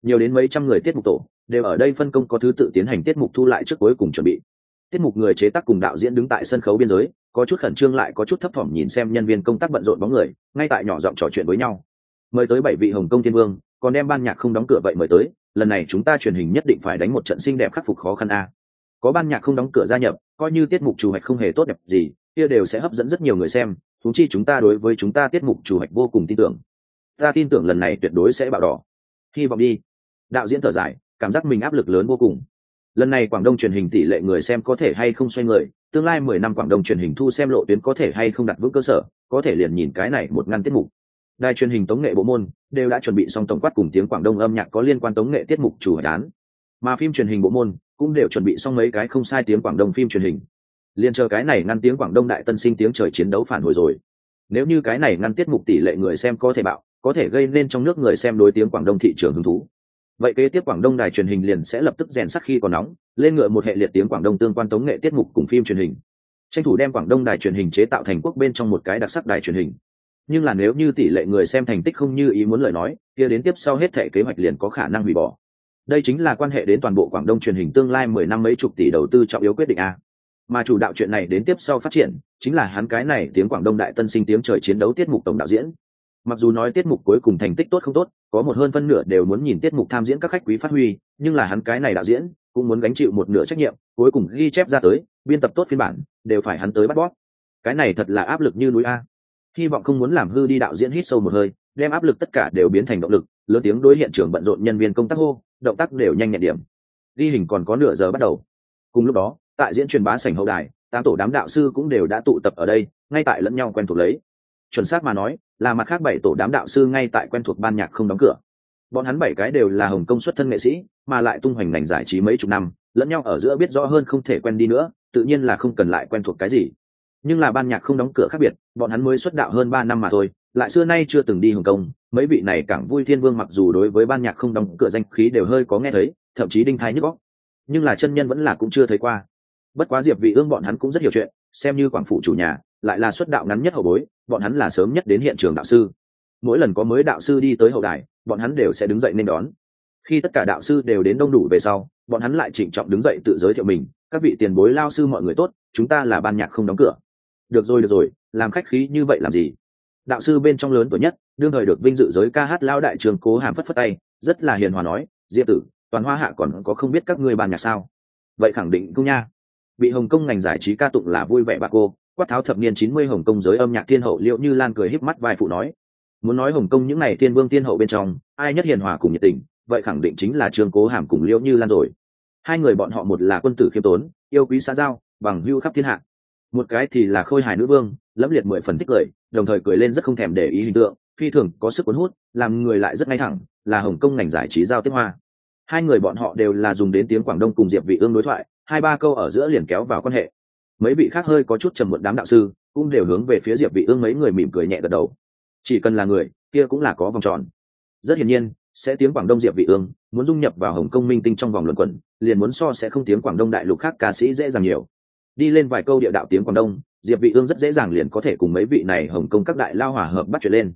[SPEAKER 1] Nhiều đến mấy trăm người tiết mục tổ đều ở đây phân công có thứ tự tiến hành tiết mục thu lại trước cuối cùng chuẩn bị. Tiết mục người chế tác cùng đạo diễn đứng tại sân khấu biên giới, có chút khẩn trương lại có chút thấp thỏm nhìn xem nhân viên công tác bận rộn bóng người, ngay tại nhỏ giọng trò chuyện với nhau. Mời tới bảy vị hồng công thiên vương, còn đem ban nhạc không đóng cửa vậy mời tới, lần này chúng ta truyền hình nhất định phải đánh một trận xinh đẹp khắc phục khó khăn a. Có ban nhạc không đóng cửa gia nhập, coi như tiết mục chủ hoạch không hề tốt đẹp gì, kia đều sẽ hấp dẫn rất nhiều người xem thú chi chúng ta đối với chúng ta tiết mục chủ hoạch vô cùng tin tưởng. Ta tin tưởng lần này tuyệt đối sẽ bạo đỏ. Hy vọng đi. Đạo diễn thở dài cảm giác mình áp lực lớn vô cùng. Lần này quảng đông truyền hình tỷ lệ người xem có thể hay không xoay người, tương lai mười năm quảng đông truyền hình thu xem lộ tuyến có thể hay không đặt vững cơ sở, có thể liền nhìn cái này một ngăn tiết mục. Đài truyền hình tống nghệ bộ môn đều đã chuẩn bị xong tổng quát cùng tiếng quảng đông âm nhạc có liên quan tống nghệ tiết mục chủ hải án mà phim truyền hình bộ môn cũng đều chuẩn bị xong mấy cái không sai tiếng quảng đông phim truyền hình. Liền chờ cái này ngăn tiếng quảng đông đại tân sinh tiếng trời chiến đấu phản hồi rồi. Nếu như cái này ngăn tiết mục tỷ lệ người xem có thể bạo, có thể gây nên trong nước người xem đối tiếng quảng đông thị trường hứng thú vậy kế tiếp quảng đông đài truyền hình liền sẽ lập tức rèn sắc khi còn nóng, lên ngựa một hệ liệt tiếng quảng đông tương quan tống nghệ tiết mục cùng phim truyền hình. Tranh thủ đem quảng đông đài truyền hình chế tạo thành quốc bên trong một cái đặc sắc đài truyền hình. Nhưng là nếu như tỷ lệ người xem thành tích không như ý muốn lời nói, kia đến tiếp sau hết thể kế hoạch liền có khả năng hủy bỏ. Đây chính là quan hệ đến toàn bộ quảng đông truyền hình tương lai mười năm mấy chục tỷ đầu tư trọng yếu quyết định a. Mà chủ đạo chuyện này đến tiếp sau phát triển, chính là hắn cái này tiếng quảng đông đại tân sinh tiếng trời chiến đấu tiết mục tổng đạo diễn mặc dù nói tiết mục cuối cùng thành tích tốt không tốt, có một hơn phân nửa đều muốn nhìn tiết mục tham diễn các khách quý phát huy, nhưng là hắn cái này đạo diễn cũng muốn gánh chịu một nửa trách nhiệm, cuối cùng ghi chép ra tới, biên tập tốt phiên bản, đều phải hắn tới bắt bóp. Cái này thật là áp lực như núi a. Hy vọng không muốn làm hư đi đạo diễn hít sâu một hơi, đem áp lực tất cả đều biến thành động lực, lớn tiếng đối hiện trường bận rộn nhân viên công tác hô, động tác đều nhanh nhẹn điểm. Ghi hình còn có nửa giờ bắt đầu. Cùng lúc đó, tại diễn truyền bá sảnh hậu đài, tám tổ đám đạo sư cũng đều đã tụ tập ở đây, ngay tại lẫn nhau quen thuộc lấy chuẩn xác mà nói, là mặt khác bảy tổ đám đạo sư ngay tại quen thuộc ban nhạc không đóng cửa. Bọn hắn bảy cái đều là hồng công xuất thân nghệ sĩ, mà lại tung hoành ngành giải trí mấy chục năm, lẫn nhau ở giữa biết rõ hơn không thể quen đi nữa, tự nhiên là không cần lại quen thuộc cái gì. Nhưng là ban nhạc không đóng cửa khác biệt, bọn hắn mới xuất đạo hơn ba năm mà thôi, lại xưa nay chưa từng đi hồng kông, mấy vị này càng vui thiên vương mặc dù đối với ban nhạc không đóng cửa danh khí đều hơi có nghe thấy, thậm chí đinh thái nhức góc nhưng là chân nhân vẫn là cũng chưa thấy qua. Bất quá diệp vị ương bọn hắn cũng rất hiểu chuyện, xem như quảng phủ chủ nhà lại là xuất đạo ngắn nhất hậu bối, bọn hắn là sớm nhất đến hiện trường đạo sư. Mỗi lần có mới đạo sư đi tới hậu đài, bọn hắn đều sẽ đứng dậy nên đón. Khi tất cả đạo sư đều đến đông đủ về sau, bọn hắn lại trịnh trọng đứng dậy tự giới thiệu mình, các vị tiền bối lao sư mọi người tốt, chúng ta là ban nhạc không đóng cửa. Được rồi được rồi, làm khách khí như vậy làm gì? Đạo sư bên trong lớn tuổi nhất, đương thời được vinh dự giới ca hát lao đại trường cố hàm phất phất tay, rất là hiền hòa nói, diệp tử, toàn hoa hạ còn có không biết các ngươi ban nhạc sao? Vậy khẳng định cũng nha. Bị hồng kông ngành giải trí ca tụng là vui vẻ bà cô quát tháo thập niên chín mươi hồng kông giới âm nhạc thiên hậu liệu như lan cười híp mắt vai phụ nói, muốn nói hồng kông những này thiên vương thiên hậu bên trong, ai nhất hiền hòa cùng nhiệt tình, vậy khẳng định chính là trương cố hàm cùng liễu như lan rồi. Hai người bọn họ một là quân tử khiêm tốn, yêu quý xã giao, bằng hưu khắp thiên hạ. Một cái thì là khôi hài nữ vương, lẫm liệt mười phần thích cười, đồng thời cười lên rất không thèm để ý hình tượng, phi thường có sức cuốn hút, làm người lại rất ngay thẳng, là hồng kông ngành giải trí giao tiếp hoa. Hai người bọn họ đều là dùng đến tiếng quảng đông cùng diệp vị ương đối thoại, hai ba câu ở giữa liền kéo vào quan hệ mấy vị khác hơi có chút trầm muộn đám đạo sư cũng đều hướng về phía diệp vị ương mấy người mỉm cười nhẹ gật đầu. Chỉ cần là người, kia cũng là có vòng tròn. Rất hiển nhiên, sẽ tiếng quảng đông diệp vị ương, muốn dung nhập vào hồng công minh tinh trong vòng luận quẩn, liền muốn so sẽ không tiếng quảng đông đại lục khác ca sĩ dễ dàng nhiều. Đi lên vài câu địa đạo tiếng quảng đông, diệp vị ương rất dễ dàng liền có thể cùng mấy vị này hồng công các đại lao hòa hợp bắt chuyện lên.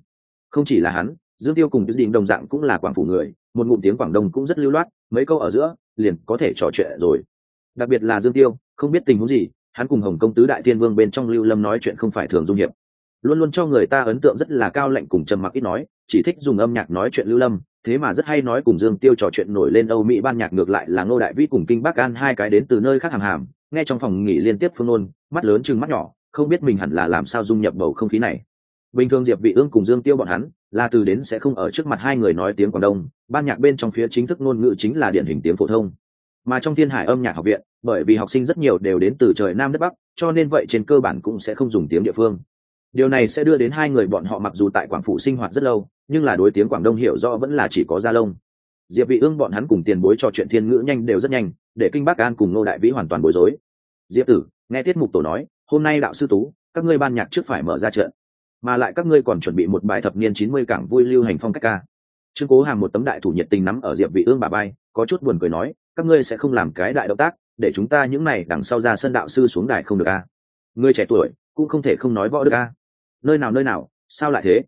[SPEAKER 1] Không chỉ là hắn, dương tiêu cùng đình đồng dạng cũng là quảng phủ người, một ngụm tiếng quảng đông cũng rất lưu loát, mấy câu ở giữa, liền có thể trò chuyện rồi. Đặc biệt là dương tiêu, không biết tình huống gì hắn cùng hồng công tứ đại thiên vương bên trong lưu lâm nói chuyện không phải thường dung hiệp. Luôn luôn cho người ta ấn tượng rất là cao lạnh cùng trầm mặc ít nói, chỉ thích dùng âm nhạc nói chuyện lưu lâm, thế mà rất hay nói cùng dương tiêu trò chuyện nổi lên âu mỹ ban nhạc ngược lại là ngô đại vĩ cùng kinh bắc an hai cái đến từ nơi khác hàm hàm, nghe trong phòng nghỉ liên tiếp phương nôn mắt lớn chừng mắt nhỏ, không biết mình hẳn là làm sao dung nhập bầu không khí này. Bình thường diệp vị ương cùng dương tiêu bọn hắn, là từ đến sẽ không ở trước mặt hai người nói tiếng quảng đông, ban nhạc bên trong phía chính thức ngôn ngữ chính là điển hình tiếng phổ thông mà trong thiên hải âm nhạc học viện, bởi vì học sinh rất nhiều đều đến từ trời nam đất bắc, cho nên vậy trên cơ bản cũng sẽ không dùng tiếng địa phương. Điều này sẽ đưa đến hai người bọn họ mặc dù tại quảng phủ sinh hoạt rất lâu, nhưng là đối tiếng quảng đông hiểu rõ vẫn là chỉ có gia lông. Diệp vị ương bọn hắn cùng tiền bối trò chuyện thiên ngữ nhanh đều rất nhanh, để kinh bắc an cùng nô đại vĩ hoàn toàn bối rối. Diệp tử, nghe tiết mục tổ nói, hôm nay đạo sư tú, các ngươi ban nhạc trước phải mở ra trận. Mà lại các ngươi còn chuẩn bị một bài thập niên 90 cảng vui lưu hành phong cách ca. Trương cố hàng một tấm đại thủ nhiệt tình nắm ở diệp vị ương bà bay có chút buồn cười nói các ngươi sẽ không làm cái đại động tác, để chúng ta những này đằng sau ra sân đạo sư xuống đài không được a à. ngươi trẻ tuổi cũng không thể không nói võ được a à. nơi nào nơi nào, sao lại thế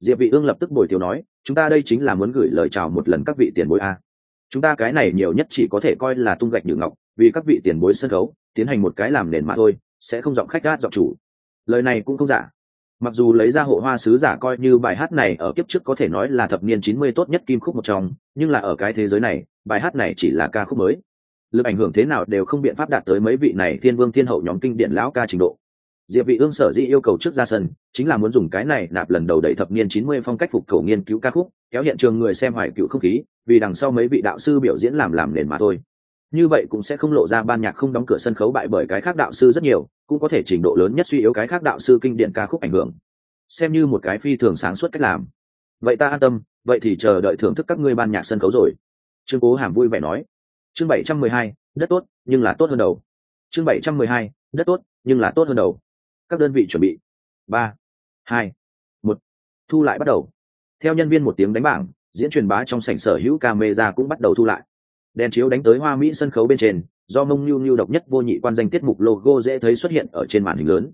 [SPEAKER 1] diệp vị ương lập tức bồi tiểu nói, chúng ta đây chính là muốn gửi lời chào một lần các vị tiền bối a chúng ta cái này nhiều nhất chỉ có thể coi là tung gạch nhựa ngọc, vì các vị tiền bối sân khấu, tiến hành một cái làm nền mà thôi, sẽ không giọng khách gát giọng chủ lời này cũng không giả mặc dù lấy ra hộ hoa sứ giả coi như bài hát này ở kiếp trước có thể nói là thập niên 90 tốt nhất kim khúc một trong, nhưng là ở cái thế giới này bài hát này chỉ là ca khúc mới. Lực ảnh hưởng thế nào đều không biện pháp đạt tới mấy vị này thiên vương thiên hậu nhóm kinh điển lão ca trình độ. Diệp vị ương sở dĩ yêu cầu trước ra sân, chính là muốn dùng cái này nạp lần đầu đẩy thập niên 90 phong cách phục cầu nghiên cứu ca khúc, kéo hiện trường người xem hoài cựu không khí, vì đằng sau mấy vị đạo sư biểu diễn làm làm nền mà thôi. Như vậy cũng sẽ không lộ ra ban nhạc không đóng cửa sân khấu bại bởi cái khác đạo sư rất nhiều, cũng có thể trình độ lớn nhất suy yếu cái khác đạo sư kinh điển ca khúc ảnh hưởng. Xem như một cái phi thường sáng suốt cách làm. Vậy ta an tâm, vậy thì chờ đợi thưởng thức các ngươi ban nhạc sân khấu rồi trương cố hàm vui vẻ nói chương 712, đất tốt nhưng là tốt hơn đầu. Chương 712, đất tốt nhưng là tốt hơn đầu. Các đơn vị chuẩn bị. Ba hai một. Thu lại bắt đầu. Theo nhân viên một tiếng đánh bảng diễn truyền bá trong sảnh sở hữu camera cũng bắt đầu thu lại. Đèn chiếu đánh tới hoa mỹ sân khấu bên trên do mông nhu nhu độc nhất vô nhị quan danh tiết mục logo dễ thấy xuất hiện ở trên màn hình lớn.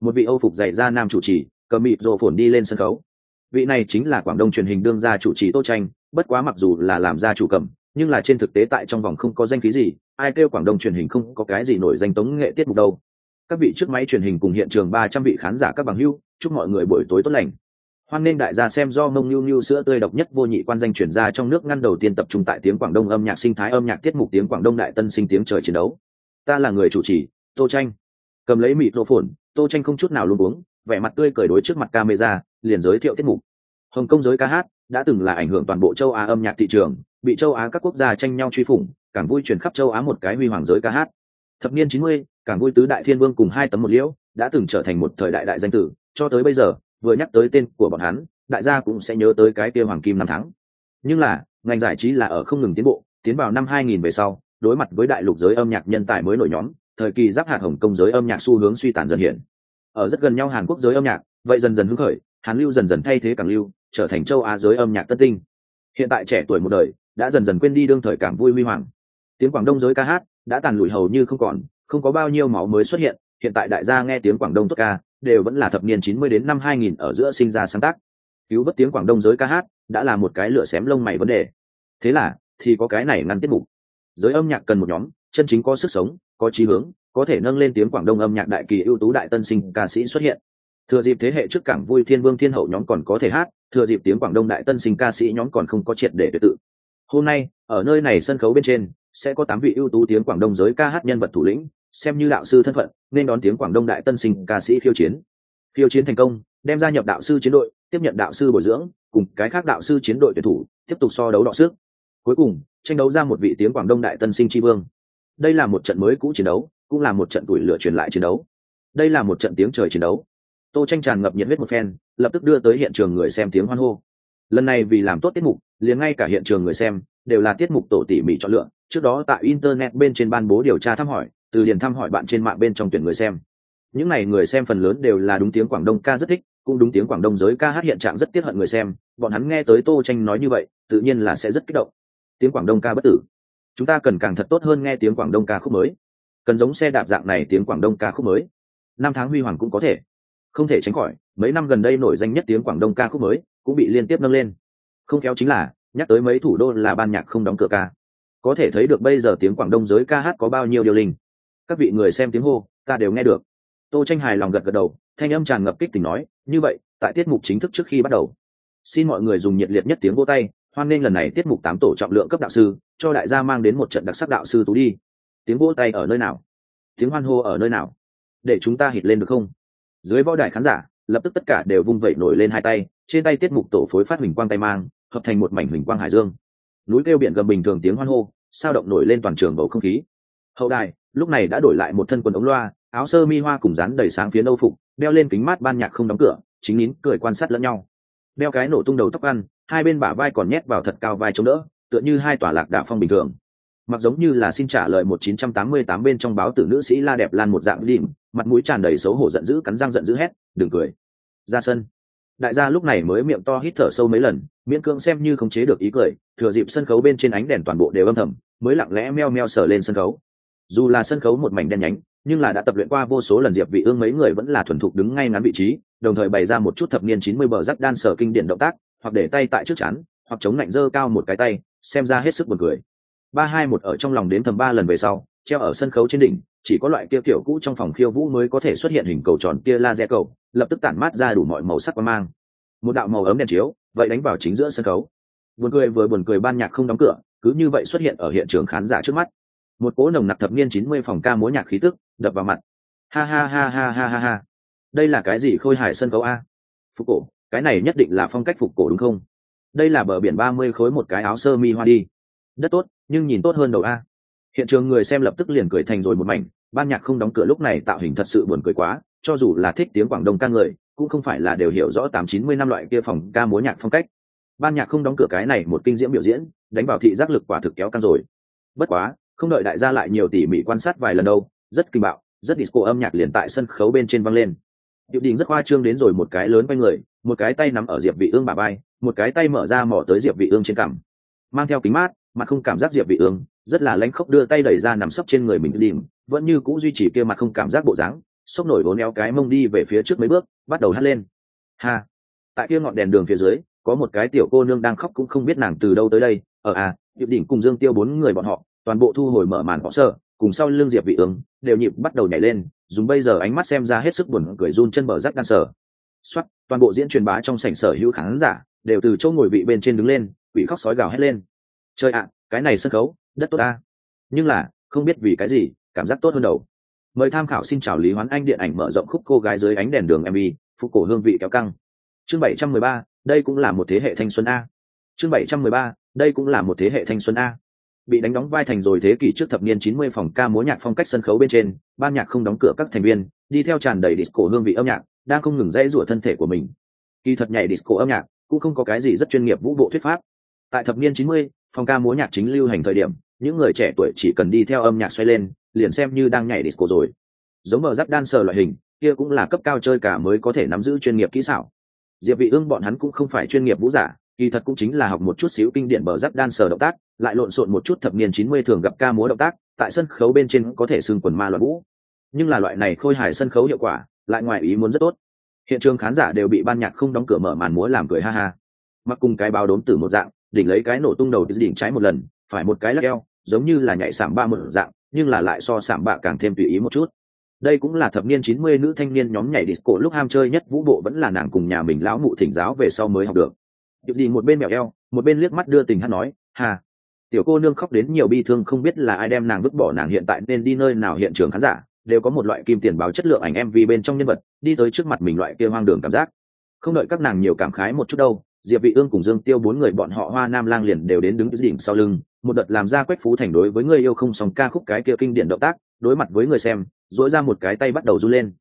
[SPEAKER 1] Một vị âu phục dày da nam chủ trì cờ mịt rồ phồn đi lên sân khấu. Vị này chính là quảng đông truyền hình đương gia chủ trì tô tranh bất quá mặc dù là làm gia chủ cầm, nhưng là trên thực tế tại trong vòng không có danh khí gì, ai kêu quảng đông truyền hình không có cái gì nổi danh tống nghệ tiết mục đâu. Các vị trước máy truyền hình cùng hiện trường ba trăm vị khán giả các bằng hưu chúc mọi người buổi tối tốt lành. Hoan nên đại gia xem do mông nhu nhu sữa tươi độc nhất vô nhị quan danh chuyển ra trong nước ngăn đầu tiên tập trung tại tiếng quảng đông âm nhạc sinh thái âm nhạc tiết mục tiếng quảng đông đại tân sinh tiếng trời chiến đấu. Ta là người chủ trì, tô tranh cầm lấy mịt rô phồn tô tranh không chút nào luôn uống vẻ mặt tươi cười đối trước mặt camera, liền giới thiệu tiết mục. Hồng kông giới ca hát đã từng là ảnh hưởng toàn bộ châu á âm nhạc thị trường, bị châu á các quốc gia tranh nhau truy phủng, càng vui truyền khắp châu á một cái huy hoàng giới ca hát. Thập niên chín mươi, càng vui tứ đại thiên vương cùng hai tấm một liễu đã từng trở thành một thời đại đại danh tử, cho tới bây giờ, vừa nhắc tới tên của bọn hắn, đại gia cũng sẽ nhớ tới cái kia hoàng kim năm tháng. Nhưng là, ngành giải trí là ở không ngừng tiến bộ, tiến vào năm 2000 về sau, đối mặt với đại lục giới âm nhạc nhân tài mới nổi nhóm, thời kỳ giáp hạt hồng công giới âm nhạc xu hướng suy tàn dần hiện. Ở rất gần nhau hàn quốc giới âm nhạc, vậy dần dần hứng khởi, hàn lưu dần dần thay thế càng lưu trở thành châu á giới âm nhạc tân tinh. Hiện tại trẻ tuổi một đời, đã dần dần quên đi đương thời cảm vui huy hoàng. Tiếng quảng đông giới ca hát đã tàn lụi hầu như không còn, không có bao nhiêu máu mới xuất hiện hiện tại đại gia nghe tiếng quảng đông tốt ca, đều vẫn là thập niên 90 đến năm 2000 ở giữa sinh ra sáng tác. Cứu vớt tiếng quảng đông giới ca hát đã là một cái lửa xém lông mày vấn đề. Thế là, thì có cái này ngăn tiết mục. Giới âm nhạc cần một nhóm, chân chính có sức sống, có chí hướng, có thể nâng lên tiếng quảng đông âm nhạc đại kỳ ưu tú đại tân sinh ca sĩ xuất hiện. Thừa dịp thế hệ trước cảng vui thiên vương thiên hậu nhóm còn có thể hát thừa dịp tiếng quảng đông đại tân sinh ca sĩ nhóm còn không có triệt để tuyệt tự. Hôm nay, ở nơi này sân khấu bên trên, sẽ có tám vị ưu tú tiếng quảng đông giới ca hát nhân vật thủ lĩnh, xem như đạo sư thân phận, nên đón tiếng quảng đông đại tân sinh ca sĩ khiêu chiến. Khiêu chiến thành công, đem gia nhập đạo sư chiến đội, tiếp nhận đạo sư bồi dưỡng, cùng cái khác đạo sư chiến đội tuyển thủ, tiếp tục so đấu đọ sức. Cuối cùng, tranh đấu ra một vị tiếng quảng đông đại tân sinh tri vương. Đây là một trận mới cũ chiến đấu, cũng là một trận tuổi lửa truyền lại chiến đấu. Đây là một trận tiếng trời chiến đấu tô tranh tràn ngập nhiệt huyết một phen, lập tức đưa tới hiện trường người xem tiếng hoan hô. Lần này vì làm tốt tiết mục, liền ngay cả hiện trường người xem đều là tiết mục tổ tỉ mỉ chọn lựa, trước đó tại internet bên trên ban bố điều tra thăm hỏi, từ liền thăm hỏi bạn trên mạng bên trong tuyển người xem. Những n à y người xem phần lớn đều là đúng tiếng quảng đông ca rất thích, cũng đúng tiếng quảng đông giới ca hát hiện trạng rất tiếc hận người xem, bọn hắn nghe tới tô tranh nói như vậy, tự nhiên là sẽ rất kích động. Tiếng quảng đông ca bất tử. Chúng ta cần càng thật tốt hơn nghe tiếng quảng đông ca khúc mới. Cần giống xe đạp dạng này tiếng quảng đông ca khúc mới. Năm tháng huy hoàng cũng có thể không thể tránh khỏi, mấy năm gần đây nổi danh nhất tiếng quảng đông ca khúc mới cũng bị liên tiếp nâng lên. Không kéo chính là, nhắc tới mấy thủ đô là ban nhạc không đóng cửa ca. Có thể thấy được bây giờ tiếng quảng đông giới ca hát có bao nhiêu điều linh. Các vị người xem tiếng hô, ta đều nghe được. Tô tranh hài lòng gật gật đầu, thanh âm tràn ngập kích tình nói, như vậy, tại tiết mục chính thức trước khi bắt đầu, xin mọi người dùng nhiệt liệt nhất tiếng vô tay, hoan nghênh lần này tiết mục tám tổ trọng lượng cấp đạo sư, cho đại gia mang đến một trận đặc sắc đạo sư tú đi. Tiếng vỗ tay ở nơi nào? Tiếng hoan hô ở nơi nào? Để chúng ta hít lên được không? Dưới võ đài khán giả, lập tức tất cả đều vung vẩy nổi lên hai tay, trên tay tiết mục tổ phối phát huỳnh quang tay mang, hợp thành một mảnh huỳnh quang hải dương. Núi kêu biển gầm bình thường tiếng hoan hô, sao động nổi lên toàn trường bầu không khí. Hậu đài, lúc này đã đổi lại một thân quần ống loa, áo sơ mi hoa cùng rán đầy sáng phía âu phục, đeo lên kính mát ban nhạc không đóng cửa, chính nín cười quan sát lẫn nhau. Đeo cái nổ tung đầu tóc ăn, hai bên bả vai còn nhét vào thật cao vai chống đỡ, tựa như hai tòa lạc đạo phong bình thường. Mặc giống như là xin trả lời một chín trăm tám mươi tám bên trong báo tử nữ sĩ la đẹp lan một dạng đỉnh mặt mũi tràn đầy xấu hổ giận dữ, cắn răng giận dữ hét, đừng cười. Ra sân. Đại gia lúc này mới miệng to hít thở sâu mấy lần, miễn cưỡng xem như không chế được ý cười, thừa dịp sân khấu bên trên ánh đèn toàn bộ đều âm thầm, mới lặng lẽ meo meo sờ lên sân khấu. Dù là sân khấu một mảnh đen nhánh, nhưng là đã tập luyện qua vô số lần diệp vị ương mấy người vẫn là thuần thục đứng ngay ngắn vị trí, đồng thời bày ra một chút thập niên 90 bờ rắc đan sở kinh điển động tác, hoặc để tay tại trước chắn hoặc chống lạnh dơ cao một cái tay, xem ra hết sức buồn cười. Ba hai một ở trong lòng đến thầm ba lần về sau, treo ở sân khấu trên đỉnh chỉ có loại kia kiểu cũ trong phòng khiêu vũ mới có thể xuất hiện hình cầu tròn kia laser cầu, lập tức tản mát ra đủ mọi màu sắc và mang. Một đạo màu ấm đèn chiếu, vậy đánh vào chính giữa sân khấu. Buồn cười vừa buồn cười ban nhạc không đóng cửa, cứ như vậy xuất hiện ở hiện trường khán giả trước mắt. Một cố nồng nặc thập niên chín mươi phòng ca múa nhạc khí tức, đập vào mặt. Ha ha ha ha ha ha ha. Đây là cái gì khôi hài sân khấu a? Phục cổ, cái này nhất định là phong cách phục cổ đúng không? Đây là bờ biển ba mươi khối một cái áo sơ mi hoa đi. Đất tốt, nhưng nhìn tốt hơn đầu a hiện trường người xem lập tức liền cười thành rồi một mảnh ban nhạc không đóng cửa lúc này tạo hình thật sự buồn cười quá cho dù là thích tiếng quảng đông ca người cũng không phải là đều hiểu rõ tám chín mươi năm loại kia phòng ca múa nhạc phong cách ban nhạc không đóng cửa cái này một kinh diễm biểu diễn đánh vào thị giác lực quả thực kéo căng rồi bất quá không đợi đại gia lại nhiều tỉ mỉ quan sát vài lần đâu rất kinh bạo rất disco âm nhạc liền tại sân khấu bên trên văng lên Diệu Đình rất hoa trương đến rồi một cái lớn quanh người, một cái tay nắm ở Diệp Vị Ương bà bay, một cái tay mở ra mò tới Diệp Vị Ương trên cằm. Mang theo kính mát, mặt không cảm giác Diệp Vị Ương, rất là lãnh khốc đưa tay đẩy ra nằm sấp trên người mình đỉnh, vẫn như cũ duy trì kia mặt không cảm giác bộ dáng, sốc nổi vốn éo cái mông đi về phía trước mấy bước, bắt đầu hát lên. Ha. Tại kia ngọn đèn đường phía dưới, có một cái tiểu cô nương đang khóc cũng không biết nàng từ đâu tới đây, ở à, Diệp Đỉnh cùng Dương Tiêu bốn người bọn họ, toàn bộ thu hồi mở màn họ sơ, cùng sau lưng Diệp Vị Ương, đều nhịp bắt đầu nhảy lên, dùng bây giờ ánh mắt xem ra hết sức buồn cười run chân bờ rắc đan sở xoát toàn bộ diễn truyền bá trong sảnh sở hữu khán giả đều từ chỗ ngồi vị bên trên đứng lên bị khóc sói gào hét lên chơi ạ, cái này sân khấu, đất tốt ta. Nhưng là, không biết vì cái gì, cảm giác tốt hơn đầu. Mời tham khảo xin chào lý hoán anh điện ảnh mở rộng khúc cô gái dưới ánh đèn đường mv phụ cổ hương vị kéo căng. Chương bảy trăm mười ba, đây cũng là một thế hệ thanh xuân a. Chương bảy trăm mười ba, đây cũng là một thế hệ thanh xuân a. Bị đánh đóng vai thành rồi thế kỷ trước thập niên chín mươi phòng ca múa nhạc phong cách sân khấu bên trên, ban nhạc không đóng cửa các thành viên, đi theo tràn đầy disco hương vị âm nhạc, đang không ngừng dãy rủa thân thể của mình. Kỳ thật nhảy disco âm nhạc cũng không có cái gì rất chuyên nghiệp vũ bộ thuyết pháp. Tại thập niên chín mươi Phong ca múa nhạc chính lưu hành thời điểm, những người trẻ tuổi chỉ cần đi theo âm nhạc xoay lên, liền xem như đang nhảy disco rồi. Giống mở rắc đan sờ loại hình, kia cũng là cấp cao chơi cả mới có thể nắm giữ chuyên nghiệp kỹ xảo. Diệp vị ương bọn hắn cũng không phải chuyên nghiệp vũ giả, kỳ thật cũng chính là học một chút xíu kinh điển bờ rắc đan sờ động tác, lại lộn xộn một chút thập niên 90 thường gặp ca múa động tác, tại sân khấu bên trên có thể sương quần ma loạn vũ. Nhưng là loại này khôi hài sân khấu hiệu quả, lại ngoài ý muốn rất tốt. Hiện trường khán giả đều bị ban nhạc không đóng cửa mở màn múa làm cười ha ha. Mặc cùng cái bao đốm tử một dạng đỉnh lấy cái nổ tung đầu đỉnh trái một lần, phải một cái lắc eo, giống như là nhảy sảm ba một dạng, nhưng là lại so sảm bạ càng thêm tùy ý một chút. Đây cũng là thập niên 90 nữ thanh niên nhóm nhảy disco lúc ham chơi nhất vũ bộ vẫn là nàng cùng nhà mình lão mụ thỉnh giáo về sau mới học được. Điệp đi một bên mèo eo, một bên liếc mắt đưa tình hát nói hà tiểu cô nương khóc đến nhiều bi thương không biết là ai đem nàng vứt bỏ nàng hiện tại nên đi nơi nào hiện trường khán giả, đều có một loại kim tiền báo chất lượng ảnh mv bên trong nhân vật, đi tới trước mặt mình loại kia hoang đường cảm giác. Không đợi các nàng nhiều cảm khái một chút đâu diệp vị ương cùng dương tiêu bốn người bọn họ hoa nam lang liền đều đến đứng đỉnh sau lưng, một đợt làm ra quách phú thành đối với người yêu không song ca khúc cái kia kinh điển động tác, đối mặt với người xem dỗi ra một cái tay bắt đầu run lên.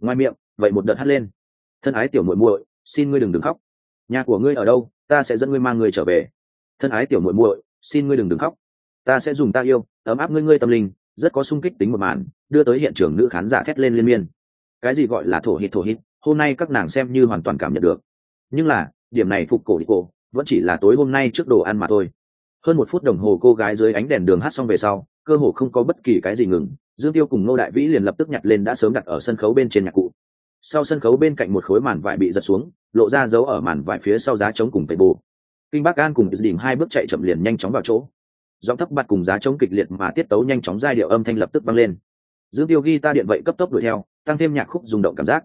[SPEAKER 1] Ngoài miệng, vậy một đợt hắt lên. Thân ái tiểu muội muội, xin ngươi đừng đừng khóc. Nhà của ngươi ở đâu, ta sẽ dẫn ngươi mang người trở về. Thân ái tiểu muội muội, xin ngươi đừng đừng khóc. Ta sẽ dùng ta yêu, ấm áp ngươi ngươi tâm linh, rất có sung kích tính một màn, đưa tới hiện trường nữ khán giả thét lên liên miên. Cái gì gọi là thổ hít thổ hít hôm nay các nàng xem như hoàn toàn cảm nhận được. Nhưng là điểm này phục cổ đi cổ, vẫn chỉ là tối hôm nay trước đồ ăn mà thôi. Hơn một phút đồng hồ cô gái dưới ánh đèn đường hát xong về sau, cơ hồ không có bất kỳ cái gì ngừng. Dương tiêu cùng nô đại vĩ liền lập tức nhặt lên đã sớm đặt ở sân khấu bên trên nhạc cụ. Sau sân khấu bên cạnh một khối màn vải bị giật xuống, lộ ra dấu ở màn vải phía sau giá trống cùng tẩy bù kinh bắc an cùng đỉnh hai bước chạy chậm liền nhanh chóng vào chỗ. Giọng thấp bạt cùng giá trống kịch liệt mà tiết tấu nhanh chóng giai điệu âm thanh lập tức vang lên. Dương tiêu ghi ta điện vậy cấp tốc đuổi theo, tăng thêm nhạc khúc rung động cảm giác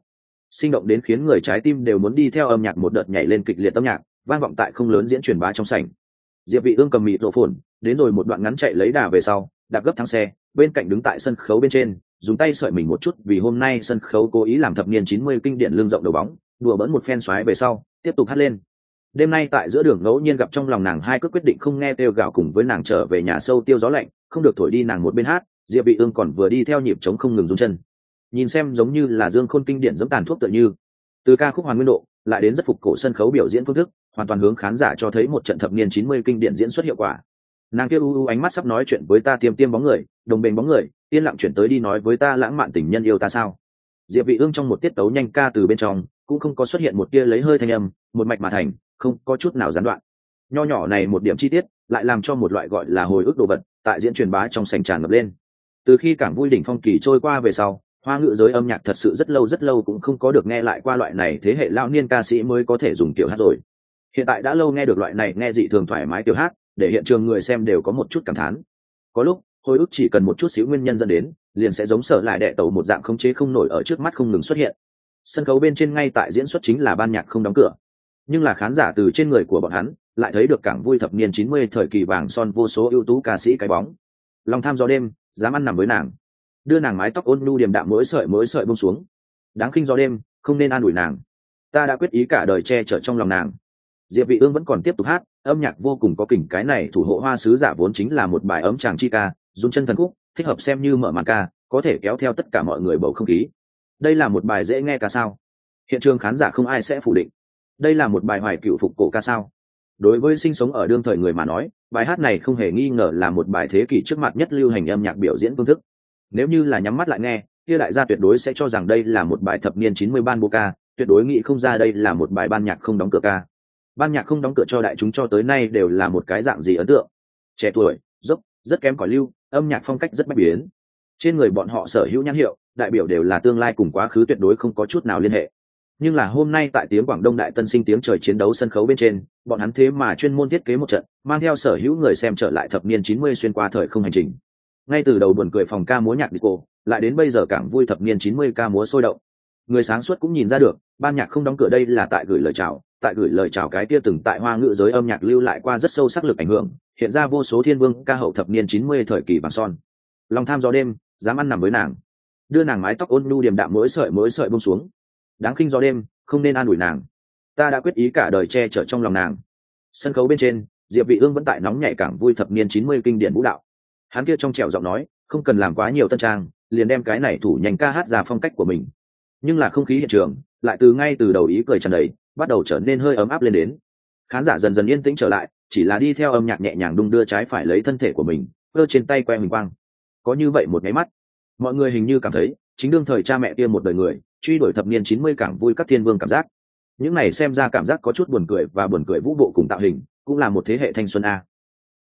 [SPEAKER 1] sinh động đến khiến người trái tim đều muốn đi theo âm nhạc một đợt nhảy lên kịch liệt âm nhạc, vang vọng tại không lớn diễn truyền bá trong sảnh. Diệp vị ương cầm mịt rộ phồn, đến rồi một đoạn ngắn chạy lấy đà về sau, đạp gấp thắng xe, bên cạnh đứng tại sân khấu bên trên, dùng tay sợi mình một chút vì hôm nay sân khấu cố ý làm thập niên 90 kinh điển lương rộng đầu bóng, đùa bỡn một phen xoáy về sau, tiếp tục hát lên. Đêm nay tại giữa đường ngẫu nhiên gặp trong lòng nàng hai cước quyết định không nghe tiêu gạo cùng với nàng trở về nhà sâu tiêu gió lạnh, không được thổi đi nàng một bên hát, diệp vị ương còn vừa đi theo nhịp trống không ngừng run chân nhìn xem giống như là dương khôn kinh điển giống tàn thuốc tựa như. Từ ca khúc hoàn nguyên độ, lại đến rất phục cổ sân khấu biểu diễn phương thức, hoàn toàn hướng khán giả cho thấy một trận thập niên 90 kinh điển diễn xuất hiệu quả. Nàng kia u u ánh mắt sắp nói chuyện với ta tiêm tiêm bóng người, đồng bền bóng người, yên lặng chuyển tới đi nói với ta lãng mạn tình nhân yêu ta sao. Diệp vị ương trong một tiết tấu nhanh ca từ bên trong, cũng không có xuất hiện một tia lấy hơi thanh âm, một mạch mà thành, không có chút nào gián đoạn. Nho nhỏ này một điểm chi tiết, lại làm cho một loại gọi là hồi ức đồ vật, tại diễn truyền bá trong sành tràn ngập lên. Từ khi cảng vui đỉnh phong kỳ trôi qua về sau hoa ngữ giới âm nhạc thật sự rất lâu rất lâu cũng không có được nghe lại qua loại này thế hệ lao niên ca sĩ mới có thể dùng tiểu hát rồi. Hiện tại đã lâu nghe được loại này nghe dị thường thoải mái tiểu hát, để hiện trường người xem đều có một chút cảm thán. Có lúc, hồi ức chỉ cần một chút xíu nguyên nhân dẫn đến, liền sẽ giống sợ lại đệ tàu một dạng không chế không nổi ở trước mắt không ngừng xuất hiện. Sân khấu bên trên ngay tại diễn xuất chính là ban nhạc không đóng cửa. Nhưng là khán giả từ trên người của bọn hắn, lại thấy được cảng vui thập niên chín mươi thời kỳ vàng son vô số ưu tú ca sĩ cái bóng. Lòng tham gió đêm, dám ăn nằm với nàng đưa nàng mái tóc ôn nhu điềm đạm mỗi sợi mỗi sợi bông xuống. Đáng khinh gió đêm, không nên an ủi nàng. Ta đã quyết ý cả đời che chở trong lòng nàng. Diệp vị ương vẫn còn tiếp tục hát, âm nhạc vô cùng có kỉnh, cái này thủ hộ hoa sứ giả vốn chính là một bài ấm chàng chi ca, dùng chân thần khúc, thích hợp xem như mở màn ca, có thể kéo theo tất cả mọi người bầu không khí. Đây là một bài dễ nghe ca sao? Hiện trường khán giả không ai sẽ phủ định. Đây là một bài hoài cựu phục cổ ca sao? Đối với sinh sống ở đương thời người mà nói, bài hát này không hề nghi ngờ là một bài thế kỷ trước mặt nhất lưu hành âm nhạc biểu diễn phương thức nếu như là nhắm mắt lại nghe, kia đại gia tuyệt đối sẽ cho rằng đây là một bài thập niên chín mươi ban bô ca, tuyệt đối nghĩ không ra đây là một bài ban nhạc không đóng cửa ca. Ban nhạc không đóng cửa cho đại chúng cho tới nay đều là một cái dạng gì ấn tượng. Trẻ tuổi, dốc, rất kém cỏi lưu, âm nhạc phong cách rất bách biến. Trên người bọn họ sở hữu nhãn hiệu, đại biểu đều là tương lai cùng quá khứ tuyệt đối không có chút nào liên hệ. Nhưng là hôm nay tại tiếng quảng đông đại tân sinh tiếng trời chiến đấu sân khấu bên trên, bọn hắn thế mà chuyên môn thiết kế một trận, mang theo sở hữu người xem trở lại thập niên chín mươi xuyên qua thời không hành trình ngay từ đầu buồn cười phòng ca múa nhạc đi cô lại đến bây giờ càng vui thập niên chín mươi ca múa sôi động. Người sáng suốt cũng nhìn ra được, ban nhạc không đóng cửa đây là tại gửi lời chào, tại gửi lời chào cái kia từng tại hoa ngữ giới âm nhạc lưu lại qua rất sâu sắc lực ảnh hưởng, hiện ra vô số thiên vương ca hậu thập niên chín mươi thời kỳ vàng son. Lòng tham gió đêm, dám ăn nằm với nàng. Đưa nàng mái tóc ôn nhu điềm đạm mỗi sợi mỗi sợi bông xuống. Đáng khinh gió đêm, không nên an ủi nàng. Ta đã quyết ý cả đời che chở trong lòng nàng. Sân khấu bên trên, diệp vị ương vẫn tại nóng nhạy cảng vui thập niên 90 kinh điển vũ đạo hắn kia trong trẻo giọng nói, không cần làm quá nhiều tân trang, liền đem cái này thủ nhanh ca hát ra phong cách của mình. Nhưng là không khí hiện trường, lại từ ngay từ đầu ý cười tràn đầy, bắt đầu trở nên hơi ấm áp lên đến. Khán giả dần dần yên tĩnh trở lại, chỉ là đi theo âm nhạc nhẹ nhàng đung đưa trái phải lấy thân thể của mình, cơ trên tay que mình quang. Có như vậy một nháy mắt, mọi người hình như cảm thấy, chính đương thời cha mẹ kia một đời người, truy đuổi thập niên chín mươi cảng vui các thiên vương cảm giác. Những này xem ra cảm giác có chút buồn cười và buồn cười vũ bộ cùng tạo hình, cũng là một thế hệ thanh xuân a.